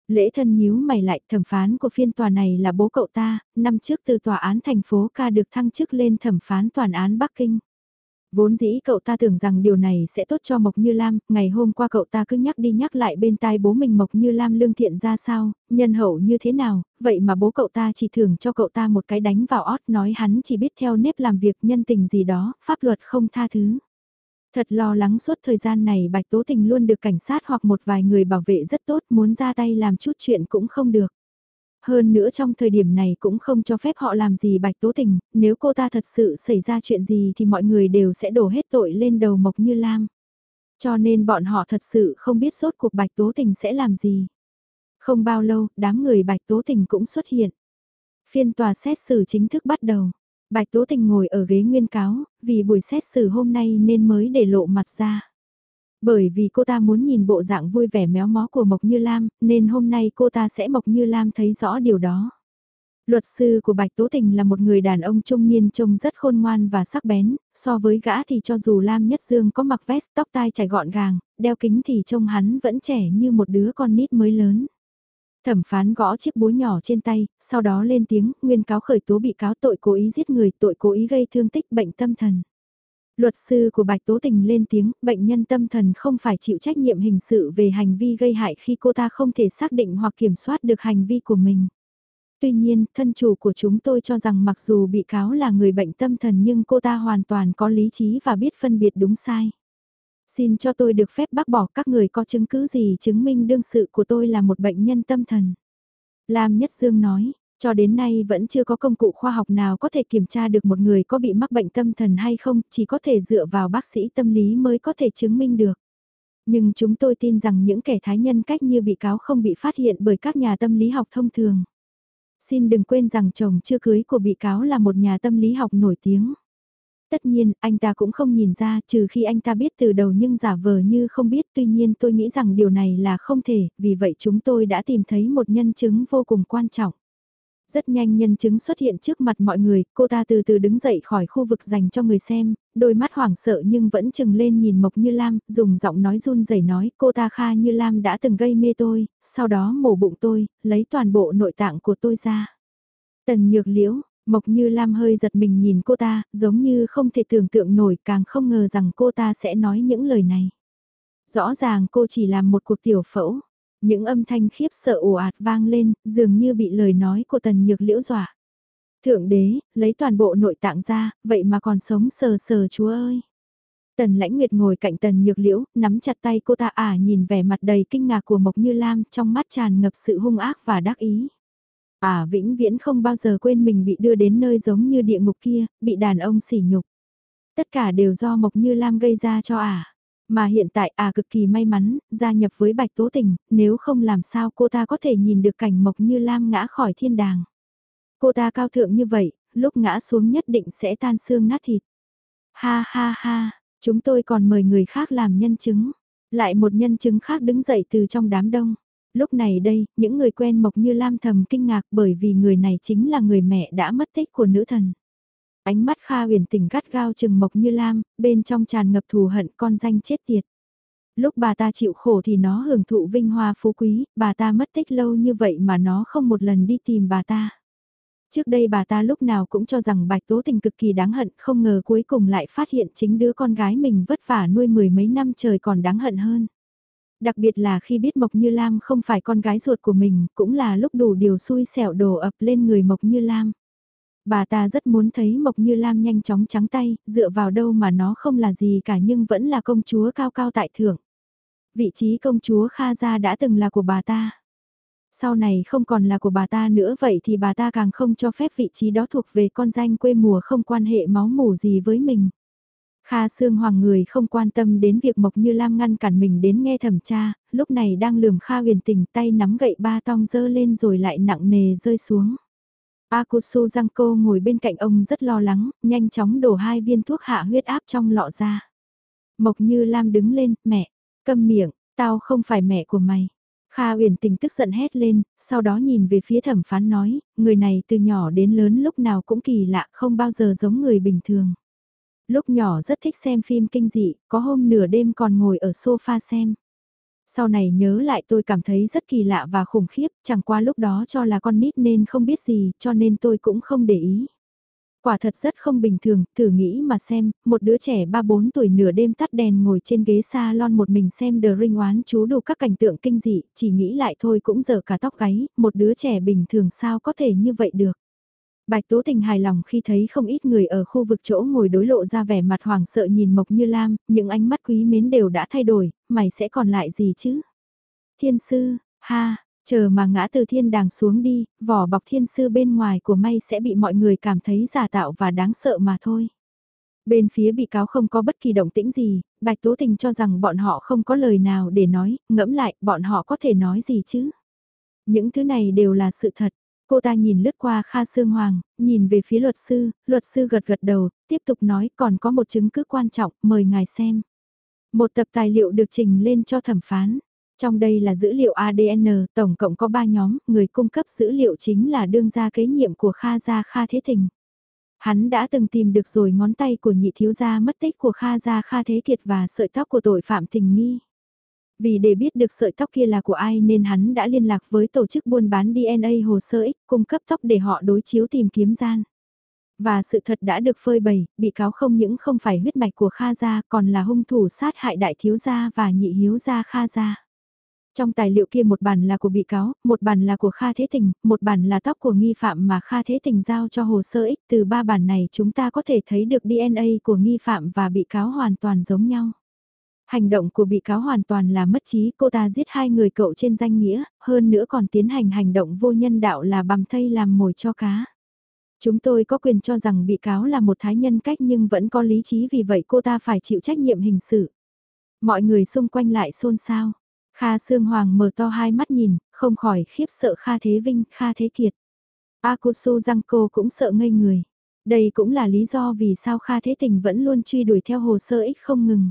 Lễ thân nhíu mày lại thẩm phán của phiên tòa này là bố cậu ta, năm trước từ tòa án thành phố ca được thăng chức lên thẩm phán toàn án Bắc Kinh. Vốn dĩ cậu ta tưởng rằng điều này sẽ tốt cho Mộc Như Lam, ngày hôm qua cậu ta cứ nhắc đi nhắc lại bên tai bố mình Mộc Như Lam lương thiện ra sao, nhân hậu như thế nào, vậy mà bố cậu ta chỉ thưởng cho cậu ta một cái đánh vào ót nói hắn chỉ biết theo nếp làm việc nhân tình gì đó, pháp luật không tha thứ. Thật lo lắng suốt thời gian này Bạch Tố Tình luôn được cảnh sát hoặc một vài người bảo vệ rất tốt muốn ra tay làm chút chuyện cũng không được. Hơn nữa trong thời điểm này cũng không cho phép họ làm gì Bạch Tố Tình, nếu cô ta thật sự xảy ra chuyện gì thì mọi người đều sẽ đổ hết tội lên đầu Mộc Như Lam. Cho nên bọn họ thật sự không biết sốt cuộc Bạch Tố Tình sẽ làm gì. Không bao lâu, đám người Bạch Tố Tình cũng xuất hiện. Phiên tòa xét xử chính thức bắt đầu. Bạch Tố Tình ngồi ở ghế nguyên cáo, vì buổi xét xử hôm nay nên mới để lộ mặt ra. Bởi vì cô ta muốn nhìn bộ dạng vui vẻ méo mó của Mộc Như Lam, nên hôm nay cô ta sẽ Mộc Như Lam thấy rõ điều đó. Luật sư của Bạch Tố Tình là một người đàn ông trung niên trông rất khôn ngoan và sắc bén, so với gã thì cho dù Lam Nhất Dương có mặc vest tóc tai chảy gọn gàng, đeo kính thì trông hắn vẫn trẻ như một đứa con nít mới lớn. Thẩm phán gõ chiếc búa nhỏ trên tay, sau đó lên tiếng, nguyên cáo khởi tố bị cáo tội cố ý giết người, tội cố ý gây thương tích bệnh tâm thần. Luật sư của Bạch Tố Tình lên tiếng, bệnh nhân tâm thần không phải chịu trách nhiệm hình sự về hành vi gây hại khi cô ta không thể xác định hoặc kiểm soát được hành vi của mình. Tuy nhiên, thân chủ của chúng tôi cho rằng mặc dù bị cáo là người bệnh tâm thần nhưng cô ta hoàn toàn có lý trí và biết phân biệt đúng sai. Xin cho tôi được phép bác bỏ các người có chứng cứ gì chứng minh đương sự của tôi là một bệnh nhân tâm thần. Lam Nhất Dương nói, cho đến nay vẫn chưa có công cụ khoa học nào có thể kiểm tra được một người có bị mắc bệnh tâm thần hay không, chỉ có thể dựa vào bác sĩ tâm lý mới có thể chứng minh được. Nhưng chúng tôi tin rằng những kẻ thái nhân cách như bị cáo không bị phát hiện bởi các nhà tâm lý học thông thường. Xin đừng quên rằng chồng chưa cưới của bị cáo là một nhà tâm lý học nổi tiếng. Tất nhiên, anh ta cũng không nhìn ra trừ khi anh ta biết từ đầu nhưng giả vờ như không biết. Tuy nhiên tôi nghĩ rằng điều này là không thể, vì vậy chúng tôi đã tìm thấy một nhân chứng vô cùng quan trọng. Rất nhanh nhân chứng xuất hiện trước mặt mọi người, cô ta từ từ đứng dậy khỏi khu vực dành cho người xem, đôi mắt hoảng sợ nhưng vẫn chừng lên nhìn Mộc Như Lam, dùng giọng nói run rẩy nói cô ta Kha Như Lam đã từng gây mê tôi, sau đó mổ bụng tôi, lấy toàn bộ nội tạng của tôi ra. Tần Nhược Liễu, Mộc Như Lam hơi giật mình nhìn cô ta, giống như không thể tưởng tượng nổi càng không ngờ rằng cô ta sẽ nói những lời này. Rõ ràng cô chỉ làm một cuộc tiểu phẫu. Những âm thanh khiếp sợ ồ ạt vang lên, dường như bị lời nói của tần nhược liễu dọa. Thượng đế, lấy toàn bộ nội tạng ra, vậy mà còn sống sờ sờ chúa ơi. Tần lãnh nguyệt ngồi cạnh tần nhược liễu, nắm chặt tay cô ta ả à, nhìn vẻ mặt đầy kinh ngạc của Mộc Như Lam trong mắt tràn ngập sự hung ác và đắc ý. Ả à, vĩnh viễn không bao giờ quên mình bị đưa đến nơi giống như địa ngục kia, bị đàn ông sỉ nhục. Tất cả đều do Mộc Như Lam gây ra cho Ả. À. Mà hiện tại à cực kỳ may mắn, gia nhập với Bạch Tố Tình, nếu không làm sao cô ta có thể nhìn được cảnh Mộc Như Lam ngã khỏi thiên đàng. Cô ta cao thượng như vậy, lúc ngã xuống nhất định sẽ tan xương nát thịt. Ha ha ha, chúng tôi còn mời người khác làm nhân chứng. Lại một nhân chứng khác đứng dậy từ trong đám đông. Lúc này đây, những người quen Mộc Như Lam thầm kinh ngạc bởi vì người này chính là người mẹ đã mất tích của nữ thần. Ánh mắt Kha huyền tỉnh gắt gao chừng Mộc Như Lam, bên trong tràn ngập thù hận con danh chết tiệt. Lúc bà ta chịu khổ thì nó hưởng thụ vinh hoa phú quý, bà ta mất tích lâu như vậy mà nó không một lần đi tìm bà ta. Trước đây bà ta lúc nào cũng cho rằng Bạch Tố Tình cực kỳ đáng hận, không ngờ cuối cùng lại phát hiện chính đứa con gái mình vất vả nuôi mười mấy năm trời còn đáng hận hơn. Đặc biệt là khi biết Mộc Như Lam không phải con gái ruột của mình, cũng là lúc đủ điều xui xẻo đổ ập lên người Mộc Như Lam. Bà ta rất muốn thấy Mộc Như Lam nhanh chóng trắng tay, dựa vào đâu mà nó không là gì cả nhưng vẫn là công chúa cao cao tại thượng. Vị trí công chúa Kha Gia đã từng là của bà ta. Sau này không còn là của bà ta nữa vậy thì bà ta càng không cho phép vị trí đó thuộc về con danh quê mùa không quan hệ máu mủ gì với mình. Kha Sương Hoàng người không quan tâm đến việc Mộc Như Lam ngăn cản mình đến nghe thẩm tra, lúc này đang lườm Kha huyền tình tay nắm gậy ba tong dơ lên rồi lại nặng nề rơi xuống. Akusu Giangco ngồi bên cạnh ông rất lo lắng, nhanh chóng đổ hai viên thuốc hạ huyết áp trong lọ ra. Mộc Như Lam đứng lên, mẹ, câm miệng, tao không phải mẹ của mày. Kha uyển tình tức giận hét lên, sau đó nhìn về phía thẩm phán nói, người này từ nhỏ đến lớn lúc nào cũng kỳ lạ không bao giờ giống người bình thường. Lúc nhỏ rất thích xem phim kinh dị, có hôm nửa đêm còn ngồi ở sofa xem. Sau này nhớ lại tôi cảm thấy rất kỳ lạ và khủng khiếp, chẳng qua lúc đó cho là con nít nên không biết gì, cho nên tôi cũng không để ý. Quả thật rất không bình thường, thử nghĩ mà xem, một đứa trẻ 3-4 tuổi nửa đêm tắt đèn ngồi trên ghế salon một mình xem The Ring oán chú đủ các cảnh tượng kinh dị, chỉ nghĩ lại thôi cũng giờ cả tóc gáy, một đứa trẻ bình thường sao có thể như vậy được. Bạch Tố Tình hài lòng khi thấy không ít người ở khu vực chỗ ngồi đối lộ ra vẻ mặt hoảng sợ nhìn Mộc Như Lam, những ánh mắt quý mến đều đã thay đổi, mày sẽ còn lại gì chứ? Thiên sư, ha, chờ mà ngã từ thiên đàng xuống đi, vỏ bọc thiên sư bên ngoài của may sẽ bị mọi người cảm thấy giả tạo và đáng sợ mà thôi. Bên phía bị cáo không có bất kỳ động tĩnh gì, Bạch Tố Tình cho rằng bọn họ không có lời nào để nói, ngẫm lại, bọn họ có thể nói gì chứ? Những thứ này đều là sự thật. Cô ta nhìn lướt qua Kha Sương Hoàng, nhìn về phía luật sư, luật sư gật gật đầu, tiếp tục nói còn có một chứng cứ quan trọng, mời ngài xem. Một tập tài liệu được trình lên cho thẩm phán. Trong đây là dữ liệu ADN, tổng cộng có 3 nhóm, người cung cấp dữ liệu chính là đương gia kế nhiệm của Kha Gia Kha Thế thình Hắn đã từng tìm được rồi ngón tay của nhị thiếu gia mất tích của Kha Gia Kha Thế Kiệt và sợi tóc của tội phạm tình nghi. Vì để biết được sợi tóc kia là của ai nên hắn đã liên lạc với tổ chức buôn bán DNA hồ sơ X cung cấp tóc để họ đối chiếu tìm kiếm gian. Và sự thật đã được phơi bày, bị cáo không những không phải huyết mạch của Kha Gia còn là hung thủ sát hại đại thiếu gia và nhị hiếu gia Kha Gia. Trong tài liệu kia một bản là của bị cáo, một bản là của Kha Thế Tình, một bản là tóc của nghi phạm mà Kha Thế Tình giao cho hồ sơ X. Từ ba bản này chúng ta có thể thấy được DNA của nghi phạm và bị cáo hoàn toàn giống nhau. Hành động của bị cáo hoàn toàn là mất trí, cô ta giết hai người cậu trên danh nghĩa, hơn nữa còn tiến hành hành động vô nhân đạo là bằng thây làm mồi cho cá. Chúng tôi có quyền cho rằng bị cáo là một thái nhân cách nhưng vẫn có lý trí vì vậy cô ta phải chịu trách nhiệm hình sự. Mọi người xung quanh lại xôn xao. Kha Sương Hoàng mở to hai mắt nhìn, không khỏi khiếp sợ Kha Thế Vinh, Kha Thế Kiệt. Akusu Giangco cũng sợ ngây người. Đây cũng là lý do vì sao Kha Thế Tình vẫn luôn truy đuổi theo hồ sơ ích không ngừng.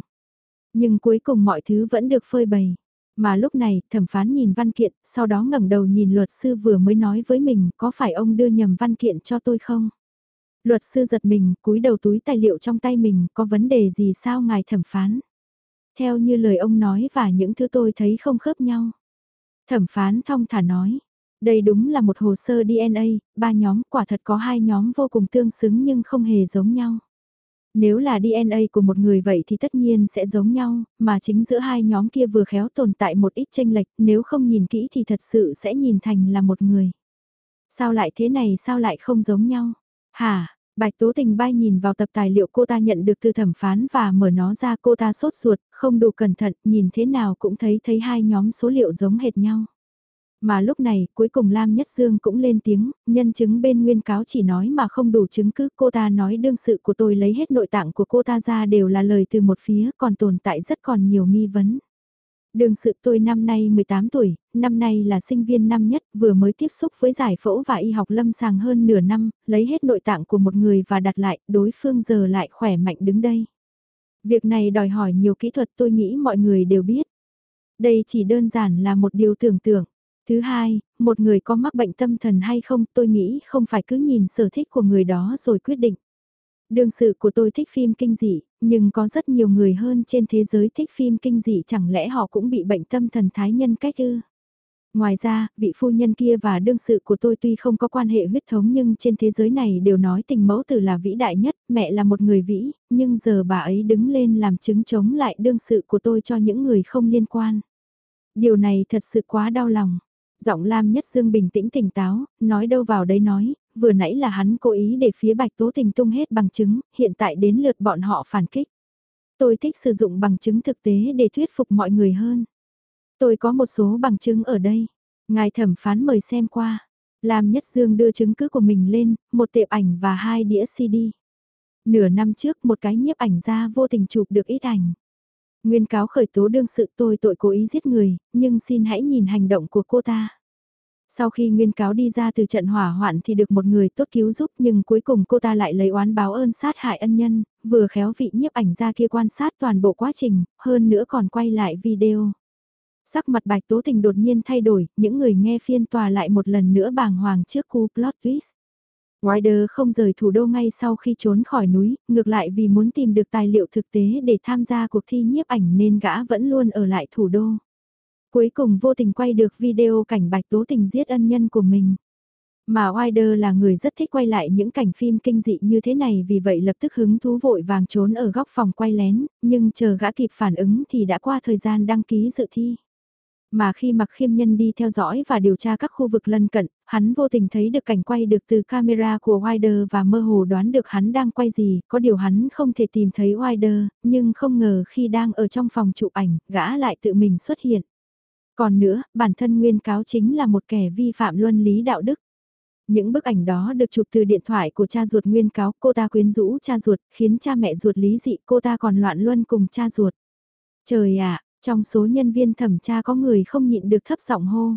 Nhưng cuối cùng mọi thứ vẫn được phơi bày. Mà lúc này, thẩm phán nhìn văn kiện, sau đó ngẩng đầu nhìn luật sư vừa mới nói với mình, có phải ông đưa nhầm văn kiện cho tôi không? Luật sư giật mình, cúi đầu túi tài liệu trong tay mình, có vấn đề gì sao ngài thẩm phán? Theo như lời ông nói và những thứ tôi thấy không khớp nhau. Thẩm phán thong thả nói, đây đúng là một hồ sơ DNA, ba nhóm quả thật có hai nhóm vô cùng tương xứng nhưng không hề giống nhau. Nếu là DNA của một người vậy thì tất nhiên sẽ giống nhau, mà chính giữa hai nhóm kia vừa khéo tồn tại một ít tranh lệch, nếu không nhìn kỹ thì thật sự sẽ nhìn thành là một người. Sao lại thế này sao lại không giống nhau? Hả, Bạch Tố Tình bay nhìn vào tập tài liệu cô ta nhận được từ thẩm phán và mở nó ra cô ta sốt ruột, không đủ cẩn thận, nhìn thế nào cũng thấy thấy hai nhóm số liệu giống hệt nhau. Mà lúc này, cuối cùng Lam Nhất Dương cũng lên tiếng, nhân chứng bên nguyên cáo chỉ nói mà không đủ chứng cứ. Cô ta nói đương sự của tôi lấy hết nội tạng của cô ta ra đều là lời từ một phía, còn tồn tại rất còn nhiều nghi vấn. Đường sự tôi năm nay 18 tuổi, năm nay là sinh viên năm nhất, vừa mới tiếp xúc với giải phẫu và y học lâm sàng hơn nửa năm, lấy hết nội tạng của một người và đặt lại, đối phương giờ lại khỏe mạnh đứng đây. Việc này đòi hỏi nhiều kỹ thuật tôi nghĩ mọi người đều biết. Đây chỉ đơn giản là một điều tưởng tượng. Thứ hai, một người có mắc bệnh tâm thần hay không tôi nghĩ không phải cứ nhìn sở thích của người đó rồi quyết định. Đương sự của tôi thích phim kinh dị, nhưng có rất nhiều người hơn trên thế giới thích phim kinh dị chẳng lẽ họ cũng bị bệnh tâm thần thái nhân cách ư? Ngoài ra, vị phu nhân kia và đương sự của tôi tuy không có quan hệ huyết thống nhưng trên thế giới này đều nói tình mẫu tử là vĩ đại nhất, mẹ là một người vĩ, nhưng giờ bà ấy đứng lên làm chứng chống lại đương sự của tôi cho những người không liên quan. Điều này thật sự quá đau lòng. Giọng Lam Nhất Dương bình tĩnh tỉnh táo, nói đâu vào đấy nói, vừa nãy là hắn cố ý để phía Bạch Tố Tình tung hết bằng chứng, hiện tại đến lượt bọn họ phản kích. Tôi thích sử dụng bằng chứng thực tế để thuyết phục mọi người hơn. Tôi có một số bằng chứng ở đây. Ngài thẩm phán mời xem qua. Lam Nhất Dương đưa chứng cứ của mình lên, một tệp ảnh và hai đĩa CD. Nửa năm trước một cái nhiếp ảnh ra vô tình chụp được ít ảnh. Nguyên cáo khởi tố đương sự tôi tội cố ý giết người, nhưng xin hãy nhìn hành động của cô ta. Sau khi nguyên cáo đi ra từ trận hỏa hoạn thì được một người tốt cứu giúp nhưng cuối cùng cô ta lại lấy oán báo ơn sát hại ân nhân, vừa khéo vị nhiếp ảnh ra kia quan sát toàn bộ quá trình, hơn nữa còn quay lại video. Sắc mặt bạch tố tình đột nhiên thay đổi, những người nghe phiên tòa lại một lần nữa bàng hoàng trước cú plot twist. Wilder không rời thủ đô ngay sau khi trốn khỏi núi, ngược lại vì muốn tìm được tài liệu thực tế để tham gia cuộc thi nhiếp ảnh nên gã vẫn luôn ở lại thủ đô. Cuối cùng vô tình quay được video cảnh bạch tố tình giết ân nhân của mình. Mà Wilder là người rất thích quay lại những cảnh phim kinh dị như thế này vì vậy lập tức hứng thú vội vàng trốn ở góc phòng quay lén, nhưng chờ gã kịp phản ứng thì đã qua thời gian đăng ký dự thi. Mà khi mặc khiêm nhân đi theo dõi và điều tra các khu vực lân cận, hắn vô tình thấy được cảnh quay được từ camera của Wider và mơ hồ đoán được hắn đang quay gì, có điều hắn không thể tìm thấy Wider, nhưng không ngờ khi đang ở trong phòng chụp ảnh, gã lại tự mình xuất hiện. Còn nữa, bản thân nguyên cáo chính là một kẻ vi phạm luân lý đạo đức. Những bức ảnh đó được chụp từ điện thoại của cha ruột nguyên cáo, cô ta quyến rũ cha ruột, khiến cha mẹ ruột lý dị, cô ta còn loạn luân cùng cha ruột. Trời ạ, trong số nhân viên thẩm tra có người không nhịn được thấp giọng hô.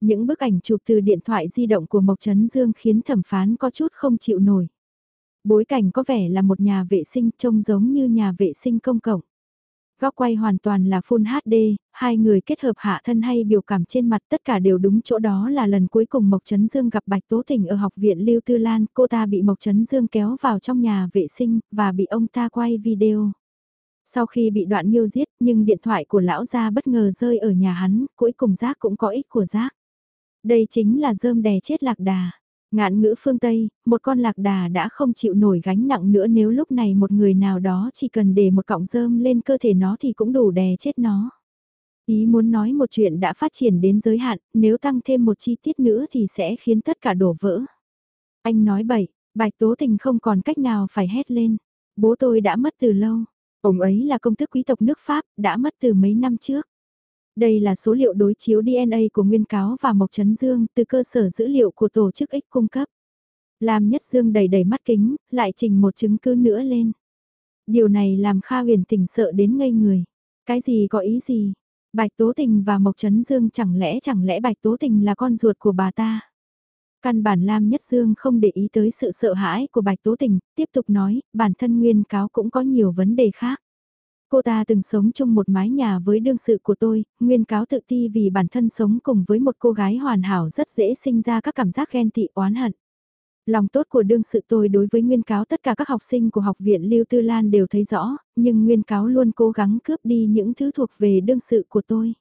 Những bức ảnh chụp từ điện thoại di động của Mộc Trấn Dương khiến thẩm phán có chút không chịu nổi. Bối cảnh có vẻ là một nhà vệ sinh trông giống như nhà vệ sinh công cộng. Góc quay hoàn toàn là Full HD, hai người kết hợp hạ thân hay biểu cảm trên mặt tất cả đều đúng chỗ đó là lần cuối cùng Mộc Trấn Dương gặp Bạch Tố Tình ở học viện Lưu Tư Lan, cô ta bị Mộc Trấn Dương kéo vào trong nhà vệ sinh và bị ông ta quay video. Sau khi bị đoạn nghiêu giết nhưng điện thoại của lão gia bất ngờ rơi ở nhà hắn, cuối cùng giác cũng có ích của giác. Đây chính là dơm đè chết lạc đà. Ngạn ngữ phương Tây, một con lạc đà đã không chịu nổi gánh nặng nữa nếu lúc này một người nào đó chỉ cần để một cọng rơm lên cơ thể nó thì cũng đủ đè chết nó. Ý muốn nói một chuyện đã phát triển đến giới hạn, nếu tăng thêm một chi tiết nữa thì sẽ khiến tất cả đổ vỡ. Anh nói bậy, bạch tố tình không còn cách nào phải hét lên. Bố tôi đã mất từ lâu. Ông ấy là công thức quý tộc nước Pháp, đã mất từ mấy năm trước. Đây là số liệu đối chiếu DNA của Nguyên Cáo và Mộc Trấn Dương từ cơ sở dữ liệu của tổ chức X cung cấp. Lam Nhất Dương đầy đầy mắt kính, lại trình một chứng cứ nữa lên. Điều này làm Kha huyền tỉnh sợ đến ngây người. Cái gì có ý gì? Bạch Tố Tình và Mộc Trấn Dương chẳng lẽ chẳng lẽ Bạch Tố Tình là con ruột của bà ta? Căn bản Lam Nhất Dương không để ý tới sự sợ hãi của Bạch Tố Tình, tiếp tục nói, bản thân Nguyên Cáo cũng có nhiều vấn đề khác. Cô ta từng sống chung một mái nhà với đương sự của tôi, Nguyên Cáo tự ti vì bản thân sống cùng với một cô gái hoàn hảo rất dễ sinh ra các cảm giác ghen tị oán hận. Lòng tốt của đương sự tôi đối với Nguyên Cáo tất cả các học sinh của học viện Lưu Tư Lan đều thấy rõ, nhưng Nguyên Cáo luôn cố gắng cướp đi những thứ thuộc về đương sự của tôi.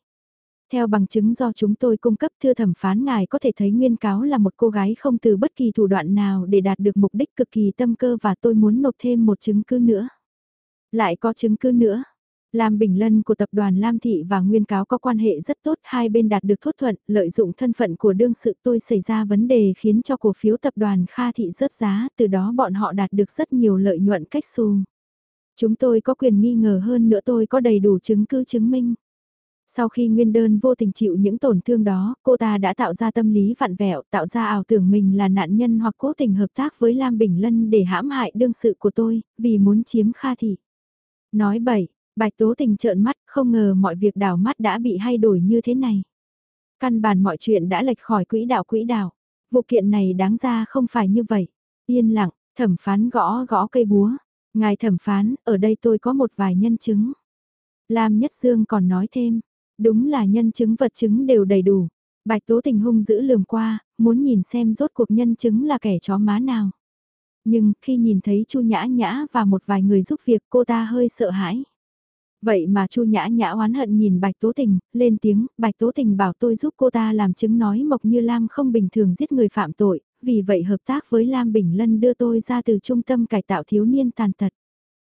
Theo bằng chứng do chúng tôi cung cấp thưa thẩm phán ngài có thể thấy Nguyên Cáo là một cô gái không từ bất kỳ thủ đoạn nào để đạt được mục đích cực kỳ tâm cơ và tôi muốn nộp thêm một chứng cứ nữa. Lại có chứng cứ nữa. Lam Bình Lân của tập đoàn Lam Thị và Nguyên Cáo có quan hệ rất tốt, hai bên đạt được thốt thuận, lợi dụng thân phận của đương sự tôi xảy ra vấn đề khiến cho cổ phiếu tập đoàn Kha Thị rớt giá, từ đó bọn họ đạt được rất nhiều lợi nhuận cách xu. Chúng tôi có quyền nghi ngờ hơn nữa tôi có đầy đủ chứng cứ chứng minh. Sau khi nguyên đơn vô tình chịu những tổn thương đó, cô ta đã tạo ra tâm lý vặn vẹo, tạo ra ảo tưởng mình là nạn nhân hoặc cố tình hợp tác với Lam Bình Lân để hãm hại đương sự của tôi, vì muốn chiếm Kha Thị. Nói bậy, Bạch Tố Tình trợn mắt, không ngờ mọi việc đảo mắt đã bị thay đổi như thế này. Căn bản mọi chuyện đã lệch khỏi quỹ đạo quỹ đạo. Vụ kiện này đáng ra không phải như vậy. Yên lặng, thẩm phán gõ gõ cây búa. Ngài thẩm phán, ở đây tôi có một vài nhân chứng. Lam Nhất Dương còn nói thêm, đúng là nhân chứng vật chứng đều đầy đủ. Bạch Tố Tình hung dữ lườm qua, muốn nhìn xem rốt cuộc nhân chứng là kẻ chó má nào. Nhưng khi nhìn thấy Chu Nhã Nhã và một vài người giúp việc cô ta hơi sợ hãi. Vậy mà Chu Nhã Nhã oán hận nhìn Bạch Tố Tình, lên tiếng, Bạch Tố Tình bảo tôi giúp cô ta làm chứng nói Mộc Như Lam không bình thường giết người phạm tội, vì vậy hợp tác với Lam Bình Lân đưa tôi ra từ trung tâm cải tạo thiếu niên tàn tật.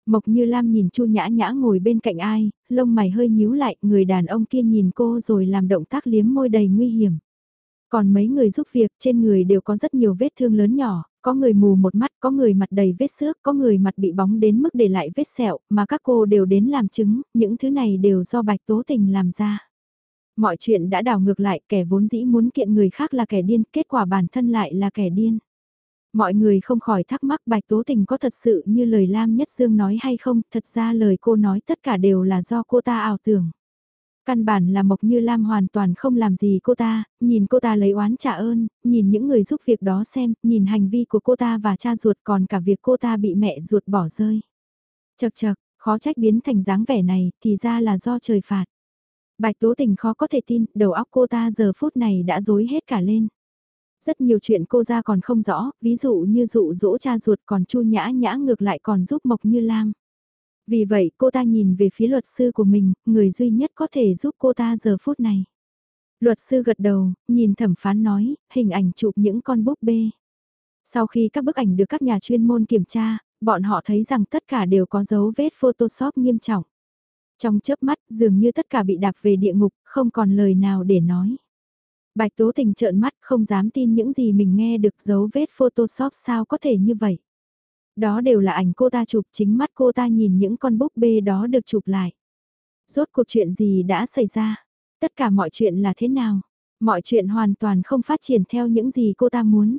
Mộc Như Lam nhìn Chu Nhã Nhã ngồi bên cạnh ai, lông mày hơi nhíu lại, người đàn ông kia nhìn cô rồi làm động tác liếm môi đầy nguy hiểm. Còn mấy người giúp việc trên người đều có rất nhiều vết thương lớn nhỏ, có người mù một mắt, có người mặt đầy vết xước, có người mặt bị bóng đến mức để lại vết sẹo, mà các cô đều đến làm chứng, những thứ này đều do Bạch Tố Tình làm ra. Mọi chuyện đã đảo ngược lại, kẻ vốn dĩ muốn kiện người khác là kẻ điên, kết quả bản thân lại là kẻ điên. Mọi người không khỏi thắc mắc Bạch Tố Tình có thật sự như lời Lam Nhất Dương nói hay không, thật ra lời cô nói tất cả đều là do cô ta ảo tưởng. Căn bản là Mộc Như Lam hoàn toàn không làm gì cô ta, nhìn cô ta lấy oán trả ơn, nhìn những người giúp việc đó xem, nhìn hành vi của cô ta và cha ruột còn cả việc cô ta bị mẹ ruột bỏ rơi. Chật chật, khó trách biến thành dáng vẻ này, thì ra là do trời phạt. Bạch Tố Tình khó có thể tin, đầu óc cô ta giờ phút này đã dối hết cả lên. Rất nhiều chuyện cô ra còn không rõ, ví dụ như dụ dỗ cha ruột còn chu nhã nhã ngược lại còn giúp Mộc Như Lam. Vì vậy cô ta nhìn về phía luật sư của mình, người duy nhất có thể giúp cô ta giờ phút này. Luật sư gật đầu, nhìn thẩm phán nói, hình ảnh chụp những con búp bê. Sau khi các bức ảnh được các nhà chuyên môn kiểm tra, bọn họ thấy rằng tất cả đều có dấu vết Photoshop nghiêm trọng. Trong chớp mắt, dường như tất cả bị đạp về địa ngục, không còn lời nào để nói. Bạch Tố Tình trợn mắt không dám tin những gì mình nghe được dấu vết Photoshop sao có thể như vậy. Đó đều là ảnh cô ta chụp chính mắt cô ta nhìn những con búp bê đó được chụp lại. Rốt cuộc chuyện gì đã xảy ra? Tất cả mọi chuyện là thế nào? Mọi chuyện hoàn toàn không phát triển theo những gì cô ta muốn.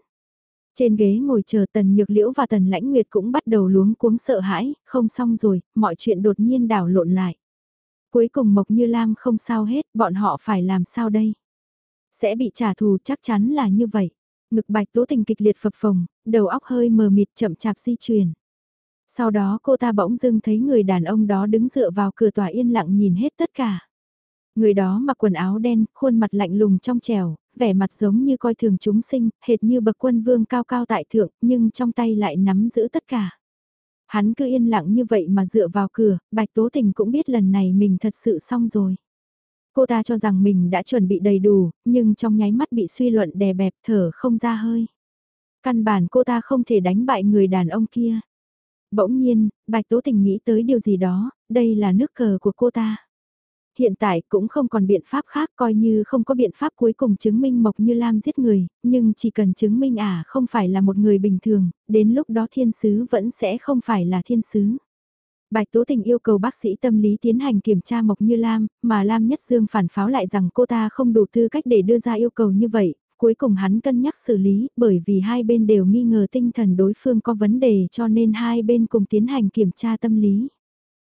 Trên ghế ngồi chờ Tần Nhược Liễu và Tần Lãnh Nguyệt cũng bắt đầu luống cuống sợ hãi, không xong rồi, mọi chuyện đột nhiên đảo lộn lại. Cuối cùng Mộc Như Lam không sao hết, bọn họ phải làm sao đây? Sẽ bị trả thù chắc chắn là như vậy. Ngực bạch tố tình kịch liệt phập phồng, đầu óc hơi mờ mịt chậm chạp di chuyển. Sau đó cô ta bỗng dưng thấy người đàn ông đó đứng dựa vào cửa tòa yên lặng nhìn hết tất cả. Người đó mặc quần áo đen, khuôn mặt lạnh lùng trong trèo, vẻ mặt giống như coi thường chúng sinh, hệt như bậc quân vương cao cao tại thượng, nhưng trong tay lại nắm giữ tất cả. Hắn cứ yên lặng như vậy mà dựa vào cửa, Bạch Tố Tình cũng biết lần này mình thật sự xong rồi. Cô ta cho rằng mình đã chuẩn bị đầy đủ, nhưng trong nháy mắt bị suy luận đè bẹp thở không ra hơi. Căn bản cô ta không thể đánh bại người đàn ông kia. Bỗng nhiên, Bạch Tố Tình nghĩ tới điều gì đó, đây là nước cờ của cô ta. Hiện tại cũng không còn biện pháp khác coi như không có biện pháp cuối cùng chứng minh Mộc Như Lam giết người, nhưng chỉ cần chứng minh ả à không phải là một người bình thường, đến lúc đó thiên sứ vẫn sẽ không phải là thiên sứ. Bạch Tố Tình yêu cầu bác sĩ tâm lý tiến hành kiểm tra Mộc Như Lam, mà Lam Nhất Dương phản pháo lại rằng cô ta không đủ tư cách để đưa ra yêu cầu như vậy, cuối cùng hắn cân nhắc xử lý bởi vì hai bên đều nghi ngờ tinh thần đối phương có vấn đề cho nên hai bên cùng tiến hành kiểm tra tâm lý.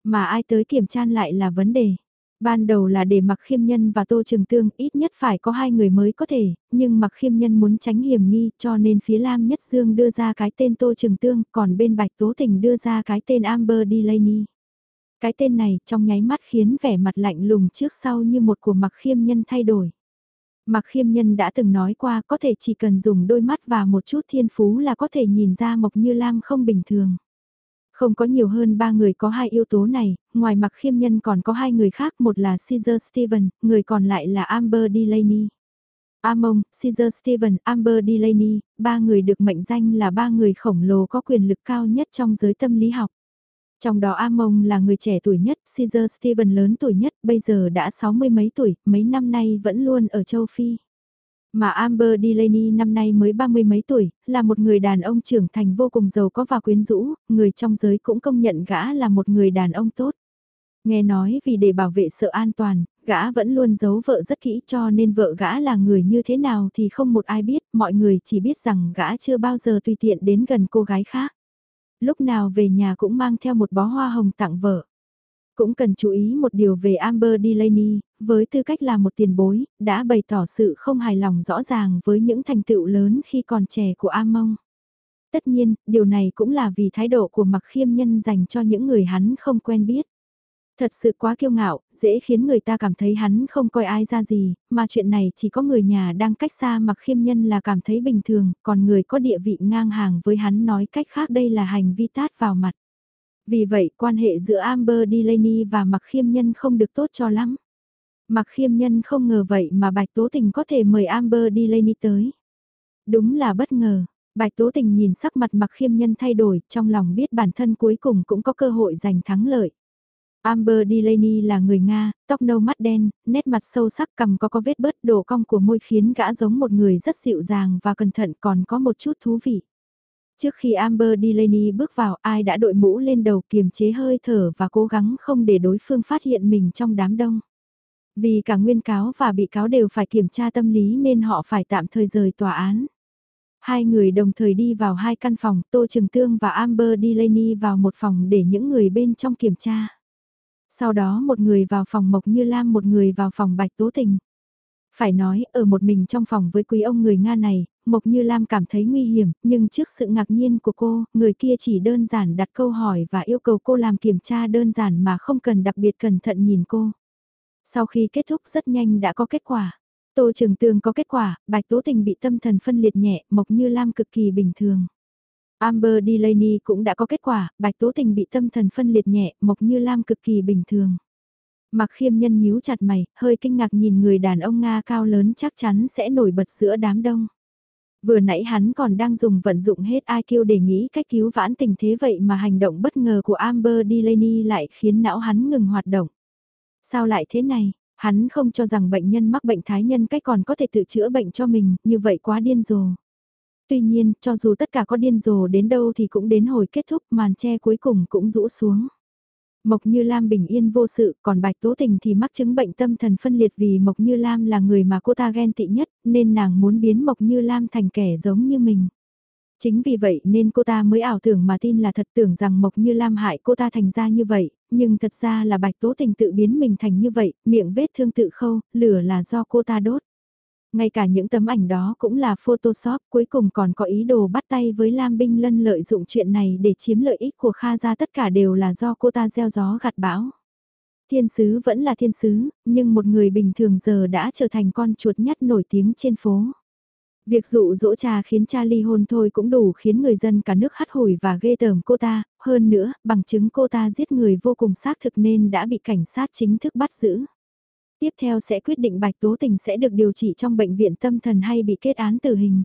Mà ai tới kiểm tra lại là vấn đề. Ban đầu là để mặc khiêm nhân và tô trường tương ít nhất phải có hai người mới có thể, nhưng mặc khiêm nhân muốn tránh hiểm nghi cho nên phía Lam Nhất Dương đưa ra cái tên tô trường tương, còn bên Bạch Tố Tình đưa ra cái tên Amber Delaney. Cái tên này trong nháy mắt khiến vẻ mặt lạnh lùng trước sau như một của mặc khiêm nhân thay đổi. Mặc khiêm nhân đã từng nói qua có thể chỉ cần dùng đôi mắt và một chút thiên phú là có thể nhìn ra Mộc Như Lam không bình thường. Không có nhiều hơn ba người có hai yếu tố này, ngoài mặc khiêm nhân còn có hai người khác, một là Caesar Steven, người còn lại là Amber Delaney. Amon, Caesar Steven, Amber Delaney, ba người được mệnh danh là ba người khổng lồ có quyền lực cao nhất trong giới tâm lý học. Trong đó Amon là người trẻ tuổi nhất, Caesar Steven lớn tuổi nhất, bây giờ đã sáu mươi mấy tuổi, mấy năm nay vẫn luôn ở châu Phi. Mà Amber Delaney năm nay mới ba mươi mấy tuổi, là một người đàn ông trưởng thành vô cùng giàu có và quyến rũ, người trong giới cũng công nhận gã là một người đàn ông tốt. Nghe nói vì để bảo vệ sự an toàn, gã vẫn luôn giấu vợ rất kỹ cho nên vợ gã là người như thế nào thì không một ai biết, mọi người chỉ biết rằng gã chưa bao giờ tùy tiện đến gần cô gái khác. Lúc nào về nhà cũng mang theo một bó hoa hồng tặng vợ. Cũng cần chú ý một điều về Amber Delaney, với tư cách là một tiền bối, đã bày tỏ sự không hài lòng rõ ràng với những thành tựu lớn khi còn trẻ của Amon. Tất nhiên, điều này cũng là vì thái độ của mặc khiêm nhân dành cho những người hắn không quen biết. Thật sự quá kiêu ngạo, dễ khiến người ta cảm thấy hắn không coi ai ra gì, mà chuyện này chỉ có người nhà đang cách xa mặc khiêm nhân là cảm thấy bình thường, còn người có địa vị ngang hàng với hắn nói cách khác đây là hành vi tát vào mặt. Vì vậy quan hệ giữa Amber Delaney và mặc khiêm nhân không được tốt cho lắm. Mặc khiêm nhân không ngờ vậy mà Bạch Tố Tình có thể mời Amber Delaney tới. Đúng là bất ngờ, Bạch Tố Tình nhìn sắc mặt mặc khiêm nhân thay đổi, trong lòng biết bản thân cuối cùng cũng có cơ hội giành thắng lợi. Amber Delaney là người Nga, tóc nâu mắt đen, nét mặt sâu sắc cầm có có vết bớt đổ cong của môi khiến gã giống một người rất dịu dàng và cẩn thận còn có một chút thú vị. Trước khi Amber Delaney bước vào ai đã đội mũ lên đầu kiềm chế hơi thở và cố gắng không để đối phương phát hiện mình trong đám đông. Vì cả nguyên cáo và bị cáo đều phải kiểm tra tâm lý nên họ phải tạm thời rời tòa án. Hai người đồng thời đi vào hai căn phòng, Tô Trường Tương và Amber Delaney vào một phòng để những người bên trong kiểm tra. Sau đó một người vào phòng Mộc Như Lam một người vào phòng Bạch Tố Tình. Phải nói, ở một mình trong phòng với quý ông người Nga này, Mộc Như Lam cảm thấy nguy hiểm, nhưng trước sự ngạc nhiên của cô, người kia chỉ đơn giản đặt câu hỏi và yêu cầu cô làm kiểm tra đơn giản mà không cần đặc biệt cẩn thận nhìn cô. Sau khi kết thúc rất nhanh đã có kết quả. Tô Trường Tường có kết quả, Bạch Tố Tình bị tâm thần phân liệt nhẹ, Mộc Như Lam cực kỳ bình thường. Amber Delaney cũng đã có kết quả, Bạch Tố Tình bị tâm thần phân liệt nhẹ, Mộc Như Lam cực kỳ bình thường. Mặc khiêm nhân nhíu chặt mày, hơi kinh ngạc nhìn người đàn ông Nga cao lớn chắc chắn sẽ nổi bật giữa đám đông. Vừa nãy hắn còn đang dùng vận dụng hết IQ để nghĩ cách cứu vãn tình thế vậy mà hành động bất ngờ của Amber Delaney lại khiến não hắn ngừng hoạt động. Sao lại thế này? Hắn không cho rằng bệnh nhân mắc bệnh thái nhân cách còn có thể tự chữa bệnh cho mình, như vậy quá điên rồ. Tuy nhiên, cho dù tất cả có điên rồ đến đâu thì cũng đến hồi kết thúc màn che cuối cùng cũng rũ xuống. Mộc Như Lam bình yên vô sự, còn Bạch Tố Tình thì mắc chứng bệnh tâm thần phân liệt vì Mộc Như Lam là người mà cô ta ghen tị nhất, nên nàng muốn biến Mộc Như Lam thành kẻ giống như mình. Chính vì vậy nên cô ta mới ảo tưởng mà tin là thật tưởng rằng Mộc Như Lam hại cô ta thành ra như vậy, nhưng thật ra là Bạch Tố Tình tự biến mình thành như vậy, miệng vết thương tự khâu, lửa là do cô ta đốt. Ngay cả những tấm ảnh đó cũng là Photoshop, cuối cùng còn có ý đồ bắt tay với Lam Binh Lân lợi dụng chuyện này để chiếm lợi ích của Kha ra tất cả đều là do cô ta gieo gió gặt bão. Thiên sứ vẫn là thiên sứ, nhưng một người bình thường giờ đã trở thành con chuột nhắt nổi tiếng trên phố. Việc dụ dỗ cha khiến cha ly hôn thôi cũng đủ khiến người dân cả nước hắt hủi và ghê tởm cô ta, hơn nữa, bằng chứng cô ta giết người vô cùng xác thực nên đã bị cảnh sát chính thức bắt giữ. Tiếp theo sẽ quyết định Bạch Tố Tình sẽ được điều trị trong bệnh viện tâm thần hay bị kết án tử hình.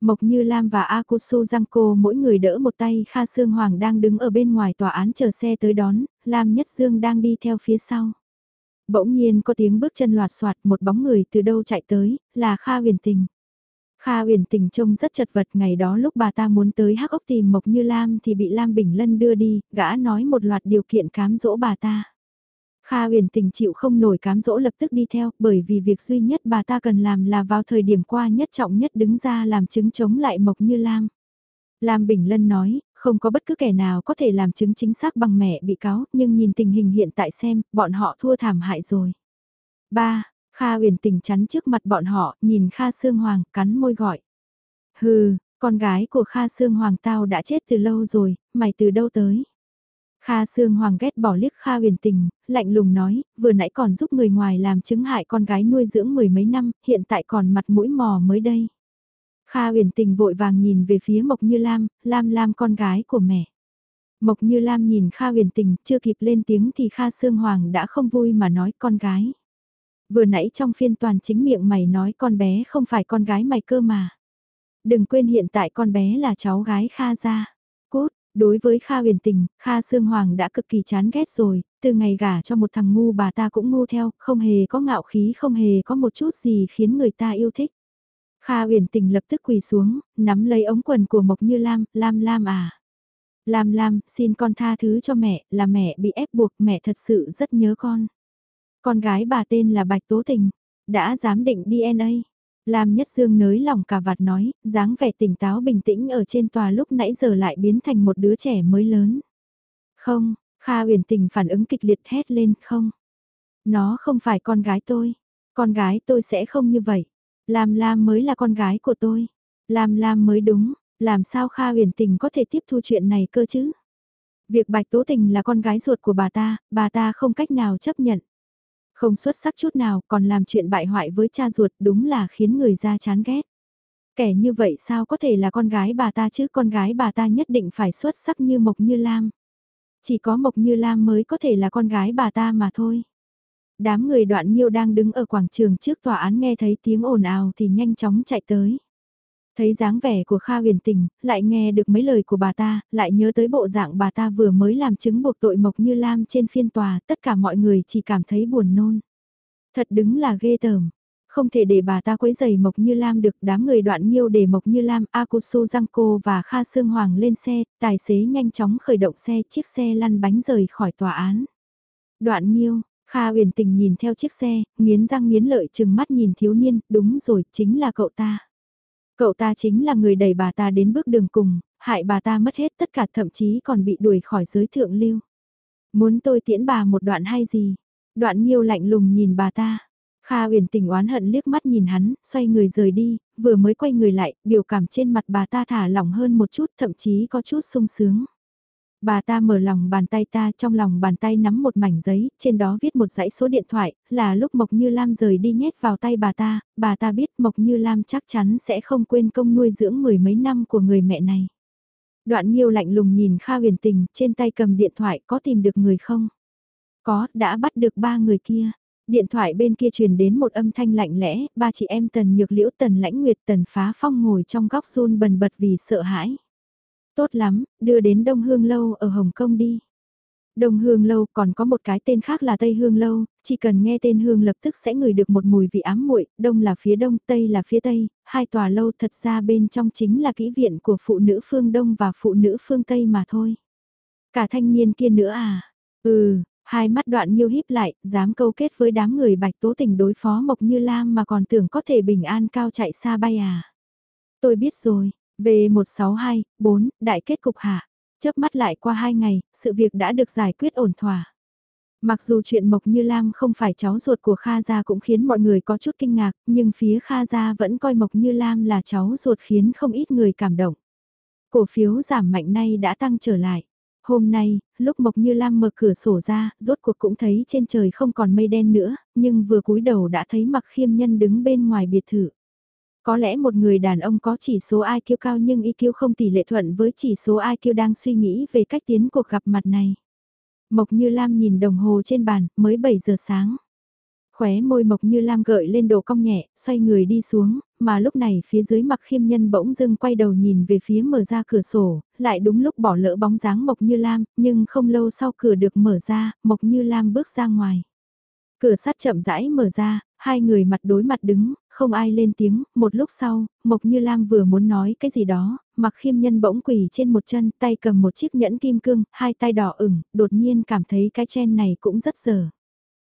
Mộc Như Lam và Akusu Giangco mỗi người đỡ một tay Kha Sương Hoàng đang đứng ở bên ngoài tòa án chờ xe tới đón, Lam Nhất Dương đang đi theo phía sau. Bỗng nhiên có tiếng bước chân loạt soạt một bóng người từ đâu chạy tới, là Kha huyền tình. Kha huyền tình trông rất chật vật ngày đó lúc bà ta muốn tới hắc ốc tìm Mộc Như Lam thì bị Lam Bình Lân đưa đi, gã nói một loạt điều kiện cám dỗ bà ta. Kha huyền tình chịu không nổi cám dỗ lập tức đi theo bởi vì việc duy nhất bà ta cần làm là vào thời điểm qua nhất trọng nhất đứng ra làm chứng chống lại Mộc Như Lam. Lam Bình Lân nói, không có bất cứ kẻ nào có thể làm chứng chính xác bằng mẹ bị cáo, nhưng nhìn tình hình hiện tại xem, bọn họ thua thảm hại rồi. 3. Kha huyền tình chắn trước mặt bọn họ, nhìn Kha Sương Hoàng, cắn môi gọi. Hừ, con gái của Kha Sương Hoàng tao đã chết từ lâu rồi, mày từ đâu tới? Kha Sương Hoàng ghét bỏ liếc Kha huyền tình, lạnh lùng nói, vừa nãy còn giúp người ngoài làm chứng hại con gái nuôi dưỡng mười mấy năm, hiện tại còn mặt mũi mò mới đây. Kha huyền tình vội vàng nhìn về phía Mộc Như Lam, Lam Lam con gái của mẹ. Mộc Như Lam nhìn Kha huyền tình, chưa kịp lên tiếng thì Kha Sương Hoàng đã không vui mà nói con gái. Vừa nãy trong phiên toàn chính miệng mày nói con bé không phải con gái mày cơ mà. Đừng quên hiện tại con bé là cháu gái Kha gia. Đối với Kha huyền tình, Kha Sương Hoàng đã cực kỳ chán ghét rồi, từ ngày gả cho một thằng ngu bà ta cũng ngu theo, không hề có ngạo khí không hề có một chút gì khiến người ta yêu thích. Kha huyền tình lập tức quỳ xuống, nắm lấy ống quần của Mộc Như Lam, Lam Lam à. Lam Lam, xin con tha thứ cho mẹ, là mẹ bị ép buộc, mẹ thật sự rất nhớ con. Con gái bà tên là Bạch Tố Tình, đã giám định DNA. Lam Nhất Dương nới lòng cả vạt nói, dáng vẻ tỉnh táo bình tĩnh ở trên tòa lúc nãy giờ lại biến thành một đứa trẻ mới lớn. Không, Kha huyền tình phản ứng kịch liệt hét lên, không. Nó không phải con gái tôi. Con gái tôi sẽ không như vậy. Lam Lam mới là con gái của tôi. Lam Lam mới đúng, làm sao Kha huyền tình có thể tiếp thu chuyện này cơ chứ? Việc Bạch Tố Tình là con gái ruột của bà ta, bà ta không cách nào chấp nhận. Không xuất sắc chút nào, còn làm chuyện bại hoại với cha ruột, đúng là khiến người ra chán ghét. Kẻ như vậy sao có thể là con gái bà ta chứ, con gái bà ta nhất định phải xuất sắc như Mộc Như Lam. Chỉ có Mộc Như Lam mới có thể là con gái bà ta mà thôi. Đám người đoạn nhiêu đang đứng ở quảng trường trước tòa án nghe thấy tiếng ồn ào thì nhanh chóng chạy tới. Thấy dáng vẻ của Kha huyền tình, lại nghe được mấy lời của bà ta, lại nhớ tới bộ dạng bà ta vừa mới làm chứng buộc tội Mộc Như Lam trên phiên tòa, tất cả mọi người chỉ cảm thấy buồn nôn. Thật đứng là ghê tởm. Không thể để bà ta quấy giày Mộc Như Lam được đám người đoạn nhiêu để Mộc Như Lam, Akusu Giangco và Kha Sương Hoàng lên xe, tài xế nhanh chóng khởi động xe, chiếc xe lăn bánh rời khỏi tòa án. Đoạn nhiêu, Kha huyền tình nhìn theo chiếc xe, nghiến răng nghiến lợi chừng mắt nhìn thiếu niên, đúng rồi, chính là cậu ta. Cậu ta chính là người đẩy bà ta đến bước đường cùng, hại bà ta mất hết tất cả thậm chí còn bị đuổi khỏi giới thượng lưu. Muốn tôi tiễn bà một đoạn hay gì? Đoạn nhiêu lạnh lùng nhìn bà ta. Kha Uyển tình oán hận liếc mắt nhìn hắn, xoay người rời đi, vừa mới quay người lại, biểu cảm trên mặt bà ta thả lỏng hơn một chút, thậm chí có chút sung sướng. Bà ta mở lòng bàn tay ta trong lòng bàn tay nắm một mảnh giấy, trên đó viết một dãy số điện thoại, là lúc Mộc Như Lam rời đi nhét vào tay bà ta, bà ta biết Mộc Như Lam chắc chắn sẽ không quên công nuôi dưỡng mười mấy năm của người mẹ này. Đoạn Nhiêu lạnh lùng nhìn Kha huyền tình, trên tay cầm điện thoại có tìm được người không? Có, đã bắt được ba người kia. Điện thoại bên kia truyền đến một âm thanh lạnh lẽ, ba chị em Tần Nhược Liễu Tần Lãnh Nguyệt Tần Phá Phong ngồi trong góc run bần bật vì sợ hãi. Tốt lắm, đưa đến Đông Hương Lâu ở Hồng Kông đi. Đông Hương Lâu còn có một cái tên khác là Tây Hương Lâu, chỉ cần nghe tên Hương lập tức sẽ ngửi được một mùi vị ám muội, Đông là phía Đông, Tây là phía Tây, hai tòa lâu thật ra bên trong chính là kỹ viện của phụ nữ phương Đông và phụ nữ phương Tây mà thôi. Cả thanh niên kia nữa à? Ừ, hai mắt đoạn nhiêu híp lại, dám câu kết với đám người bạch tố tình đối phó Mộc Như Lam mà còn tưởng có thể bình an cao chạy xa bay à? Tôi biết rồi, V162, 4, đại kết cục hạ. Chớp mắt lại qua hai ngày, sự việc đã được giải quyết ổn thỏa. Mặc dù chuyện Mộc Như Lam không phải cháu ruột của Kha Gia cũng khiến mọi người có chút kinh ngạc, nhưng phía Kha Gia vẫn coi Mộc Như Lam là cháu ruột khiến không ít người cảm động. Cổ phiếu giảm mạnh nay đã tăng trở lại. Hôm nay, lúc Mộc Như Lam mở cửa sổ ra, rốt cuộc cũng thấy trên trời không còn mây đen nữa, nhưng vừa cúi đầu đã thấy mặc khiêm nhân đứng bên ngoài biệt thự. Có lẽ một người đàn ông có chỉ số IQ cao nhưng IQ không tỷ lệ thuận với chỉ số IQ đang suy nghĩ về cách tiến cuộc gặp mặt này. Mộc Như Lam nhìn đồng hồ trên bàn, mới 7 giờ sáng. Khóe môi Mộc Như Lam gợi lên đồ cong nhẹ, xoay người đi xuống, mà lúc này phía dưới mặc khiêm nhân bỗng dưng quay đầu nhìn về phía mở ra cửa sổ, lại đúng lúc bỏ lỡ bóng dáng Mộc Như Lam, nhưng không lâu sau cửa được mở ra, Mộc Như Lam bước ra ngoài. Cửa sắt chậm rãi mở ra, hai người mặt đối mặt đứng, không ai lên tiếng, một lúc sau, Mộc Như Lam vừa muốn nói cái gì đó, mặc khiêm nhân bỗng quỳ trên một chân, tay cầm một chiếc nhẫn kim cương, hai tay đỏ ửng, đột nhiên cảm thấy cái chen này cũng rất dở.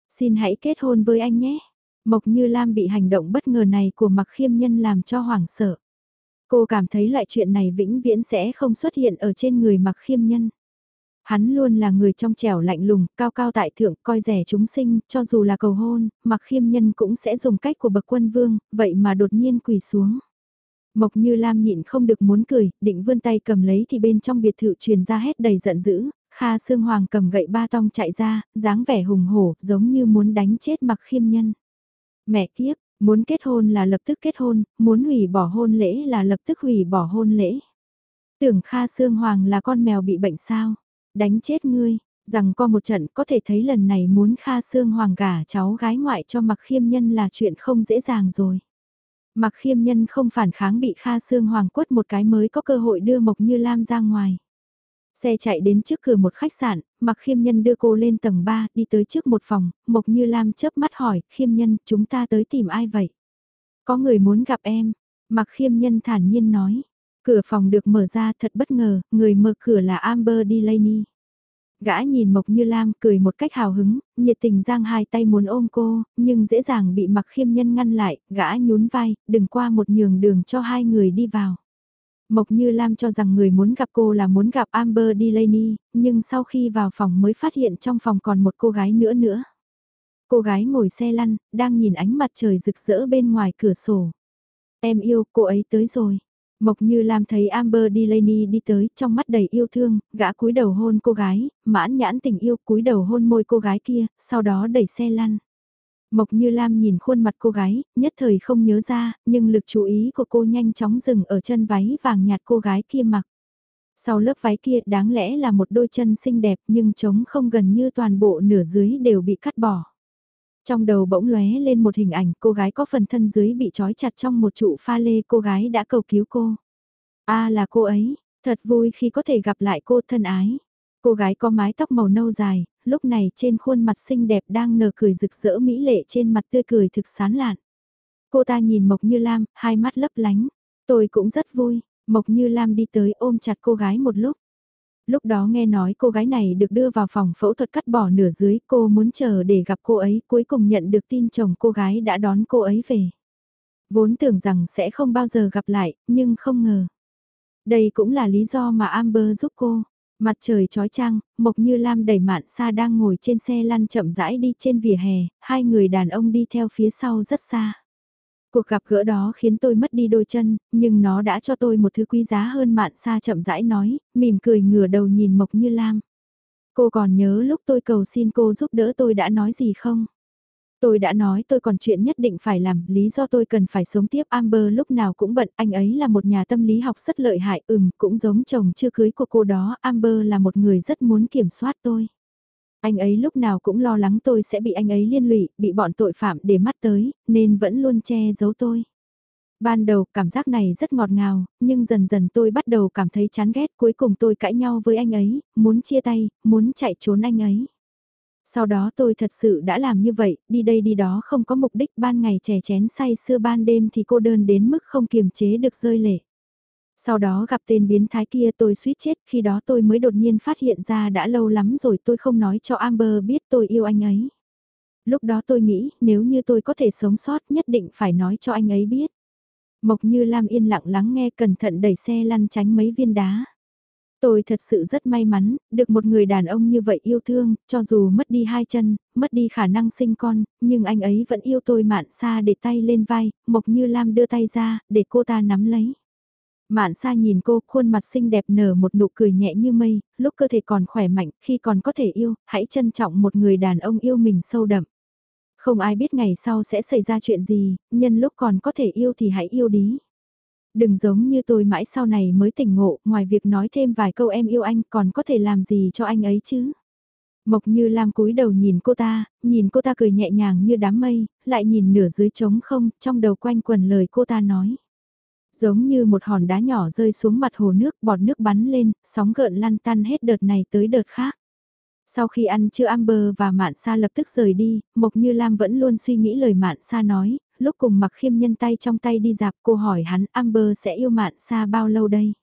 Xin hãy kết hôn với anh nhé. Mộc Như Lam bị hành động bất ngờ này của mặc khiêm nhân làm cho hoảng sợ. Cô cảm thấy loại chuyện này vĩnh viễn sẽ không xuất hiện ở trên người mặc khiêm nhân. Hắn luôn là người trong trẻo lạnh lùng, cao cao tại thượng, coi rẻ chúng sinh, cho dù là cầu hôn, mặc khiêm nhân cũng sẽ dùng cách của bậc quân vương, vậy mà đột nhiên quỳ xuống. Mộc như Lam nhịn không được muốn cười, định vươn tay cầm lấy thì bên trong biệt thự truyền ra hết đầy giận dữ, Kha Sương Hoàng cầm gậy ba tong chạy ra, dáng vẻ hùng hổ, giống như muốn đánh chết mặc khiêm nhân. Mẹ kiếp, muốn kết hôn là lập tức kết hôn, muốn hủy bỏ hôn lễ là lập tức hủy bỏ hôn lễ. Tưởng Kha Sương Hoàng là con mèo bị bệnh sao? Đánh chết ngươi, rằng co một trận có thể thấy lần này muốn Kha Sương Hoàng gả cháu gái ngoại cho Mặc Khiêm Nhân là chuyện không dễ dàng rồi. Mặc Khiêm Nhân không phản kháng bị Kha Sương Hoàng quất một cái mới có cơ hội đưa Mộc Như Lam ra ngoài. Xe chạy đến trước cửa một khách sạn, Mặc Khiêm Nhân đưa cô lên tầng 3, đi tới trước một phòng, Mộc Như Lam chớp mắt hỏi, Khiêm Nhân, chúng ta tới tìm ai vậy? Có người muốn gặp em, Mặc Khiêm Nhân thản nhiên nói, Cửa phòng được mở ra thật bất ngờ, người mở cửa là Amber Delaney. Gã nhìn Mộc Như Lam cười một cách hào hứng, nhiệt tình giang hai tay muốn ôm cô, nhưng dễ dàng bị mặc khiêm nhân ngăn lại, gã nhún vai, đừng qua một nhường đường cho hai người đi vào. Mộc Như Lam cho rằng người muốn gặp cô là muốn gặp Amber Delaney, nhưng sau khi vào phòng mới phát hiện trong phòng còn một cô gái nữa nữa. Cô gái ngồi xe lăn, đang nhìn ánh mặt trời rực rỡ bên ngoài cửa sổ. Em yêu, cô ấy tới rồi. Mộc Như Lam thấy Amber Delaney đi tới, trong mắt đầy yêu thương, gã cúi đầu hôn cô gái, mãn nhãn tình yêu cúi đầu hôn môi cô gái kia, sau đó đẩy xe lăn. Mộc Như Lam nhìn khuôn mặt cô gái, nhất thời không nhớ ra, nhưng lực chú ý của cô nhanh chóng dừng ở chân váy vàng nhạt cô gái kia mặc. Sau lớp váy kia đáng lẽ là một đôi chân xinh đẹp nhưng trống không gần như toàn bộ nửa dưới đều bị cắt bỏ. Trong đầu bỗng lóe lên một hình ảnh cô gái có phần thân dưới bị trói chặt trong một trụ pha lê cô gái đã cầu cứu cô. a là cô ấy, thật vui khi có thể gặp lại cô thân ái. Cô gái có mái tóc màu nâu dài, lúc này trên khuôn mặt xinh đẹp đang nở cười rực rỡ mỹ lệ trên mặt tươi cười thực sán lạn. Cô ta nhìn Mộc Như Lam, hai mắt lấp lánh. Tôi cũng rất vui, Mộc Như Lam đi tới ôm chặt cô gái một lúc. Lúc đó nghe nói cô gái này được đưa vào phòng phẫu thuật cắt bỏ nửa dưới, cô muốn chờ để gặp cô ấy, cuối cùng nhận được tin chồng cô gái đã đón cô ấy về. Vốn tưởng rằng sẽ không bao giờ gặp lại, nhưng không ngờ. Đây cũng là lý do mà Amber giúp cô. Mặt trời trói trăng, Mộc Như Lam đẩy mạn xa đang ngồi trên xe lăn chậm rãi đi trên vỉa hè, hai người đàn ông đi theo phía sau rất xa. Cuộc gặp gỡ đó khiến tôi mất đi đôi chân, nhưng nó đã cho tôi một thứ quý giá hơn mạn xa chậm rãi nói, mỉm cười ngửa đầu nhìn Mộc Như Lam. Cô còn nhớ lúc tôi cầu xin cô giúp đỡ tôi đã nói gì không? Tôi đã nói tôi còn chuyện nhất định phải làm, lý do tôi cần phải sống tiếp Amber lúc nào cũng bận, anh ấy là một nhà tâm lý học rất lợi hại, ừm, cũng giống chồng chưa cưới của cô đó, Amber là một người rất muốn kiểm soát tôi. Anh ấy lúc nào cũng lo lắng tôi sẽ bị anh ấy liên lụy, bị bọn tội phạm để mắt tới, nên vẫn luôn che giấu tôi. Ban đầu cảm giác này rất ngọt ngào, nhưng dần dần tôi bắt đầu cảm thấy chán ghét cuối cùng tôi cãi nhau với anh ấy, muốn chia tay, muốn chạy trốn anh ấy. Sau đó tôi thật sự đã làm như vậy, đi đây đi đó không có mục đích ban ngày trẻ chén say xưa ban đêm thì cô đơn đến mức không kiềm chế được rơi lệ. Sau đó gặp tên biến thái kia tôi suýt chết, khi đó tôi mới đột nhiên phát hiện ra đã lâu lắm rồi tôi không nói cho Amber biết tôi yêu anh ấy. Lúc đó tôi nghĩ nếu như tôi có thể sống sót nhất định phải nói cho anh ấy biết. Mộc như Lam yên lặng lắng nghe cẩn thận đẩy xe lăn tránh mấy viên đá. Tôi thật sự rất may mắn, được một người đàn ông như vậy yêu thương, cho dù mất đi hai chân, mất đi khả năng sinh con, nhưng anh ấy vẫn yêu tôi mạn xa để tay lên vai, Mộc Như Lam đưa tay ra, để cô ta nắm lấy. Mạn xa nhìn cô, khuôn mặt xinh đẹp nở một nụ cười nhẹ như mây, lúc cơ thể còn khỏe mạnh, khi còn có thể yêu, hãy trân trọng một người đàn ông yêu mình sâu đậm. Không ai biết ngày sau sẽ xảy ra chuyện gì, nhân lúc còn có thể yêu thì hãy yêu đi. Đừng giống như tôi mãi sau này mới tỉnh ngộ, ngoài việc nói thêm vài câu em yêu anh còn có thể làm gì cho anh ấy chứ. Mộc như Lam cúi đầu nhìn cô ta, nhìn cô ta cười nhẹ nhàng như đám mây, lại nhìn nửa dưới trống không, trong đầu quanh quần lời cô ta nói. Giống như một hòn đá nhỏ rơi xuống mặt hồ nước, bọt nước bắn lên, sóng gợn lăn tăn hết đợt này tới đợt khác. Sau khi ăn chưa Amber và Mạn Sa lập tức rời đi, Mộc Như Lam vẫn luôn suy nghĩ lời Mạn Sa nói, lúc cùng mặc khiêm nhân tay trong tay đi dạp cô hỏi hắn Amber sẽ yêu Mạn Sa bao lâu đây?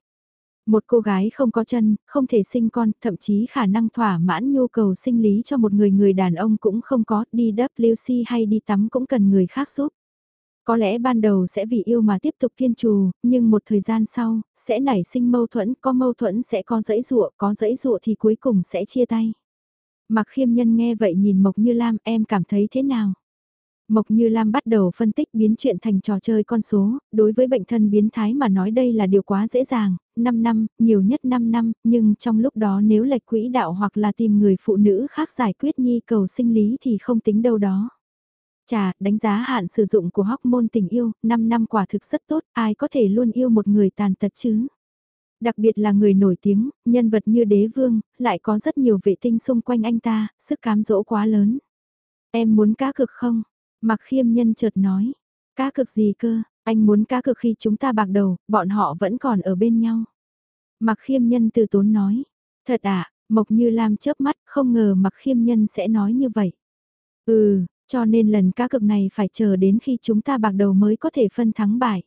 Một cô gái không có chân, không thể sinh con, thậm chí khả năng thỏa mãn nhu cầu sinh lý cho một người người đàn ông cũng không có, đi WC hay đi tắm cũng cần người khác giúp. Có lẽ ban đầu sẽ vì yêu mà tiếp tục kiên trù, nhưng một thời gian sau, sẽ nảy sinh mâu thuẫn, có mâu thuẫn sẽ có dãy dụa, có dãy dụa thì cuối cùng sẽ chia tay. Mặc khiêm nhân nghe vậy nhìn Mộc Như Lam em cảm thấy thế nào? Mộc Như Lam bắt đầu phân tích biến chuyện thành trò chơi con số, đối với bệnh thân biến thái mà nói đây là điều quá dễ dàng, 5 năm, nhiều nhất 5 năm, nhưng trong lúc đó nếu lệch quỹ đạo hoặc là tìm người phụ nữ khác giải quyết nhi cầu sinh lý thì không tính đâu đó. Chà, đánh giá hạn sử dụng của hormone tình yêu, 5 năm quả thực rất tốt, ai có thể luôn yêu một người tàn tật chứ? Đặc biệt là người nổi tiếng, nhân vật như đế vương, lại có rất nhiều vệ tinh xung quanh anh ta, sức cám dỗ quá lớn. Em muốn cá cực không? Mặc khiêm nhân chợt nói. Cá cực gì cơ, anh muốn cá cực khi chúng ta bạc đầu, bọn họ vẫn còn ở bên nhau. Mặc khiêm nhân từ tốn nói. Thật à, Mộc Như Lam chớp mắt, không ngờ mặc khiêm nhân sẽ nói như vậy. Ừ, cho nên lần cá cực này phải chờ đến khi chúng ta bạc đầu mới có thể phân thắng bại.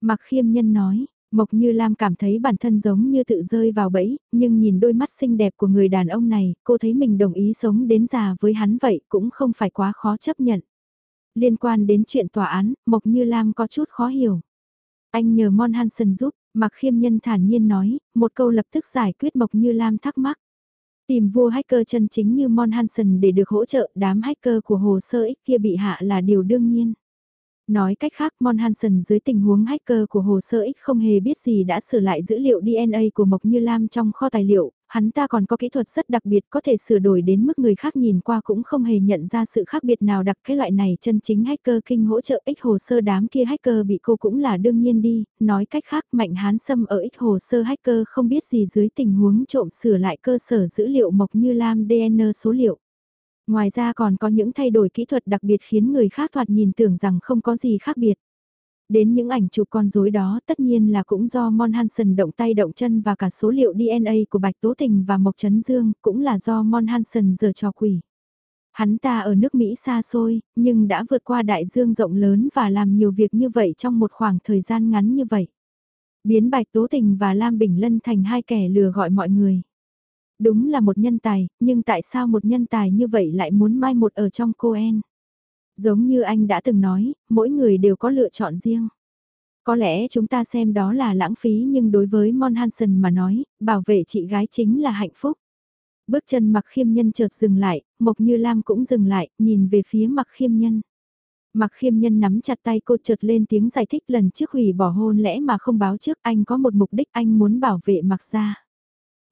Mặc khiêm nhân nói, Mộc Như Lam cảm thấy bản thân giống như tự rơi vào bẫy, nhưng nhìn đôi mắt xinh đẹp của người đàn ông này, cô thấy mình đồng ý sống đến già với hắn vậy cũng không phải quá khó chấp nhận. Liên quan đến chuyện tòa án, Mộc Như Lam có chút khó hiểu. Anh nhờ Mon Hansen giúp, Mặc Khiêm Nhân thản nhiên nói, một câu lập tức giải quyết Mộc Như Lam thắc mắc. Tìm vua hacker chân chính như Mon Hansen để được hỗ trợ đám hacker của hồ sơ ích kia bị hạ là điều đương nhiên. Nói cách khác Mon Hansen dưới tình huống hacker của hồ sơ X không hề biết gì đã sửa lại dữ liệu DNA của Mộc Như Lam trong kho tài liệu, hắn ta còn có kỹ thuật rất đặc biệt có thể sửa đổi đến mức người khác nhìn qua cũng không hề nhận ra sự khác biệt nào đặc cái loại này chân chính hacker kinh hỗ trợ ích hồ sơ đám kia hacker bị cô cũng là đương nhiên đi, nói cách khác mạnh hán xâm ở ích hồ sơ hacker không biết gì dưới tình huống trộm sửa lại cơ sở dữ liệu Mộc Như Lam DN số liệu. Ngoài ra còn có những thay đổi kỹ thuật đặc biệt khiến người khác thoạt nhìn tưởng rằng không có gì khác biệt. Đến những ảnh chụp con rối đó tất nhiên là cũng do Mon Hansen động tay động chân và cả số liệu DNA của Bạch Tố Tình và Mộc Trấn Dương cũng là do Mon Hansen giờ cho quỷ. Hắn ta ở nước Mỹ xa xôi, nhưng đã vượt qua đại dương rộng lớn và làm nhiều việc như vậy trong một khoảng thời gian ngắn như vậy. Biến Bạch Tố Tình và Lam Bình Lân thành hai kẻ lừa gọi mọi người. Đúng là một nhân tài, nhưng tại sao một nhân tài như vậy lại muốn mai một ở trong cô En? Giống như anh đã từng nói, mỗi người đều có lựa chọn riêng. Có lẽ chúng ta xem đó là lãng phí nhưng đối với Mon Hansen mà nói, bảo vệ chị gái chính là hạnh phúc. Bước chân mặc khiêm nhân chợt dừng lại, Mộc Như Lam cũng dừng lại, nhìn về phía mặc khiêm nhân. Mặc khiêm nhân nắm chặt tay cô chợt lên tiếng giải thích lần trước hủy bỏ hôn lẽ mà không báo trước anh có một mục đích anh muốn bảo vệ mặc ra.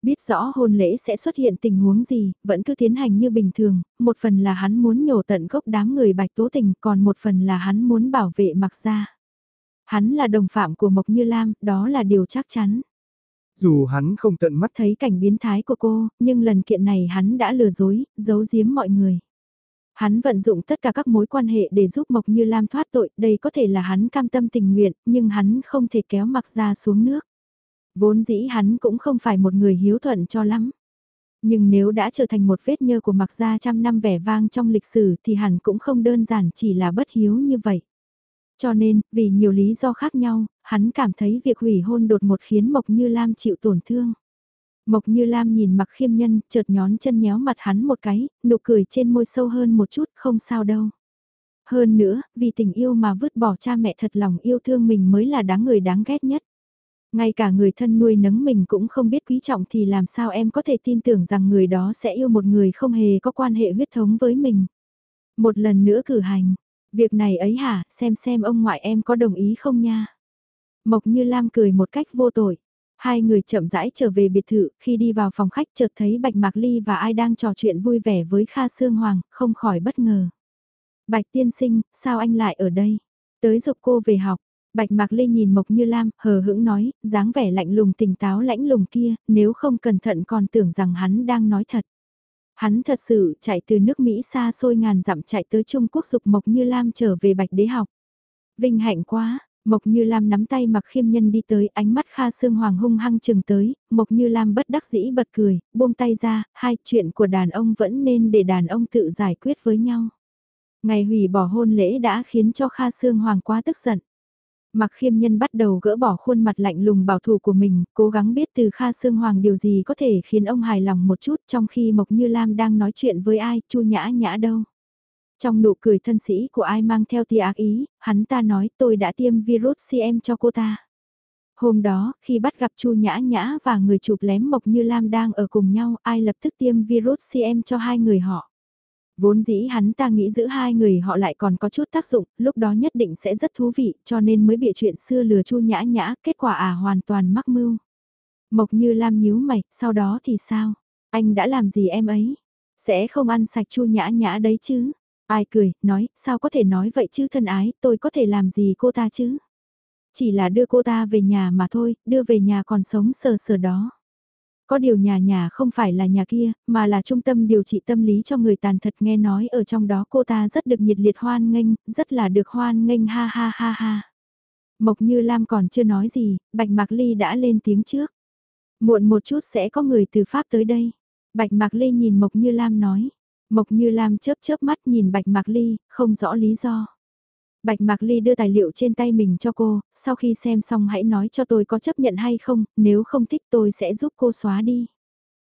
Biết rõ hôn lễ sẽ xuất hiện tình huống gì, vẫn cứ tiến hành như bình thường, một phần là hắn muốn nhổ tận gốc đám người bạch tố tình, còn một phần là hắn muốn bảo vệ mặc ra. Hắn là đồng phạm của Mộc Như Lam, đó là điều chắc chắn. Dù hắn không tận mắt thấy cảnh biến thái của cô, nhưng lần kiện này hắn đã lừa dối, giấu giếm mọi người. Hắn vận dụng tất cả các mối quan hệ để giúp Mộc Như Lam thoát tội, đây có thể là hắn cam tâm tình nguyện, nhưng hắn không thể kéo mặc ra xuống nước. Vốn dĩ hắn cũng không phải một người hiếu thuận cho lắm. Nhưng nếu đã trở thành một vết nhơ của mặc gia trăm năm vẻ vang trong lịch sử thì hẳn cũng không đơn giản chỉ là bất hiếu như vậy. Cho nên, vì nhiều lý do khác nhau, hắn cảm thấy việc hủy hôn đột một khiến Mộc Như Lam chịu tổn thương. Mộc Như Lam nhìn mặc khiêm nhân, chợt nhón chân nhéo mặt hắn một cái, nụ cười trên môi sâu hơn một chút, không sao đâu. Hơn nữa, vì tình yêu mà vứt bỏ cha mẹ thật lòng yêu thương mình mới là đáng người đáng ghét nhất. Ngay cả người thân nuôi nấng mình cũng không biết quý trọng thì làm sao em có thể tin tưởng rằng người đó sẽ yêu một người không hề có quan hệ huyết thống với mình. Một lần nữa cử hành, việc này ấy hả, xem xem ông ngoại em có đồng ý không nha. Mộc Như Lam cười một cách vô tội. Hai người chậm rãi trở về biệt thự, khi đi vào phòng khách chợt thấy Bạch Mạc Ly và ai đang trò chuyện vui vẻ với Kha Sương Hoàng, không khỏi bất ngờ. Bạch tiên sinh, sao anh lại ở đây? Tới dục cô về học. Bạch Mạc Ly nhìn Mộc Như Lam, hờ hững nói, dáng vẻ lạnh lùng tỉnh táo lãnh lùng kia, nếu không cẩn thận còn tưởng rằng hắn đang nói thật. Hắn thật sự chạy từ nước Mỹ xa xôi ngàn dặm chạy tới Trung Quốc dục Mộc Như Lam trở về Bạch Đế học. Vinh hạnh quá, Mộc Như Lam nắm tay mặc khiêm nhân đi tới, ánh mắt Kha Sương Hoàng hung hăng chừng tới, Mộc Như Lam bất đắc dĩ bật cười, buông tay ra, hai chuyện của đàn ông vẫn nên để đàn ông tự giải quyết với nhau. Ngày hủy bỏ hôn lễ đã khiến cho Kha Sương Hoàng quá tức giận. Mặc khiêm nhân bắt đầu gỡ bỏ khuôn mặt lạnh lùng bảo thủ của mình, cố gắng biết từ Kha Sương Hoàng điều gì có thể khiến ông hài lòng một chút trong khi Mộc Như Lam đang nói chuyện với ai, chu nhã nhã đâu. Trong nụ cười thân sĩ của ai mang theo tia ác ý, hắn ta nói tôi đã tiêm virus CM cho cô ta. Hôm đó, khi bắt gặp Chu Nhã Nhã và người chụp lém Mộc Như Lam đang ở cùng nhau, ai lập tức tiêm virus CM cho hai người họ. Vốn dĩ hắn ta nghĩ giữ hai người họ lại còn có chút tác dụng, lúc đó nhất định sẽ rất thú vị, cho nên mới bịa chuyện xưa lừa Chu Nhã Nhã, kết quả à hoàn toàn mắc mưu. Mộc Như Lam nhíu mày, sau đó thì sao? Anh đã làm gì em ấy? Sẽ không ăn sạch Chu Nhã Nhã đấy chứ? Ai cười, nói, sao có thể nói vậy chứ thân ái, tôi có thể làm gì cô ta chứ? Chỉ là đưa cô ta về nhà mà thôi, đưa về nhà còn sống sờ sờ đó. Có điều nhà nhà không phải là nhà kia, mà là trung tâm điều trị tâm lý cho người tàn thật nghe nói ở trong đó cô ta rất được nhiệt liệt hoan nghênh, rất là được hoan nghênh ha ha ha ha. Mộc Như Lam còn chưa nói gì, Bạch Mạc Ly đã lên tiếng trước. Muộn một chút sẽ có người từ Pháp tới đây. Bạch Mạc Ly nhìn Mộc Như Lam nói. Mộc Như Lam chớp chớp mắt nhìn Bạch Mạc Ly, không rõ lý do. Bạch Mạc Ly đưa tài liệu trên tay mình cho cô, sau khi xem xong hãy nói cho tôi có chấp nhận hay không, nếu không thích tôi sẽ giúp cô xóa đi.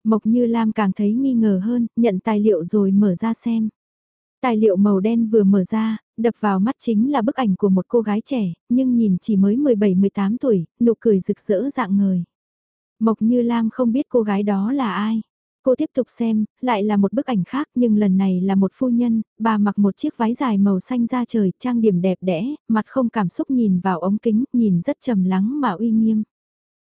Mộc Như Lam càng thấy nghi ngờ hơn, nhận tài liệu rồi mở ra xem. Tài liệu màu đen vừa mở ra, đập vào mắt chính là bức ảnh của một cô gái trẻ, nhưng nhìn chỉ mới 17-18 tuổi, nụ cười rực rỡ dạng người. Mộc Như Lam không biết cô gái đó là ai. Cô tiếp tục xem, lại là một bức ảnh khác nhưng lần này là một phu nhân, bà mặc một chiếc váy dài màu xanh da trời, trang điểm đẹp đẽ, mặt không cảm xúc nhìn vào ống kính, nhìn rất trầm lắng mà uy nghiêm.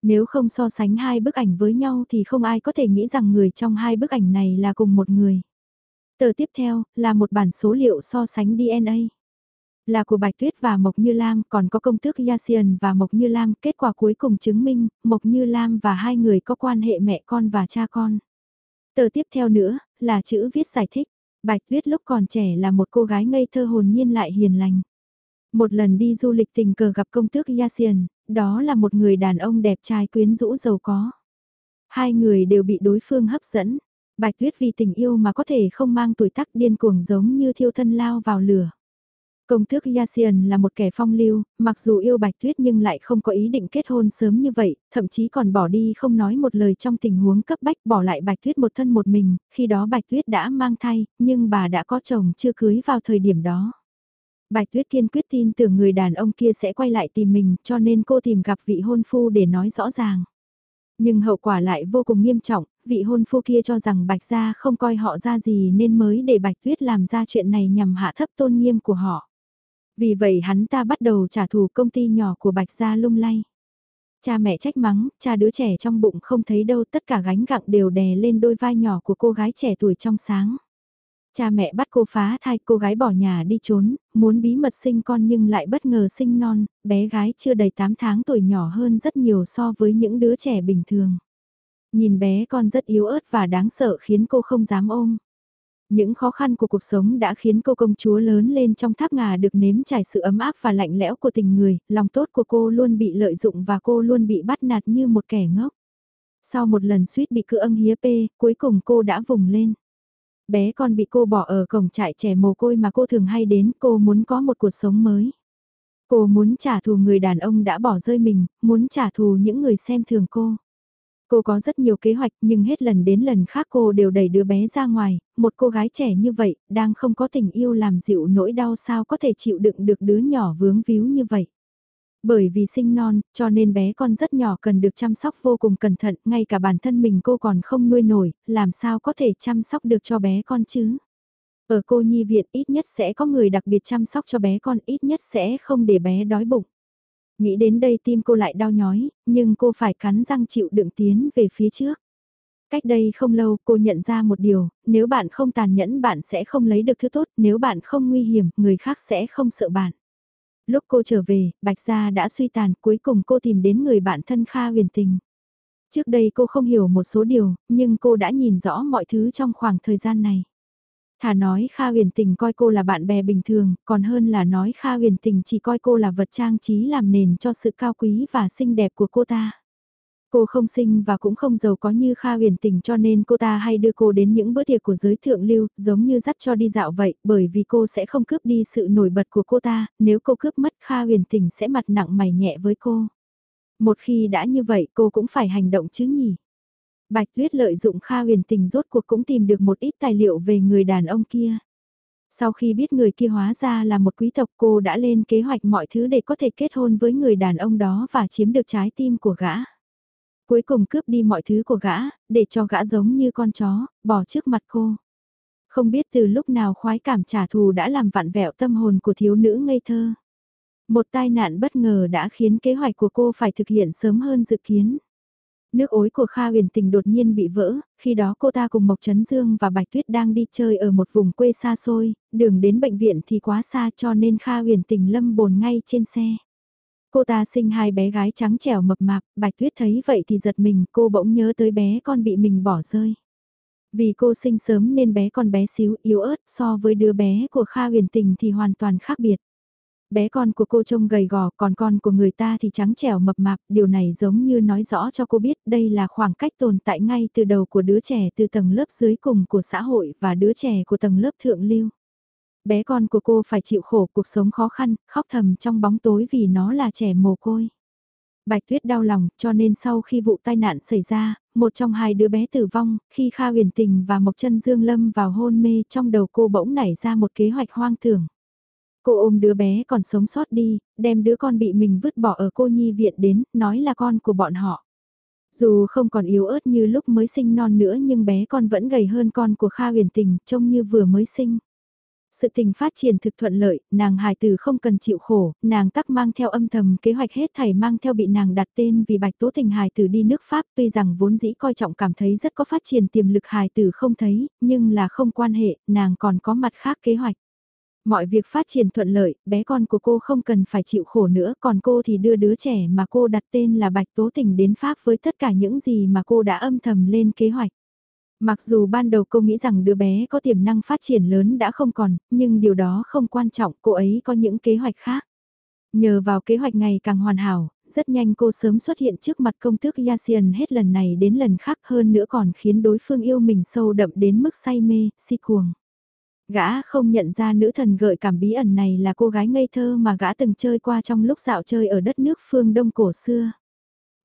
Nếu không so sánh hai bức ảnh với nhau thì không ai có thể nghĩ rằng người trong hai bức ảnh này là cùng một người. Tờ tiếp theo là một bản số liệu so sánh DNA. Là của Bạch Tuyết và Mộc Như Lam, còn có công tước Yasian và Mộc Như Lam, kết quả cuối cùng chứng minh, Mộc Như Lam và hai người có quan hệ mẹ con và cha con. Tờ tiếp theo nữa, là chữ viết giải thích. Bạch Tuyết lúc còn trẻ là một cô gái ngây thơ hồn nhiên lại hiền lành. Một lần đi du lịch tình cờ gặp công tước Yasian, đó là một người đàn ông đẹp trai quyến rũ giàu có. Hai người đều bị đối phương hấp dẫn. Bạch Tuyết vì tình yêu mà có thể không mang tuổi tác điên cuồng giống như thiêu thân lao vào lửa. Công tước Yasian là một kẻ phong lưu, mặc dù yêu Bạch Tuyết nhưng lại không có ý định kết hôn sớm như vậy, thậm chí còn bỏ đi không nói một lời trong tình huống cấp bách bỏ lại Bạch Tuyết một thân một mình, khi đó Bạch Tuyết đã mang thai, nhưng bà đã có chồng chưa cưới vào thời điểm đó. Bạch Tuyết kiên quyết tin tưởng người đàn ông kia sẽ quay lại tìm mình cho nên cô tìm gặp vị hôn phu để nói rõ ràng. Nhưng hậu quả lại vô cùng nghiêm trọng, vị hôn phu kia cho rằng Bạch Gia không coi họ ra gì nên mới để Bạch Tuyết làm ra chuyện này nhằm hạ thấp tôn nghiêm của họ. Vì vậy hắn ta bắt đầu trả thù công ty nhỏ của Bạch Gia lung lay. Cha mẹ trách mắng, cha đứa trẻ trong bụng không thấy đâu tất cả gánh gặng đều đè lên đôi vai nhỏ của cô gái trẻ tuổi trong sáng. Cha mẹ bắt cô phá thai, cô gái bỏ nhà đi trốn, muốn bí mật sinh con nhưng lại bất ngờ sinh non, bé gái chưa đầy 8 tháng tuổi nhỏ hơn rất nhiều so với những đứa trẻ bình thường. Nhìn bé con rất yếu ớt và đáng sợ khiến cô không dám ôm. Những khó khăn của cuộc sống đã khiến cô công chúa lớn lên trong tháp ngà được nếm trải sự ấm áp và lạnh lẽo của tình người, lòng tốt của cô luôn bị lợi dụng và cô luôn bị bắt nạt như một kẻ ngốc. Sau một lần suýt bị cự âng hía pê, cuối cùng cô đã vùng lên. Bé con bị cô bỏ ở cổng trại trẻ mồ côi mà cô thường hay đến, cô muốn có một cuộc sống mới. Cô muốn trả thù người đàn ông đã bỏ rơi mình, muốn trả thù những người xem thường cô. Cô có rất nhiều kế hoạch nhưng hết lần đến lần khác cô đều đẩy đứa bé ra ngoài, một cô gái trẻ như vậy, đang không có tình yêu làm dịu nỗi đau sao có thể chịu đựng được đứa nhỏ vướng víu như vậy. Bởi vì sinh non, cho nên bé con rất nhỏ cần được chăm sóc vô cùng cẩn thận, ngay cả bản thân mình cô còn không nuôi nổi, làm sao có thể chăm sóc được cho bé con chứ. Ở cô nhi viện ít nhất sẽ có người đặc biệt chăm sóc cho bé con, ít nhất sẽ không để bé đói bụng. Nghĩ đến đây tim cô lại đau nhói, nhưng cô phải cắn răng chịu đựng tiến về phía trước. Cách đây không lâu cô nhận ra một điều, nếu bạn không tàn nhẫn bạn sẽ không lấy được thứ tốt, nếu bạn không nguy hiểm, người khác sẽ không sợ bạn. Lúc cô trở về, Bạch Gia đã suy tàn, cuối cùng cô tìm đến người bạn thân Kha huyền tình. Trước đây cô không hiểu một số điều, nhưng cô đã nhìn rõ mọi thứ trong khoảng thời gian này. Thà nói Kha huyền tình coi cô là bạn bè bình thường, còn hơn là nói Kha huyền tình chỉ coi cô là vật trang trí làm nền cho sự cao quý và xinh đẹp của cô ta. Cô không sinh và cũng không giàu có như Kha huyền tình cho nên cô ta hay đưa cô đến những bữa tiệc của giới thượng lưu, giống như dắt cho đi dạo vậy, bởi vì cô sẽ không cướp đi sự nổi bật của cô ta, nếu cô cướp mất Kha huyền tình sẽ mặt nặng mày nhẹ với cô. Một khi đã như vậy cô cũng phải hành động chứ nhỉ. Bạch Tuyết lợi dụng Kha huyền tình rốt cuộc cũng tìm được một ít tài liệu về người đàn ông kia. Sau khi biết người kia hóa ra là một quý tộc cô đã lên kế hoạch mọi thứ để có thể kết hôn với người đàn ông đó và chiếm được trái tim của gã. Cuối cùng cướp đi mọi thứ của gã, để cho gã giống như con chó, bỏ trước mặt cô. Không biết từ lúc nào khoái cảm trả thù đã làm vặn vẹo tâm hồn của thiếu nữ ngây thơ. Một tai nạn bất ngờ đã khiến kế hoạch của cô phải thực hiện sớm hơn dự kiến. Nước ối của Kha huyền tình đột nhiên bị vỡ, khi đó cô ta cùng Mộc Trấn Dương và Bạch Tuyết đang đi chơi ở một vùng quê xa xôi, đường đến bệnh viện thì quá xa cho nên Kha huyền tình lâm bồn ngay trên xe. Cô ta sinh hai bé gái trắng trẻo mập mạp, Bạch Tuyết thấy vậy thì giật mình, cô bỗng nhớ tới bé con bị mình bỏ rơi. Vì cô sinh sớm nên bé con bé xíu yếu ớt so với đứa bé của Kha huyền tình thì hoàn toàn khác biệt. Bé con của cô trông gầy gò, còn con của người ta thì trắng trẻo mập mạp, điều này giống như nói rõ cho cô biết đây là khoảng cách tồn tại ngay từ đầu của đứa trẻ từ tầng lớp dưới cùng của xã hội và đứa trẻ của tầng lớp thượng lưu. Bé con của cô phải chịu khổ cuộc sống khó khăn, khóc thầm trong bóng tối vì nó là trẻ mồ côi. Bạch Tuyết đau lòng, cho nên sau khi vụ tai nạn xảy ra, một trong hai đứa bé tử vong, khi Kha huyền tình và Mộc chân Dương Lâm vào hôn mê trong đầu cô bỗng nảy ra một kế hoạch hoang tưởng. Cô ôm đứa bé còn sống sót đi, đem đứa con bị mình vứt bỏ ở cô nhi viện đến, nói là con của bọn họ. Dù không còn yếu ớt như lúc mới sinh non nữa nhưng bé con vẫn gầy hơn con của Kha huyền tình, trông như vừa mới sinh. Sự tình phát triển thực thuận lợi, nàng hài tử không cần chịu khổ, nàng tắc mang theo âm thầm kế hoạch hết thảy mang theo bị nàng đặt tên vì bạch tố tình hài tử đi nước Pháp tuy rằng vốn dĩ coi trọng cảm thấy rất có phát triển tiềm lực hài tử không thấy, nhưng là không quan hệ, nàng còn có mặt khác kế hoạch. Mọi việc phát triển thuận lợi, bé con của cô không cần phải chịu khổ nữa, còn cô thì đưa đứa trẻ mà cô đặt tên là Bạch Tố Tình đến Pháp với tất cả những gì mà cô đã âm thầm lên kế hoạch. Mặc dù ban đầu cô nghĩ rằng đứa bé có tiềm năng phát triển lớn đã không còn, nhưng điều đó không quan trọng, cô ấy có những kế hoạch khác. Nhờ vào kế hoạch ngày càng hoàn hảo, rất nhanh cô sớm xuất hiện trước mặt công tước Yasian hết lần này đến lần khác hơn nữa còn khiến đối phương yêu mình sâu đậm đến mức say mê, si cuồng. Gã không nhận ra nữ thần gợi cảm bí ẩn này là cô gái ngây thơ mà gã từng chơi qua trong lúc dạo chơi ở đất nước phương Đông cổ xưa.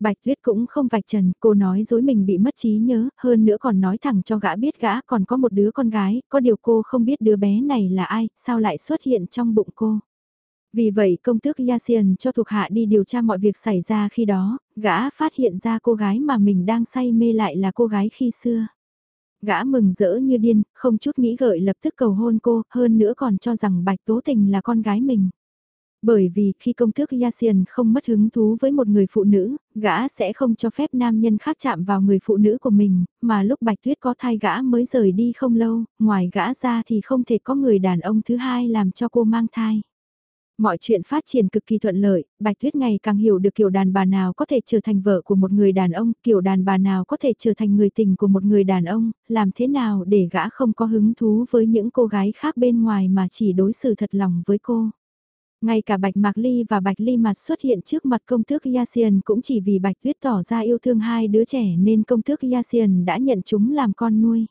Bạch Tuyết cũng không vạch trần, cô nói dối mình bị mất trí nhớ, hơn nữa còn nói thẳng cho gã biết gã còn có một đứa con gái, có điều cô không biết đứa bé này là ai, sao lại xuất hiện trong bụng cô. Vì vậy công tước Yasian cho thuộc hạ đi điều tra mọi việc xảy ra khi đó, gã phát hiện ra cô gái mà mình đang say mê lại là cô gái khi xưa. Gã mừng rỡ như điên, không chút nghĩ gợi lập tức cầu hôn cô, hơn nữa còn cho rằng Bạch Tố Tình là con gái mình. Bởi vì khi công tước Yacian không mất hứng thú với một người phụ nữ, gã sẽ không cho phép nam nhân khác chạm vào người phụ nữ của mình, mà lúc Bạch Tuyết có thai gã mới rời đi không lâu, ngoài gã ra thì không thể có người đàn ông thứ hai làm cho cô mang thai. Mọi chuyện phát triển cực kỳ thuận lợi, Bạch Tuyết ngày càng hiểu được kiểu đàn bà nào có thể trở thành vợ của một người đàn ông, kiểu đàn bà nào có thể trở thành người tình của một người đàn ông, làm thế nào để gã không có hứng thú với những cô gái khác bên ngoài mà chỉ đối xử thật lòng với cô. Ngay cả Bạch Mạc Ly và Bạch Ly mặt xuất hiện trước mặt công tước Yasian cũng chỉ vì Bạch Tuyết tỏ ra yêu thương hai đứa trẻ nên công tước Yasian đã nhận chúng làm con nuôi.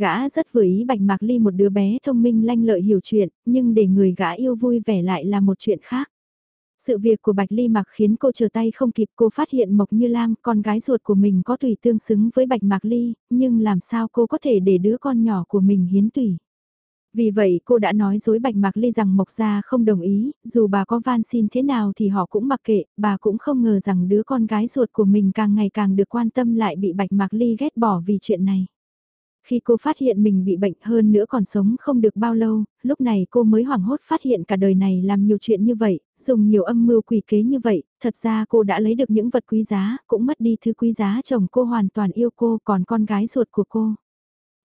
Gã rất vừa ý Bạch Mạc Ly một đứa bé thông minh lanh lợi hiểu chuyện, nhưng để người gã yêu vui vẻ lại là một chuyện khác. Sự việc của Bạch Ly Mặc khiến cô chờ tay không kịp cô phát hiện Mộc Như Lam, con gái ruột của mình có tùy tương xứng với Bạch Mạc Ly, nhưng làm sao cô có thể để đứa con nhỏ của mình hiến tùy. Vì vậy cô đã nói dối Bạch Mạc Ly rằng Mộc Gia không đồng ý, dù bà có van xin thế nào thì họ cũng mặc kệ, bà cũng không ngờ rằng đứa con gái ruột của mình càng ngày càng được quan tâm lại bị Bạch Mạc Ly ghét bỏ vì chuyện này. Khi cô phát hiện mình bị bệnh hơn nữa còn sống không được bao lâu, lúc này cô mới hoảng hốt phát hiện cả đời này làm nhiều chuyện như vậy, dùng nhiều âm mưu quỷ kế như vậy, thật ra cô đã lấy được những vật quý giá, cũng mất đi thứ quý giá chồng cô hoàn toàn yêu cô còn con gái ruột của cô.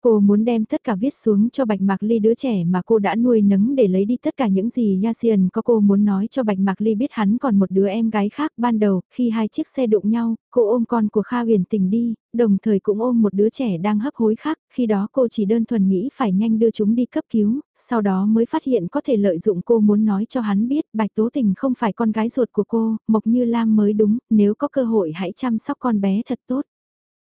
Cô muốn đem tất cả viết xuống cho Bạch Mạc Ly đứa trẻ mà cô đã nuôi nấng để lấy đi tất cả những gì Yasian có. Cô muốn nói cho Bạch Mạc Ly biết hắn còn một đứa em gái khác. Ban đầu, khi hai chiếc xe đụng nhau, cô ôm con của Kha huyền tình đi, đồng thời cũng ôm một đứa trẻ đang hấp hối khác, khi đó cô chỉ đơn thuần nghĩ phải nhanh đưa chúng đi cấp cứu, sau đó mới phát hiện có thể lợi dụng cô muốn nói cho hắn biết Bạch Tố Tình không phải con gái ruột của cô, Mộc Như Lam mới đúng, nếu có cơ hội hãy chăm sóc con bé thật tốt.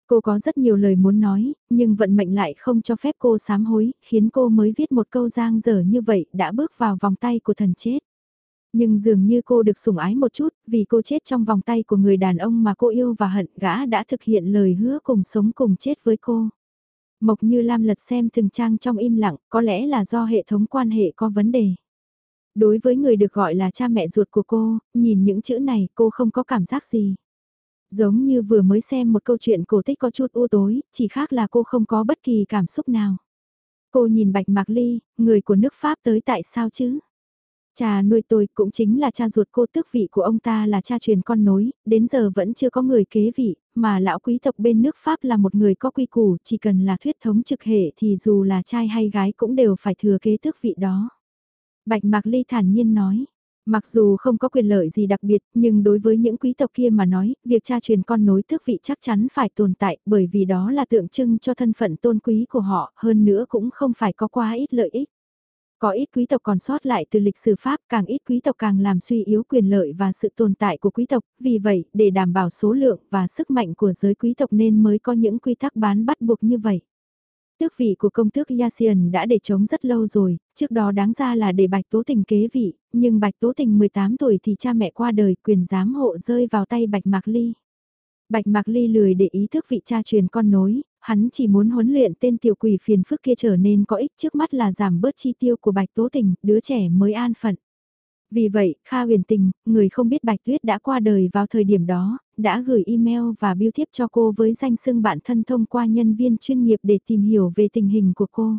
Cô có rất nhiều lời muốn nói, nhưng vận mệnh lại không cho phép cô sám hối, khiến cô mới viết một câu giang dở như vậy đã bước vào vòng tay của thần chết. Nhưng dường như cô được sủng ái một chút, vì cô chết trong vòng tay của người đàn ông mà cô yêu và hận gã đã thực hiện lời hứa cùng sống cùng chết với cô. Mộc như Lam lật xem từng trang trong im lặng, có lẽ là do hệ thống quan hệ có vấn đề. Đối với người được gọi là cha mẹ ruột của cô, nhìn những chữ này cô không có cảm giác gì. Giống như vừa mới xem một câu chuyện cổ tích có chút u tối, chỉ khác là cô không có bất kỳ cảm xúc nào. Cô nhìn Bạch Mạc Ly, người của nước Pháp tới tại sao chứ? Cha nuôi tôi cũng chính là cha ruột cô tước vị của ông ta là cha truyền con nối, đến giờ vẫn chưa có người kế vị, mà lão quý tộc bên nước Pháp là một người có quy củ, chỉ cần là thuyết thống trực hệ thì dù là trai hay gái cũng đều phải thừa kế tước vị đó. Bạch Mạc Ly thản nhiên nói, Mặc dù không có quyền lợi gì đặc biệt, nhưng đối với những quý tộc kia mà nói, việc cha truyền con nối tước vị chắc chắn phải tồn tại, bởi vì đó là tượng trưng cho thân phận tôn quý của họ, hơn nữa cũng không phải có quá ít lợi ích. Có ít quý tộc còn sót lại từ lịch sử Pháp, càng ít quý tộc càng làm suy yếu quyền lợi và sự tồn tại của quý tộc, vì vậy, để đảm bảo số lượng và sức mạnh của giới quý tộc nên mới có những quy tắc bán bắt buộc như vậy. Tước vị của công tước Yasian đã để chống rất lâu rồi, trước đó đáng ra là để Bạch Tố Tình kế vị, nhưng Bạch Tố Tình 18 tuổi thì cha mẹ qua đời quyền giám hộ rơi vào tay Bạch Mạc Ly. Bạch Mạc Ly lười để ý thức vị cha truyền con nối, hắn chỉ muốn huấn luyện tên tiểu quỷ phiền phức kia trở nên có ích trước mắt là giảm bớt chi tiêu của Bạch Tố Tình, đứa trẻ mới an phận. Vì vậy, Kha huyền tình, người không biết Bạch Tuyết đã qua đời vào thời điểm đó, đã gửi email và biêu thiếp cho cô với danh xưng bạn thân thông qua nhân viên chuyên nghiệp để tìm hiểu về tình hình của cô.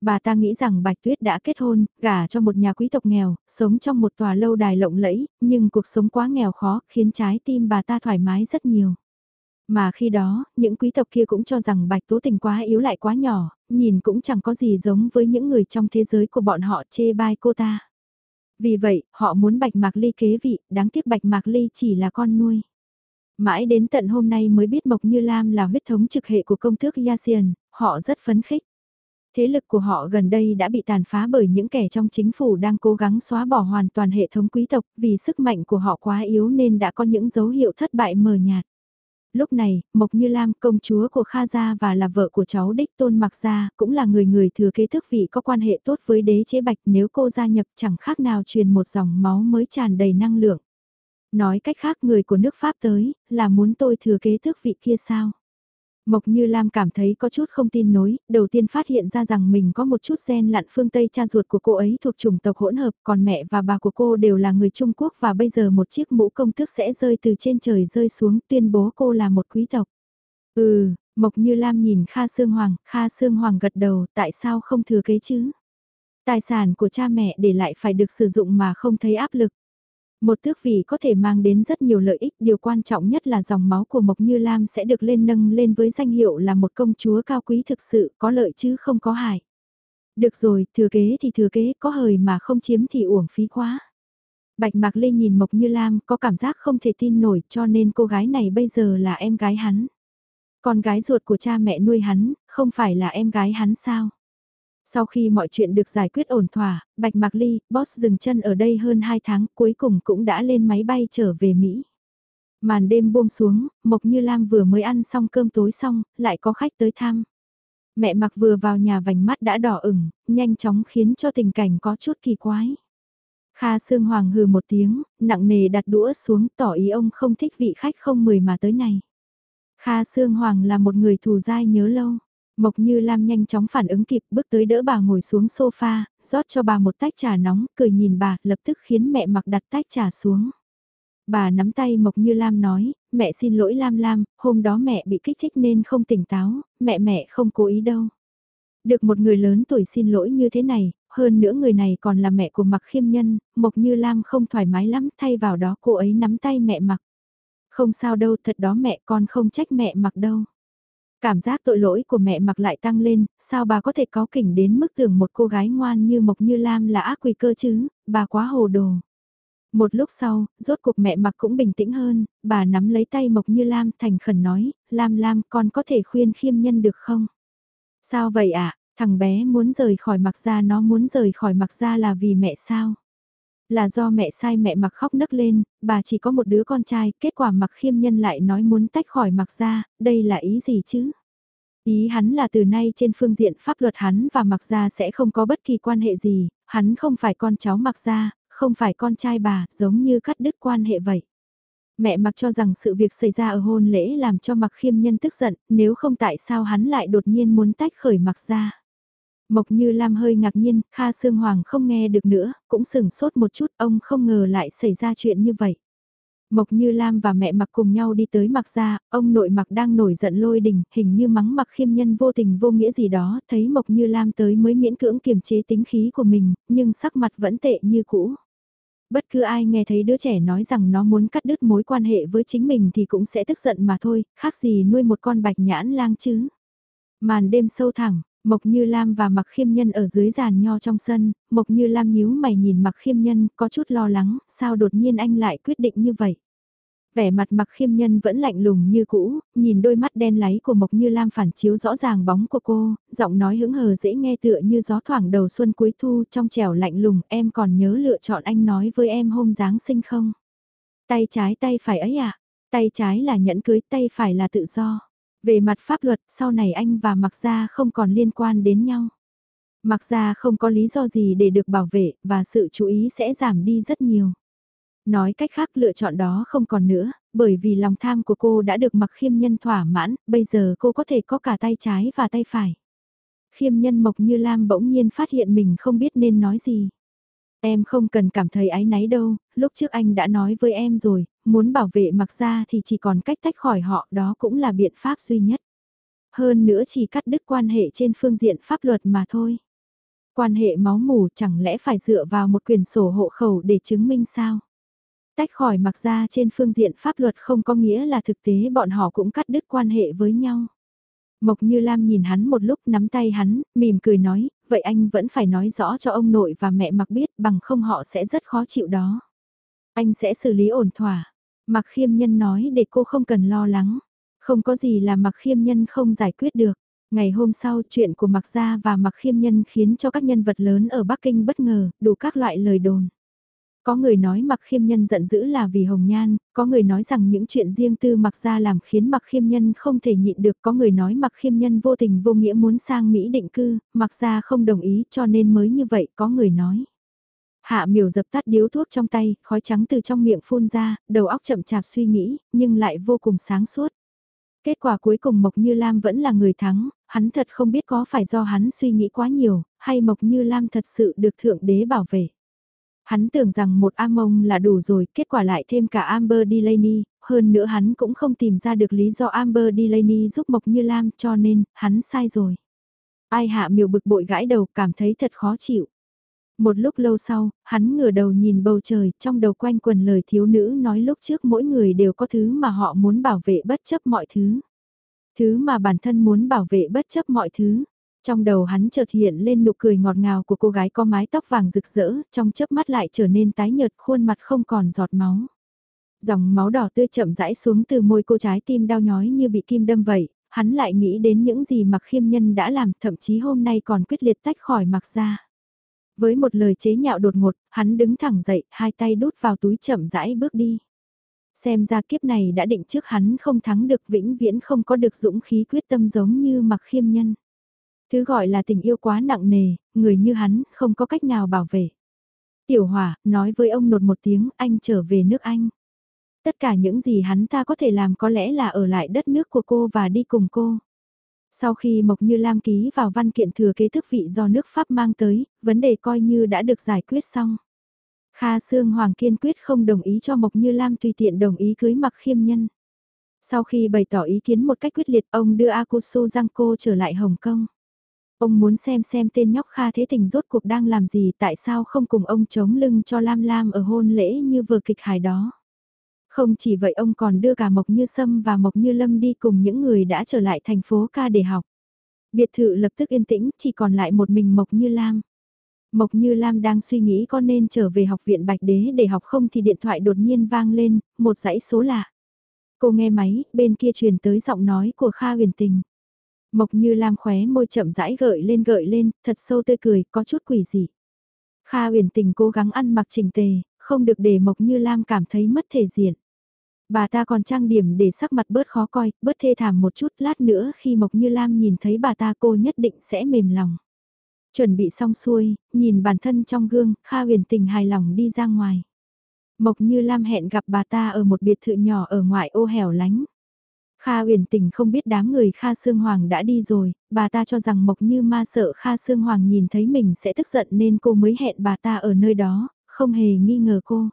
Bà ta nghĩ rằng Bạch Tuyết đã kết hôn, gả cho một nhà quý tộc nghèo, sống trong một tòa lâu đài lộng lẫy, nhưng cuộc sống quá nghèo khó khiến trái tim bà ta thoải mái rất nhiều. Mà khi đó, những quý tộc kia cũng cho rằng Bạch Tố Tình quá yếu lại quá nhỏ, nhìn cũng chẳng có gì giống với những người trong thế giới của bọn họ chê bai cô ta. Vì vậy, họ muốn Bạch Mạc Ly kế vị, đáng tiếc Bạch Mạc Ly chỉ là con nuôi. Mãi đến tận hôm nay mới biết Mộc Như Lam là huyết thống trực hệ của công tước Yasian, họ rất phấn khích. Thế lực của họ gần đây đã bị tàn phá bởi những kẻ trong chính phủ đang cố gắng xóa bỏ hoàn toàn hệ thống quý tộc vì sức mạnh của họ quá yếu nên đã có những dấu hiệu thất bại mờ nhạt. Lúc này, Mộc Như Lam, công chúa của Kha Gia và là vợ của cháu Đích Tôn Mặc Gia, cũng là người người thừa kế thức vị có quan hệ tốt với đế chế bạch nếu cô gia nhập chẳng khác nào truyền một dòng máu mới tràn đầy năng lượng. Nói cách khác người của nước Pháp tới, là muốn tôi thừa kế thức vị kia sao? Mộc Như Lam cảm thấy có chút không tin nối, đầu tiên phát hiện ra rằng mình có một chút gen lặn phương Tây cha ruột của cô ấy thuộc chủng tộc hỗn hợp, còn mẹ và bà của cô đều là người Trung Quốc và bây giờ một chiếc mũ công thức sẽ rơi từ trên trời rơi xuống tuyên bố cô là một quý tộc. Ừ, Mộc Như Lam nhìn Kha Sương Hoàng, Kha Sương Hoàng gật đầu, tại sao không thừa kế chứ? Tài sản của cha mẹ để lại phải được sử dụng mà không thấy áp lực. Một tước vị có thể mang đến rất nhiều lợi ích, điều quan trọng nhất là dòng máu của Mộc Như Lam sẽ được lên nâng lên với danh hiệu là một công chúa cao quý thực sự, có lợi chứ không có hại. Được rồi, thừa kế thì thừa kế, có hời mà không chiếm thì uổng phí quá. Bạch Mạc Lê nhìn Mộc Như Lam có cảm giác không thể tin nổi cho nên cô gái này bây giờ là em gái hắn. Con gái ruột của cha mẹ nuôi hắn, không phải là em gái hắn sao? Sau khi mọi chuyện được giải quyết ổn thỏa, Bạch Mạc Ly, boss dừng chân ở đây hơn 2 tháng cuối cùng cũng đã lên máy bay trở về Mỹ. Màn đêm buông xuống, Mộc Như Lam vừa mới ăn xong cơm tối xong, lại có khách tới thăm. Mẹ mạc vừa vào nhà vành mắt đã đỏ ửng, nhanh chóng khiến cho tình cảnh có chút kỳ quái. Kha Sương Hoàng hừ một tiếng, nặng nề đặt đũa xuống tỏ ý ông không thích vị khách không mời mà tới này. Kha Sương Hoàng là một người thù dai nhớ lâu. Mộc Như Lam nhanh chóng phản ứng kịp bước tới đỡ bà ngồi xuống sofa, rót cho bà một tách trà nóng, cười nhìn bà, lập tức khiến mẹ mặc đặt tách trà xuống. Bà nắm tay Mộc Như Lam nói, mẹ xin lỗi Lam Lam, hôm đó mẹ bị kích thích nên không tỉnh táo, mẹ mẹ không cố ý đâu. Được một người lớn tuổi xin lỗi như thế này, hơn nữa người này còn là mẹ của Mặc Khiêm Nhân, Mộc Như Lam không thoải mái lắm, thay vào đó cô ấy nắm tay mẹ Mặc. Không sao đâu, thật đó mẹ con không trách mẹ Mặc đâu. Cảm giác tội lỗi của mẹ Mặc lại tăng lên, sao bà có thể có kỉnh đến mức tưởng một cô gái ngoan như Mộc Như Lam là ác quỷ cơ chứ, bà quá hồ đồ. Một lúc sau, rốt cuộc mẹ mặc cũng bình tĩnh hơn, bà nắm lấy tay Mộc Như Lam thành khẩn nói, Lam Lam con có thể khuyên khiêm nhân được không? Sao vậy ạ, à? thằng bé muốn rời khỏi mặc ra nó muốn rời khỏi mặc ra là vì mẹ sao? Là do mẹ sai mẹ mặc khóc nấc lên, bà chỉ có một đứa con trai, kết quả mặc khiêm nhân lại nói muốn tách khỏi mặc ra, đây là ý gì chứ? Ý hắn là từ nay trên phương diện pháp luật hắn và mặc ra sẽ không có bất kỳ quan hệ gì, hắn không phải con cháu mặc ra, không phải con trai bà, giống như cắt đứt quan hệ vậy. Mẹ mặc cho rằng sự việc xảy ra ở hôn lễ làm cho mặc khiêm nhân tức giận, nếu không tại sao hắn lại đột nhiên muốn tách khởi mặc ra. Mộc như Lam hơi ngạc nhiên, Kha Sương Hoàng không nghe được nữa, cũng sừng sốt một chút, ông không ngờ lại xảy ra chuyện như vậy. Mộc Như Lam và mẹ mặc cùng nhau đi tới mặc ra, ông nội mặc đang nổi giận lôi đình, hình như mắng mặc khiêm nhân vô tình vô nghĩa gì đó, thấy Mộc Như Lam tới mới miễn cưỡng kiềm chế tính khí của mình, nhưng sắc mặt vẫn tệ như cũ. Bất cứ ai nghe thấy đứa trẻ nói rằng nó muốn cắt đứt mối quan hệ với chính mình thì cũng sẽ tức giận mà thôi, khác gì nuôi một con bạch nhãn lang chứ. Màn đêm sâu thẳng, Mộc Như Lam và Mặc Khiêm Nhân ở dưới giàn nho trong sân, Mộc Như Lam nhíu mày nhìn Mặc Khiêm Nhân, có chút lo lắng, sao đột nhiên anh lại quyết định như vậy. Vẻ mặt Mặc Khiêm Nhân vẫn lạnh lùng như cũ, nhìn đôi mắt đen láy của Mộc Như Lam phản chiếu rõ ràng bóng của cô, giọng nói hững hờ dễ nghe tựa như gió thoảng đầu xuân cuối thu trong trẻo lạnh lùng, em còn nhớ lựa chọn anh nói với em hôm Giáng sinh không? Tay trái tay phải ấy à? Tay trái là nhẫn cưới, tay phải là tự do. Về mặt pháp luật, sau này anh và Mặc Gia không còn liên quan đến nhau. Mặc Gia không có lý do gì để được bảo vệ, và sự chú ý sẽ giảm đi rất nhiều. Nói cách khác lựa chọn đó không còn nữa, bởi vì lòng tham của cô đã được mặc khiêm nhân thỏa mãn, bây giờ cô có thể có cả tay trái và tay phải. Khiêm nhân Mộc Như Lam bỗng nhiên phát hiện mình không biết nên nói gì. Em không cần cảm thấy áy náy đâu, lúc trước anh đã nói với em rồi, muốn bảo vệ mặc ra thì chỉ còn cách tách khỏi họ đó cũng là biện pháp duy nhất. Hơn nữa chỉ cắt đứt quan hệ trên phương diện pháp luật mà thôi. Quan hệ máu mủ chẳng lẽ phải dựa vào một quyền sổ hộ khẩu để chứng minh sao? Tách khỏi mặc ra trên phương diện pháp luật không có nghĩa là thực tế bọn họ cũng cắt đứt quan hệ với nhau. Mộc Như Lam nhìn hắn một lúc nắm tay hắn, mỉm cười nói, vậy anh vẫn phải nói rõ cho ông nội và mẹ mặc biết bằng không họ sẽ rất khó chịu đó. Anh sẽ xử lý ổn thỏa. Mặc khiêm nhân nói để cô không cần lo lắng. Không có gì là mặc khiêm nhân không giải quyết được. Ngày hôm sau chuyện của mặc gia và mặc khiêm nhân khiến cho các nhân vật lớn ở Bắc Kinh bất ngờ, đủ các loại lời đồn. Có người nói mặc khiêm nhân giận dữ là vì hồng nhan, có người nói rằng những chuyện riêng tư mặc Gia làm khiến mặc khiêm nhân không thể nhịn được, có người nói mặc khiêm nhân vô tình vô nghĩa muốn sang Mỹ định cư, mặc Gia không đồng ý cho nên mới như vậy, có người nói. Hạ miểu dập tắt điếu thuốc trong tay, khói trắng từ trong miệng phun ra, đầu óc chậm chạp suy nghĩ, nhưng lại vô cùng sáng suốt. Kết quả cuối cùng Mộc Như Lam vẫn là người thắng, hắn thật không biết có phải do hắn suy nghĩ quá nhiều, hay Mộc Như Lam thật sự được Thượng Đế bảo vệ. Hắn tưởng rằng một Amon là đủ rồi, kết quả lại thêm cả Amber Delaney, hơn nữa hắn cũng không tìm ra được lý do Amber Delaney giúp Mộc Như Lam cho nên, hắn sai rồi. Ai hạ miều bực bội gãi đầu cảm thấy thật khó chịu. Một lúc lâu sau, hắn ngửa đầu nhìn bầu trời, trong đầu quanh quần lời thiếu nữ nói lúc trước mỗi người đều có thứ mà họ muốn bảo vệ bất chấp mọi thứ. Thứ mà bản thân muốn bảo vệ bất chấp mọi thứ. Trong đầu hắn chợt hiện lên nụ cười ngọt ngào của cô gái có mái tóc vàng rực rỡ, trong chớp mắt lại trở nên tái nhợt khuôn mặt không còn giọt máu. Dòng máu đỏ tươi chậm rãi xuống từ môi cô trái tim đau nhói như bị kim đâm vậy, hắn lại nghĩ đến những gì mặc khiêm nhân đã làm thậm chí hôm nay còn quyết liệt tách khỏi mặc ra. Với một lời chế nhạo đột ngột, hắn đứng thẳng dậy, hai tay đút vào túi chậm rãi bước đi. Xem ra kiếp này đã định trước hắn không thắng được vĩnh viễn không có được dũng khí quyết tâm giống như mặc khiêm nhân. Thứ gọi là tình yêu quá nặng nề, người như hắn không có cách nào bảo vệ. Tiểu Hòa nói với ông nột một tiếng anh trở về nước Anh. Tất cả những gì hắn ta có thể làm có lẽ là ở lại đất nước của cô và đi cùng cô. Sau khi Mộc Như Lam ký vào văn kiện thừa kế thức vị do nước Pháp mang tới, vấn đề coi như đã được giải quyết xong. Kha Sương Hoàng kiên quyết không đồng ý cho Mộc Như Lam tùy tiện đồng ý cưới mặc khiêm nhân. Sau khi bày tỏ ý kiến một cách quyết liệt ông đưa Akusu Giangco trở lại Hồng Kông. Ông muốn xem xem tên nhóc Kha Thế Tình rốt cuộc đang làm gì tại sao không cùng ông chống lưng cho Lam Lam ở hôn lễ như vừa kịch hài đó. Không chỉ vậy ông còn đưa cả Mộc Như Sâm và Mộc Như Lâm đi cùng những người đã trở lại thành phố ca để học. Biệt thự lập tức yên tĩnh, chỉ còn lại một mình Mộc Như Lam. Mộc Như Lam đang suy nghĩ có nên trở về học viện Bạch Đế để học không thì điện thoại đột nhiên vang lên, một dãy số lạ. Cô nghe máy, bên kia truyền tới giọng nói của Kha huyền tình. Mộc Như Lam khóe môi chậm rãi gợi lên gợi lên, thật sâu tươi cười, có chút quỷ dị. Kha huyền tình cố gắng ăn mặc chỉnh tề, không được để Mộc Như Lam cảm thấy mất thể diện. Bà ta còn trang điểm để sắc mặt bớt khó coi, bớt thê thảm một chút, lát nữa khi Mộc Như Lam nhìn thấy bà ta cô nhất định sẽ mềm lòng. Chuẩn bị xong xuôi, nhìn bản thân trong gương, Kha huyền tình hài lòng đi ra ngoài. Mộc Như Lam hẹn gặp bà ta ở một biệt thự nhỏ ở ngoại ô hẻo lánh. Kha huyền tình không biết đám người Kha Sương Hoàng đã đi rồi, bà ta cho rằng Mộc Như Ma sợ Kha Sương Hoàng nhìn thấy mình sẽ tức giận nên cô mới hẹn bà ta ở nơi đó, không hề nghi ngờ cô.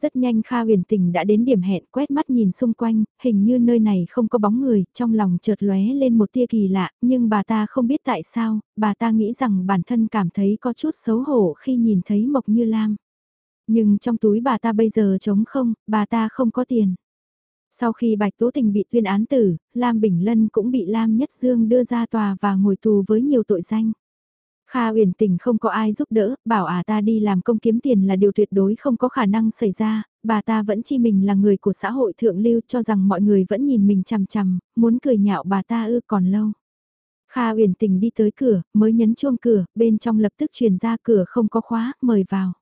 Rất nhanh Kha huyền tình đã đến điểm hẹn quét mắt nhìn xung quanh, hình như nơi này không có bóng người, trong lòng chợt lóe lên một tia kỳ lạ, nhưng bà ta không biết tại sao, bà ta nghĩ rằng bản thân cảm thấy có chút xấu hổ khi nhìn thấy Mộc Như Lam. Nhưng trong túi bà ta bây giờ trống không, bà ta không có tiền. Sau khi Bạch Tố Tình bị tuyên án tử, Lam Bình Lân cũng bị Lam Nhất Dương đưa ra tòa và ngồi tù với nhiều tội danh. Kha uyển tình không có ai giúp đỡ, bảo à ta đi làm công kiếm tiền là điều tuyệt đối không có khả năng xảy ra, bà ta vẫn chi mình là người của xã hội thượng lưu cho rằng mọi người vẫn nhìn mình chằm chằm, muốn cười nhạo bà ta ư còn lâu. Kha uyển tình đi tới cửa, mới nhấn chuông cửa, bên trong lập tức truyền ra cửa không có khóa, mời vào.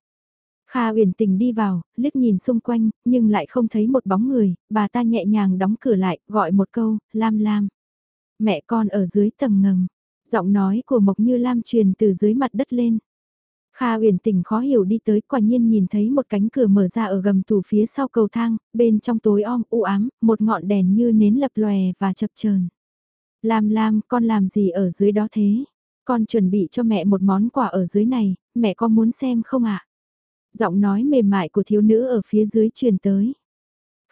Kha uyển tình đi vào, liếc nhìn xung quanh, nhưng lại không thấy một bóng người, bà ta nhẹ nhàng đóng cửa lại, gọi một câu, Lam Lam. Mẹ con ở dưới tầng ngầm, giọng nói của Mộc Như Lam truyền từ dưới mặt đất lên. Kha uyển tỉnh khó hiểu đi tới quả nhiên nhìn thấy một cánh cửa mở ra ở gầm tủ phía sau cầu thang, bên trong tối om u ám, một ngọn đèn như nến lập lòe và chập chờn. Lam Lam, con làm gì ở dưới đó thế? Con chuẩn bị cho mẹ một món quà ở dưới này, mẹ có muốn xem không ạ? Giọng nói mềm mại của thiếu nữ ở phía dưới truyền tới.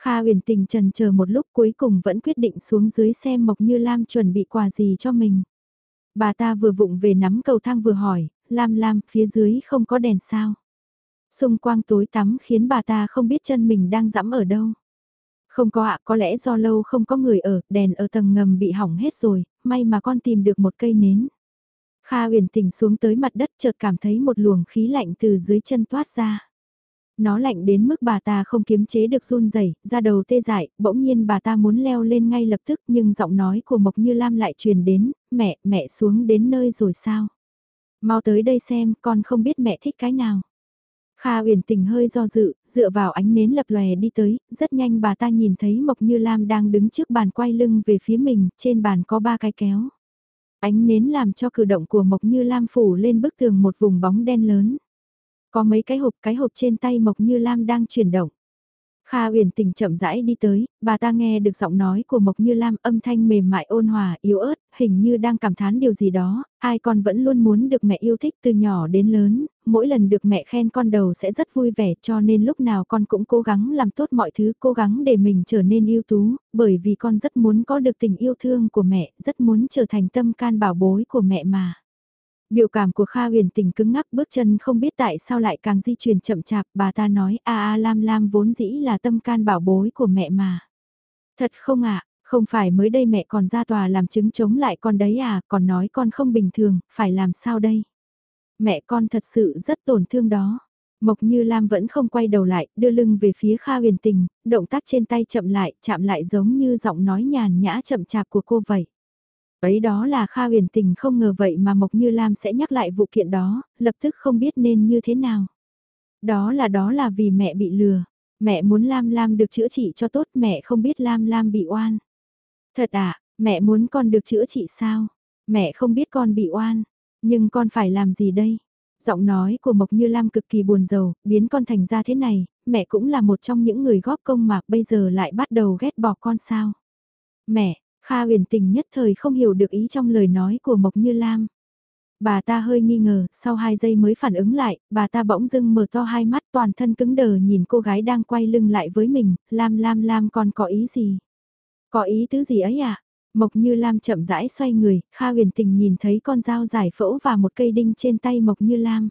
Kha huyền tình trần chờ một lúc cuối cùng vẫn quyết định xuống dưới xem Mộc Như Lam chuẩn bị quà gì cho mình. Bà ta vừa vụng về nắm cầu thang vừa hỏi, Lam Lam, phía dưới không có đèn sao? Xung quanh tối tắm khiến bà ta không biết chân mình đang dẫm ở đâu. Không có ạ, có lẽ do lâu không có người ở, đèn ở tầng ngầm bị hỏng hết rồi, may mà con tìm được một cây nến. Kha huyền tỉnh xuống tới mặt đất chợt cảm thấy một luồng khí lạnh từ dưới chân toát ra. Nó lạnh đến mức bà ta không kiềm chế được run rẩy, ra đầu tê dại, bỗng nhiên bà ta muốn leo lên ngay lập tức nhưng giọng nói của Mộc Như Lam lại truyền đến, mẹ, mẹ xuống đến nơi rồi sao? Mau tới đây xem, con không biết mẹ thích cái nào. Kha uyển tình hơi do dự, dựa vào ánh nến lập lòe đi tới, rất nhanh bà ta nhìn thấy Mộc Như Lam đang đứng trước bàn quay lưng về phía mình, trên bàn có ba cái kéo. Ánh nến làm cho cử động của Mộc Như Lam phủ lên bức tường một vùng bóng đen lớn. Có mấy cái hộp cái hộp trên tay Mộc Như Lam đang chuyển động. Kha uyển tình chậm rãi đi tới, bà ta nghe được giọng nói của Mộc Như Lam âm thanh mềm mại ôn hòa, yếu ớt, hình như đang cảm thán điều gì đó, ai con vẫn luôn muốn được mẹ yêu thích từ nhỏ đến lớn, mỗi lần được mẹ khen con đầu sẽ rất vui vẻ cho nên lúc nào con cũng cố gắng làm tốt mọi thứ, cố gắng để mình trở nên ưu tú, bởi vì con rất muốn có được tình yêu thương của mẹ, rất muốn trở thành tâm can bảo bối của mẹ mà. Biểu cảm của Kha huyền tình cứng ngắc bước chân không biết tại sao lại càng di chuyển chậm chạp, bà ta nói a a lam lam vốn dĩ là tâm can bảo bối của mẹ mà. Thật không ạ, không phải mới đây mẹ còn ra tòa làm chứng chống lại con đấy à, còn nói con không bình thường, phải làm sao đây? Mẹ con thật sự rất tổn thương đó. Mộc Như Lam vẫn không quay đầu lại, đưa lưng về phía Kha huyền tình, động tác trên tay chậm lại, chạm lại giống như giọng nói nhàn nhã chậm chạp của cô vậy. Ấy đó là Kha huyền tình không ngờ vậy mà Mộc Như Lam sẽ nhắc lại vụ kiện đó, lập tức không biết nên như thế nào. Đó là đó là vì mẹ bị lừa, mẹ muốn Lam Lam được chữa trị cho tốt mẹ không biết Lam Lam bị oan. Thật à, mẹ muốn con được chữa trị sao? Mẹ không biết con bị oan, nhưng con phải làm gì đây? Giọng nói của Mộc Như Lam cực kỳ buồn rầu, biến con thành ra thế này, mẹ cũng là một trong những người góp công mà bây giờ lại bắt đầu ghét bỏ con sao? Mẹ, Kha huyền tình nhất thời không hiểu được ý trong lời nói của Mộc Như Lam. Bà ta hơi nghi ngờ, sau hai giây mới phản ứng lại, bà ta bỗng dưng mở to hai mắt toàn thân cứng đờ nhìn cô gái đang quay lưng lại với mình, Lam Lam Lam còn có ý gì? Có ý tứ gì ấy à? Mộc Như Lam chậm rãi xoay người, Kha huyền tình nhìn thấy con dao giải phẫu và một cây đinh trên tay Mộc Như Lam.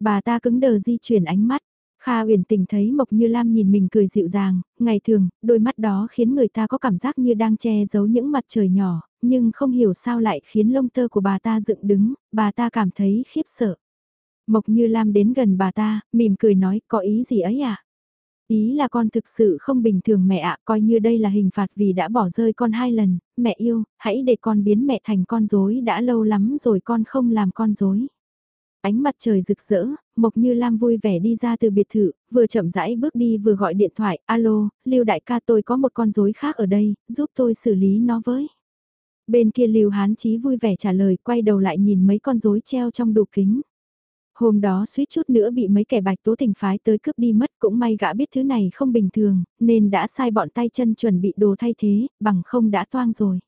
Bà ta cứng đờ di chuyển ánh mắt, Kha huyền tình thấy Mộc Như Lam nhìn mình cười dịu dàng, ngày thường, đôi mắt đó khiến người ta có cảm giác như đang che giấu những mặt trời nhỏ, nhưng không hiểu sao lại khiến lông tơ của bà ta dựng đứng, bà ta cảm thấy khiếp sợ. Mộc Như Lam đến gần bà ta, mỉm cười nói có ý gì ấy à? Ý là con thực sự không bình thường mẹ ạ, coi như đây là hình phạt vì đã bỏ rơi con hai lần, mẹ yêu, hãy để con biến mẹ thành con rối đã lâu lắm rồi con không làm con rối. Ánh mặt trời rực rỡ, Mộc Như Lam vui vẻ đi ra từ biệt thự, vừa chậm rãi bước đi vừa gọi điện thoại, alo, Lưu đại ca tôi có một con rối khác ở đây, giúp tôi xử lý nó với. Bên kia Lưu Hán Chí vui vẻ trả lời, quay đầu lại nhìn mấy con rối treo trong đủ kính. Hôm đó suýt chút nữa bị mấy kẻ bạch tố tình phái tới cướp đi mất cũng may gã biết thứ này không bình thường, nên đã sai bọn tay chân chuẩn bị đồ thay thế, bằng không đã toang rồi.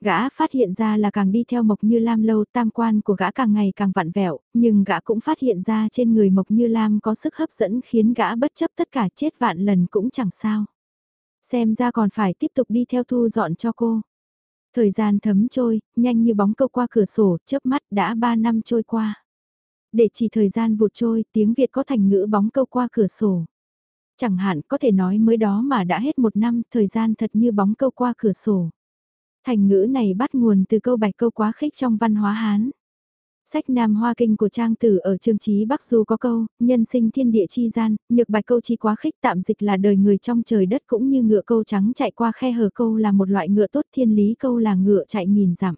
Gã phát hiện ra là càng đi theo Mộc Như Lam lâu tam quan của gã càng ngày càng vặn vẹo, nhưng gã cũng phát hiện ra trên người Mộc Như Lam có sức hấp dẫn khiến gã bất chấp tất cả chết vạn lần cũng chẳng sao. Xem ra còn phải tiếp tục đi theo thu dọn cho cô. Thời gian thấm trôi, nhanh như bóng câu qua cửa sổ, chớp mắt đã 3 năm trôi qua. Để chỉ thời gian vụt trôi, tiếng Việt có thành ngữ bóng câu qua cửa sổ. Chẳng hạn có thể nói mới đó mà đã hết một năm, thời gian thật như bóng câu qua cửa sổ. Thành ngữ này bắt nguồn từ câu bạch câu quá khích trong văn hóa Hán. Sách Nam Hoa Kinh của Trang Tử ở chương trí Bắc Du có câu, nhân sinh thiên địa chi gian, nhược bạch câu chi quá khích tạm dịch là đời người trong trời đất cũng như ngựa câu trắng chạy qua khe hở câu là một loại ngựa tốt thiên lý câu là ngựa chạy nghìn dặm.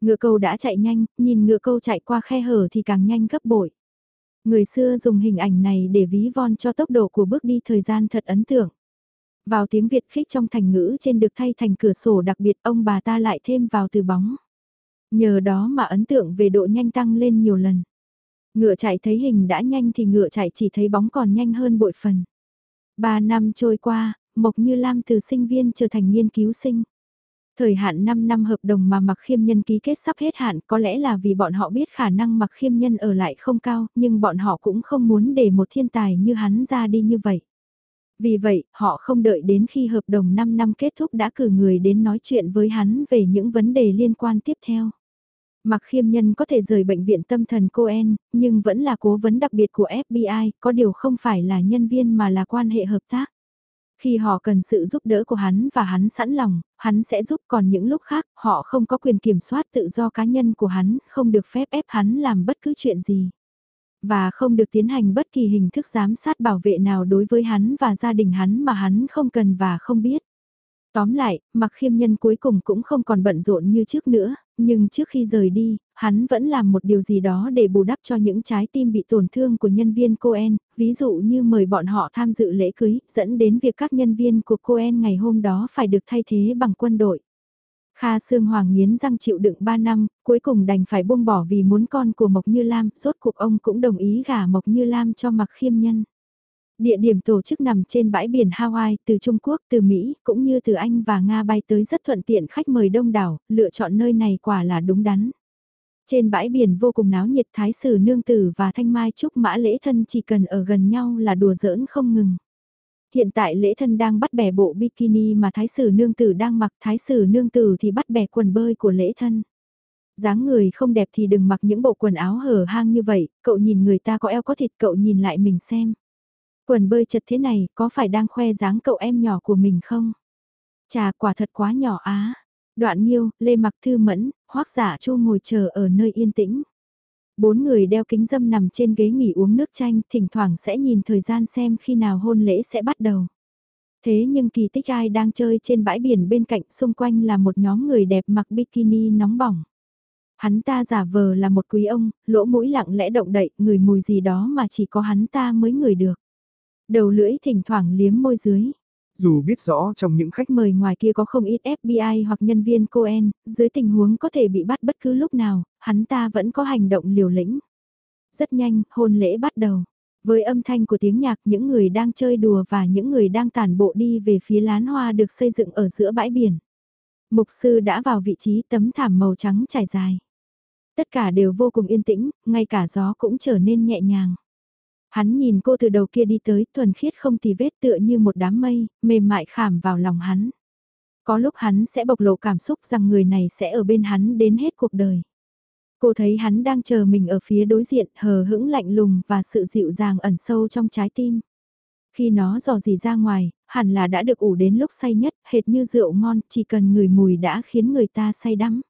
Ngựa câu đã chạy nhanh, nhìn ngựa câu chạy qua khe hở thì càng nhanh gấp bội. Người xưa dùng hình ảnh này để ví von cho tốc độ của bước đi thời gian thật ấn tượng. Vào tiếng Việt khích trong thành ngữ trên được thay thành cửa sổ đặc biệt ông bà ta lại thêm vào từ bóng. Nhờ đó mà ấn tượng về độ nhanh tăng lên nhiều lần. Ngựa chạy thấy hình đã nhanh thì ngựa chạy chỉ thấy bóng còn nhanh hơn bội phần. Ba năm trôi qua, Mộc Như Lam từ sinh viên trở thành nghiên cứu sinh. Thời hạn 5 năm hợp đồng mà Mặc Khiêm Nhân ký kết sắp hết hạn có lẽ là vì bọn họ biết khả năng Mặc Khiêm Nhân ở lại không cao, nhưng bọn họ cũng không muốn để một thiên tài như hắn ra đi như vậy. Vì vậy, họ không đợi đến khi hợp đồng 5 năm kết thúc đã cử người đến nói chuyện với hắn về những vấn đề liên quan tiếp theo. Mặc khiêm nhân có thể rời bệnh viện tâm thần Coen, nhưng vẫn là cố vấn đặc biệt của FBI, có điều không phải là nhân viên mà là quan hệ hợp tác. Khi họ cần sự giúp đỡ của hắn và hắn sẵn lòng, hắn sẽ giúp còn những lúc khác họ không có quyền kiểm soát tự do cá nhân của hắn, không được phép ép hắn làm bất cứ chuyện gì. Và không được tiến hành bất kỳ hình thức giám sát bảo vệ nào đối với hắn và gia đình hắn mà hắn không cần và không biết. Tóm lại, mặc khiêm nhân cuối cùng cũng không còn bận rộn như trước nữa, nhưng trước khi rời đi, hắn vẫn làm một điều gì đó để bù đắp cho những trái tim bị tổn thương của nhân viên Coen, ví dụ như mời bọn họ tham dự lễ cưới, dẫn đến việc các nhân viên của Coen ngày hôm đó phải được thay thế bằng quân đội. Kha Sương Hoàng nghiến răng chịu đựng 3 năm, cuối cùng đành phải buông bỏ vì muốn con của Mộc Như Lam, rốt cuộc ông cũng đồng ý gả Mộc Như Lam cho Mặc Khiêm Nhân. Địa điểm tổ chức nằm trên bãi biển Hawaii, từ Trung Quốc, từ Mỹ, cũng như từ Anh và Nga bay tới rất thuận tiện khách mời đông đảo, lựa chọn nơi này quả là đúng đắn. Trên bãi biển vô cùng náo nhiệt thái sử nương tử và thanh mai trúc mã lễ thân chỉ cần ở gần nhau là đùa giỡn không ngừng. Hiện tại lễ thân đang bắt bẻ bộ bikini mà thái sử nương tử đang mặc thái sử nương tử thì bắt bẻ quần bơi của lễ thân dáng người không đẹp thì đừng mặc những bộ quần áo hở hang như vậy, cậu nhìn người ta có eo có thịt cậu nhìn lại mình xem. Quần bơi chật thế này có phải đang khoe dáng cậu em nhỏ của mình không? Chà quả thật quá nhỏ á. Đoạn Nhiêu, Lê Mặc Thư Mẫn, Hoác Giả Chu ngồi chờ ở nơi yên tĩnh. Bốn người đeo kính dâm nằm trên ghế nghỉ uống nước chanh, thỉnh thoảng sẽ nhìn thời gian xem khi nào hôn lễ sẽ bắt đầu. Thế nhưng kỳ tích ai đang chơi trên bãi biển bên cạnh xung quanh là một nhóm người đẹp mặc bikini nóng bỏng. Hắn ta giả vờ là một quý ông, lỗ mũi lặng lẽ động đậy, người mùi gì đó mà chỉ có hắn ta mới ngửi được. Đầu lưỡi thỉnh thoảng liếm môi dưới. Dù biết rõ trong những khách mời ngoài kia có không ít FBI hoặc nhân viên Cohen, dưới tình huống có thể bị bắt bất cứ lúc nào, hắn ta vẫn có hành động liều lĩnh. Rất nhanh, hôn lễ bắt đầu. Với âm thanh của tiếng nhạc những người đang chơi đùa và những người đang tản bộ đi về phía lán hoa được xây dựng ở giữa bãi biển. Mục sư đã vào vị trí tấm thảm màu trắng trải dài. Tất cả đều vô cùng yên tĩnh, ngay cả gió cũng trở nên nhẹ nhàng. Hắn nhìn cô từ đầu kia đi tới, thuần khiết không thì vết tựa như một đám mây, mềm mại khảm vào lòng hắn. Có lúc hắn sẽ bộc lộ cảm xúc rằng người này sẽ ở bên hắn đến hết cuộc đời. Cô thấy hắn đang chờ mình ở phía đối diện hờ hững lạnh lùng và sự dịu dàng ẩn sâu trong trái tim. Khi nó dò dỉ ra ngoài, hẳn là đã được ủ đến lúc say nhất, hệt như rượu ngon, chỉ cần người mùi đã khiến người ta say đắm.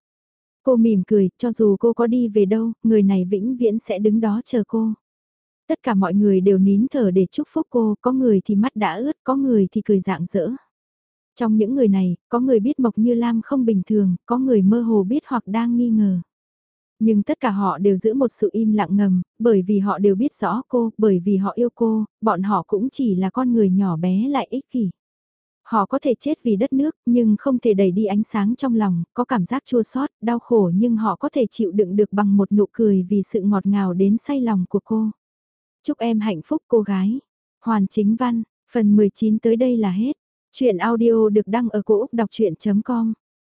Cô mỉm cười, cho dù cô có đi về đâu, người này vĩnh viễn sẽ đứng đó chờ cô. Tất cả mọi người đều nín thở để chúc phúc cô, có người thì mắt đã ướt, có người thì cười dạng dỡ. Trong những người này, có người biết Mộc Như Lam không bình thường, có người mơ hồ biết hoặc đang nghi ngờ. Nhưng tất cả họ đều giữ một sự im lặng ngầm, bởi vì họ đều biết rõ cô, bởi vì họ yêu cô, bọn họ cũng chỉ là con người nhỏ bé lại ích kỷ. Họ có thể chết vì đất nước, nhưng không thể đẩy đi ánh sáng trong lòng, có cảm giác chua xót, đau khổ nhưng họ có thể chịu đựng được bằng một nụ cười vì sự ngọt ngào đến say lòng của cô. Chúc em hạnh phúc cô gái. Hoàn chính văn, phần 19 tới đây là hết. Chuyện audio được đăng ở cổ Úc đọc chuyện.com